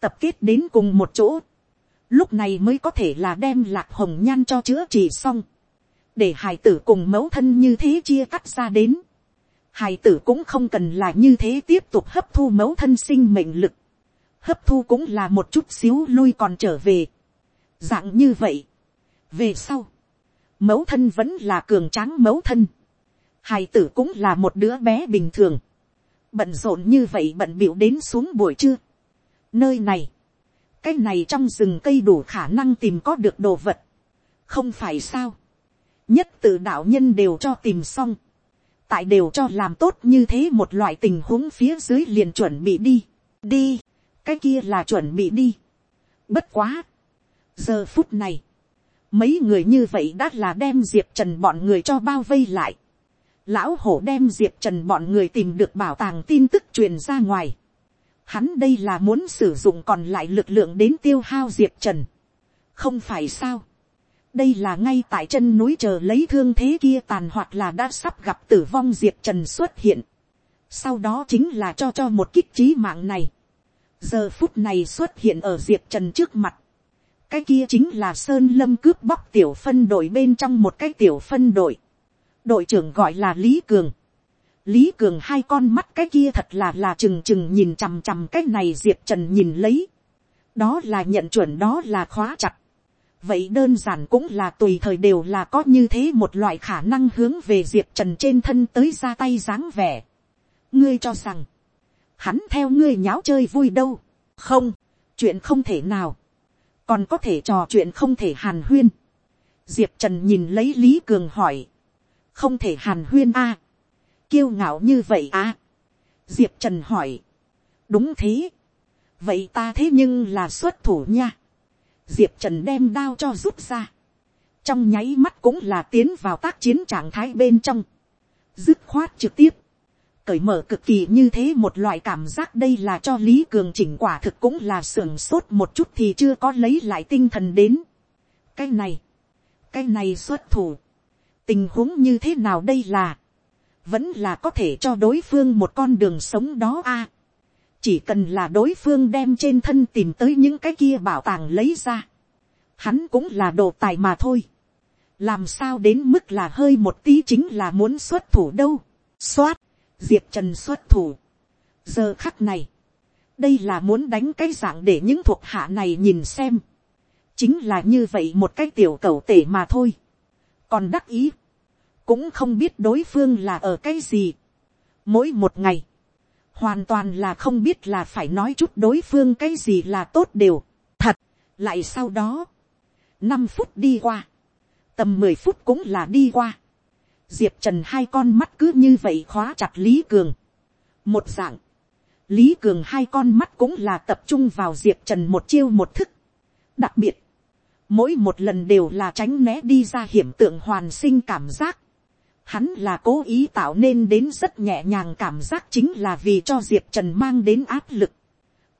tập kết đến cùng một chỗ, lúc này mới có thể là đem lạc hồng nhan cho chữa trị xong, để hài tử cùng mẫu thân như thế chia cắt ra đến, hài tử cũng không cần là như thế tiếp tục hấp thu mẫu thân sinh mệnh lực, hấp thu cũng là một chút xíu lui còn trở về, dạng như vậy, về sau, mẫu thân vẫn là cường tráng mẫu thân, hài tử cũng là một đứa bé bình thường, bận rộn như vậy bận bịu đến xuống buổi trưa, nơi này, cái này trong rừng cây đủ khả năng tìm có được đồ vật, không phải sao, nhất tự đạo nhân đều cho tìm xong, tại đều cho làm tốt như thế một loại tình huống phía dưới liền chuẩn bị đi, đi, cái kia là chuẩn bị đi. Bất quá, giờ phút này, mấy người như vậy đã là đem diệp trần bọn người cho bao vây lại. Lão hổ đem diệp trần bọn người tìm được bảo tàng tin tức truyền ra ngoài. Hắn đây là muốn sử dụng còn lại lực lượng đến tiêu hao diệp trần. không phải sao đây là ngay tại chân núi chờ lấy thương thế kia tàn hoặc là đã sắp gặp tử vong diệp trần xuất hiện. sau đó chính là cho cho một kích trí mạng này. giờ phút này xuất hiện ở diệp trần trước mặt. cái kia chính là sơn lâm cướp bóc tiểu phân đội bên trong một cái tiểu phân đội. đội trưởng gọi là lý cường. lý cường hai con mắt cái kia thật là là trừng trừng nhìn chằm chằm cái này diệp trần nhìn lấy. đó là nhận chuẩn, đó là khóa chặt vậy đơn giản cũng là tùy thời đều là có như thế một loại khả năng hướng về diệp trần trên thân tới ra tay dáng vẻ. ngươi cho rằng, hắn theo ngươi nháo chơi vui đâu, không, chuyện không thể nào, còn có thể trò chuyện không thể hàn huyên. diệp trần nhìn lấy lý cường hỏi, không thể hàn huyên a, à? kiêu ngạo như vậy à. diệp trần hỏi, đúng thế, vậy ta thế nhưng là xuất thủ nha diệp trần đem đao cho rút ra, trong nháy mắt cũng là tiến vào tác chiến trạng thái bên trong, dứt khoát trực tiếp, cởi mở cực kỳ như thế một loại cảm giác đây là cho lý cường chỉnh quả thực cũng là sưởng sốt một chút thì chưa có lấy lại tinh thần đến. cái này, cái này xuất thủ, tình huống như thế nào đây là, vẫn là có thể cho đối phương một con đường sống đó a chỉ cần là đối phương đem trên thân tìm tới những cái kia bảo tàng lấy ra, hắn cũng là đồ tài mà thôi. làm sao đến mức là hơi một tí chính là muốn xuất thủ đâu. xoát, diệp trần xuất thủ. giờ khắc này, đây là muốn đánh cái dạng để những thuộc hạ này nhìn xem. chính là như vậy một cái tiểu cầu tể mà thôi. còn đắc ý, cũng không biết đối phương là ở cái gì. mỗi một ngày, hoàn toàn là không biết là phải nói chút đối phương cái gì là tốt đều, thật, lại sau đó, năm phút đi qua, tầm mười phút cũng là đi qua, diệp trần hai con mắt cứ như vậy khóa chặt lý cường, một dạng, lý cường hai con mắt cũng là tập trung vào diệp trần một chiêu một thức, đặc biệt, mỗi một lần đều là tránh né đi ra hiểm tượng hoàn sinh cảm giác, Hắn là cố ý tạo nên đến rất nhẹ nhàng cảm giác chính là vì cho Diệp Trần mang đến áp lực.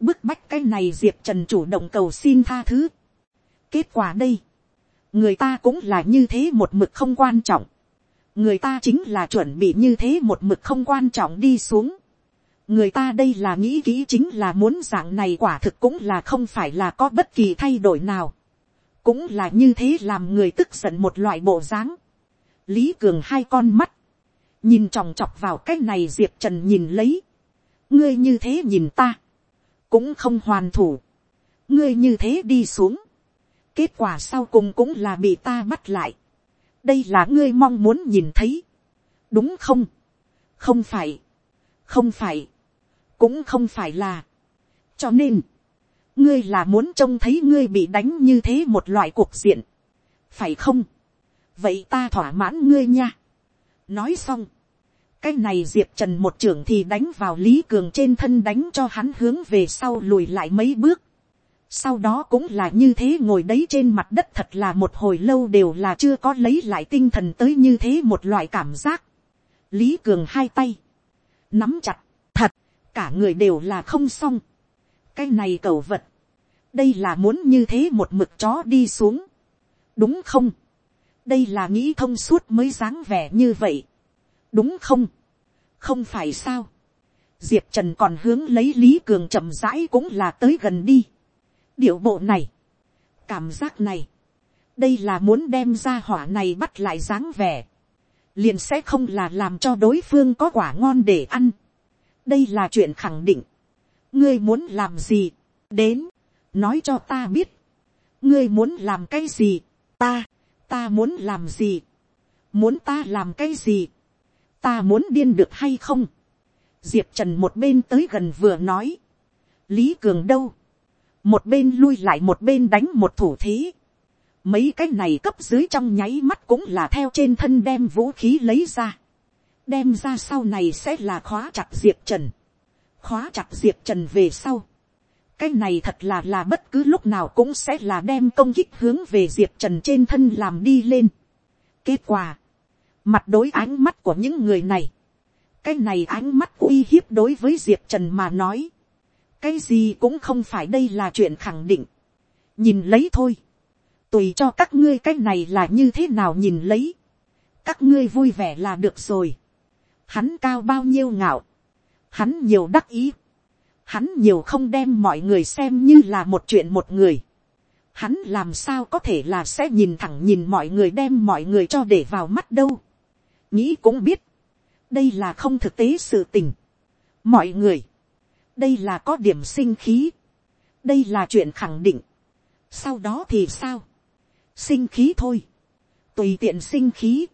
Bức bách cái này Diệp Trần chủ động cầu xin tha thứ. Kết quả đây. Người ta cũng là như thế một mực không quan trọng. Người ta chính là chuẩn bị như thế một mực không quan trọng đi xuống. Người ta đây là nghĩ kỹ chính là muốn dạng này quả thực cũng là không phải là có bất kỳ thay đổi nào. Cũng là như thế làm người tức giận một loại bộ dáng lý cường hai con mắt, nhìn tròng trọc vào cái này diệp trần nhìn lấy, ngươi như thế nhìn ta, cũng không hoàn thủ, ngươi như thế đi xuống, kết quả sau cùng cũng là bị ta bắt lại, đây là ngươi mong muốn nhìn thấy, đúng không, không phải, không phải, cũng không phải là. cho nên, ngươi là muốn trông thấy ngươi bị đánh như thế một loại cuộc diện, phải không, vậy ta thỏa mãn ngươi nha. nói xong, cái này diệp trần một trưởng thì đánh vào lý cường trên thân đánh cho hắn hướng về sau lùi lại mấy bước. sau đó cũng là như thế ngồi đấy trên mặt đất thật là một hồi lâu đều là chưa có lấy lại tinh thần tới như thế một loại cảm giác. lý cường hai tay, nắm chặt, thật, cả người đều là không xong. cái này cầu vật, đây là muốn như thế một mực chó đi xuống. đúng không, đây là nghĩ thông suốt mới dáng vẻ như vậy. Đúng không, không phải sao, diệp trần còn hướng lấy lý cường chậm rãi cũng là tới gần đi, điệu bộ này, cảm giác này, đây là muốn đem ra hỏa này bắt lại dáng vẻ, liền sẽ không là làm cho đối phương có quả ngon để ăn, đây là chuyện khẳng định, ngươi muốn làm gì, đến, nói cho ta biết, ngươi muốn làm cái gì, ta, ta muốn làm gì, muốn ta làm cái gì, ta muốn điên được hay không, diệp trần một bên tới gần vừa nói, lý cường đâu, một bên lui lại một bên đánh một thủ thế, mấy cái này cấp dưới trong nháy mắt cũng là theo trên thân đem vũ khí lấy ra, đem ra sau này sẽ là khóa chặt diệp trần, khóa chặt diệp trần về sau, cái này thật là là bất cứ lúc nào cũng sẽ là đem công kích hướng về diệp trần trên thân làm đi lên. kết quả, mặt đối ánh mắt của những người này, cái này ánh mắt uy hiếp đối với diệp trần mà nói, cái gì cũng không phải đây là chuyện khẳng định, nhìn lấy thôi, tùy cho các ngươi cái này là như thế nào nhìn lấy, các ngươi vui vẻ là được rồi, hắn cao bao nhiêu ngạo, hắn nhiều đắc ý, hắn nhiều không đem mọi người xem như là một chuyện một người, hắn làm sao có thể là sẽ nhìn thẳng nhìn mọi người đem mọi người cho để vào mắt đâu. Nghĩ cũng biết, đây là không thực tế sự tình. mọi người, đây là có điểm sinh khí, đây là chuyện khẳng định. sau đó thì sao, sinh khí thôi, tùy tiện sinh khí,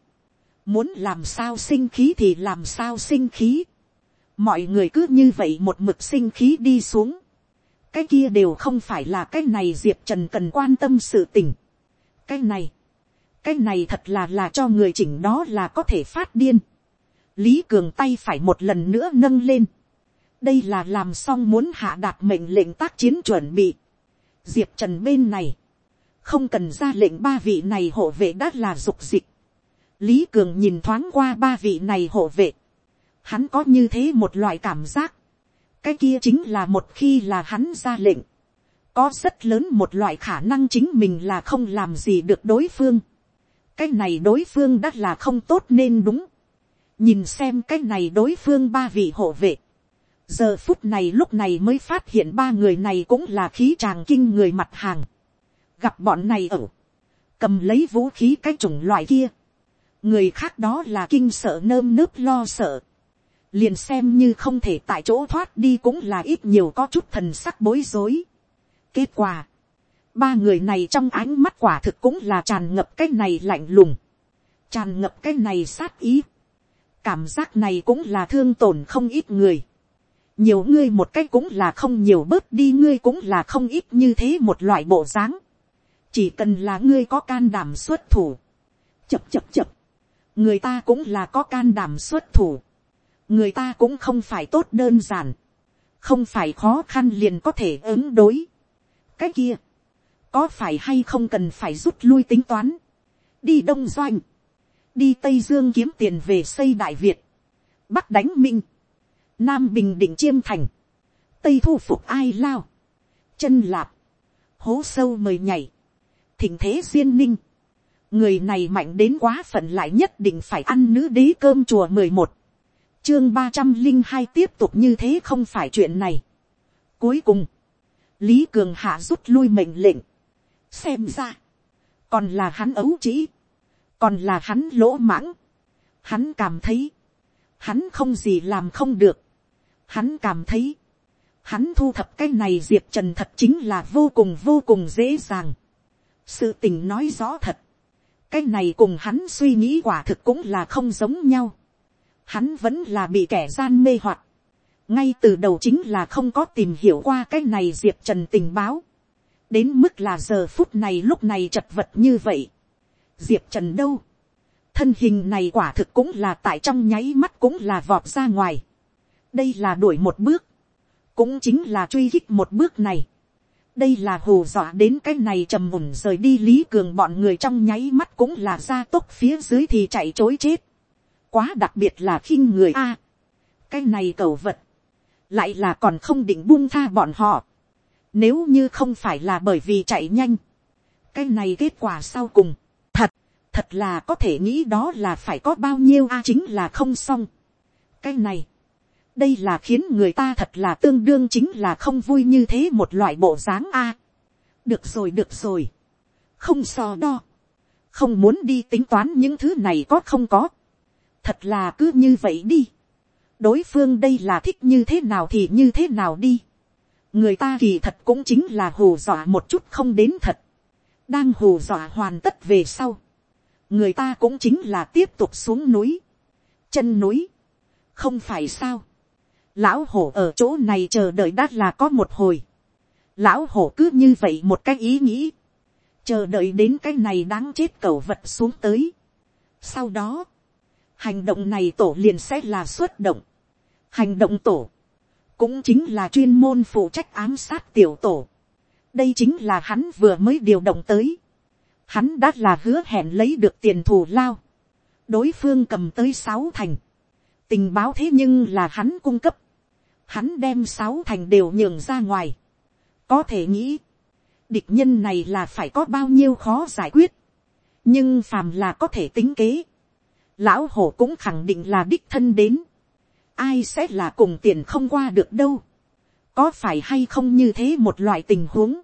muốn làm sao sinh khí thì làm sao sinh khí, mọi người cứ như vậy một mực sinh khí đi xuống, cái kia đều không phải là cái này diệp trần cần quan tâm sự tình. cái này, cái này thật là là cho người chỉnh đó là có thể phát điên. lý cường tay phải một lần nữa nâng lên. đây là làm xong muốn hạ đạt mệnh lệnh tác chiến chuẩn bị. diệp trần bên này, không cần ra lệnh ba vị này hộ vệ đã là dục dịch. lý cường nhìn thoáng qua ba vị này hộ vệ hắn có như thế một loại cảm giác. cái kia chính là một khi là hắn ra lệnh. có rất lớn một loại khả năng chính mình là không làm gì được đối phương cái này đối phương đã là không tốt nên đúng. nhìn xem cái này đối phương ba vị hộ vệ. giờ phút này lúc này mới phát hiện ba người này cũng là khí tràng kinh người mặt hàng. gặp bọn này ở, cầm lấy vũ khí cái chủng loại kia. người khác đó là kinh sợ nơm nớp lo sợ liền xem như không thể tại chỗ thoát đi cũng là ít nhiều có chút thần sắc bối rối. kết quả, ba người này trong ánh mắt quả thực cũng là tràn ngập cái này lạnh lùng, tràn ngập cái này sát ý. cảm giác này cũng là thương tổn không ít người. nhiều ngươi một cái cũng là không nhiều bớt đi ngươi cũng là không ít như thế một loại bộ dáng. chỉ cần là ngươi có can đảm xuất thủ. chập chập chập. người ta cũng là có can đảm xuất thủ người ta cũng không phải tốt đơn giản. không phải khó khăn liền có thể ứng đối. cái kia có phải hay không cần phải rút lui tính toán, đi đông doanh, đi tây dương kiếm tiền về xây đại việt, bắc đánh minh, nam bình định chiêm thành, tây thu phục ai lao, chân lạp, hố sâu mời nhảy, thỉnh thế duyên ninh, người này mạnh đến quá phận lại nhất định phải ăn nữ đế cơm chùa mười một, chương ba trăm linh hai tiếp tục như thế không phải chuyện này. Cuối cùng, lý cường hạ rút lui mệnh lệnh, xem ra, còn là hắn ấu trĩ, còn là hắn lỗ mãng, hắn cảm thấy, hắn không gì làm không được, hắn cảm thấy, hắn thu thập cái này diệp trần thật chính là vô cùng vô cùng dễ dàng, sự tình nói rõ thật, cái này cùng hắn suy nghĩ quả thực cũng là không giống nhau, hắn vẫn là bị kẻ gian mê hoặc, ngay từ đầu chính là không có tìm hiểu qua cái này diệp trần tình báo, đến mức là giờ phút này lúc này chật vật như vậy. diệp trần đâu, thân hình này quả thực cũng là tại trong nháy mắt cũng là vọt ra ngoài. đây là đuổi một bước, cũng chính là truy hích một bước này. đây là hù dọa đến cái này trầm mùn rời đi lý cường bọn người trong nháy mắt cũng là ra tốc phía dưới thì chạy chối chết quá đặc biệt là khinh người a. cái này cầu vật, lại là còn không định buông tha bọn họ. nếu như không phải là bởi vì chạy nhanh, cái này kết quả sau cùng, thật, thật là có thể nghĩ đó là phải có bao nhiêu a chính là không xong. cái này, đây là khiến người ta thật là tương đương chính là không vui như thế một loại bộ dáng a. được rồi được rồi, không so đo, không muốn đi tính toán những thứ này có không có, thật là cứ như vậy đi. đối phương đây là thích như thế nào thì như thế nào đi. người ta kỳ thật cũng chính là hù dọa một chút không đến thật, đang hù dọa hoàn tất về sau. Người ta cũng chính là tiếp tục xuống núi, chân núi, không phải sao, lão hổ ở chỗ này chờ đợi đắt là có một hồi, lão hổ cứ như vậy một cái ý nghĩ, chờ đợi đến cái này đáng chết cẩu vật xuống tới. sau đó, hành động này tổ liền sẽ là xuất động, hành động tổ, cũng chính là chuyên môn phụ trách ám sát tiểu tổ, đây chính là hắn vừa mới điều động tới, hắn đã là hứa hẹn lấy được tiền thù lao, đối phương cầm tới sáu thành, tình báo thế nhưng là hắn cung cấp, hắn đem sáu thành đều nhường ra ngoài, có thể nghĩ, địch nhân này là phải có bao nhiêu khó giải quyết, nhưng phàm là có thể tính kế, lão hổ cũng khẳng định là đích thân đến, ai sẽ là cùng tiền không qua được đâu, có phải hay không như thế một loại tình huống,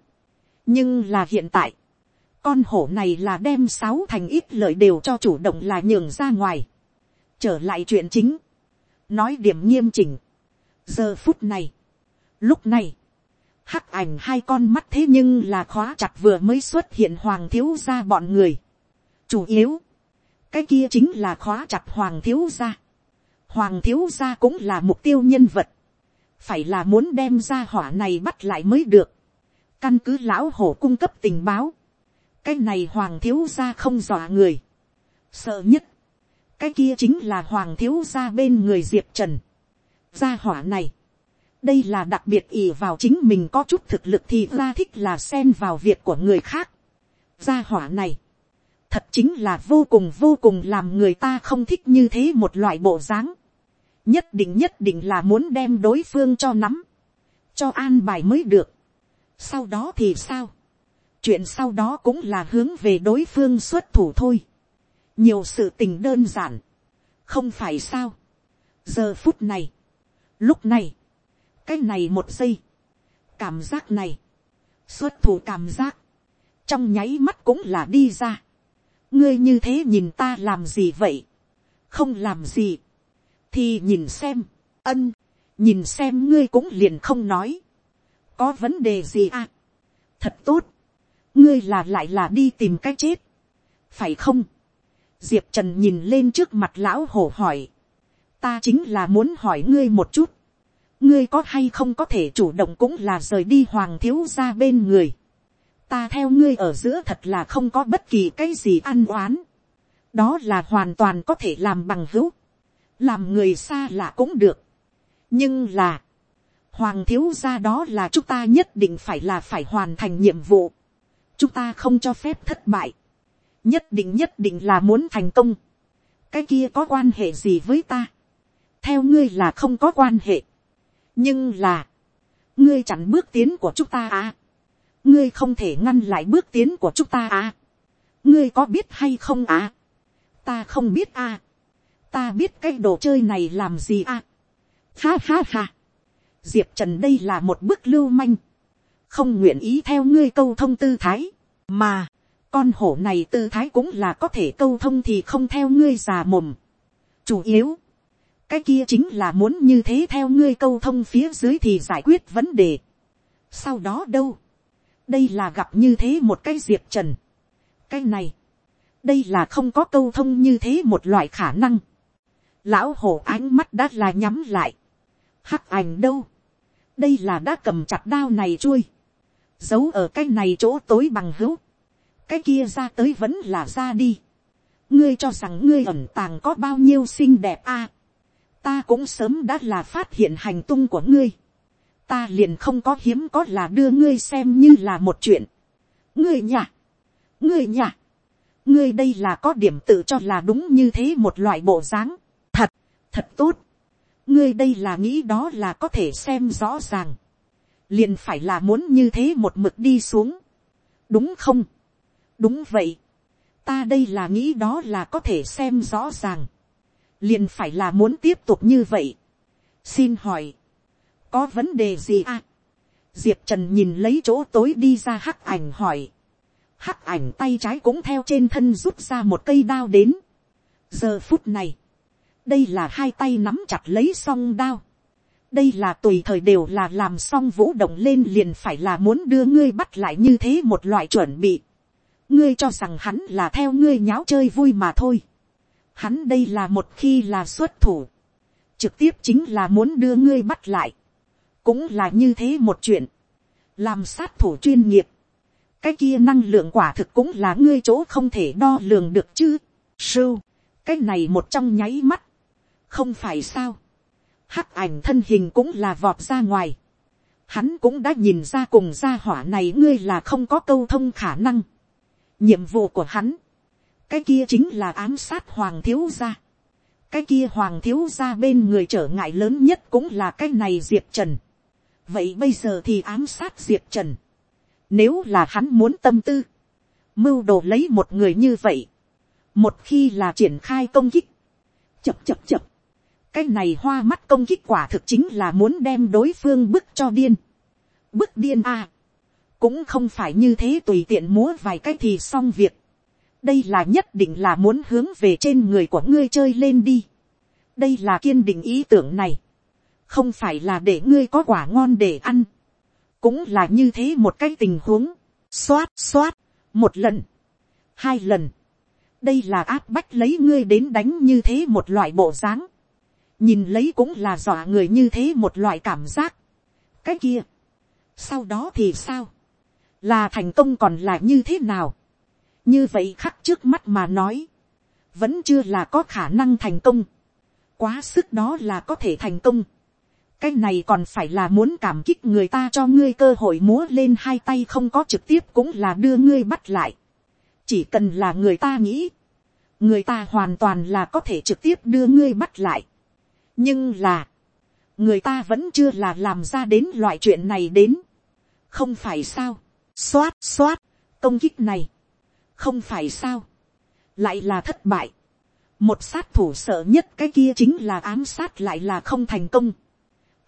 nhưng là hiện tại, con hổ này là đem sáu thành ít lợi đều cho chủ động là nhường ra ngoài. Trở lại chuyện chính. Nói điểm nghiêm chỉnh. Giờ phút này. Lúc này. Hắc ảnh hai con mắt thế nhưng là khóa chặt vừa mới xuất hiện hoàng thiếu gia bọn người. Chủ yếu. Cái kia chính là khóa chặt hoàng thiếu gia. Hoàng thiếu gia cũng là mục tiêu nhân vật. Phải là muốn đem ra hỏa này bắt lại mới được. Căn cứ lão hổ cung cấp tình báo. Cái này hoàng thiếu gia không dọa người, sợ nhất, cái kia chính là hoàng thiếu gia bên người diệp trần, gia hỏa này, đây là đặc biệt ỉ vào chính mình có chút thực lực thì ra thích là xen vào việc của người khác, gia hỏa này, thật chính là vô cùng vô cùng làm người ta không thích như thế một loại bộ dáng, nhất định nhất định là muốn đem đối phương cho nắm, cho an bài mới được, sau đó thì sao, chuyện sau đó cũng là hướng về đối phương xuất thủ thôi. nhiều sự tình đơn giản, không phải sao. giờ phút này, lúc này, cái này một giây, cảm giác này, xuất thủ cảm giác, trong nháy mắt cũng là đi ra ngươi như thế nhìn ta làm gì vậy, không làm gì, thì nhìn xem, ân, nhìn xem ngươi cũng liền không nói, có vấn đề gì à, thật tốt, ngươi là lại là đi tìm cách chết, phải không, diệp trần nhìn lên trước mặt lão hổ hỏi, ta chính là muốn hỏi ngươi một chút, ngươi có hay không có thể chủ động cũng là rời đi hoàng thiếu ra bên người, ta theo ngươi ở giữa thật là không có bất kỳ cái gì ăn oán, đó là hoàn toàn có thể làm bằng hữu, làm người xa lạ cũng được, nhưng là, hoàng thiếu gia đó là chúng ta nhất định phải là phải hoàn thành nhiệm vụ, chúng ta không cho phép thất bại, nhất định nhất định là muốn thành công, cái kia có quan hệ gì với ta, theo ngươi là không có quan hệ, nhưng là, ngươi chặn bước tiến của chúng ta à, ngươi không thể ngăn lại bước tiến của chúng ta à, ngươi có biết hay không à, ta không biết à, ta biết cái đồ chơi này làm gì à, ha ha ha, diệp trần đây là một bước lưu manh, không nguyện ý theo ngươi câu thông tư thái, mà, con hổ này tư thái cũng là có thể câu thông thì không theo ngươi già mồm. chủ yếu, cái kia chính là muốn như thế theo ngươi câu thông phía dưới thì giải quyết vấn đề. sau đó đâu, đây là gặp như thế một cái diệp trần. cái này, đây là không có câu thông như thế một loại khả năng. lão hổ ánh mắt đã là nhắm lại, hắc ảnh đâu, đây là đã cầm chặt đao này chui, giấu ở cái này chỗ tối bằng hữu, cái kia ra tới vẫn là ra đi, ngươi cho rằng ngươi ẩn tàng có bao nhiêu xinh đẹp a, ta cũng sớm đã là phát hiện hành tung của ngươi, ta liền không có hiếm có là đưa ngươi xem như là một chuyện, ngươi nhà, ngươi nhà, ngươi đây là có điểm tự cho là đúng như thế một loại bộ dáng, thật, thật tốt, ngươi đây là nghĩ đó là có thể xem rõ ràng, liền phải là muốn như thế một mực đi xuống, đúng không, đúng vậy, ta đây là nghĩ đó là có thể xem rõ ràng, liền phải là muốn tiếp tục như vậy. xin hỏi, có vấn đề gì à, diệp trần nhìn lấy chỗ tối đi ra hắc ảnh hỏi, hắc ảnh tay trái cũng theo trên thân rút ra một cây đao đến. giờ phút này, đây là hai tay nắm chặt lấy song đao. đây là tùy thời đều là làm xong vũ động lên liền phải là muốn đưa ngươi bắt lại như thế một loại chuẩn bị. ngươi cho rằng hắn là theo ngươi nháo chơi vui mà thôi. hắn đây là một khi là xuất thủ. trực tiếp chính là muốn đưa ngươi bắt lại cũng là như thế một chuyện. làm sát thủ chuyên nghiệp cái kia năng lượng quả thực cũng là ngươi chỗ không thể đo lường được chứ. Sưu, cái này một trong nháy mắt, không phải sao. hắc ảnh thân hình cũng là vọt ra ngoài. hắn cũng đã nhìn ra cùng gia hỏa này ngươi là không có câu thông khả năng. nhiệm vụ của hắn, cái kia chính là ám sát hoàng thiếu gia. cái kia hoàng thiếu gia bên người trở ngại lớn nhất cũng là cái này diệp trần vậy bây giờ thì ám sát diệp trần nếu là hắn muốn tâm tư, mưu đồ lấy một người như vậy, một khi là triển khai công kích, chập chập chập, cái này hoa mắt công kích quả thực chính là muốn đem đối phương bức cho điên. Bức điên a, à. cũng không phải như thế tùy tiện múa vài cái thì xong việc. đây là nhất định là muốn hướng về trên người của ngươi chơi lên đi. đây là kiên định ý tưởng này, không phải là để ngươi có quả ngon để ăn. Cũng là như thế một cái tình huống, xoát xoát, một lần, hai lần, đây là áp bách lấy ngươi đến đánh như thế một loại bộ dáng, nhìn lấy cũng là dọa người như thế một loại cảm giác, cái kia, sau đó thì sao, là thành công còn là như thế nào, như vậy khắc trước mắt mà nói, vẫn chưa là có khả năng thành công, quá sức đó là có thể thành công, cái này còn phải là muốn cảm kích người ta cho ngươi cơ hội múa lên hai tay không có trực tiếp cũng là đưa ngươi bắt lại. chỉ cần là người ta nghĩ, người ta hoàn toàn là có thể trực tiếp đưa ngươi bắt lại. nhưng là, người ta vẫn chưa là làm ra đến loại chuyện này đến. không phải sao, xoát xoát, công kích này, không phải sao, lại là thất bại. một sát thủ sợ nhất cái kia chính là ám sát lại là không thành công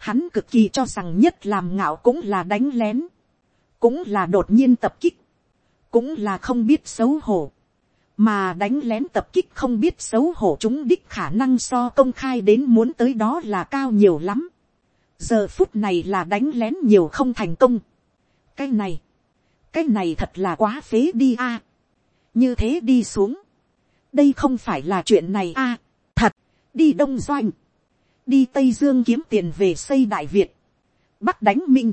Hắn cực kỳ cho rằng nhất làm ngạo cũng là đánh lén. Cũng là đột nhiên tập kích. Cũng là không biết xấu hổ. Mà đánh lén tập kích không biết xấu hổ chúng đích khả năng so công khai đến muốn tới đó là cao nhiều lắm. Giờ phút này là đánh lén nhiều không thành công. Cái này. Cái này thật là quá phế đi a Như thế đi xuống. Đây không phải là chuyện này a Thật. Đi đông doanh đi tây dương kiếm tiền về xây đại việt, bắc đánh minh,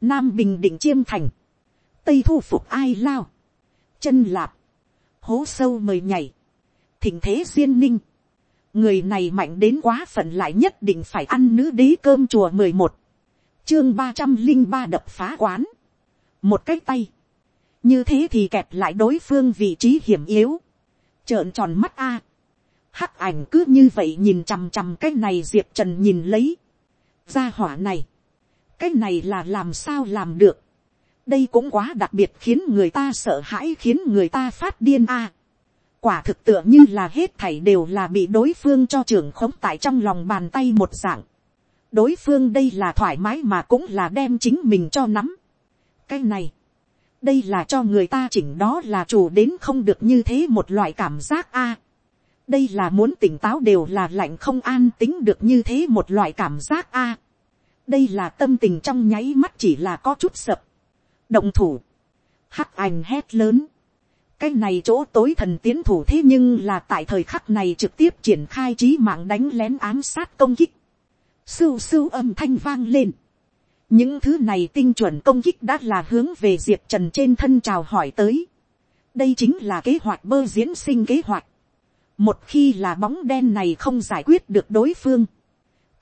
nam bình định chiêm thành, tây thu phục ai lao, chân lạp, hố sâu mời nhảy, thỉnh thế duyên ninh, người này mạnh đến quá phận lại nhất định phải ăn nữ đế cơm chùa mười một, chương ba trăm linh ba đập phá quán, một cái tay, như thế thì kẹp lại đối phương vị trí hiểm yếu, trợn tròn mắt a, hắc ảnh cứ như vậy nhìn chằm chằm cái này diệp trần nhìn lấy. gia hỏa này, cái này là làm sao làm được. đây cũng quá đặc biệt khiến người ta sợ hãi khiến người ta phát điên a. quả thực tựa như là hết thảy đều là bị đối phương cho trưởng khống tại trong lòng bàn tay một dạng. đối phương đây là thoải mái mà cũng là đem chính mình cho nắm. cái này, đây là cho người ta chỉnh đó là chủ đến không được như thế một loại cảm giác a đây là muốn tỉnh táo đều là lạnh không an tính được như thế một loại cảm giác a. đây là tâm tình trong nháy mắt chỉ là có chút sập. động thủ, hắc ảnh hét lớn. cái này chỗ tối thần tiến thủ thế nhưng là tại thời khắc này trực tiếp triển khai trí mạng đánh lén ám sát công kích. sưu sưu âm thanh vang lên. những thứ này tinh chuẩn công kích đã là hướng về diệp trần trên thân chào hỏi tới. đây chính là kế hoạch bơ diễn sinh kế hoạch một khi là bóng đen này không giải quyết được đối phương,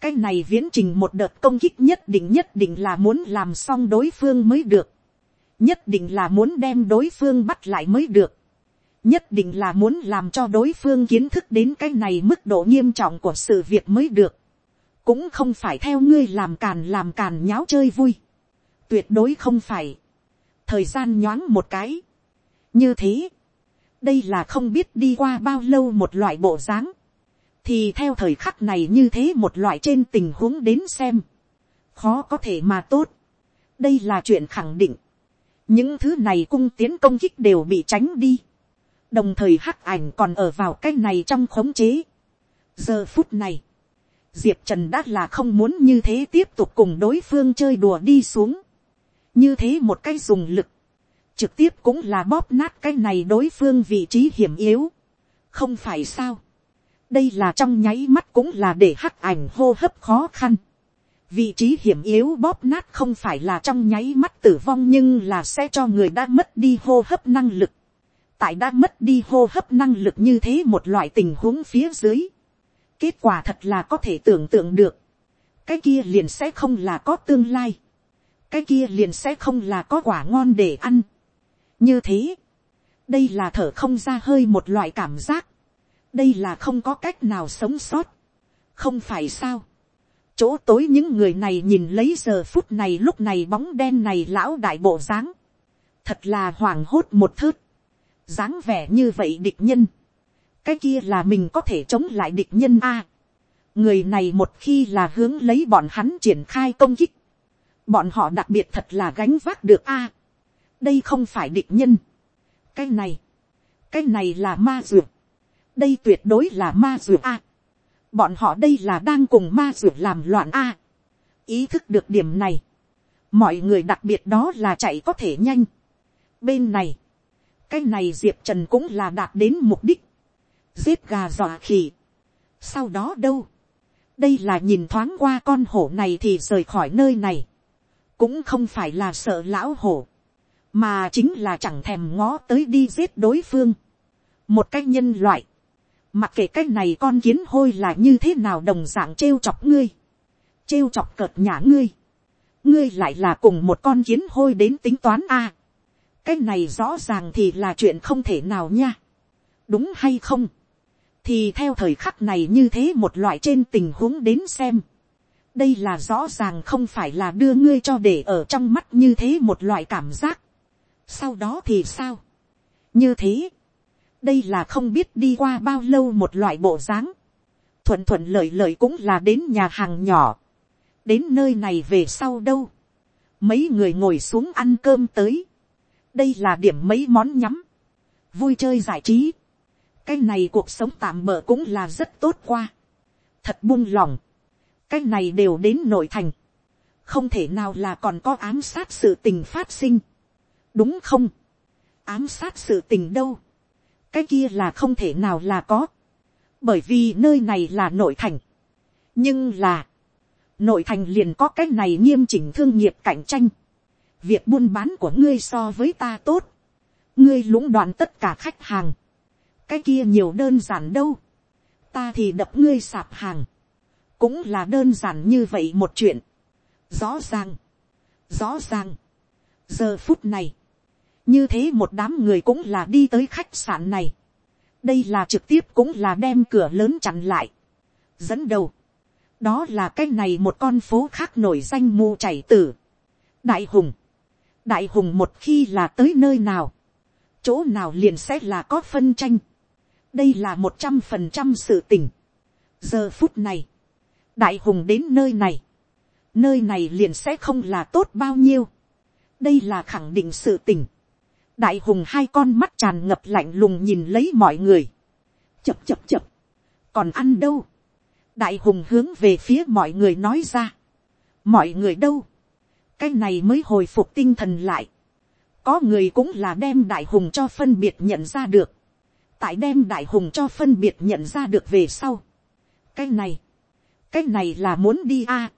cái này viễn trình một đợt công kích nhất định nhất định là muốn làm xong đối phương mới được. nhất định là muốn đem đối phương bắt lại mới được. nhất định là muốn làm cho đối phương kiến thức đến cái này mức độ nghiêm trọng của sự việc mới được. cũng không phải theo ngươi làm càn làm càn nháo chơi vui. tuyệt đối không phải. thời gian nhoáng một cái. như thế, đây là không biết đi qua bao lâu một loại bộ dáng thì theo thời khắc này như thế một loại trên tình huống đến xem, khó có thể mà tốt. đây là chuyện khẳng định. những thứ này cung tiến công kích đều bị tránh đi. đồng thời hắc ảnh còn ở vào cái này trong khống chế. giờ phút này, diệp trần đã là không muốn như thế tiếp tục cùng đối phương chơi đùa đi xuống. như thế một cái dùng lực, trực tiếp cũng là bóp nát cái này đối phương vị trí hiểm yếu. không phải sao đây là trong nháy mắt cũng là để hắc ảnh hô hấp khó khăn. vị trí hiểm yếu bóp nát không phải là trong nháy mắt tử vong nhưng là sẽ cho người đã mất đi hô hấp năng lực. tại đã mất đi hô hấp năng lực như thế một loại tình huống phía dưới. kết quả thật là có thể tưởng tượng được. cái kia liền sẽ không là có tương lai. cái kia liền sẽ không là có quả ngon để ăn như thế, đây là thở không ra hơi một loại cảm giác. Đây là không có cách nào sống sót, không phải sao. chỗ tối những người này nhìn lấy giờ phút này lúc này bóng đen này lão đại bộ dáng, thật là hoảng hốt một thớt, dáng vẻ như vậy địch nhân, cái kia là mình có thể chống lại địch nhân a. người này một khi là hướng lấy bọn hắn triển khai công kích, bọn họ đặc biệt thật là gánh vác được a đây không phải địch nhân, cái này, cái này là ma dược, đây tuyệt đối là ma dược a. bọn họ đây là đang cùng ma dược làm loạn a. ý thức được điểm này, mọi người đặc biệt đó là chạy có thể nhanh. bên này, cái này diệp trần cũng là đạt đến mục đích, giết gà dọa khỉ. sau đó đâu, đây là nhìn thoáng qua con hổ này thì rời khỏi nơi này, cũng không phải là sợ lão hổ, mà chính là chẳng thèm ngó tới đi giết đối phương. một cái nhân loại, Mặc kệ cái này con kiến hôi là như thế nào đồng dạng trêu chọc ngươi. Trêu chọc cợt nhả ngươi. Ngươi lại là cùng một con kiến hôi đến tính toán a. cái này rõ ràng thì là chuyện không thể nào nha. Đúng hay không? Thì theo thời khắc này như thế một loại trên tình huống đến xem. Đây là rõ ràng không phải là đưa ngươi cho để ở trong mắt như thế một loại cảm giác. Sau đó thì sao? Như thế. Đây là không biết đi qua bao lâu một loại bộ dáng, thuận thuận lợi lợi cũng là đến nhà hàng nhỏ, đến nơi này về sau đâu, mấy người ngồi xuống ăn cơm tới, đây là điểm mấy món nhắm, vui chơi giải trí, cái này cuộc sống tạm bỡ cũng là rất tốt qua, thật buông lòng, cái này đều đến nội thành, không thể nào là còn có ám sát sự tình phát sinh, đúng không, ám sát sự tình đâu, cái kia là không thể nào là có, bởi vì nơi này là nội thành, nhưng là, nội thành liền có cái này nghiêm chỉnh thương nghiệp cạnh tranh, việc buôn bán của ngươi so với ta tốt, ngươi lũng đoạn tất cả khách hàng, cái kia nhiều đơn giản đâu, ta thì đập ngươi sạp hàng, cũng là đơn giản như vậy một chuyện, rõ ràng, rõ ràng, giờ phút này, như thế một đám người cũng là đi tới khách sạn này. đây là trực tiếp cũng là đem cửa lớn chặn lại. dẫn đầu, đó là cái này một con phố khác nổi danh mù chảy tử. đại hùng, đại hùng một khi là tới nơi nào, chỗ nào liền sẽ là có phân tranh. đây là một trăm phần trăm sự tình. giờ phút này, đại hùng đến nơi này, nơi này liền sẽ không là tốt bao nhiêu. đây là khẳng định sự tình đại hùng hai con mắt tràn ngập lạnh lùng nhìn lấy mọi người. chập chập chập. còn ăn đâu. đại hùng hướng về phía mọi người nói ra. mọi người đâu. cái này mới hồi phục tinh thần lại. có người cũng là đem đại hùng cho phân biệt nhận ra được. tại đem đại hùng cho phân biệt nhận ra được về sau. cái này, cái này là muốn đi a.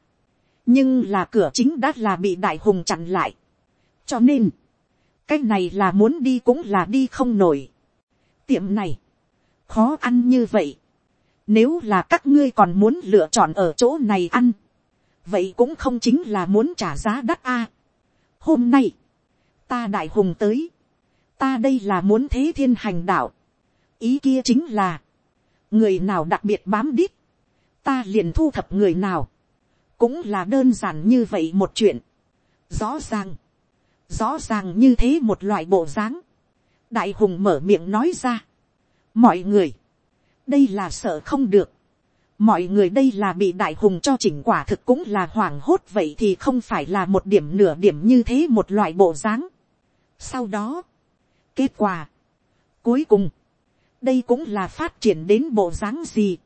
nhưng là cửa chính đã là bị đại hùng chặn lại. cho nên, cái này là muốn đi cũng là đi không nổi. tiệm này, khó ăn như vậy. nếu là các ngươi còn muốn lựa chọn ở chỗ này ăn, vậy cũng không chính là muốn trả giá đắt a. hôm nay, ta đại hùng tới, ta đây là muốn thế thiên hành đạo. ý kia chính là, người nào đặc biệt bám đít, ta liền thu thập người nào, cũng là đơn giản như vậy một chuyện. rõ ràng, rõ ràng như thế một loại bộ dáng, đại hùng mở miệng nói ra, mọi người, đây là sợ không được, mọi người đây là bị đại hùng cho chỉnh quả thực cũng là hoảng hốt vậy thì không phải là một điểm nửa điểm như thế một loại bộ dáng. sau đó, kết quả, cuối cùng, đây cũng là phát triển đến bộ dáng gì,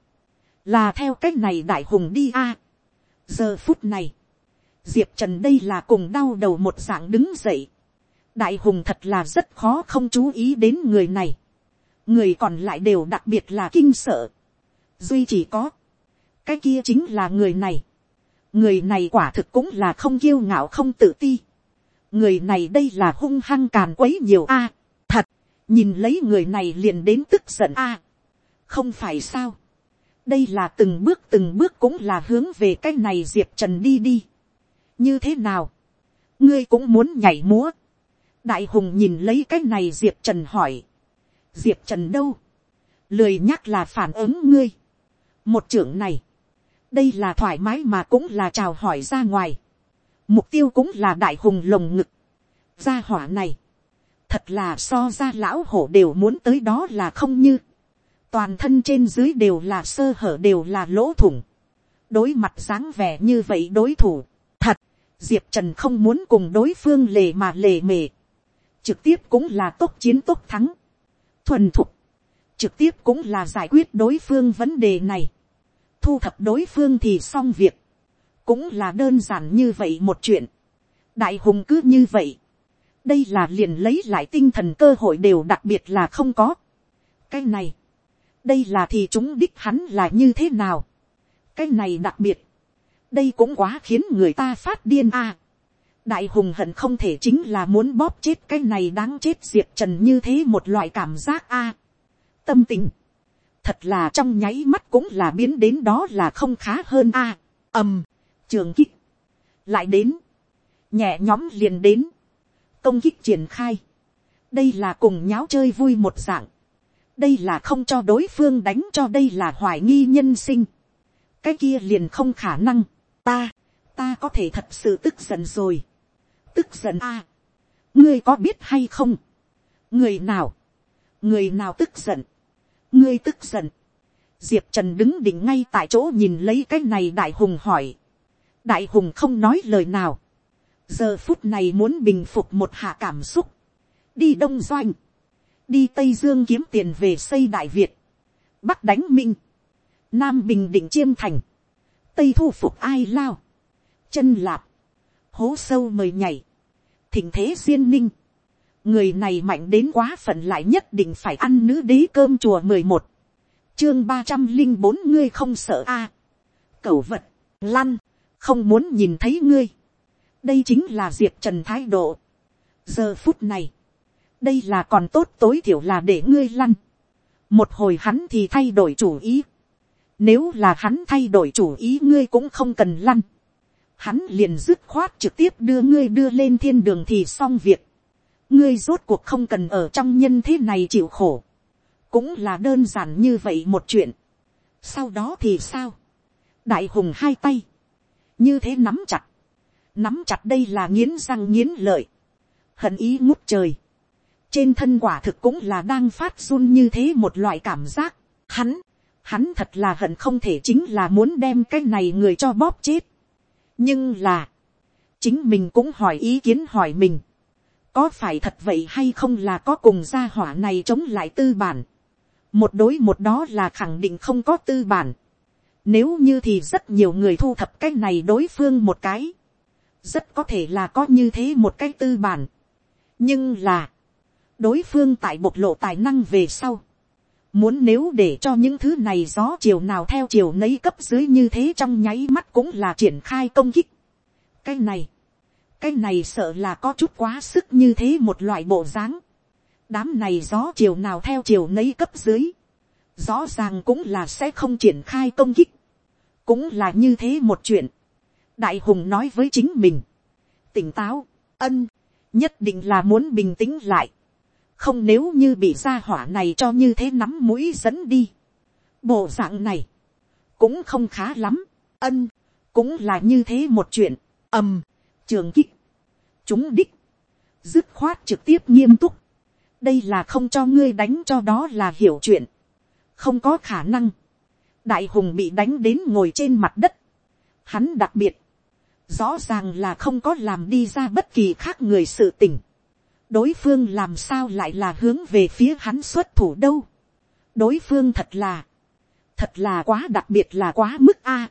là theo cách này đại hùng đi a. giờ phút này, diệp trần đây là cùng đau đầu một dạng đứng dậy, đại hùng thật là rất khó không chú ý đến người này, người còn lại đều đặc biệt là kinh sợ, duy chỉ có, cái kia chính là người này, người này quả thực cũng là không kiêu ngạo không tự ti, người này đây là hung hăng càn quấy nhiều a, thật, nhìn lấy người này liền đến tức giận a, không phải sao, đây là từng bước từng bước cũng là hướng về cái này diệp trần đi đi, như thế nào, ngươi cũng muốn nhảy múa, đại hùng nhìn lấy cái này diệp trần hỏi, diệp trần đâu, lười nhắc là phản ứng ngươi, một trưởng này, đây là thoải mái mà cũng là chào hỏi ra ngoài, mục tiêu cũng là đại hùng lồng ngực, gia hỏa này, thật là so ra lão hổ đều muốn tới đó là không như, toàn thân trên dưới đều là sơ hở đều là lỗ thủng, đối mặt dáng vẻ như vậy đối thủ, diệp trần không muốn cùng đối phương lề mà lề mề, trực tiếp cũng là tốt chiến tốt thắng, thuần thục, trực tiếp cũng là giải quyết đối phương vấn đề này, thu thập đối phương thì xong việc, cũng là đơn giản như vậy một chuyện, đại hùng cứ như vậy, đây là liền lấy lại tinh thần cơ hội đều đặc biệt là không có. cái này, đây là thì chúng đích hắn là như thế nào. cái này đặc biệt, đây cũng quá khiến người ta phát điên a. đại hùng hận không thể chính là muốn bóp chết cái này đáng chết diệp trần như thế một loại cảm giác a. tâm tình, thật là trong nháy mắt cũng là biến đến đó là không khá hơn a. ầm, trường kích, lại đến, nhẹ nhóm liền đến, công kích triển khai, đây là cùng nháo chơi vui một dạng, đây là không cho đối phương đánh cho đây là hoài nghi nhân sinh, cái kia liền không khả năng, ta, ta có thể thật sự tức giận rồi, tức giận a, ngươi có biết hay không, người nào, người nào tức giận, ngươi tức giận, diệp trần đứng đỉnh ngay tại chỗ nhìn lấy cái này đại hùng hỏi, đại hùng không nói lời nào, giờ phút này muốn bình phục một hạ cảm xúc, đi đông doanh, đi tây dương kiếm tiền về xây đại việt, bắc đánh minh, nam bình định chiêm thành, tây thu phục ai lao, chân lạp, hố sâu mời nhảy, thỉnh thế duyên ninh, người này mạnh đến quá phận lại nhất định phải ăn nữ đế cơm chùa mười một, chương ba trăm linh bốn ngươi không sợ a, à. cẩu vật, lăn, không muốn nhìn thấy ngươi, đây chính là diệp trần thái độ. giờ phút này, đây là còn tốt tối thiểu là để ngươi lăn. một hồi hắn thì thay đổi chủ ý nếu là hắn thay đổi chủ ý ngươi cũng không cần lăn. hắn liền dứt khoát trực tiếp đưa ngươi đưa lên thiên đường thì xong việc. ngươi rốt cuộc không cần ở trong nhân thế này chịu khổ. cũng là đơn giản như vậy một chuyện. sau đó thì sao. đại hùng hai tay. như thế nắm chặt nắm chặt đây là nghiến răng nghiến lợi, hận ý ngút trời, trên thân quả thực cũng là đang phát run như thế một loại cảm giác, hắn, hắn thật là hận không thể chính là muốn đem cái này người cho bóp chết, nhưng là, chính mình cũng hỏi ý kiến hỏi mình, có phải thật vậy hay không là có cùng gia hỏa này chống lại tư bản, một đối một đó là khẳng định không có tư bản, nếu như thì rất nhiều người thu thập cái này đối phương một cái, rất có thể là có như thế một cái tư bản. nhưng là, đối phương tại bộc lộ tài năng về sau, Muốn nếu để cho những thứ này gió chiều nào theo chiều nấy cấp dưới như thế trong nháy mắt cũng là triển khai công kích. Cái này, cái này sợ là có chút quá sức như thế một loại bộ dáng. Đám này gió chiều nào theo chiều nấy cấp dưới. Rõ ràng cũng là sẽ không triển khai công kích. Cũng là như thế một chuyện. Đại hùng nói với chính mình. Tỉnh táo, ân, nhất định là muốn bình tĩnh lại không nếu như bị gia hỏa này cho như thế nắm mũi dẫn đi. bộ dạng này, cũng không khá lắm, ân, cũng là như thế một chuyện, ầm, trường kích, chúng đích, dứt khoát trực tiếp nghiêm túc, đây là không cho ngươi đánh cho đó là hiểu chuyện, không có khả năng, đại hùng bị đánh đến ngồi trên mặt đất, hắn đặc biệt, rõ ràng là không có làm đi ra bất kỳ khác người sự tình, đối phương làm sao lại là hướng về phía hắn xuất thủ đâu. đối phương thật là, thật là quá đặc biệt là quá mức a.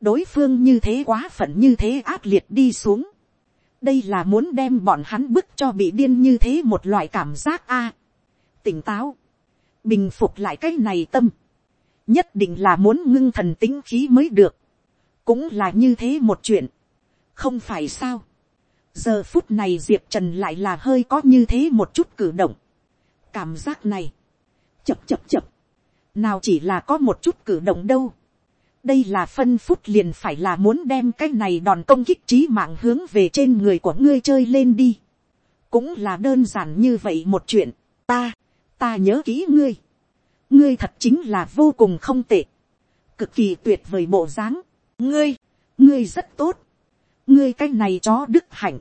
đối phương như thế quá phận như thế ác liệt đi xuống. đây là muốn đem bọn hắn bức cho bị điên như thế một loại cảm giác a. tỉnh táo, bình phục lại cái này tâm, nhất định là muốn ngưng thần tính khí mới được, cũng là như thế một chuyện, không phải sao giờ phút này diệp trần lại là hơi có như thế một chút cử động. cảm giác này, chập chập chập, nào chỉ là có một chút cử động đâu. đây là phân phút liền phải là muốn đem cái này đòn công kích trí mạng hướng về trên người của ngươi chơi lên đi. cũng là đơn giản như vậy một chuyện, ta, ta nhớ kỹ ngươi. ngươi thật chính là vô cùng không tệ, cực kỳ tuyệt vời bộ dáng, ngươi, ngươi rất tốt ngươi cái này chó đức hạnh,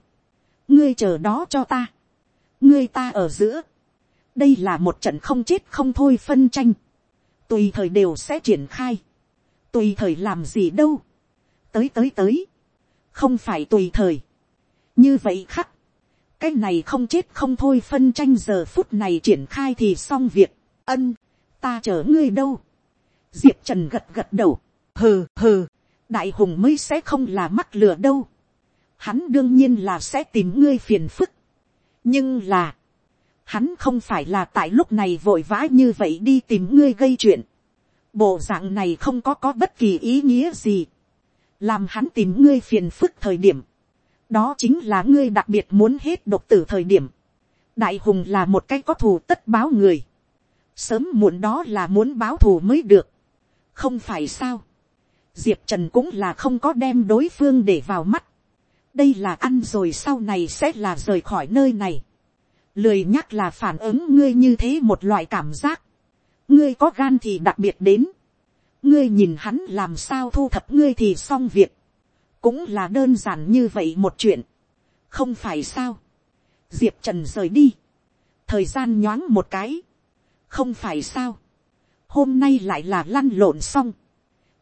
ngươi chờ đó cho ta, ngươi ta ở giữa, đây là một trận không chết không thôi phân tranh, tùy thời đều sẽ triển khai, tùy thời làm gì đâu, tới tới tới, không phải tùy thời, như vậy khắc, cái này không chết không thôi phân tranh giờ phút này triển khai thì xong việc, ân, ta chờ ngươi đâu, diệp trần gật gật đầu, hừ hừ, đại hùng mới sẽ không là mắc lừa đâu, hắn đương nhiên là sẽ tìm ngươi phiền phức. nhưng là, hắn không phải là tại lúc này vội vã như vậy đi tìm ngươi gây chuyện. bộ dạng này không có có bất kỳ ý nghĩa gì. làm hắn tìm ngươi phiền phức thời điểm. đó chính là ngươi đặc biệt muốn hết độc tử thời điểm. đại hùng là một cái có thù tất báo người. sớm muộn đó là muốn báo thù mới được. không phải sao. diệp trần cũng là không có đem đối phương để vào mắt đây là ăn rồi sau này sẽ là rời khỏi nơi này. lười nhắc là phản ứng ngươi như thế một loại cảm giác. ngươi có gan thì đặc biệt đến. ngươi nhìn hắn làm sao thu thập ngươi thì xong việc. cũng là đơn giản như vậy một chuyện. không phải sao. diệp trần rời đi. thời gian nhoáng một cái. không phải sao. hôm nay lại là lăn lộn xong.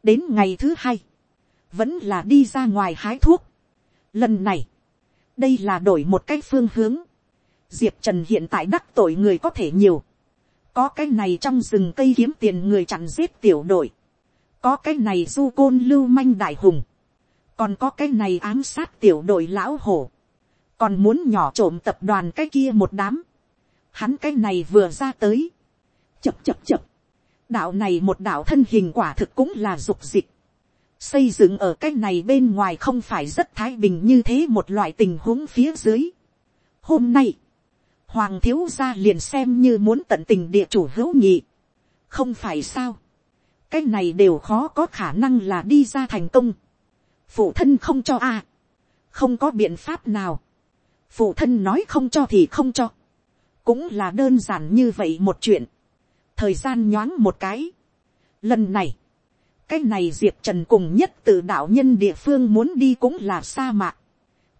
đến ngày thứ hai. vẫn là đi ra ngoài hái thuốc Lần này, đây là đổi một cái phương hướng. Diệp Trần hiện tại đắc tội người có thể nhiều. Có cái này trong rừng cây kiếm tiền người chặn giết tiểu đội. Có cái này du côn lưu manh đại hùng. Còn có cái này ám sát tiểu đội lão hổ. Còn muốn nhỏ trộm tập đoàn cái kia một đám. Hắn cái này vừa ra tới. Chập chập chập. Đạo này một đạo thân hình quả thực cũng là dục dịch xây dựng ở cái này bên ngoài không phải rất thái bình như thế một loại tình huống phía dưới. hôm nay, hoàng thiếu gia liền xem như muốn tận tình địa chủ hữu nhị. không phải sao. cái này đều khó có khả năng là đi ra thành công. phụ thân không cho a. không có biện pháp nào. phụ thân nói không cho thì không cho. cũng là đơn giản như vậy một chuyện. thời gian nhoáng một cái. lần này, cái này diệp trần cùng nhất từ đạo nhân địa phương muốn đi cũng là sa mạc.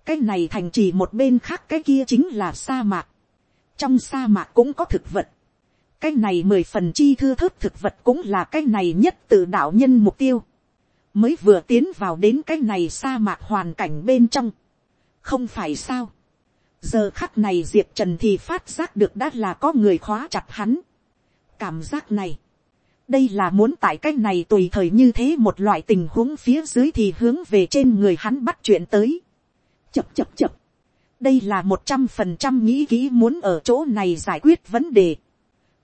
cái này thành trì một bên khác cái kia chính là sa mạc. trong sa mạc cũng có thực vật. cái này mười phần chi thư thớt thực vật cũng là cái này nhất từ đạo nhân mục tiêu. mới vừa tiến vào đến cái này sa mạc hoàn cảnh bên trong. không phải sao. giờ khắc này diệp trần thì phát giác được đã là có người khóa chặt hắn. cảm giác này đây là muốn tại cái này tùy thời như thế một loại tình huống phía dưới thì hướng về trên người hắn bắt chuyện tới. chập chập chập. đây là một trăm phần trăm nghĩ kỹ muốn ở chỗ này giải quyết vấn đề.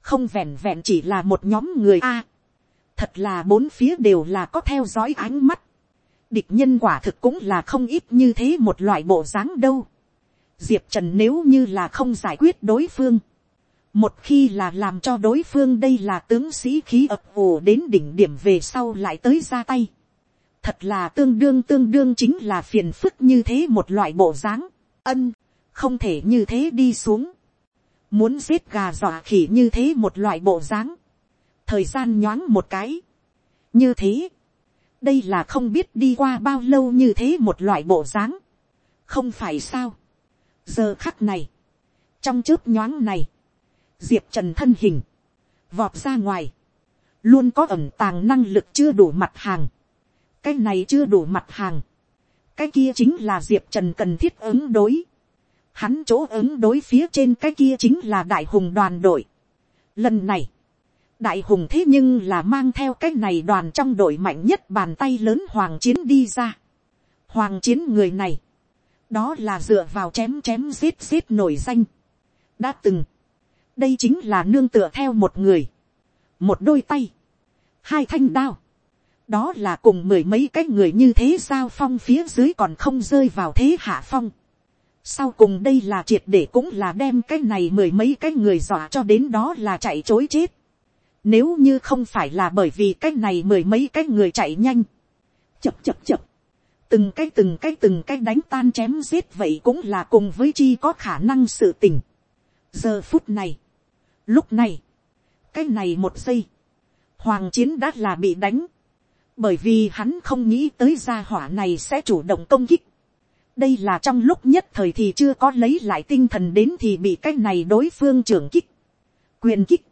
không vẹn vẹn chỉ là một nhóm người a. thật là bốn phía đều là có theo dõi ánh mắt. địch nhân quả thực cũng là không ít như thế một loại bộ dáng đâu. diệp trần nếu như là không giải quyết đối phương một khi là làm cho đối phương đây là tướng sĩ khí ập vù đến đỉnh điểm về sau lại tới ra tay. thật là tương đương tương đương chính là phiền phức như thế một loại bộ dáng. ân, không thể như thế đi xuống. Muốn giết gà dọa khỉ như thế một loại bộ dáng, thời gian nhoáng một cái, như thế, đây là không biết đi qua bao lâu như thế một loại bộ dáng, không phải sao, giờ khắc này, trong chớp nhoáng này, diệp trần thân hình, vọt ra ngoài, luôn có ẩm tàng năng lực chưa đủ mặt hàng, cái này chưa đủ mặt hàng, cái kia chính là diệp trần cần thiết ứng đối, hắn chỗ ứng đối phía trên cái kia chính là đại hùng đoàn đội. Lần này, đại hùng thế nhưng là mang theo cái này đoàn trong đội mạnh nhất bàn tay lớn hoàng chiến đi ra. Hoàng chiến người này, đó là dựa vào chém chém giết giết nổi danh. đã từng, đây chính là nương tựa theo một người, một đôi tay, hai thanh đao. đó là cùng mười mấy cái người như thế sao phong phía dưới còn không rơi vào thế hạ phong sau cùng đây là triệt để cũng là đem cái này mười mấy cái người dọa cho đến đó là chạy chối chết. Nếu như không phải là bởi vì cái này mười mấy cái người chạy nhanh. Chập chập chập. Từng cái từng cái từng cái đánh tan chém giết vậy cũng là cùng với chi có khả năng sự tình. Giờ phút này. Lúc này. Cái này một giây. Hoàng chiến đã là bị đánh. Bởi vì hắn không nghĩ tới gia hỏa này sẽ chủ động công kích đây là trong lúc nhất thời thì chưa có lấy lại tinh thần đến thì bị cái này đối phương trưởng kích, quyền kích.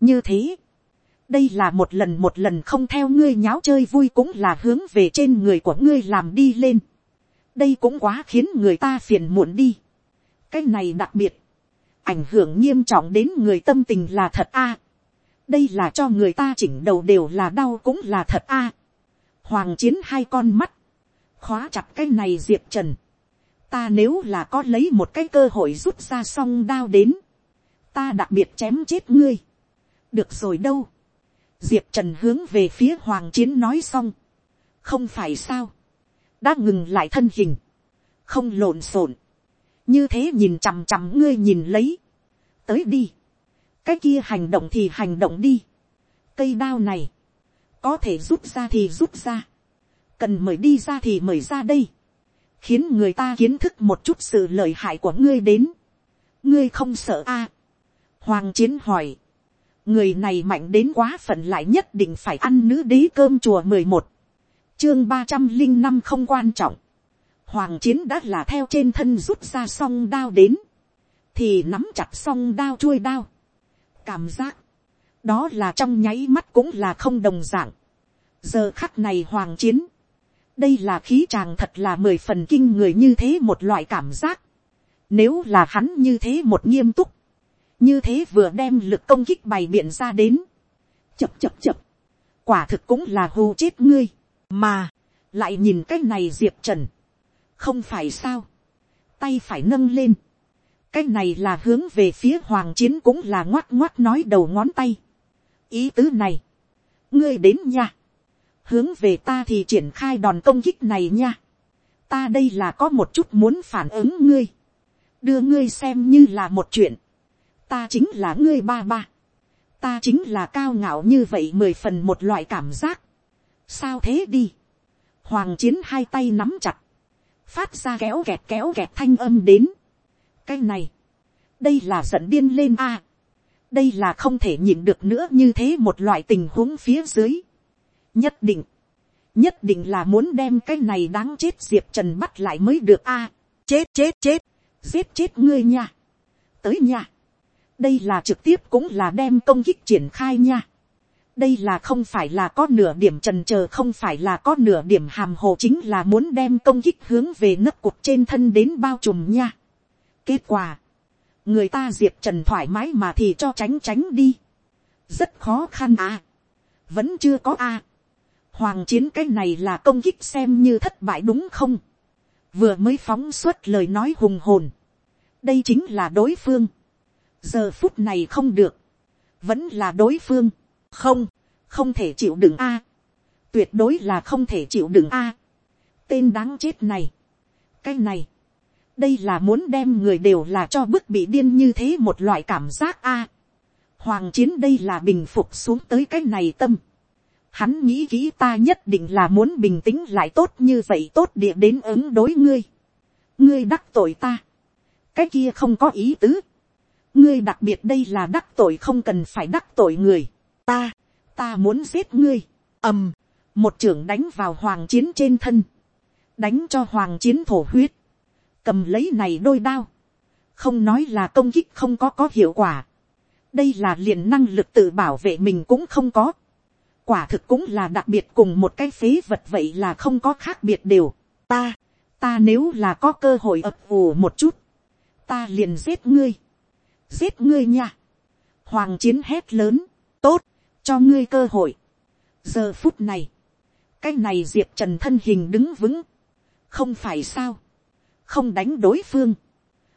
như thế, đây là một lần một lần không theo ngươi nháo chơi vui cũng là hướng về trên người của ngươi làm đi lên. đây cũng quá khiến người ta phiền muộn đi. cái này đặc biệt, ảnh hưởng nghiêm trọng đến người tâm tình là thật a. đây là cho người ta chỉnh đầu đều là đau cũng là thật a. hoàng chiến hai con mắt, khóa chặt cái này diệp trần. ta nếu là có lấy một cái cơ hội rút ra song đao đến, ta đặc biệt chém chết ngươi. được rồi đâu. diệp trần hướng về phía hoàng chiến nói xong. không phải sao. đã ngừng lại thân hình. không lộn xộn như thế nhìn chằm chằm ngươi nhìn lấy. tới đi. cái kia hành động thì hành động đi. cây đao này, có thể rút ra thì rút ra cần mời đi ra thì mời ra đây, khiến người ta kiến thức một chút sự lợi hại của ngươi đến, ngươi không sợ a. hoàng chiến hỏi, người này mạnh đến quá phận lại nhất định phải ăn nữ đế cơm chùa mười một, chương ba trăm linh năm không quan trọng, hoàng chiến đã là theo trên thân rút ra song đao đến, thì nắm chặt song đao chuôi đao, cảm giác, đó là trong nháy mắt cũng là không đồng d ạ n g giờ khắc này hoàng chiến, đây là khí chàng thật là mười phần kinh người như thế một loại cảm giác. Nếu là hắn như thế một nghiêm túc, như thế vừa đem lực công kích bày biện ra đến. Chập chập chập, quả thực cũng là hù chết ngươi, mà, lại nhìn cái này diệp trần không phải sao, tay phải nâng lên. cái này là hướng về phía hoàng chiến cũng là ngoắt ngoắt nói đầu ngón tay. ý tứ này, ngươi đến nha. Hướng về ta thì triển khai đòn công kích này nha. ta đây là có một chút muốn phản ứng ngươi, đưa ngươi xem như là một chuyện, ta chính là ngươi ba ba, ta chính là cao ngạo như vậy mười phần một loại cảm giác, sao thế đi, hoàng chiến hai tay nắm chặt, phát ra kéo kẹt kéo kẹt thanh âm đến, cái này, đây là giận điên lên a, đây là không thể nhịn được nữa như thế một loại tình huống phía dưới, nhất định, nhất định là muốn đem cái này đáng chết diệp trần bắt lại mới được a, chết chết chết, giết chết ngươi nha, tới nha, đây là trực tiếp cũng là đem công kích triển khai nha, đây là không phải là có nửa điểm trần chờ không phải là có nửa điểm hàm hồ chính là muốn đem công kích hướng về nấc cục trên thân đến bao trùm nha. kết quả, người ta diệp trần thoải mái mà thì cho tránh tránh đi, rất khó khăn à, vẫn chưa có a, Hoàng chiến cái này là công kích xem như thất bại đúng không? Vừa mới phóng suốt lời nói hùng hồn. Đây chính là đối phương. Giờ phút này không được. vẫn là đối phương, không, không thể chịu đựng a, tuyệt đối là không thể chịu đựng a, tên đáng chết này, cái này, đây là muốn đem người đều là cho bức bị điên như thế một loại cảm giác a, hoàng chiến đây là bình phục xuống tới cái này tâm, hắn nghĩ kỹ ta nhất định là muốn bình tĩnh lại tốt như vậy tốt địa đến ứng đối ngươi, ngươi đắc tội ta, cái kia không có ý tứ, ngươi đặc biệt đây là đắc tội không cần phải đắc tội người, ta, ta muốn giết ngươi, ầm, một trưởng đánh vào hoàng chiến trên thân, đánh cho hoàng chiến thổ huyết, cầm lấy này đôi đao, không nói là công kích không có có hiệu quả, đây là liền năng lực tự bảo vệ mình cũng không có, quả thực cũng là đặc biệt cùng một cái phế vật vậy là không có khác biệt đều, ta, ta nếu là có cơ hội ập ù một chút, ta liền giết ngươi, giết ngươi nha, hoàng chiến hét lớn, tốt, cho ngươi cơ hội. giờ phút này, cái này diệp trần thân hình đứng vững, không phải sao, không đánh đối phương,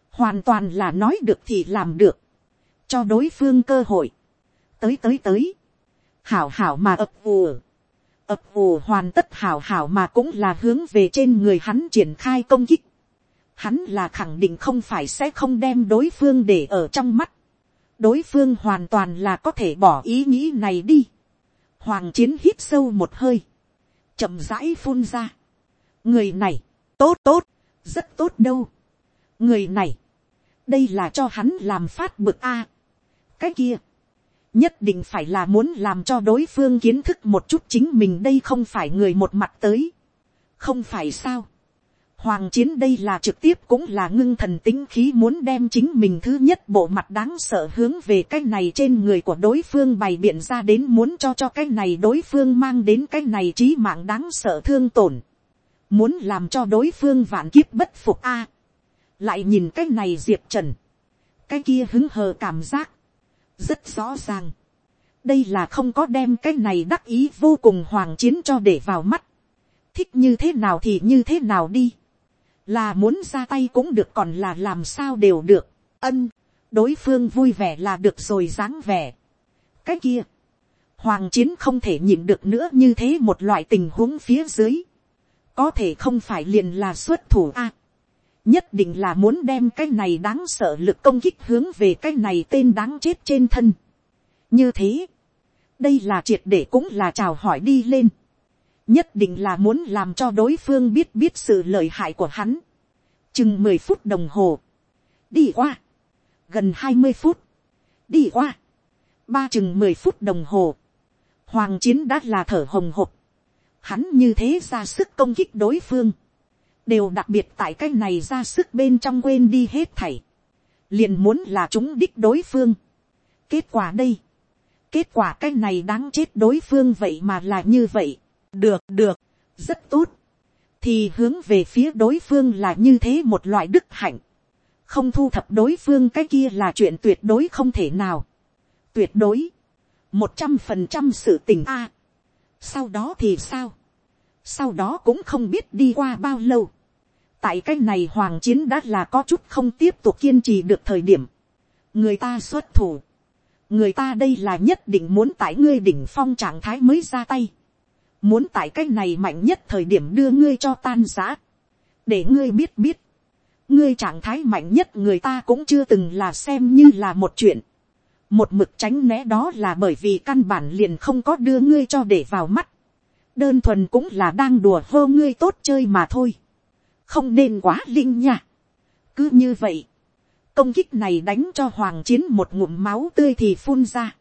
hoàn toàn là nói được thì làm được, cho đối phương cơ hội, tới tới tới, hảo hảo mà ập ùa, ập ùa hoàn tất hảo hảo mà cũng là hướng về trên người hắn triển khai công kích, hắn là khẳng định không phải sẽ không đem đối phương để ở trong mắt, đối phương hoàn toàn là có thể bỏ ý nghĩ này đi. Hoàng chiến hít sâu một hơi, chậm rãi phun ra. người này, tốt tốt, rất tốt đâu. người này, đây là cho hắn làm phát bực a. cái kia, nhất định phải là muốn làm cho đối phương kiến thức một chút chính mình đây không phải người một mặt tới. không phải sao Hoàng chiến đây là trực tiếp cũng là ngưng thần tính khí muốn đem chính mình thứ nhất bộ mặt đáng sợ hướng về cái này trên người của đối phương bày biện ra đến muốn cho cho cái này đối phương mang đến cái này trí mạng đáng sợ thương tổn. Muốn làm cho đối phương vạn kiếp bất phục a Lại nhìn cái này diệp trần. Cái kia hứng hờ cảm giác. Rất rõ ràng. Đây là không có đem cái này đắc ý vô cùng hoàng chiến cho để vào mắt. Thích như thế nào thì như thế nào đi là muốn ra tay cũng được còn là làm sao đều được, ân, đối phương vui vẻ là được rồi dáng vẻ. cái kia, hoàng chiến không thể nhìn được nữa như thế một loại tình huống phía dưới, có thể không phải liền là xuất thủ a, nhất định là muốn đem cái này đáng sợ lực công kích hướng về cái này tên đáng chết trên thân. như thế, đây là triệt để cũng là chào hỏi đi lên nhất định là muốn làm cho đối phương biết biết sự lợi hại của hắn. chừng mười phút đồng hồ, đi qua, gần hai mươi phút, đi qua, ba chừng mười phút đồng hồ, hoàng chiến đã là thở hồng hộc, hắn như thế ra sức công kích đối phương, đều đặc biệt tại cái này ra sức bên trong quên đi hết thảy, liền muốn là chúng đích đối phương. kết quả đây, kết quả cái này đáng chết đối phương vậy mà là như vậy được được, rất tốt, thì hướng về phía đối phương là như thế một loại đức hạnh, không thu thập đối phương cái kia là chuyện tuyệt đối không thể nào, tuyệt đối, một trăm phần trăm sự tình a, sau đó thì sao, sau đó cũng không biết đi qua bao lâu, tại cái này hoàng chiến đã là có chút không tiếp tục kiên trì được thời điểm, người ta xuất thủ, người ta đây là nhất định muốn tại ngươi đỉnh phong trạng thái mới ra tay, muốn tại cái này mạnh nhất thời điểm đưa ngươi cho tan giã, để ngươi biết biết, ngươi trạng thái mạnh nhất người ta cũng chưa từng là xem như là một chuyện, một mực tránh né đó là bởi vì căn bản liền không có đưa ngươi cho để vào mắt, đơn thuần cũng là đang đùa hô ngươi tốt chơi mà thôi, không nên quá linh nha, cứ như vậy, công kích này đánh cho hoàng chiến một ngụm máu tươi thì phun ra.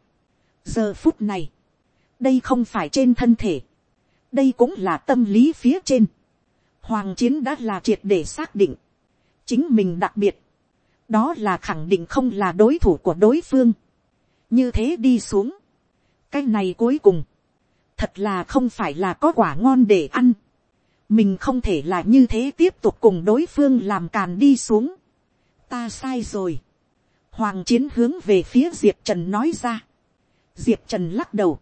giờ phút này, đây không phải trên thân thể, đây cũng là tâm lý phía trên. Hoàng chiến đã là triệt để xác định. Chính mình đặc biệt. Đó là khẳng định không là đối thủ của đối phương. Như thế đi xuống. Cái này cuối cùng. Thật là không phải là có quả ngon để ăn. Mình không thể là như thế tiếp tục cùng đối phương làm càn đi xuống. Ta sai rồi. Hoàng chiến hướng về phía Diệp Trần nói ra. Diệp Trần lắc đầu.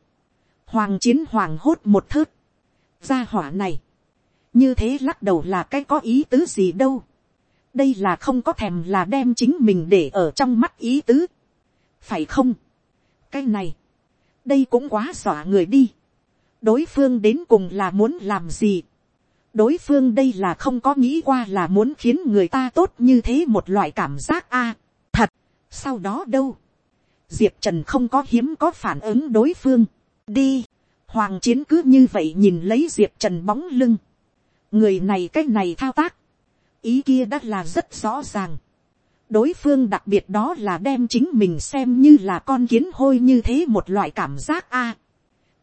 Hoàng chiến hoàng hốt một thớt gia hỏa này, như thế lắc đầu là cái có ý tứ gì đâu. đây là không có thèm là đem chính mình để ở trong mắt ý tứ. phải không. cái này, đây cũng quá dọa người đi. đối phương đến cùng là muốn làm gì. đối phương đây là không có nghĩ qua là muốn khiến người ta tốt như thế một loại cảm giác a. thật, sau đó đâu. diệp trần không có hiếm có phản ứng đối phương. đi, hoàng chiến cứ như vậy nhìn lấy diệp trần bóng lưng. người này cái này thao tác. ý kia đã là rất rõ ràng đối phương đặc biệt đó là đem chính mình xem như là con kiến hôi như thế một loại cảm giác a.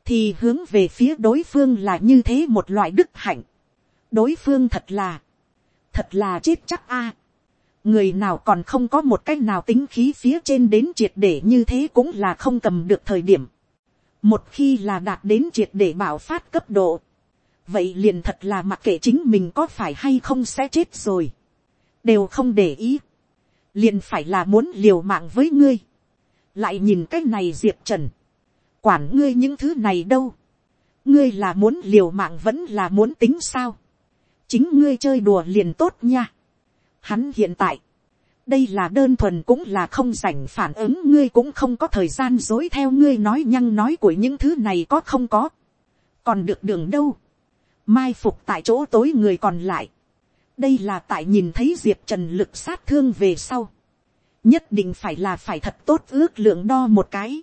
thì hướng về phía đối phương là như thế một loại đức hạnh. đối phương thật là, thật là chết chắc a. người nào còn không có một cách nào tính khí phía trên đến triệt để như thế cũng là không cầm được thời điểm một khi là đạt đến triệt để bảo phát cấp độ, vậy liền thật là mặc kệ chính mình có phải hay không sẽ chết rồi, đều không để ý. Liền phải là muốn liều mạng với ngươi, lại nhìn cái này diệp trần, quản ngươi những thứ này đâu, ngươi là muốn liều mạng vẫn là muốn tính sao, chính ngươi chơi đùa liền tốt nha. Hắn hiện tại, đây là đơn thuần cũng là không rảnh phản ứng ngươi cũng không có thời gian dối theo ngươi nói nhăng nói của những thứ này có không có, còn được đường đâu, mai phục tại chỗ tối người còn lại, đây là tại nhìn thấy diệp trần lực sát thương về sau, nhất định phải là phải thật tốt ước lượng đo một cái,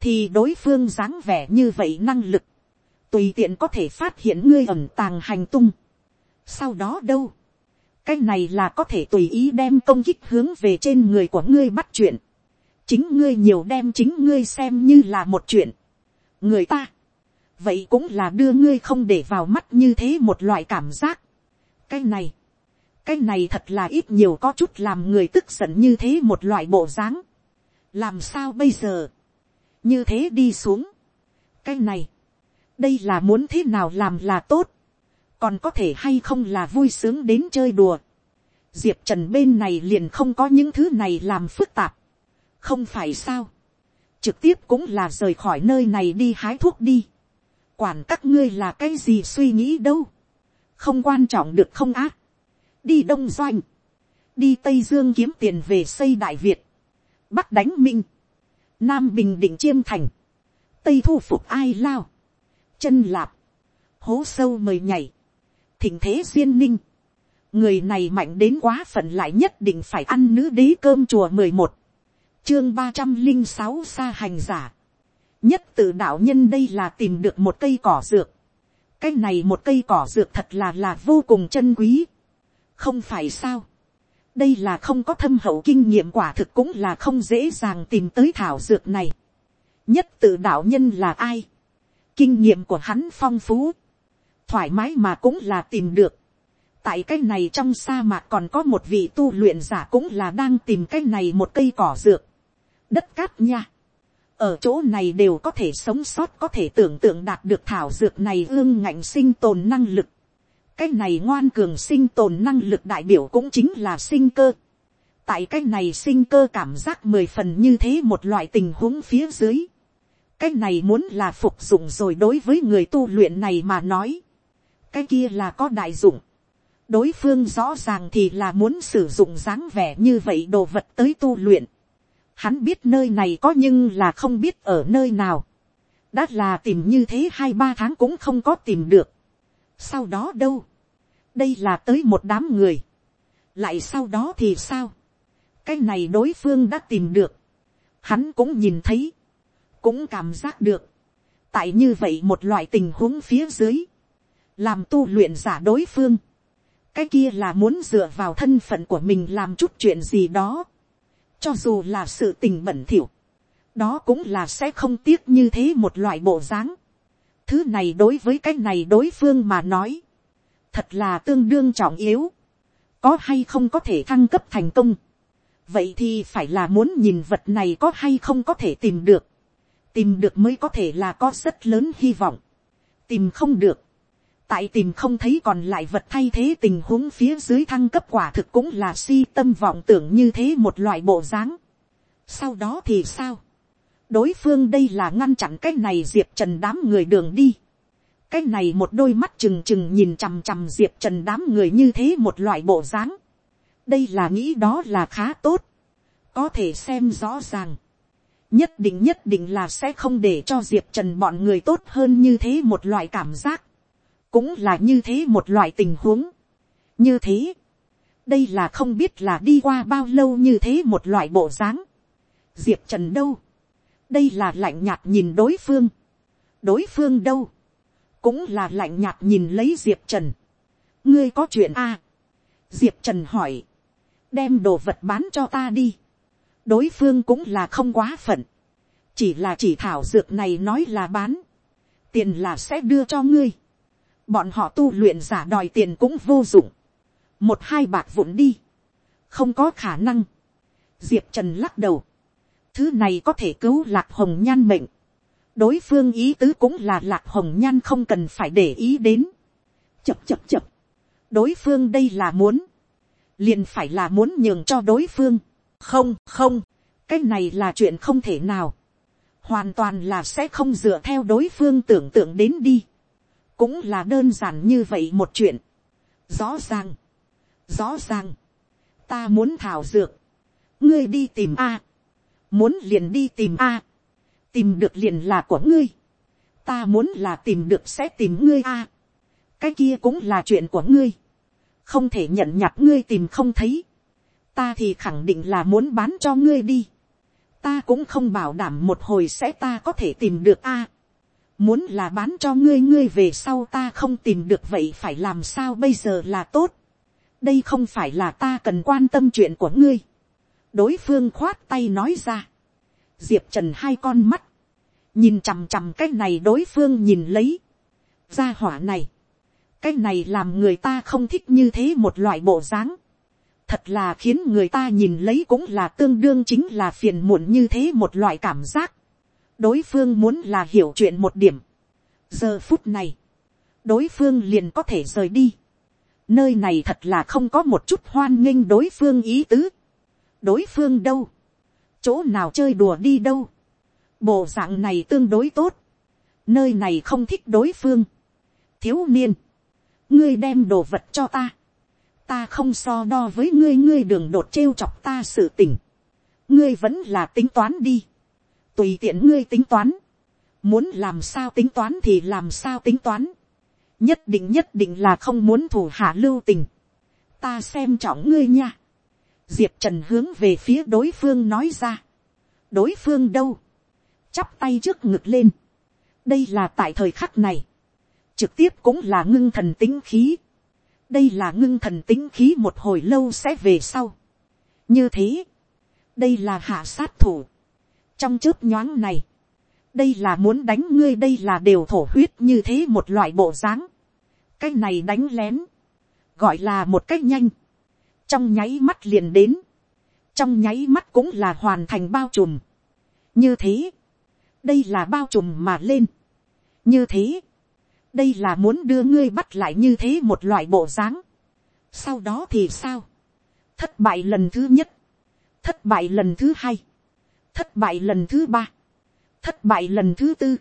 thì đối phương dáng vẻ như vậy năng lực, tùy tiện có thể phát hiện ngươi ẩm tàng hành tung. sau đó đâu, cái này là có thể tùy ý đem công kích hướng về trên người của ngươi bắt chuyện, chính ngươi nhiều đem chính ngươi xem như là một chuyện, người ta, vậy cũng là đưa ngươi không để vào mắt như thế một loại cảm giác. cái này, cái này thật là ít nhiều có chút làm người tức giận như thế một loại bộ dáng. làm sao bây giờ, như thế đi xuống. cái này, đây là muốn thế nào làm là tốt, còn có thể hay không là vui sướng đến chơi đùa. diệp trần bên này liền không có những thứ này làm phức tạp, không phải sao, trực tiếp cũng là rời khỏi nơi này đi hái thuốc đi, quản các ngươi là cái gì suy nghĩ đâu, không quan trọng được không ác, đi đông doanh, đi tây dương kiếm tiền về xây đại việt, bắc đánh minh, nam bình định chiêm thành, tây thu phục ai lao, chân lạp, hố sâu mời nhảy, thỉnh thế duyên ninh, người này mạnh đến quá phận lại nhất định phải ăn nữ đế cơm chùa mười một, chương ba trăm linh sáu xa hành giả, nhất tự đạo nhân đây là tìm được một cây cỏ dược, cái này một cây cỏ dược thật là là vô cùng chân quý, không phải sao, đây là không có thâm hậu kinh nghiệm quả thực cũng là không dễ dàng tìm tới thảo dược này. nhất tự đạo nhân là ai, kinh nghiệm của hắn phong phú, thoải mái mà cũng là tìm được. tại cái này trong sa mạc còn có một vị tu luyện giả cũng là đang tìm cái này một cây cỏ dược, đất cát nha. ở chỗ này đều có thể sống sót có thể tưởng tượng đạt được thảo dược này ương ngạnh sinh tồn năng lực cái này ngoan cường sinh tồn năng lực đại biểu cũng chính là sinh cơ. tại cái này sinh cơ cảm giác mười phần như thế một loại tình huống phía dưới. cái này muốn là phục dụng rồi đối với người tu luyện này mà nói cái kia là có đại dụng. đối phương rõ ràng thì là muốn sử dụng dáng vẻ như vậy đồ vật tới tu luyện. hắn biết nơi này có nhưng là không biết ở nơi nào. đã là tìm như thế hai ba tháng cũng không có tìm được. Sau đó đâu, đây là tới một đám người, lại sau đó thì sao, cái này đối phương đã tìm được, hắn cũng nhìn thấy, cũng cảm giác được, tại như vậy một loại tình huống phía dưới, làm tu luyện giả đối phương, cái kia là muốn dựa vào thân phận của mình làm chút chuyện gì đó, cho dù là sự tình bẩn thỉu, đó cũng là sẽ không tiếc như thế một loại bộ dáng, Thứ này đối với cái này đối phương mà nói. Thật là tương đương trọng yếu. Có hay không có thể thăng cấp thành công. Vậy thì phải là muốn nhìn vật này có hay không có thể tìm được. Tìm được mới có thể là có rất lớn hy vọng. Tìm không được. Tại tìm không thấy còn lại vật thay thế tình huống phía dưới thăng cấp quả thực cũng là si tâm vọng tưởng như thế một loại bộ dáng. Sau đó thì sao? đối phương đây là ngăn chặn cái này diệp trần đám người đường đi. cái này một đôi mắt trừng trừng nhìn chằm chằm diệp trần đám người như thế một loại bộ dáng. đây là nghĩ đó là khá tốt. có thể xem rõ ràng. nhất định nhất định là sẽ không để cho diệp trần bọn người tốt hơn như thế một loại cảm giác, cũng là như thế một loại tình huống. như thế, đây là không biết là đi qua bao lâu như thế một loại bộ dáng. diệp trần đâu, đây là lạnh nhạt nhìn đối phương, đối phương đâu, cũng là lạnh nhạt nhìn lấy diệp trần. ngươi có chuyện a, à? diệp trần hỏi, đem đồ vật bán cho ta đi. đối phương cũng là không quá phận, chỉ là chỉ thảo dược này nói là bán, tiền là sẽ đưa cho ngươi bọn họ tu luyện giả đòi tiền cũng vô dụng, một hai bạc vụn đi, không có khả năng. diệp trần lắc đầu, thứ này có thể cứu lạc hồng nhan mệnh, đối phương ý tứ cũng là lạc hồng nhan không cần phải để ý đến. chập chập chập, đối phương đây là muốn, liền phải là muốn nhường cho đối phương. không không, cái này là chuyện không thể nào. hoàn toàn là sẽ không dựa theo đối phương tưởng tượng đến đi cũng là đơn giản như vậy một chuyện. rõ ràng, rõ ràng, ta muốn thảo dược, ngươi đi tìm a, muốn liền đi tìm a, tìm được liền là của ngươi, ta muốn là tìm được sẽ tìm ngươi a, cái kia cũng là chuyện của ngươi, không thể nhận nhặt ngươi tìm không thấy, ta thì khẳng định là muốn bán cho ngươi đi, ta cũng không bảo đảm một hồi sẽ ta có thể tìm được a, muốn là bán cho ngươi ngươi về sau ta không tìm được vậy phải làm sao bây giờ là tốt, đây không phải là ta cần quan tâm chuyện của ngươi, đối phương khoát tay nói ra, diệp trần hai con mắt, nhìn chằm chằm cái này đối phương nhìn lấy, ra hỏa này, cái này làm người ta không thích như thế một loại bộ dáng, thật là khiến người ta nhìn lấy cũng là tương đương chính là phiền muộn như thế một loại cảm giác, đối phương muốn là hiểu chuyện một điểm, giờ phút này, đối phương liền có thể rời đi, nơi này thật là không có một chút hoan nghênh đối phương ý tứ, đối phương đâu, chỗ nào chơi đùa đi đâu, bộ dạng này tương đối tốt, nơi này không thích đối phương, thiếu niên, ngươi đem đồ vật cho ta, ta không so đo với ngươi ngươi đường đột trêu chọc ta sự tình, ngươi vẫn là tính toán đi, tùy tiện ngươi tính toán, muốn làm sao tính toán thì làm sao tính toán, nhất định nhất định là không muốn thủ hạ lưu tình, ta xem trọng ngươi nha, diệp trần hướng về phía đối phương nói ra, đối phương đâu, chắp tay trước ngực lên, đây là tại thời khắc này, trực tiếp cũng là ngưng thần tính khí, đây là ngưng thần tính khí một hồi lâu sẽ về sau, như thế, đây là hạ sát thủ, trong chớp nhoáng này, đây là muốn đánh ngươi đây là đều thổ huyết như thế một loại bộ dáng, cái này đánh lén, gọi là một cách nhanh, trong nháy mắt liền đến, trong nháy mắt cũng là hoàn thành bao trùm. như thế, đây là bao trùm mà lên. như thế, đây là muốn đưa ngươi bắt lại như thế một loại bộ dáng. sau đó thì sao, thất bại lần thứ nhất, thất bại lần thứ hai, thất bại lần thứ ba, thất bại lần thứ tư,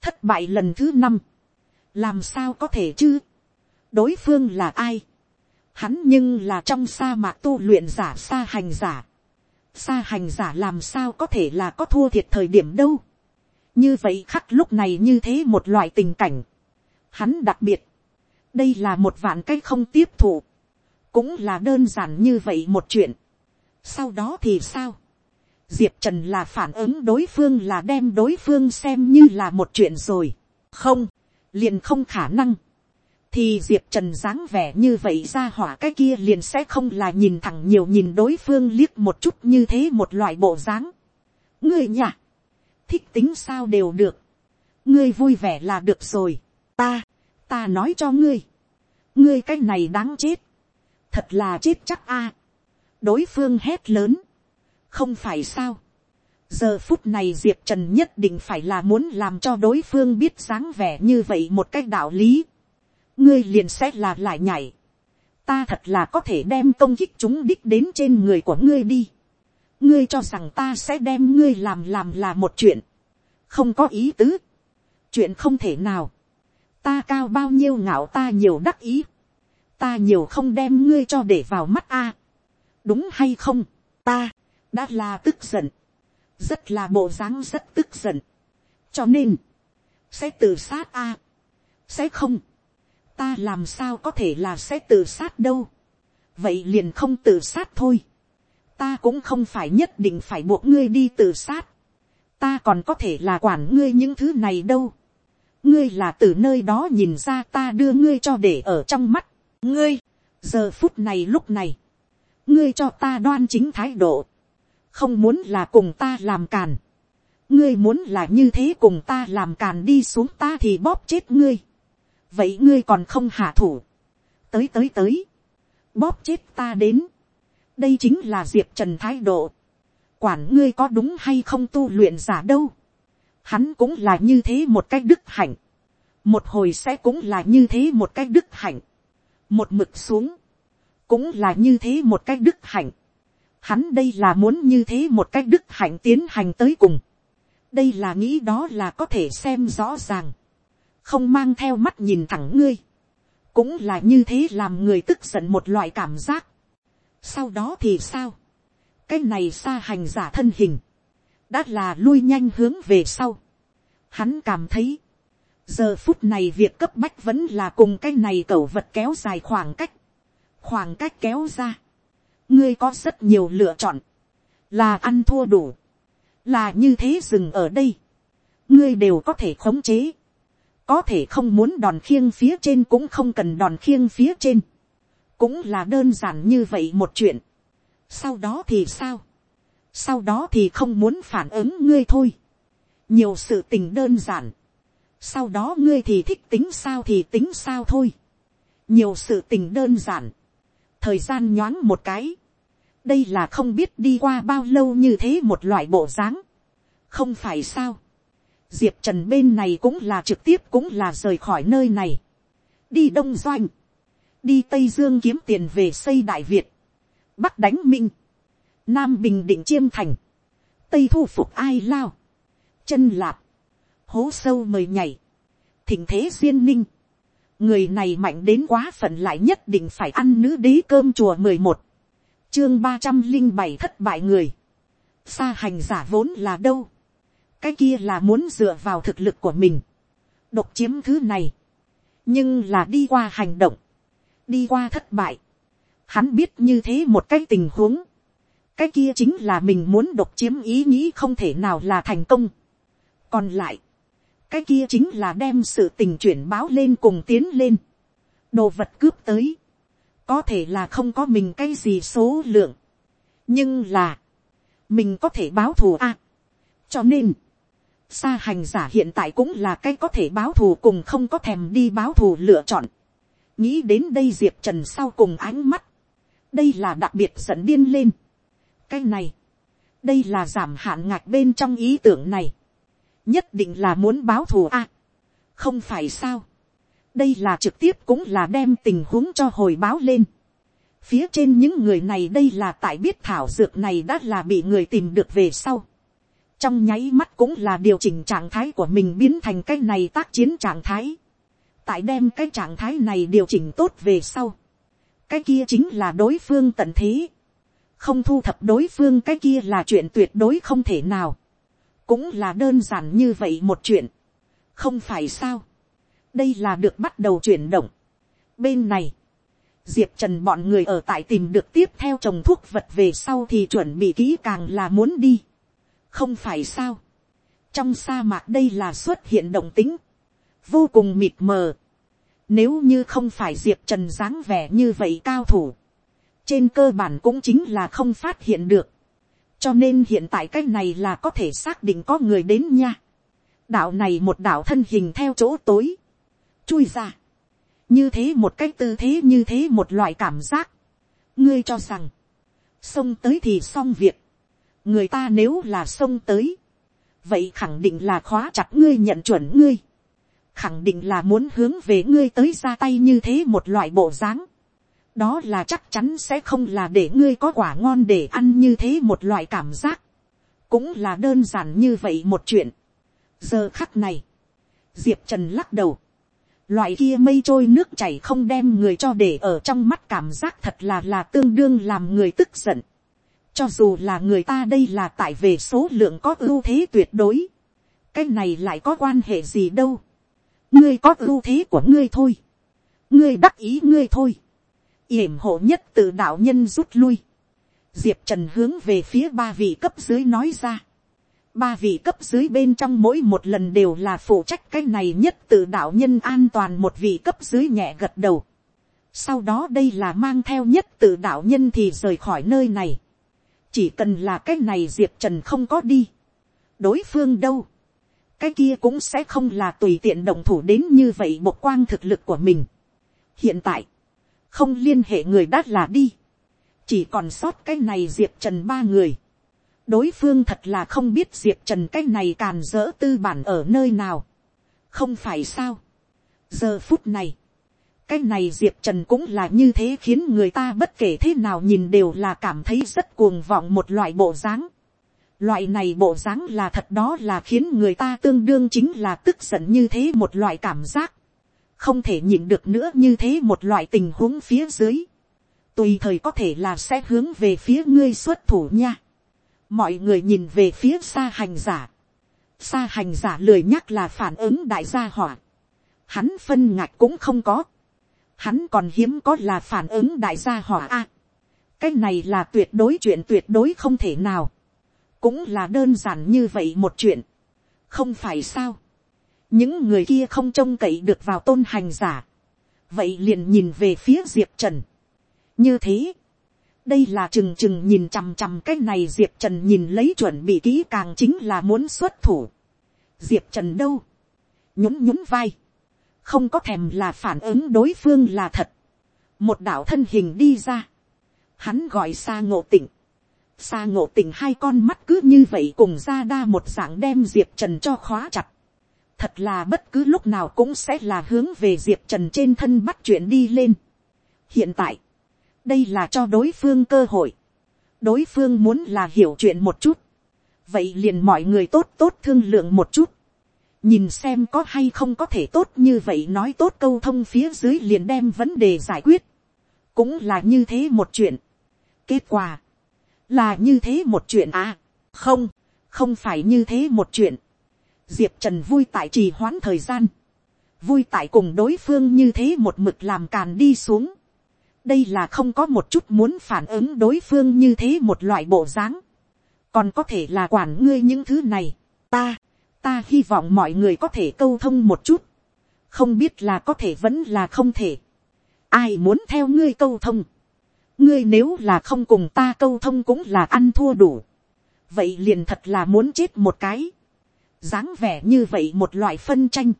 thất bại lần thứ năm, làm sao có thể chứ, đối phương là ai, hắn nhưng là trong sa mạc tu luyện giả sa hành giả, sa hành giả làm sao có thể là có thua thiệt thời điểm đâu, như vậy khắc lúc này như thế một loại tình cảnh, hắn đặc biệt, đây là một vạn cách không tiếp thụ, cũng là đơn giản như vậy một chuyện. sau đó thì sao, diệp trần là phản ứng đối phương là đem đối phương xem như là một chuyện rồi, không, liền không khả năng, thì diệp trần dáng vẻ như vậy ra hỏa cái kia liền sẽ không là nhìn thẳng nhiều nhìn đối phương liếc một chút như thế một loại bộ dáng. ngươi nhỉ, thích tính sao đều được, ngươi vui vẻ là được rồi, ta, ta nói cho ngươi, ngươi cái này đáng chết, thật là chết chắc a, đối phương hét lớn, không phải sao, giờ phút này diệp trần nhất định phải là muốn làm cho đối phương biết dáng vẻ như vậy một cách đạo lý, ngươi liền sẽ là lại nhảy, ta thật là có thể đem công kích chúng đích đến trên người của ngươi đi, ngươi cho rằng ta sẽ đem ngươi làm làm là một chuyện, không có ý tứ, chuyện không thể nào, ta cao bao nhiêu ngạo ta nhiều đắc ý, ta nhiều không đem ngươi cho để vào mắt a, đúng hay không, ta, đã là tức giận, rất là bộ dáng rất tức giận, cho nên, sẽ tự sát a, sẽ không, ta làm sao có thể là sẽ tự sát đâu, vậy liền không tự sát thôi, ta cũng không phải nhất định phải buộc ngươi đi tự sát, ta còn có thể là quản ngươi những thứ này đâu, ngươi là từ nơi đó nhìn ra ta đưa ngươi cho để ở trong mắt, ngươi, giờ phút này lúc này, ngươi cho ta đoan chính thái độ, không muốn là cùng ta làm càn, ngươi muốn là như thế cùng ta làm càn đi xuống ta thì bóp chết ngươi, vậy ngươi còn không hạ thủ, tới tới tới, bóp chết ta đến, đây chính là diệp trần thái độ, quản ngươi có đúng hay không tu luyện giả đâu, hắn cũng là như thế một cách đức hạnh, một hồi sẽ cũng là như thế một cách đức hạnh, một mực xuống, cũng là như thế một cách đức hạnh, hắn đây là muốn như thế một cách đức hạnh tiến hành tới cùng, đây là nghĩ đó là có thể xem rõ ràng, không mang theo mắt nhìn thẳng ngươi, cũng là như thế làm người tức giận một loại cảm giác. sau đó thì sao, cái này xa hành giả thân hình, đã là lui nhanh hướng về sau. Hắn cảm thấy, giờ phút này việc cấp bách vẫn là cùng cái này cẩu vật kéo dài khoảng cách, khoảng cách kéo ra ngươi có rất nhiều lựa chọn, là ăn thua đủ, là như thế dừng ở đây, ngươi đều có thể khống chế, có thể không muốn đòn khiêng phía trên cũng không cần đòn khiêng phía trên, cũng là đơn giản như vậy một chuyện. sau đó thì sao, sau đó thì không muốn phản ứng ngươi thôi, nhiều sự tình đơn giản, sau đó ngươi thì thích tính sao thì tính sao thôi, nhiều sự tình đơn giản, thời gian nhoáng một cái, đây là không biết đi qua bao lâu như thế một loại bộ dáng, không phải sao, diệp trần bên này cũng là trực tiếp cũng là rời khỏi nơi này, đi đông doanh, đi tây dương kiếm tiền về xây đại việt, bắc đánh minh, nam bình định chiêm thành, tây thu phục ai lao, chân lạp, hố sâu mời nhảy, thỉnh thế duyên ninh, người này mạnh đến quá phận lại nhất định phải ăn nữ đế cơm chùa mười một, chương ba trăm linh bảy thất bại người, xa hành giả vốn là đâu, cái kia là muốn dựa vào thực lực của mình, độc chiếm thứ này, nhưng là đi qua hành động, đi qua thất bại, hắn biết như thế một cái tình huống, cái kia chính là mình muốn độc chiếm ý nghĩ không thể nào là thành công. còn lại, cái kia chính là đem sự tình chuyển báo lên cùng tiến lên, đồ vật cướp tới, có thể là không có mình cái gì số lượng, nhưng là, mình có thể báo thù a. cho nên, xa hành giả hiện tại cũng là cái có thể báo thù cùng không có thèm đi báo thù lựa chọn. nghĩ đến đây diệp trần sau cùng ánh mắt, đây là đặc biệt dẫn điên lên. Cái này, đây là giảm hạn ngạch bên trong ý tưởng này, nhất định là muốn báo thù a, không phải sao, đây là trực tiếp cũng là đem tình huống cho hồi báo lên, phía trên những người này đây là tại biết thảo dược này đã là bị người tìm được về sau, trong nháy mắt cũng là điều chỉnh trạng thái của mình biến thành cái này tác chiến trạng thái, tại đem cái trạng thái này điều chỉnh tốt về sau, cái kia chính là đối phương tận thế, không thu thập đối phương cái kia là chuyện tuyệt đối không thể nào, cũng là đơn giản như vậy một chuyện, không phải sao, đây là được bắt đầu chuyển động. bên này, diệp trần bọn người ở tại tìm được tiếp theo trồng thuốc vật về sau thì chuẩn bị kỹ càng là muốn đi, không phải sao, trong sa mạc đây là xuất hiện động tính, vô cùng mịt mờ, nếu như không phải diệp trần dáng vẻ như vậy cao thủ, trên cơ bản cũng chính là không phát hiện được cho nên hiện tại cái này là có thể xác định có người đến nha. đạo này một đạo thân hình theo chỗ tối, chui ra, như thế một cái tư thế như thế một loại cảm giác. ngươi cho rằng, xông tới thì xong việc, người ta nếu là xông tới, vậy khẳng định là khóa chặt ngươi nhận chuẩn ngươi, khẳng định là muốn hướng về ngươi tới ra tay như thế một loại bộ dáng đó là chắc chắn sẽ không là để ngươi có quả ngon để ăn như thế một loại cảm giác, cũng là đơn giản như vậy một chuyện. giờ khắc này, diệp trần lắc đầu, loại kia mây trôi nước chảy không đem người cho để ở trong mắt cảm giác thật là là tương đương làm người tức giận. cho dù là người ta đây là tại về số lượng có ưu thế tuyệt đối, cái này lại có quan hệ gì đâu, ngươi có ưu thế của ngươi thôi, ngươi đắc ý ngươi thôi, yểm hộ nhất tự đạo nhân rút lui, diệp trần hướng về phía ba vị cấp dưới nói ra, ba vị cấp dưới bên trong mỗi một lần đều là phụ trách cái này nhất tự đạo nhân an toàn một vị cấp dưới nhẹ gật đầu. Sau đó đây là mang theo nhất tự đạo nhân thì rời khỏi nơi này. Chỉ cần là cái này Diệp Trần không có đi. Đối phương đâu. Cái kia cũng sẽ không là tùy tiện động thủ đến như vậy một quang thực lực của mình. Hiện tại. Không liên hệ người đã là đi. Chỉ còn sót cái này Diệp Trần ba người đối phương thật là không biết diệp trần cái này càn dỡ tư bản ở nơi nào. không phải sao. giờ phút này, cái này diệp trần cũng là như thế khiến người ta bất kể thế nào nhìn đều là cảm thấy rất cuồng vọng một loại bộ dáng. loại này bộ dáng là thật đó là khiến người ta tương đương chính là tức giận như thế một loại cảm giác không thể nhìn được nữa như thế một loại tình huống phía dưới. tùy thời có thể là sẽ hướng về phía ngươi xuất thủ nha. Mọi người nhìn về phía xa hành giả, xa hành giả lười nhắc là phản ứng đại gia hỏa, hắn phân ngạch cũng không có, hắn còn hiếm có là phản ứng đại gia hỏa a, cái này là tuyệt đối chuyện tuyệt đối không thể nào, cũng là đơn giản như vậy một chuyện, không phải sao, những người kia không trông cậy được vào tôn hành giả, vậy liền nhìn về phía diệp trần, như thế, đây là chừng chừng nhìn chằm chằm cái này diệp trần nhìn lấy chuẩn bị kỹ càng chính là muốn xuất thủ. diệp trần đâu, nhún nhún vai, không có thèm là phản ứng đối phương là thật. một đạo thân hình đi ra, hắn gọi xa ngộ tỉnh, xa ngộ tỉnh hai con mắt cứ như vậy cùng ra đa một dạng đem diệp trần cho khóa chặt thật là bất cứ lúc nào cũng sẽ là hướng về diệp trần trên thân bắt chuyện đi lên. hiện tại, đây là cho đối phương cơ hội. đối phương muốn là hiểu chuyện một chút. vậy liền mọi người tốt tốt thương lượng một chút. nhìn xem có hay không có thể tốt như vậy nói tốt câu thông phía dưới liền đem vấn đề giải quyết. cũng là như thế một chuyện. kết quả, là như thế một chuyện à. không, không phải như thế một chuyện diệp trần vui tại trì hoãn thời gian. Vui tại cùng đối phương như thế một mực làm càn đi xuống. Đây là không có một chút muốn phản ứng đối phương như thế một loại bộ dáng, còn có thể là quản ngươi những thứ này, ta, ta hy vọng mọi người có thể câu thông một chút, không biết là có thể vẫn là không thể, ai muốn theo ngươi câu thông, ngươi nếu là không cùng ta câu thông cũng là ăn thua đủ, vậy liền thật là muốn chết một cái, dáng vẻ như vậy một loại phân tranh,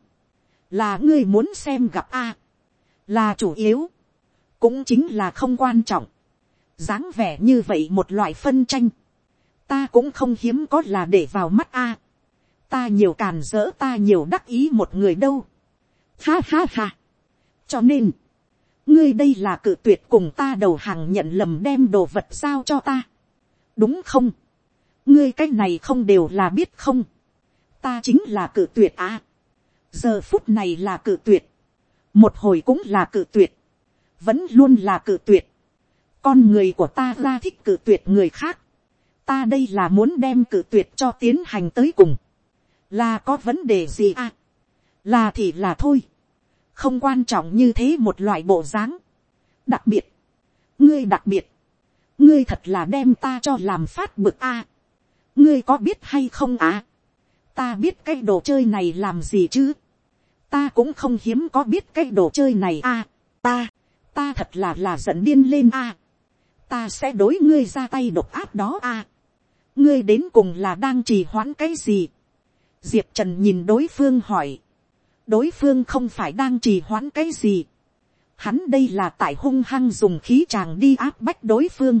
là ngươi muốn xem gặp a, là chủ yếu, cũng chính là không quan trọng, dáng vẻ như vậy một loại phân tranh, ta cũng không hiếm có là để vào mắt a, ta nhiều càn dỡ ta nhiều đắc ý một người đâu, ha ha ha, cho nên, ngươi đây là cự tuyệt cùng ta đầu hàng nhận lầm đem đồ vật giao cho ta, đúng không, ngươi cái này không đều là biết không, ta chính là cự tuyệt à, giờ phút này là cự tuyệt, một hồi cũng là cự tuyệt, vẫn luôn là cự tuyệt. con người của ta ra thích cự tuyệt người khác. ta đây là muốn đem cự tuyệt cho tiến hành tới cùng. là có vấn đề gì à. là thì là thôi. không quan trọng như thế một loại bộ dáng. đặc biệt, ngươi đặc biệt, ngươi thật là đem ta cho làm phát bực a. À. ngươi có biết hay không à ta biết cái đồ chơi này làm gì chứ. ta cũng không hiếm có biết cái đồ chơi này a. À. ta, ta thật là là giận điên lên a. ta sẽ đối ngươi ra tay độc áp đó a. ngươi đến cùng là đang trì hoãn cái gì. diệp trần nhìn đối phương hỏi. đối phương không phải đang trì hoãn cái gì. hắn đây là tại hung hăng dùng khí chàng đi áp bách đối phương.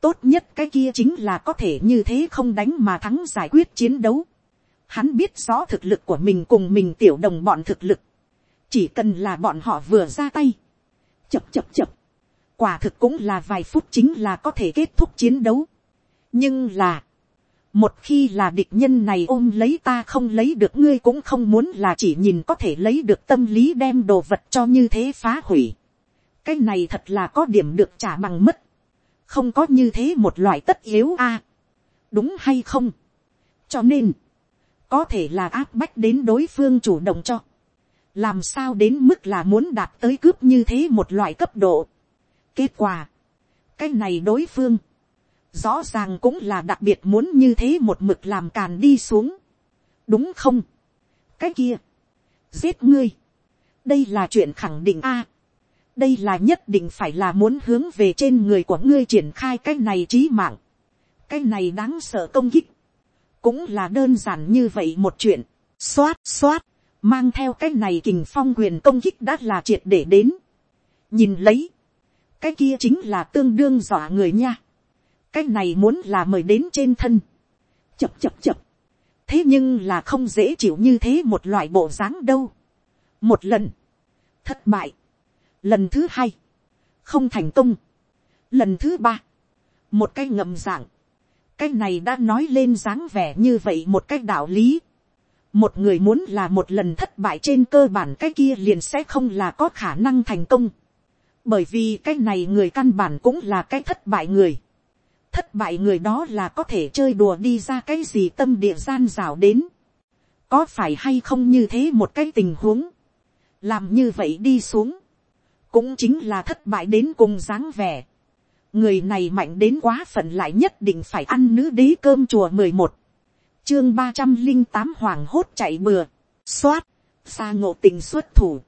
tốt nhất cái kia chính là có thể như thế không đánh mà thắng giải quyết chiến đấu. Hắn biết rõ thực lực của mình cùng mình tiểu đồng bọn thực lực. Chỉ cần là bọn họ vừa ra tay chập chập chập, quả thực cũng là vài phút chính là có thể kết thúc chiến đấu. nhưng là, một khi là địch nhân này ôm lấy ta không lấy được ngươi cũng không muốn là chỉ nhìn có thể lấy được tâm lý đem đồ vật cho như thế phá hủy. cái này thật là có điểm được trả bằng mất. không có như thế một loại tất yếu a, đúng hay không, cho nên, có thể là áp bách đến đối phương chủ động cho, làm sao đến mức là muốn đạt tới cướp như thế một loại cấp độ. kết quả, cái này đối phương, rõ ràng cũng là đặc biệt muốn như thế một mực làm càn đi xuống, đúng không, cái kia, giết ngươi, đây là chuyện khẳng định a, đây là nhất định phải là muốn hướng về trên người của ngươi triển khai cái này trí mạng, cái này đáng sợ công kích, cũng là đơn giản như vậy một chuyện, xoát xoát, mang theo cái này kình phong quyền công kích đã là triệt để đến, nhìn lấy, cái kia chính là tương đương dọa người nha, cái này muốn là mời đến trên thân, chập chập chập, thế nhưng là không dễ chịu như thế một loại bộ dáng đâu, một lần, thất bại, lần thứ hai, không thành công, lần thứ ba, một cái ngầm dạng, cái này đã nói lên dáng vẻ như vậy một cách đạo lý. một người muốn là một lần thất bại trên cơ bản cái kia liền sẽ không là có khả năng thành công. bởi vì cái này người căn bản cũng là cái thất bại người. thất bại người đó là có thể chơi đùa đi ra cái gì tâm địa gian rào đến. có phải hay không như thế một cái tình huống. làm như vậy đi xuống. cũng chính là thất bại đến cùng dáng vẻ người này mạnh đến quá phận lại nhất định phải ăn nữ đế cơm chùa mười một. Chương ba trăm linh tám hoàng hốt chạy bừa. Xoát xa ngộ tình xuất thủ.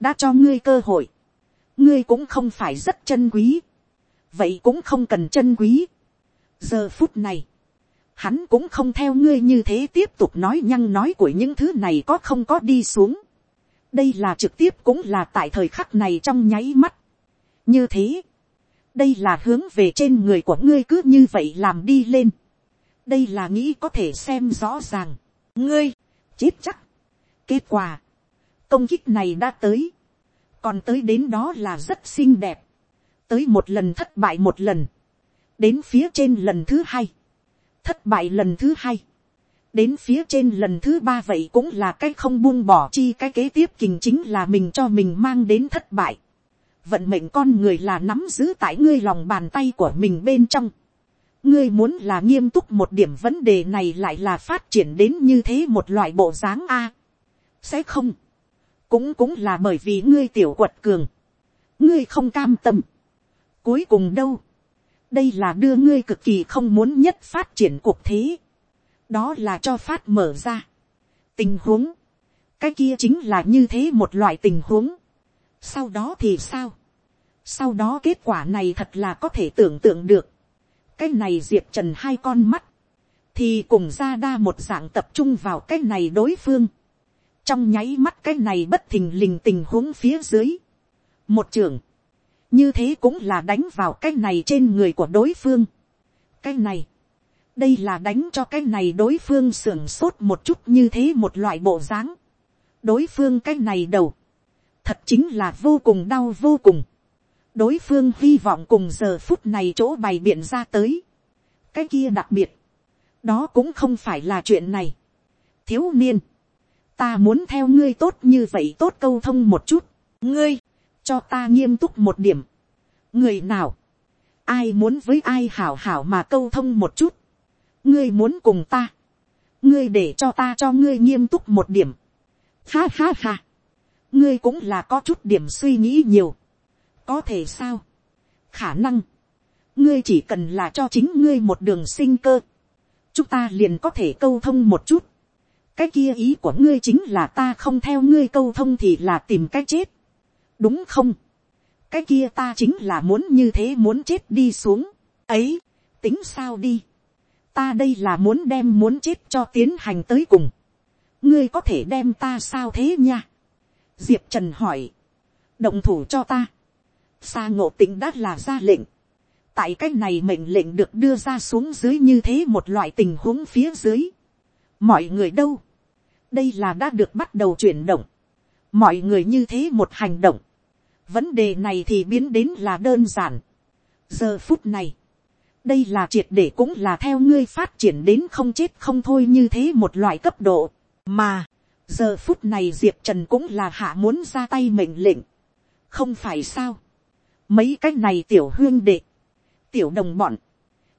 Đã cho ngươi cơ hội. Ngươi cũng không phải rất chân quý. Vậy cũng không cần chân quý. Giờ phút này, hắn cũng không theo ngươi như thế tiếp tục nói nhăng nói của những thứ này có không có đi xuống. Đây là trực tiếp cũng là tại thời khắc này trong nháy mắt. Như thế đây là hướng về trên người của ngươi cứ như vậy làm đi lên. đây là nghĩ có thể xem rõ ràng. ngươi, chết chắc. kết quả, công kích này đã tới. còn tới đến đó là rất xinh đẹp. tới một lần thất bại một lần. đến phía trên lần thứ hai. thất bại lần thứ hai. đến phía trên lần thứ ba vậy cũng là cái không buông bỏ chi cái kế tiếp kình chính là mình cho mình mang đến thất bại vận mệnh con người là nắm giữ tại ngươi lòng bàn tay của mình bên trong. ngươi muốn là nghiêm túc một điểm vấn đề này lại là phát triển đến như thế một loại bộ dáng a. sẽ không. cũng cũng là bởi vì ngươi tiểu quật cường. ngươi không cam tâm. cuối cùng đâu. đây là đưa ngươi cực kỳ không muốn nhất phát triển cuộc thế. đó là cho phát mở ra. tình huống. cái kia chính là như thế một loại tình huống sau đó thì sao, sau đó kết quả này thật là có thể tưởng tượng được, cái này diệp trần hai con mắt, thì cùng ra đa một dạng tập trung vào cái này đối phương, trong nháy mắt cái này bất thình lình tình huống phía dưới, một trường, như thế cũng là đánh vào cái này trên người của đối phương, cái này, đây là đánh cho cái này đối phương sưởng sốt một chút như thế một loại bộ dáng, đối phương cái này đầu, thật chính là vô cùng đau vô cùng. đối phương hy vọng cùng giờ phút này chỗ bày biện ra tới. cái kia đặc biệt, đó cũng không phải là chuyện này. thiếu niên, ta muốn theo ngươi tốt như vậy tốt câu thông một chút. ngươi, cho ta nghiêm túc một điểm. người nào, ai muốn với ai hảo hảo mà câu thông một chút. ngươi muốn cùng ta. ngươi để cho ta cho ngươi nghiêm túc một điểm. ha ha ha ngươi cũng là có chút điểm suy nghĩ nhiều. có thể sao, khả năng, ngươi chỉ cần là cho chính ngươi một đường sinh cơ, chúng ta liền có thể câu thông một chút. cái kia ý của ngươi chính là ta không theo ngươi câu thông thì là tìm cái chết, đúng không, cái kia ta chính là muốn như thế muốn chết đi xuống, ấy, tính sao đi, ta đây là muốn đem muốn chết cho tiến hành tới cùng, ngươi có thể đem ta sao thế nha, diệp trần hỏi, động thủ cho ta, xa ngộ tính đã là ra lệnh, tại c á c h này mệnh lệnh được đưa ra xuống dưới như thế một loại tình huống phía dưới, mọi người đâu, đây là đã được bắt đầu chuyển động, mọi người như thế một hành động, vấn đề này thì biến đến là đơn giản. giờ phút này, đây là triệt để cũng là theo ngươi phát triển đến không chết không thôi như thế một loại cấp độ, mà, giờ phút này diệp trần cũng là hạ muốn ra tay mệnh lệnh, không phải sao, mấy cái này tiểu huyên đệ, tiểu đồng bọn,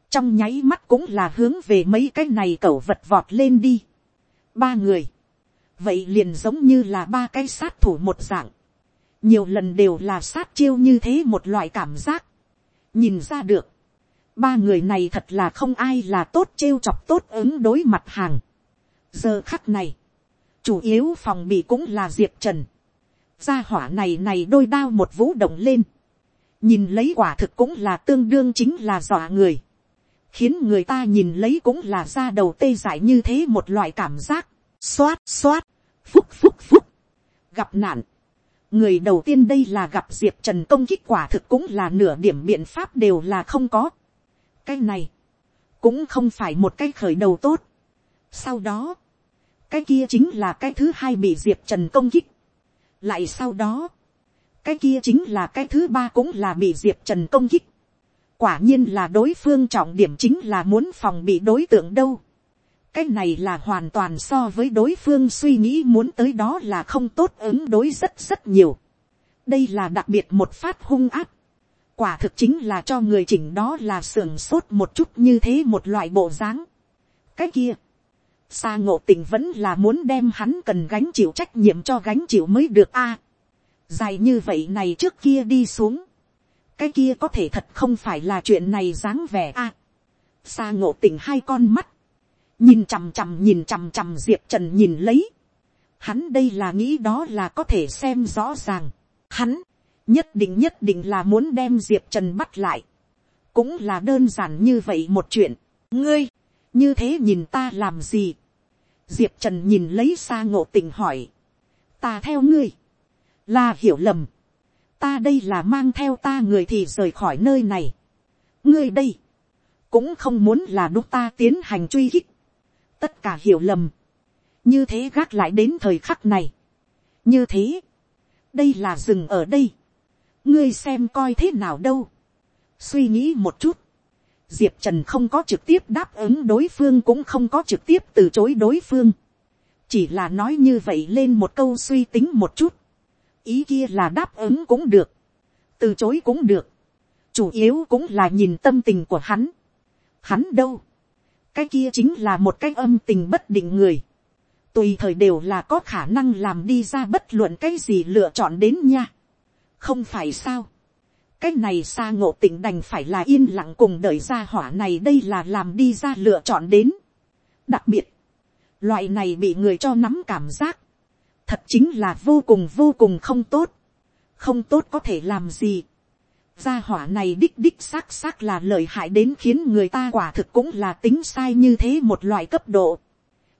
trong nháy mắt cũng là hướng về mấy cái này cẩu vật vọt lên đi. ba người, vậy liền giống như là ba cái sát thủ một dạng, nhiều lần đều là sát chiêu như thế một loại cảm giác, nhìn ra được, ba người này thật là không ai là tốt trêu chọc tốt ứng đối mặt hàng. giờ khắc này, chủ yếu phòng bị cũng là diệp trần, gia hỏa này này đôi đao một vũ động lên, nhìn lấy quả thực cũng là tương đương chính là dọa người, khiến người ta nhìn lấy cũng là ra đầu tê dại như thế một loại cảm giác, xoát xoát, phúc phúc phúc, gặp nạn, người đầu tiên đây là gặp diệp trần công kích quả thực cũng là nửa điểm biện pháp đều là không có, cái này, cũng không phải một cái khởi đầu tốt. sau đó, cái kia chính là cái thứ hai bị diệp trần công kích. lại sau đó, cái kia chính là cái thứ ba cũng là bị diệp trần công kích. quả nhiên là đối phương trọng điểm chính là muốn phòng bị đối tượng đâu. cái này là hoàn toàn so với đối phương suy nghĩ muốn tới đó là không tốt ứng đối rất rất nhiều. đây là đặc biệt một phát hung áp quả thực chính là cho người chỉnh đó là sưởng sốt một chút như thế một loại bộ dáng. cái kia, xa ngộ tình vẫn là muốn đem hắn cần gánh chịu trách nhiệm cho gánh chịu mới được a. dài như vậy này trước kia đi xuống, cái kia có thể thật không phải là chuyện này dáng vẻ a. xa ngộ tình hai con mắt, nhìn chằm chằm nhìn chằm chằm diệp trần nhìn lấy, hắn đây là nghĩ đó là có thể xem rõ ràng, hắn nhất định nhất định là muốn đem diệp trần bắt lại, cũng là đơn giản như vậy một chuyện, ngươi, như thế nhìn ta làm gì, diệp trần nhìn lấy xa ngộ tình hỏi, ta theo ngươi, là hiểu lầm, ta đây là mang theo ta người thì rời khỏi nơi này, ngươi đây, cũng không muốn là đúc ta tiến hành truy khích, tất cả hiểu lầm, như thế gác lại đến thời khắc này, như thế, đây là dừng ở đây, ngươi xem coi thế nào đâu. suy nghĩ một chút, diệp trần không có trực tiếp đáp ứng đối phương cũng không có trực tiếp từ chối đối phương. chỉ là nói như vậy lên một câu suy tính một chút. ý kia là đáp ứng cũng được, từ chối cũng được. chủ yếu cũng là nhìn tâm tình của hắn. hắn đâu, cái kia chính là một cái âm tình bất định người. tùy thời đều là có khả năng làm đi ra bất luận cái gì lựa chọn đến nha không phải sao cái này xa ngộ tỉnh đành phải là yên lặng cùng đợi ra hỏa này đây là làm đi ra lựa chọn đến. đặc biệt, loại này bị người cho nắm cảm giác, thật chính là vô cùng vô cùng không tốt, không tốt có thể làm gì. gia hỏa này đích đích xác xác là lợi hại đến khiến người ta quả thực cũng là tính sai như thế một loại cấp độ.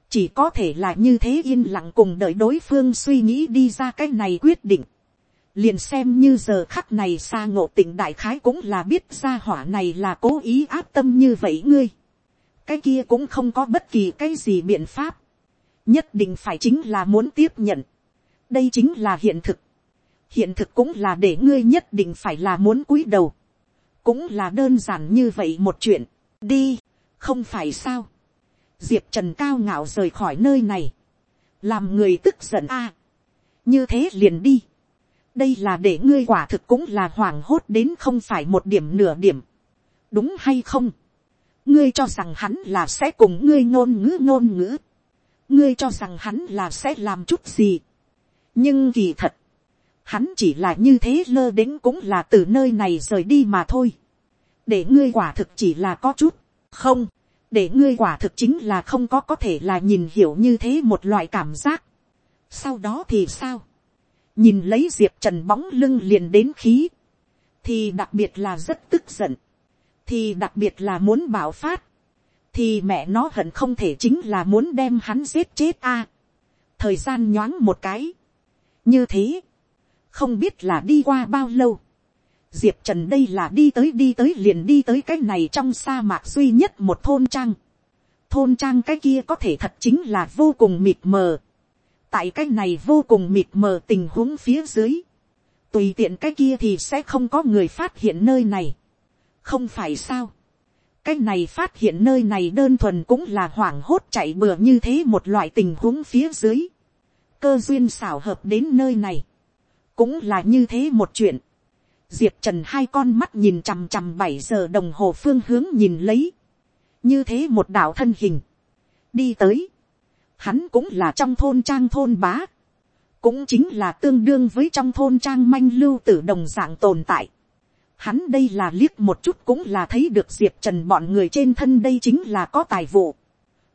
chỉ có thể là như thế yên lặng cùng đợi đối phương suy nghĩ đi ra cái này quyết định liền xem như giờ khắc này xa ngộ tỉnh đại khái cũng là biết ra hỏa này là cố ý áp tâm như vậy ngươi. cái kia cũng không có bất kỳ cái gì biện pháp. nhất định phải chính là muốn tiếp nhận. đây chính là hiện thực. hiện thực cũng là để ngươi nhất định phải là muốn cúi đầu. cũng là đơn giản như vậy một chuyện. đi, không phải sao. diệp trần cao ngạo rời khỏi nơi này. làm người tức giận a. như thế liền đi đây là để ngươi quả thực cũng là hoảng hốt đến không phải một điểm nửa điểm. đúng hay không. ngươi cho rằng hắn là sẽ cùng ngươi ngôn ngữ ngôn ngữ. ngươi cho rằng hắn là sẽ làm chút gì. nhưng kỳ thật, hắn chỉ là như thế lơ đến cũng là từ nơi này rời đi mà thôi. để ngươi quả thực chỉ là có chút, không, để ngươi quả thực chính là không có có thể là nhìn hiểu như thế một loại cảm giác. sau đó thì sao, nhìn lấy diệp trần bóng lưng liền đến khí, thì đặc biệt là rất tức giận, thì đặc biệt là muốn bảo phát, thì mẹ nó hận không thể chính là muốn đem hắn giết chết a. thời gian nhoáng một cái, như thế, không biết là đi qua bao lâu, diệp trần đây là đi tới đi tới liền đi tới cái này trong sa mạc duy nhất một thôn trang, thôn trang cái kia có thể thật chính là vô cùng mịt mờ, tại cái này vô cùng mịt mờ tình huống phía dưới, tùy tiện cái kia thì sẽ không có người phát hiện nơi này. không phải sao. cái này phát hiện nơi này đơn thuần cũng là hoảng hốt chạy bừa như thế một loại tình huống phía dưới. cơ duyên xảo hợp đến nơi này. cũng là như thế một chuyện. diệp trần hai con mắt nhìn chằm chằm bảy giờ đồng hồ phương hướng nhìn lấy, như thế một đạo thân hình, đi tới, hắn cũng là trong thôn trang thôn bá, cũng chính là tương đương với trong thôn trang manh lưu tử đồng dạng tồn tại. Hắn đây là liếc một chút cũng là thấy được diệp trần bọn người trên thân đây chính là có tài vụ.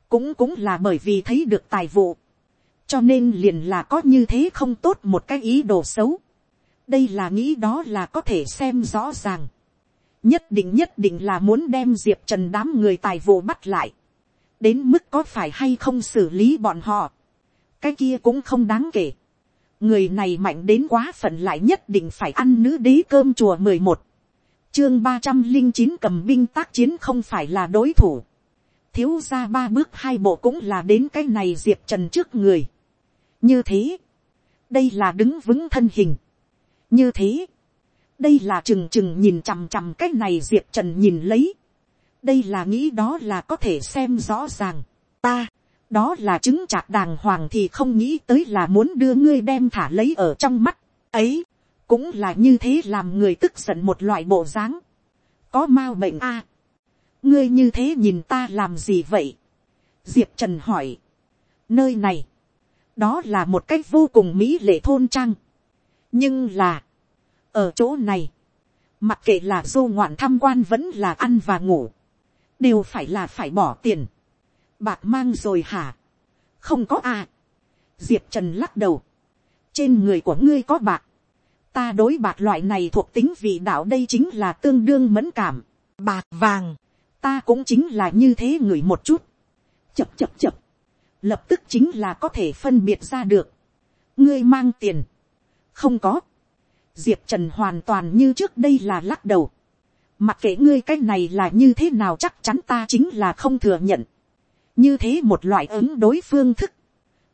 cũng cũng là bởi vì thấy được tài vụ. cho nên liền là có như thế không tốt một cái ý đồ xấu. đây là nghĩ đó là có thể xem rõ ràng. nhất định nhất định là muốn đem diệp trần đám người tài vụ bắt lại đến mức có phải hay không xử lý bọn họ. cái kia cũng không đáng kể. Người này mạnh đến quá phận lại nhất định phải ăn nữ đế cơm chùa mười một. Chương ba trăm linh chín cầm binh tác chiến không phải là đối thủ. Thiếu ra ba bước hai bộ cũng là đến cái này diệp trần trước người. Như thế, đây là đứng vững thân hình. Như thế, đây là trừng trừng nhìn chằm chằm cái này diệp trần nhìn lấy đây là nghĩ đó là có thể xem rõ ràng. Ta, đó là chứng chạc đàng hoàng thì không nghĩ tới là muốn đưa ngươi đem thả lấy ở trong mắt. Ấy, cũng là như thế làm người tức giận một loại bộ dáng. Có m a u bệnh a ngươi như thế nhìn ta làm gì vậy? Diệp trần hỏi. Nơi này, đó là một cách vô cùng mỹ lệ thôn trang. Nhưng là, ở chỗ này, mặc kệ là du ngoạn tham quan vẫn là ăn và ngủ đều phải là phải bỏ tiền bạc mang rồi hả không có à. diệp trần lắc đầu. trên người của ngươi có bạc. ta đối bạc loại này thuộc tính vị đạo đây chính là tương đương mẫn cảm. bạc vàng. ta cũng chính là như thế người một chút. chập chập chập. lập tức chính là có thể phân biệt ra được. ngươi mang tiền. không có. diệp trần hoàn toàn như trước đây là lắc đầu mặc kệ ngươi cái này là như thế nào chắc chắn ta chính là không thừa nhận. Như thế một loại ứng đối phương thức,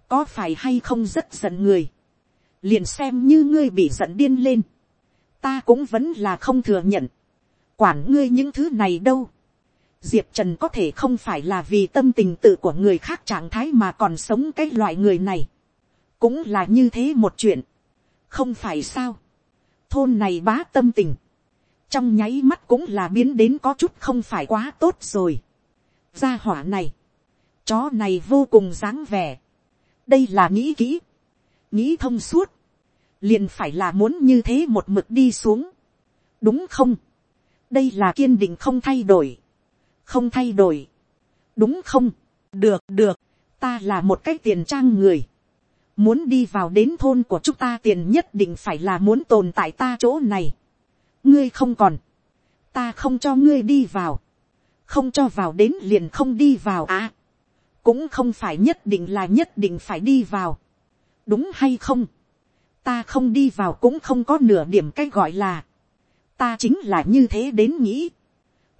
có phải hay không rất giận người, liền xem như ngươi bị giận điên lên, ta cũng vẫn là không thừa nhận, quản ngươi những thứ này đâu, diệp trần có thể không phải là vì tâm tình tự của người khác trạng thái mà còn sống cái loại người này, cũng là như thế một chuyện, không phải sao, thôn này bá tâm tình, trong nháy mắt cũng là biến đến có chút không phải quá tốt rồi. gia hỏa này, Chó này vô cùng dáng vẻ. Đây là nghĩ kỹ. Nghĩ thông suốt. Liền phải là muốn như thế một mực đi xuống. Đúng không? Đây là kiên định không thay đổi. Không thay đổi. Đúng không? Được, được. Ta là một cái tiền trang người. Muốn đi vào đến thôn của chúng ta tiền nhất định phải là muốn tồn tại ta chỗ này. Ngươi không còn. Ta không cho ngươi đi vào. Không cho vào đến liền không đi vào à. Cũng không phải nhất định là nhất định phải đi vào, đúng hay không, ta không đi vào cũng không có nửa điểm cái gọi là, ta chính là như thế đến nghĩ,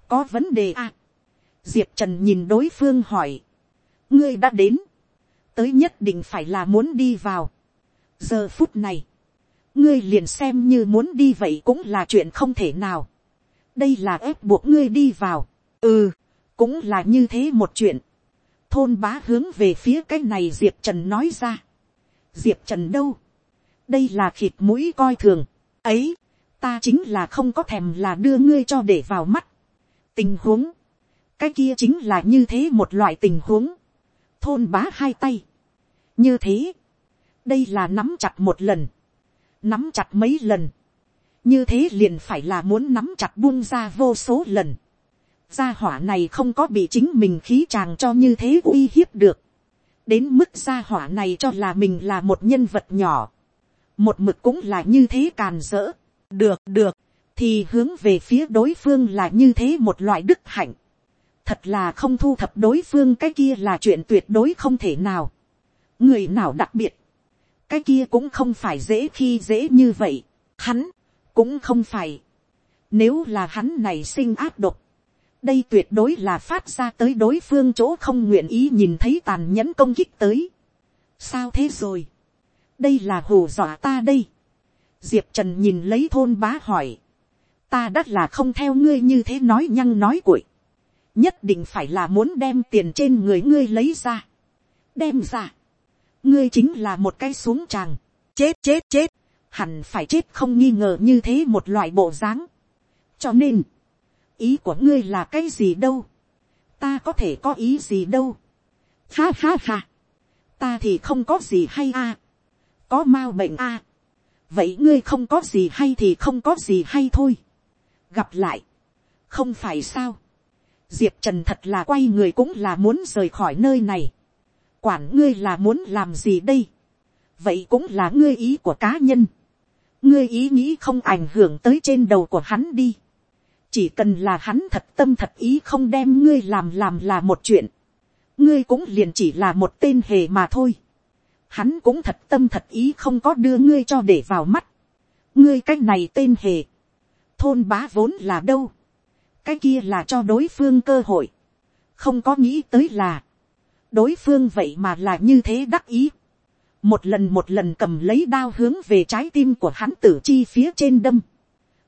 có vấn đề à, diệp trần nhìn đối phương hỏi, ngươi đã đến, tới nhất định phải là muốn đi vào, giờ phút này, ngươi liền xem như muốn đi vậy cũng là chuyện không thể nào, đây là ép buộc ngươi đi vào, ừ, cũng là như thế một chuyện, thôn bá hướng về phía cái này diệp trần nói ra. diệp trần đâu, đây là khịt mũi coi thường, ấy, ta chính là không có thèm là đưa ngươi cho để vào mắt. tình huống, cái kia chính là như thế một loại tình huống, thôn bá hai tay, như thế, đây là nắm chặt một lần, nắm chặt mấy lần, như thế liền phải là muốn nắm chặt buông ra vô số lần gia hỏa này không có bị chính mình khí chàng cho như thế uy hiếp được. đến mức gia hỏa này cho là mình là một nhân vật nhỏ. một mực cũng là như thế càn dỡ. được được, thì hướng về phía đối phương là như thế một loại đức hạnh. thật là không thu thập đối phương cái kia là chuyện tuyệt đối không thể nào. người nào đặc biệt, cái kia cũng không phải dễ khi dễ như vậy. hắn, cũng không phải. nếu là hắn này sinh áp độc, đây tuyệt đối là phát ra tới đối phương chỗ không nguyện ý nhìn thấy tàn nhẫn công kích tới. sao thế rồi, đây là hù dọa ta đây. diệp trần nhìn lấy thôn bá hỏi, ta đ là không theo ngươi như thế nói nhăng nói cuội, nhất định phải là muốn đem tiền trên người ngươi lấy ra, đem ra, ngươi chính là một cái xuống tràng, chết chết chết, hẳn phải chết không nghi ngờ như thế một loại bộ dáng. cho nên, ý của ngươi là cái gì đâu, ta có thể có ý gì đâu. ha ha ha, ta thì không có gì hay a, có m a u bệnh a, vậy ngươi không có gì hay thì không có gì hay thôi. gặp lại, không phải sao, diệp trần thật là quay người cũng là muốn rời khỏi nơi này, quản ngươi là muốn làm gì đây, vậy cũng là ngươi ý của cá nhân, ngươi ý nghĩ không ảnh hưởng tới trên đầu của hắn đi, chỉ cần là hắn thật tâm thật ý không đem ngươi làm làm là một chuyện, ngươi cũng liền chỉ là một tên hề mà thôi, hắn cũng thật tâm thật ý không có đưa ngươi cho để vào mắt, ngươi cái này tên hề, thôn bá vốn là đâu, cái kia là cho đối phương cơ hội, không có nghĩ tới là, đối phương vậy mà là như thế đắc ý, một lần một lần cầm lấy đao hướng về trái tim của hắn tử chi phía trên đâm.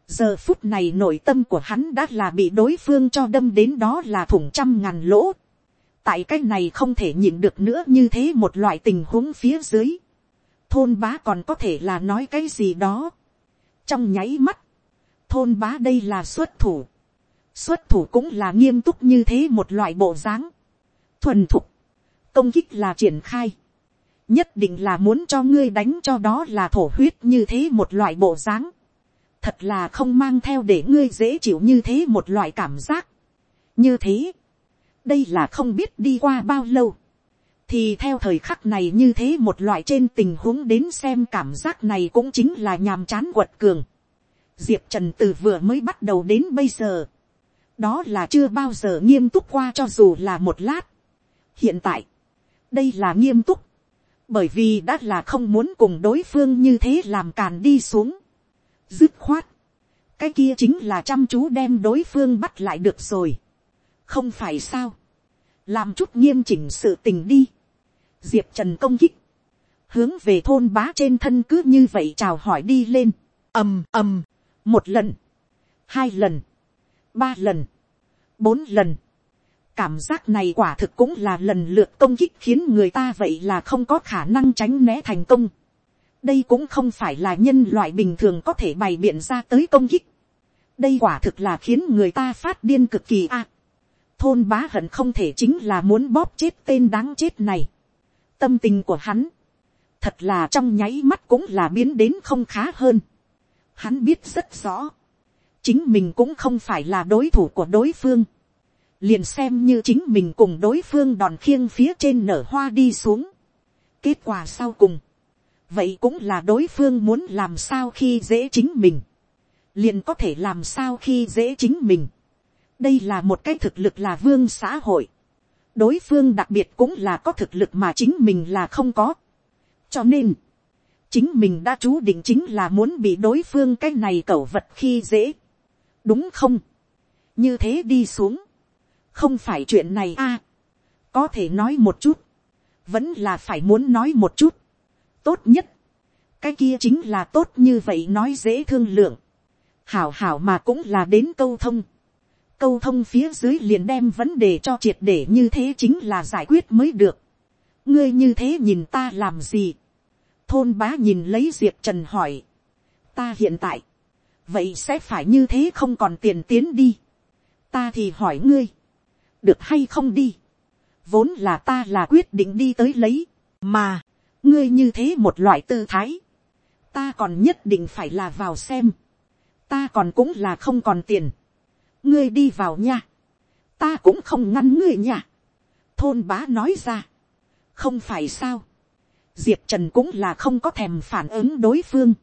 giờ phút này nội tâm của hắn đã là bị đối phương cho đâm đến đó là thủng trăm ngàn lỗ. tại cái này không thể nhịn được nữa như thế một loại tình huống phía dưới. thôn bá còn có thể là nói cái gì đó. trong nháy mắt, thôn bá đây là xuất thủ. xuất thủ cũng là nghiêm túc như thế một loại bộ dáng. thuần thục, công kích là triển khai nhất định là muốn cho ngươi đánh cho đó là thổ huyết như thế một loại bộ dáng. thật là không mang theo để ngươi dễ chịu như thế một loại cảm giác. như thế, đây là không biết đi qua bao lâu. thì theo thời khắc này như thế một loại trên tình huống đến xem cảm giác này cũng chính là nhàm chán quật cường. diệp trần từ vừa mới bắt đầu đến bây giờ. đó là chưa bao giờ nghiêm túc qua cho dù là một lát. hiện tại, đây là nghiêm túc. Bởi vì đã là không muốn cùng đối phương như thế làm càn đi xuống. dứt khoát, cái kia chính là chăm chú đem đối phương bắt lại được rồi. không phải sao, làm chút nghiêm chỉnh sự tình đi. diệp trần công kích, hướng về thôn bá trên thân cứ như vậy chào hỏi đi lên, ầm ầm, một lần, hai lần, ba lần, bốn lần, cảm giác này quả thực cũng là lần lượt công kích khiến người ta vậy là không có khả năng tránh né thành công. đây cũng không phải là nhân loại bình thường có thể bày biện ra tới công kích. đây quả thực là khiến người ta phát điên cực kỳ a. thôn bá hận không thể chính là muốn bóp chết tên đáng chết này. tâm tình của hắn, thật là trong nháy mắt cũng là biến đến không khá hơn. hắn biết rất rõ, chính mình cũng không phải là đối thủ của đối phương liền xem như chính mình cùng đối phương đòn khiêng phía trên nở hoa đi xuống. kết quả sau cùng, vậy cũng là đối phương muốn làm sao khi dễ chính mình, liền có thể làm sao khi dễ chính mình. đây là một cái thực lực là vương xã hội. đối phương đặc biệt cũng là có thực lực mà chính mình là không có. cho nên, chính mình đã chú định chính là muốn bị đối phương cái này cẩu vật khi dễ. đúng không? như thế đi xuống không phải chuyện này a, có thể nói một chút, vẫn là phải muốn nói một chút, tốt nhất, cái kia chính là tốt như vậy nói dễ thương lượng, hảo hảo mà cũng là đến câu thông, câu thông phía dưới liền đem vấn đề cho triệt để như thế chính là giải quyết mới được, ngươi như thế nhìn ta làm gì, thôn bá nhìn lấy diệp trần hỏi, ta hiện tại, vậy sẽ phải như thế không còn tiền tiến đi, ta thì hỏi ngươi, được hay không đi, vốn là ta là quyết định đi tới lấy, mà, ngươi như thế một loại tư thái, ta còn nhất định phải là vào xem, ta còn cũng là không còn tiền, ngươi đi vào nha, ta cũng không ngăn ngươi nha, thôn bá nói ra, không phải sao, diệp trần cũng là không có thèm phản ứng đối phương,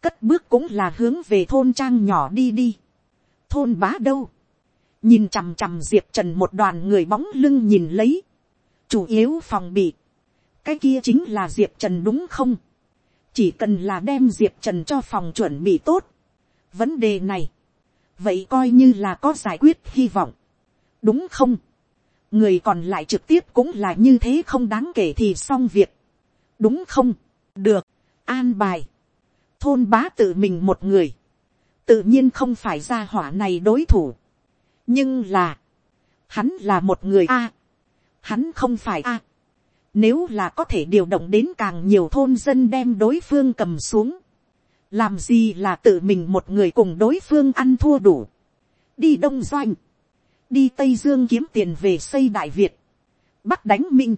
cất bước cũng là hướng về thôn trang nhỏ đi đi, thôn bá đâu, nhìn chằm chằm diệp trần một đoàn người bóng lưng nhìn lấy, chủ yếu phòng bị, cái kia chính là diệp trần đúng không, chỉ cần là đem diệp trần cho phòng chuẩn bị tốt, vấn đề này, vậy coi như là có giải quyết hy vọng, đúng không, người còn lại trực tiếp cũng là như thế không đáng kể thì xong việc, đúng không, được, an bài, thôn bá tự mình một người, tự nhiên không phải ra hỏa này đối thủ, nhưng là, hắn là một người a, hắn không phải a. nếu là có thể điều động đến càng nhiều thôn dân đem đối phương cầm xuống, làm gì là tự mình một người cùng đối phương ăn thua đủ, đi đông doanh, đi tây dương kiếm tiền về xây đại việt, bắc đánh minh,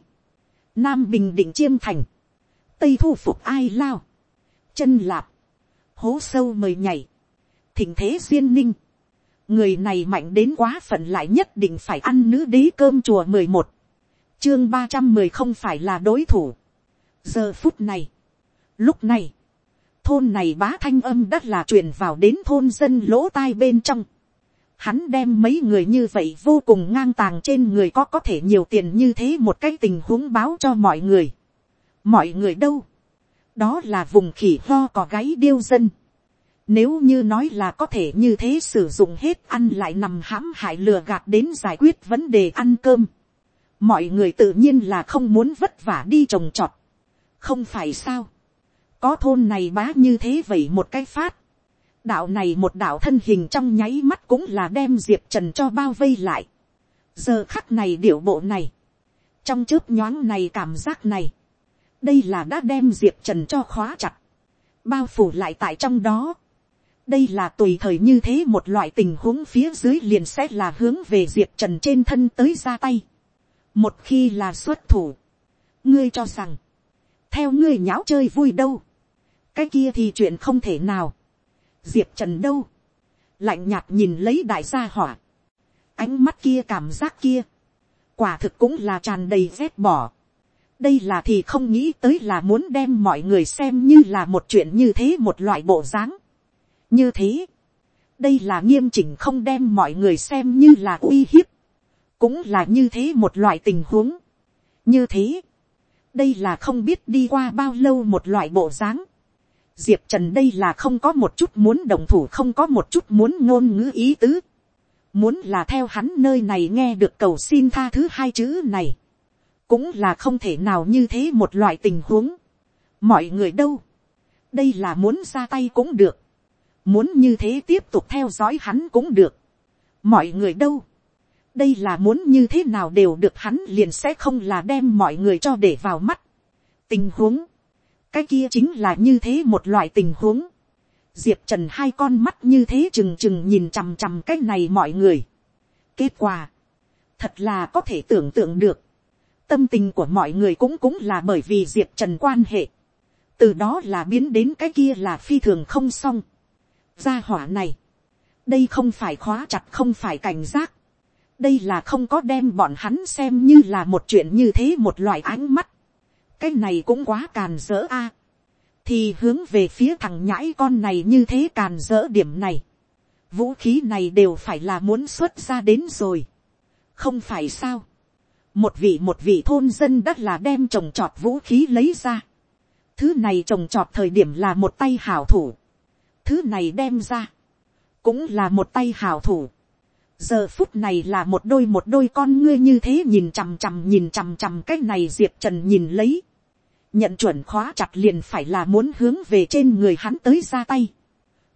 nam bình định chiêm thành, tây thu phục ai lao, chân lạp, hố sâu mời nhảy, thỉnh thế duyên ninh, người này mạnh đến quá phận lại nhất định phải ăn nữ đế cơm chùa mười một, chương ba trăm mười không phải là đối thủ. giờ phút này, lúc này, thôn này bá thanh âm đất là truyền vào đến thôn dân lỗ tai bên trong. Hắn đem mấy người như vậy vô cùng ngang tàng trên người có có thể nhiều tiền như thế một cái tình huống báo cho mọi người. Mọi người đâu? Đó là vùng khỉ ho có gáy điêu dân. Nếu như nói là có thể như thế sử dụng hết ăn lại nằm hãm hại lừa gạt đến giải quyết vấn đề ăn cơm. Mọi người tự nhiên là không muốn vất vả đi trồng trọt. Không phải sao? có thôn này bá như thế vậy một cái phát. đạo này một đạo thân hình trong nháy mắt cũng là đem diệp trần cho bao vây lại. giờ khắc này điệu bộ này, trong chớp nhoáng này cảm giác này, đây là đã đem diệp trần cho khóa chặt, bao phủ lại tại trong đó đây là tùy thời như thế một loại tình huống phía dưới liền sẽ là hướng về diệp trần trên thân tới ra tay. một khi là xuất thủ, ngươi cho rằng, theo ngươi nháo chơi vui đâu, cái kia thì chuyện không thể nào. diệp trần đâu, lạnh nhạt nhìn lấy đại gia hỏa, ánh mắt kia cảm giác kia, quả thực cũng là tràn đầy rét bỏ. đây là thì không nghĩ tới là muốn đem mọi người xem như là một chuyện như thế một loại bộ dáng như thế, đây là nghiêm chỉnh không đem mọi người xem như là uy hiếp, cũng là như thế một loại tình huống. như thế, đây là không biết đi qua bao lâu một loại bộ dáng. Diệp Trần đây là không có một chút muốn đồng thủ không có một chút muốn ngôn ngữ ý tứ. Muốn là theo hắn nơi này nghe được cầu xin tha thứ hai chữ này. Cũng là không thể nào như thế một loại tình huống. Mọi người đâu. Đây là muốn ra tay cũng được. Muốn như thế tiếp tục theo dõi hắn cũng được. Mọi người đâu. Đây là muốn như thế nào đều được hắn liền sẽ không là đem mọi người cho để vào mắt. Tình huống cái kia chính là như thế một loại tình huống. diệp trần hai con mắt như thế trừng trừng nhìn chằm chằm cái này mọi người. kết quả, thật là có thể tưởng tượng được. tâm tình của mọi người cũng cũng là bởi vì diệp trần quan hệ. từ đó là biến đến cái kia là phi thường không xong gia hỏa này, đây không phải khóa chặt không phải cảnh giác. đây là không có đem bọn hắn xem như là một chuyện như thế một loại ánh mắt cái này cũng quá càn dỡ a. thì hướng về phía thằng nhãi con này như thế càn dỡ điểm này. vũ khí này đều phải là muốn xuất ra đến rồi. không phải sao. một vị một vị thôn dân đất là đem trồng trọt vũ khí lấy ra. thứ này trồng trọt thời điểm là một tay hảo thủ thứ này đem ra. cũng là một tay hảo thủ. Giờ phút này là một đôi một đôi con ngươi như thế nhìn chằm chằm nhìn chằm chằm cái này diệp trần nhìn lấy. Nhận chuẩn khóa chặt liền phải là muốn hướng về trên người hắn tới ra tay,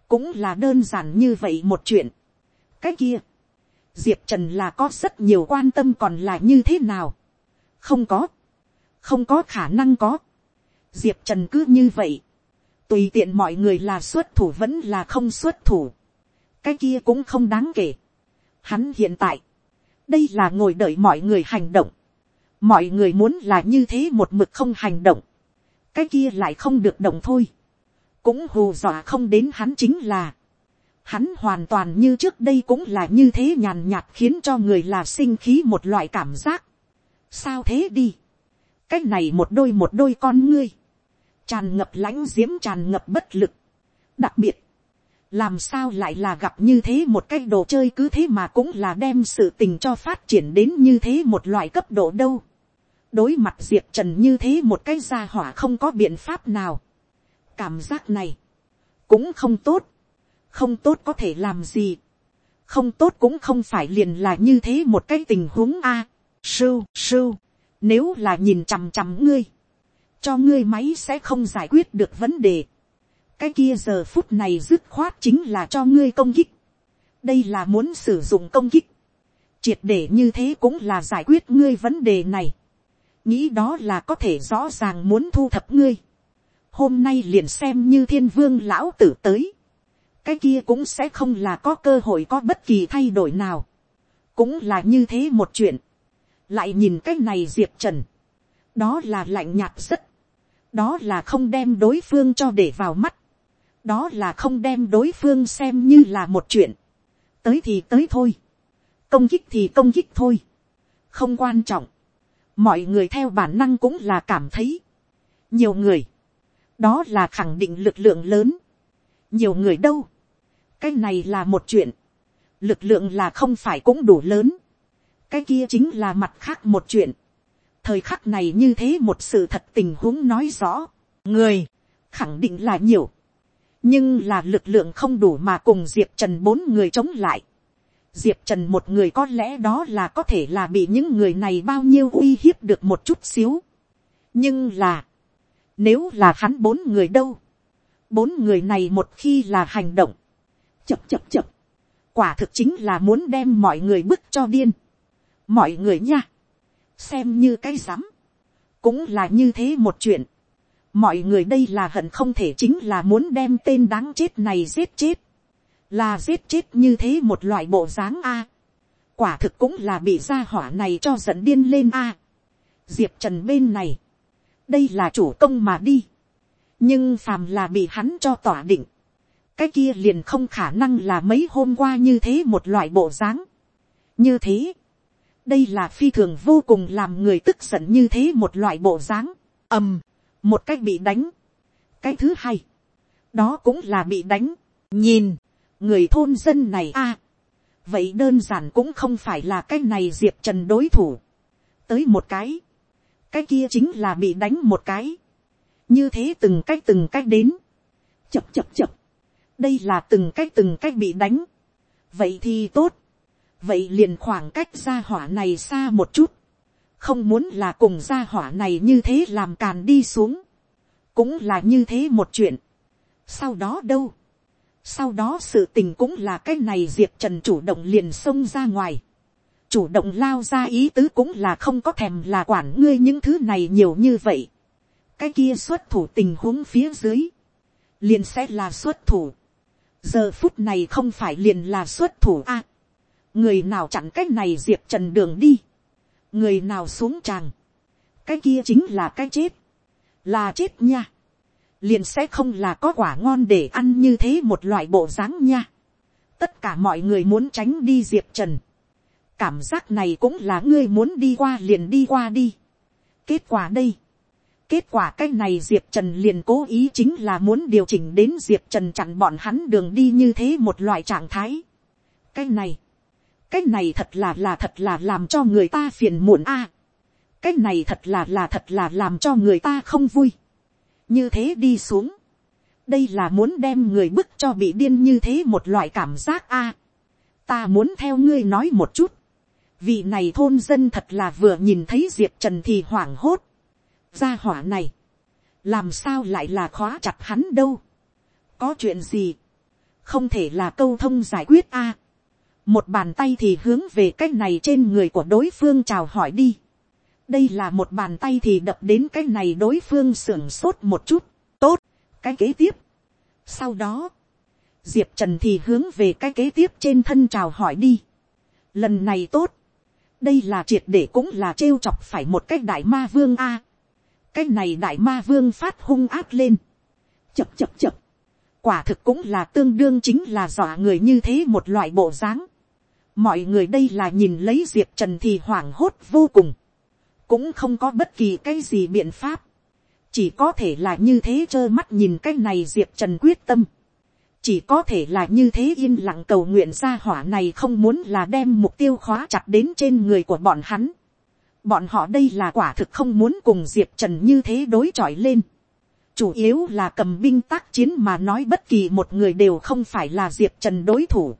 cũng là đơn giản như vậy một chuyện. cái kia, diệp trần là có rất nhiều quan tâm còn là như thế nào, không có, không có khả năng có, diệp trần cứ như vậy, tùy tiện mọi người là xuất thủ vẫn là không xuất thủ, cái kia cũng không đáng kể. Hắn hiện tại, đây là ngồi đợi mọi người hành động, mọi người muốn là như thế một mực không hành động, cái kia lại không được động thôi, cũng hù dọa không đến hắn chính là, hắn hoàn toàn như trước đây cũng là như thế nhàn nhạt khiến cho người là sinh khí một loại cảm giác. sao thế đi, cái này một đôi một đôi con ngươi, tràn ngập lãnh diễm tràn ngập bất lực. đặc biệt, làm sao lại là gặp như thế một cái đồ chơi cứ thế mà cũng là đem sự tình cho phát triển đến như thế một loại cấp độ đâu đối mặt diệp trần như thế một cái gia hỏa không có biện pháp nào. cảm giác này, cũng không tốt, không tốt có thể làm gì, không tốt cũng không phải liền là như thế một cái tình huống a. sưu sưu, nếu là nhìn chằm chằm ngươi, cho ngươi máy sẽ không giải quyết được vấn đề. cái kia giờ phút này dứt khoát chính là cho ngươi công kích. đây là muốn sử dụng công kích. triệt để như thế cũng là giải quyết ngươi vấn đề này nghĩ đó là có thể rõ ràng muốn thu thập ngươi. hôm nay liền xem như thiên vương lão tử tới, cái kia cũng sẽ không là có cơ hội có bất kỳ thay đổi nào, cũng là như thế một chuyện, lại nhìn cái này diệp trần, đó là lạnh nhạt rất, đó là không đem đối phương cho để vào mắt, đó là không đem đối phương xem như là một chuyện, tới thì tới thôi, công kích thì công kích thôi, không quan trọng, mọi người theo bản năng cũng là cảm thấy, nhiều người, đó là khẳng định lực lượng lớn, nhiều người đâu, cái này là một chuyện, lực lượng là không phải cũng đủ lớn, cái kia chính là mặt khác một chuyện, thời khắc này như thế một sự thật tình huống nói rõ, người, khẳng định là nhiều, nhưng là lực lượng không đủ mà cùng diệp trần bốn người chống lại. diệp trần một người có lẽ đó là có thể là bị những người này bao nhiêu uy hiếp được một chút xíu. nhưng là, nếu là hắn bốn người đâu, bốn người này một khi là hành động, chập chập chập, quả thực chính là muốn đem mọi người bức cho điên. mọi người nha, xem như cái rắm, cũng là như thế một chuyện. mọi người đây là hận không thể chính là muốn đem tên đáng chết này giết chết, là giết chết như thế một loại bộ dáng a. quả thực cũng là bị gia hỏa này cho giận điên lên a. diệp trần bên này, đây là chủ công mà đi, nhưng phàm là bị hắn cho tỏa định, cái kia liền không khả năng là mấy hôm qua như thế một loại bộ dáng. như thế, đây là phi thường vô cùng làm người tức giận như thế một loại bộ dáng, ầm, một cách bị đánh, cái thứ hai, đó cũng là bị đánh, nhìn, người thôn dân này a, vậy đơn giản cũng không phải là cái này diệp trần đối thủ, tới một cái, cái kia chính là bị đánh một cái, như thế từng cách từng cách đến, chập chập chập, đây là từng cách từng cách bị đánh, vậy thì tốt, vậy liền khoảng cách ra hỏa này xa một chút, không muốn là cùng ra hỏa này như thế làm càn đi xuống, cũng là như thế một chuyện. sau đó đâu, sau đó sự tình cũng là cái này diệp trần chủ động liền xông ra ngoài, chủ động lao ra ý tứ cũng là không có thèm là quản ngươi những thứ này nhiều như vậy, cái kia xuất thủ tình huống phía dưới, liền sẽ là xuất thủ, giờ phút này không phải liền là xuất thủ a, người nào chặn cái này diệp trần đường đi, người nào xuống tràng, cái kia chính là cái chết, là chết nha, liền sẽ không là có quả ngon để ăn như thế một loại bộ dáng nha. tất cả mọi người muốn tránh đi diệp trần, cảm giác này cũng là ngươi muốn đi qua liền đi qua đi. kết quả đây, kết quả cái này diệp trần liền cố ý chính là muốn điều chỉnh đến diệp trần chặn bọn hắn đường đi như thế một loại trạng thái. cái này, cái này thật là là thật là làm cho người ta phiền muộn a. cái này thật là là thật là làm cho người ta không vui. như thế đi xuống. đây là muốn đem người bức cho bị điên như thế một loại cảm giác a. ta muốn theo ngươi nói một chút. vị này thôn dân thật là vừa nhìn thấy diệp trần thì hoảng hốt. gia hỏa này, làm sao lại là khóa chặt hắn đâu. có chuyện gì, không thể là câu thông giải quyết a một bàn tay thì hướng về cái này trên người của đối phương chào hỏi đi. đây là một bàn tay thì đập đến cái này đối phương sưởng sốt một chút, tốt, cái kế tiếp. sau đó, diệp trần thì hướng về cái kế tiếp trên thân chào hỏi đi. lần này tốt, đây là triệt để cũng là trêu chọc phải một cái đại ma vương a. cái này đại ma vương phát hung áp lên. chập chập chập. quả thực cũng là tương đương chính là dọa người như thế một loại bộ dáng mọi người đây là nhìn lấy diệp trần thì hoảng hốt vô cùng, cũng không có bất kỳ cái gì biện pháp, chỉ có thể là như thế trơ mắt nhìn cái này diệp trần quyết tâm, chỉ có thể là như thế yên lặng cầu nguyện ra hỏa này không muốn là đem mục tiêu khóa chặt đến trên người của bọn hắn. bọn họ đây là quả thực không muốn cùng diệp trần như thế đối chọi lên. chủ yếu là cầm binh tác chiến mà nói bất kỳ một người đều không phải là diệp trần đối thủ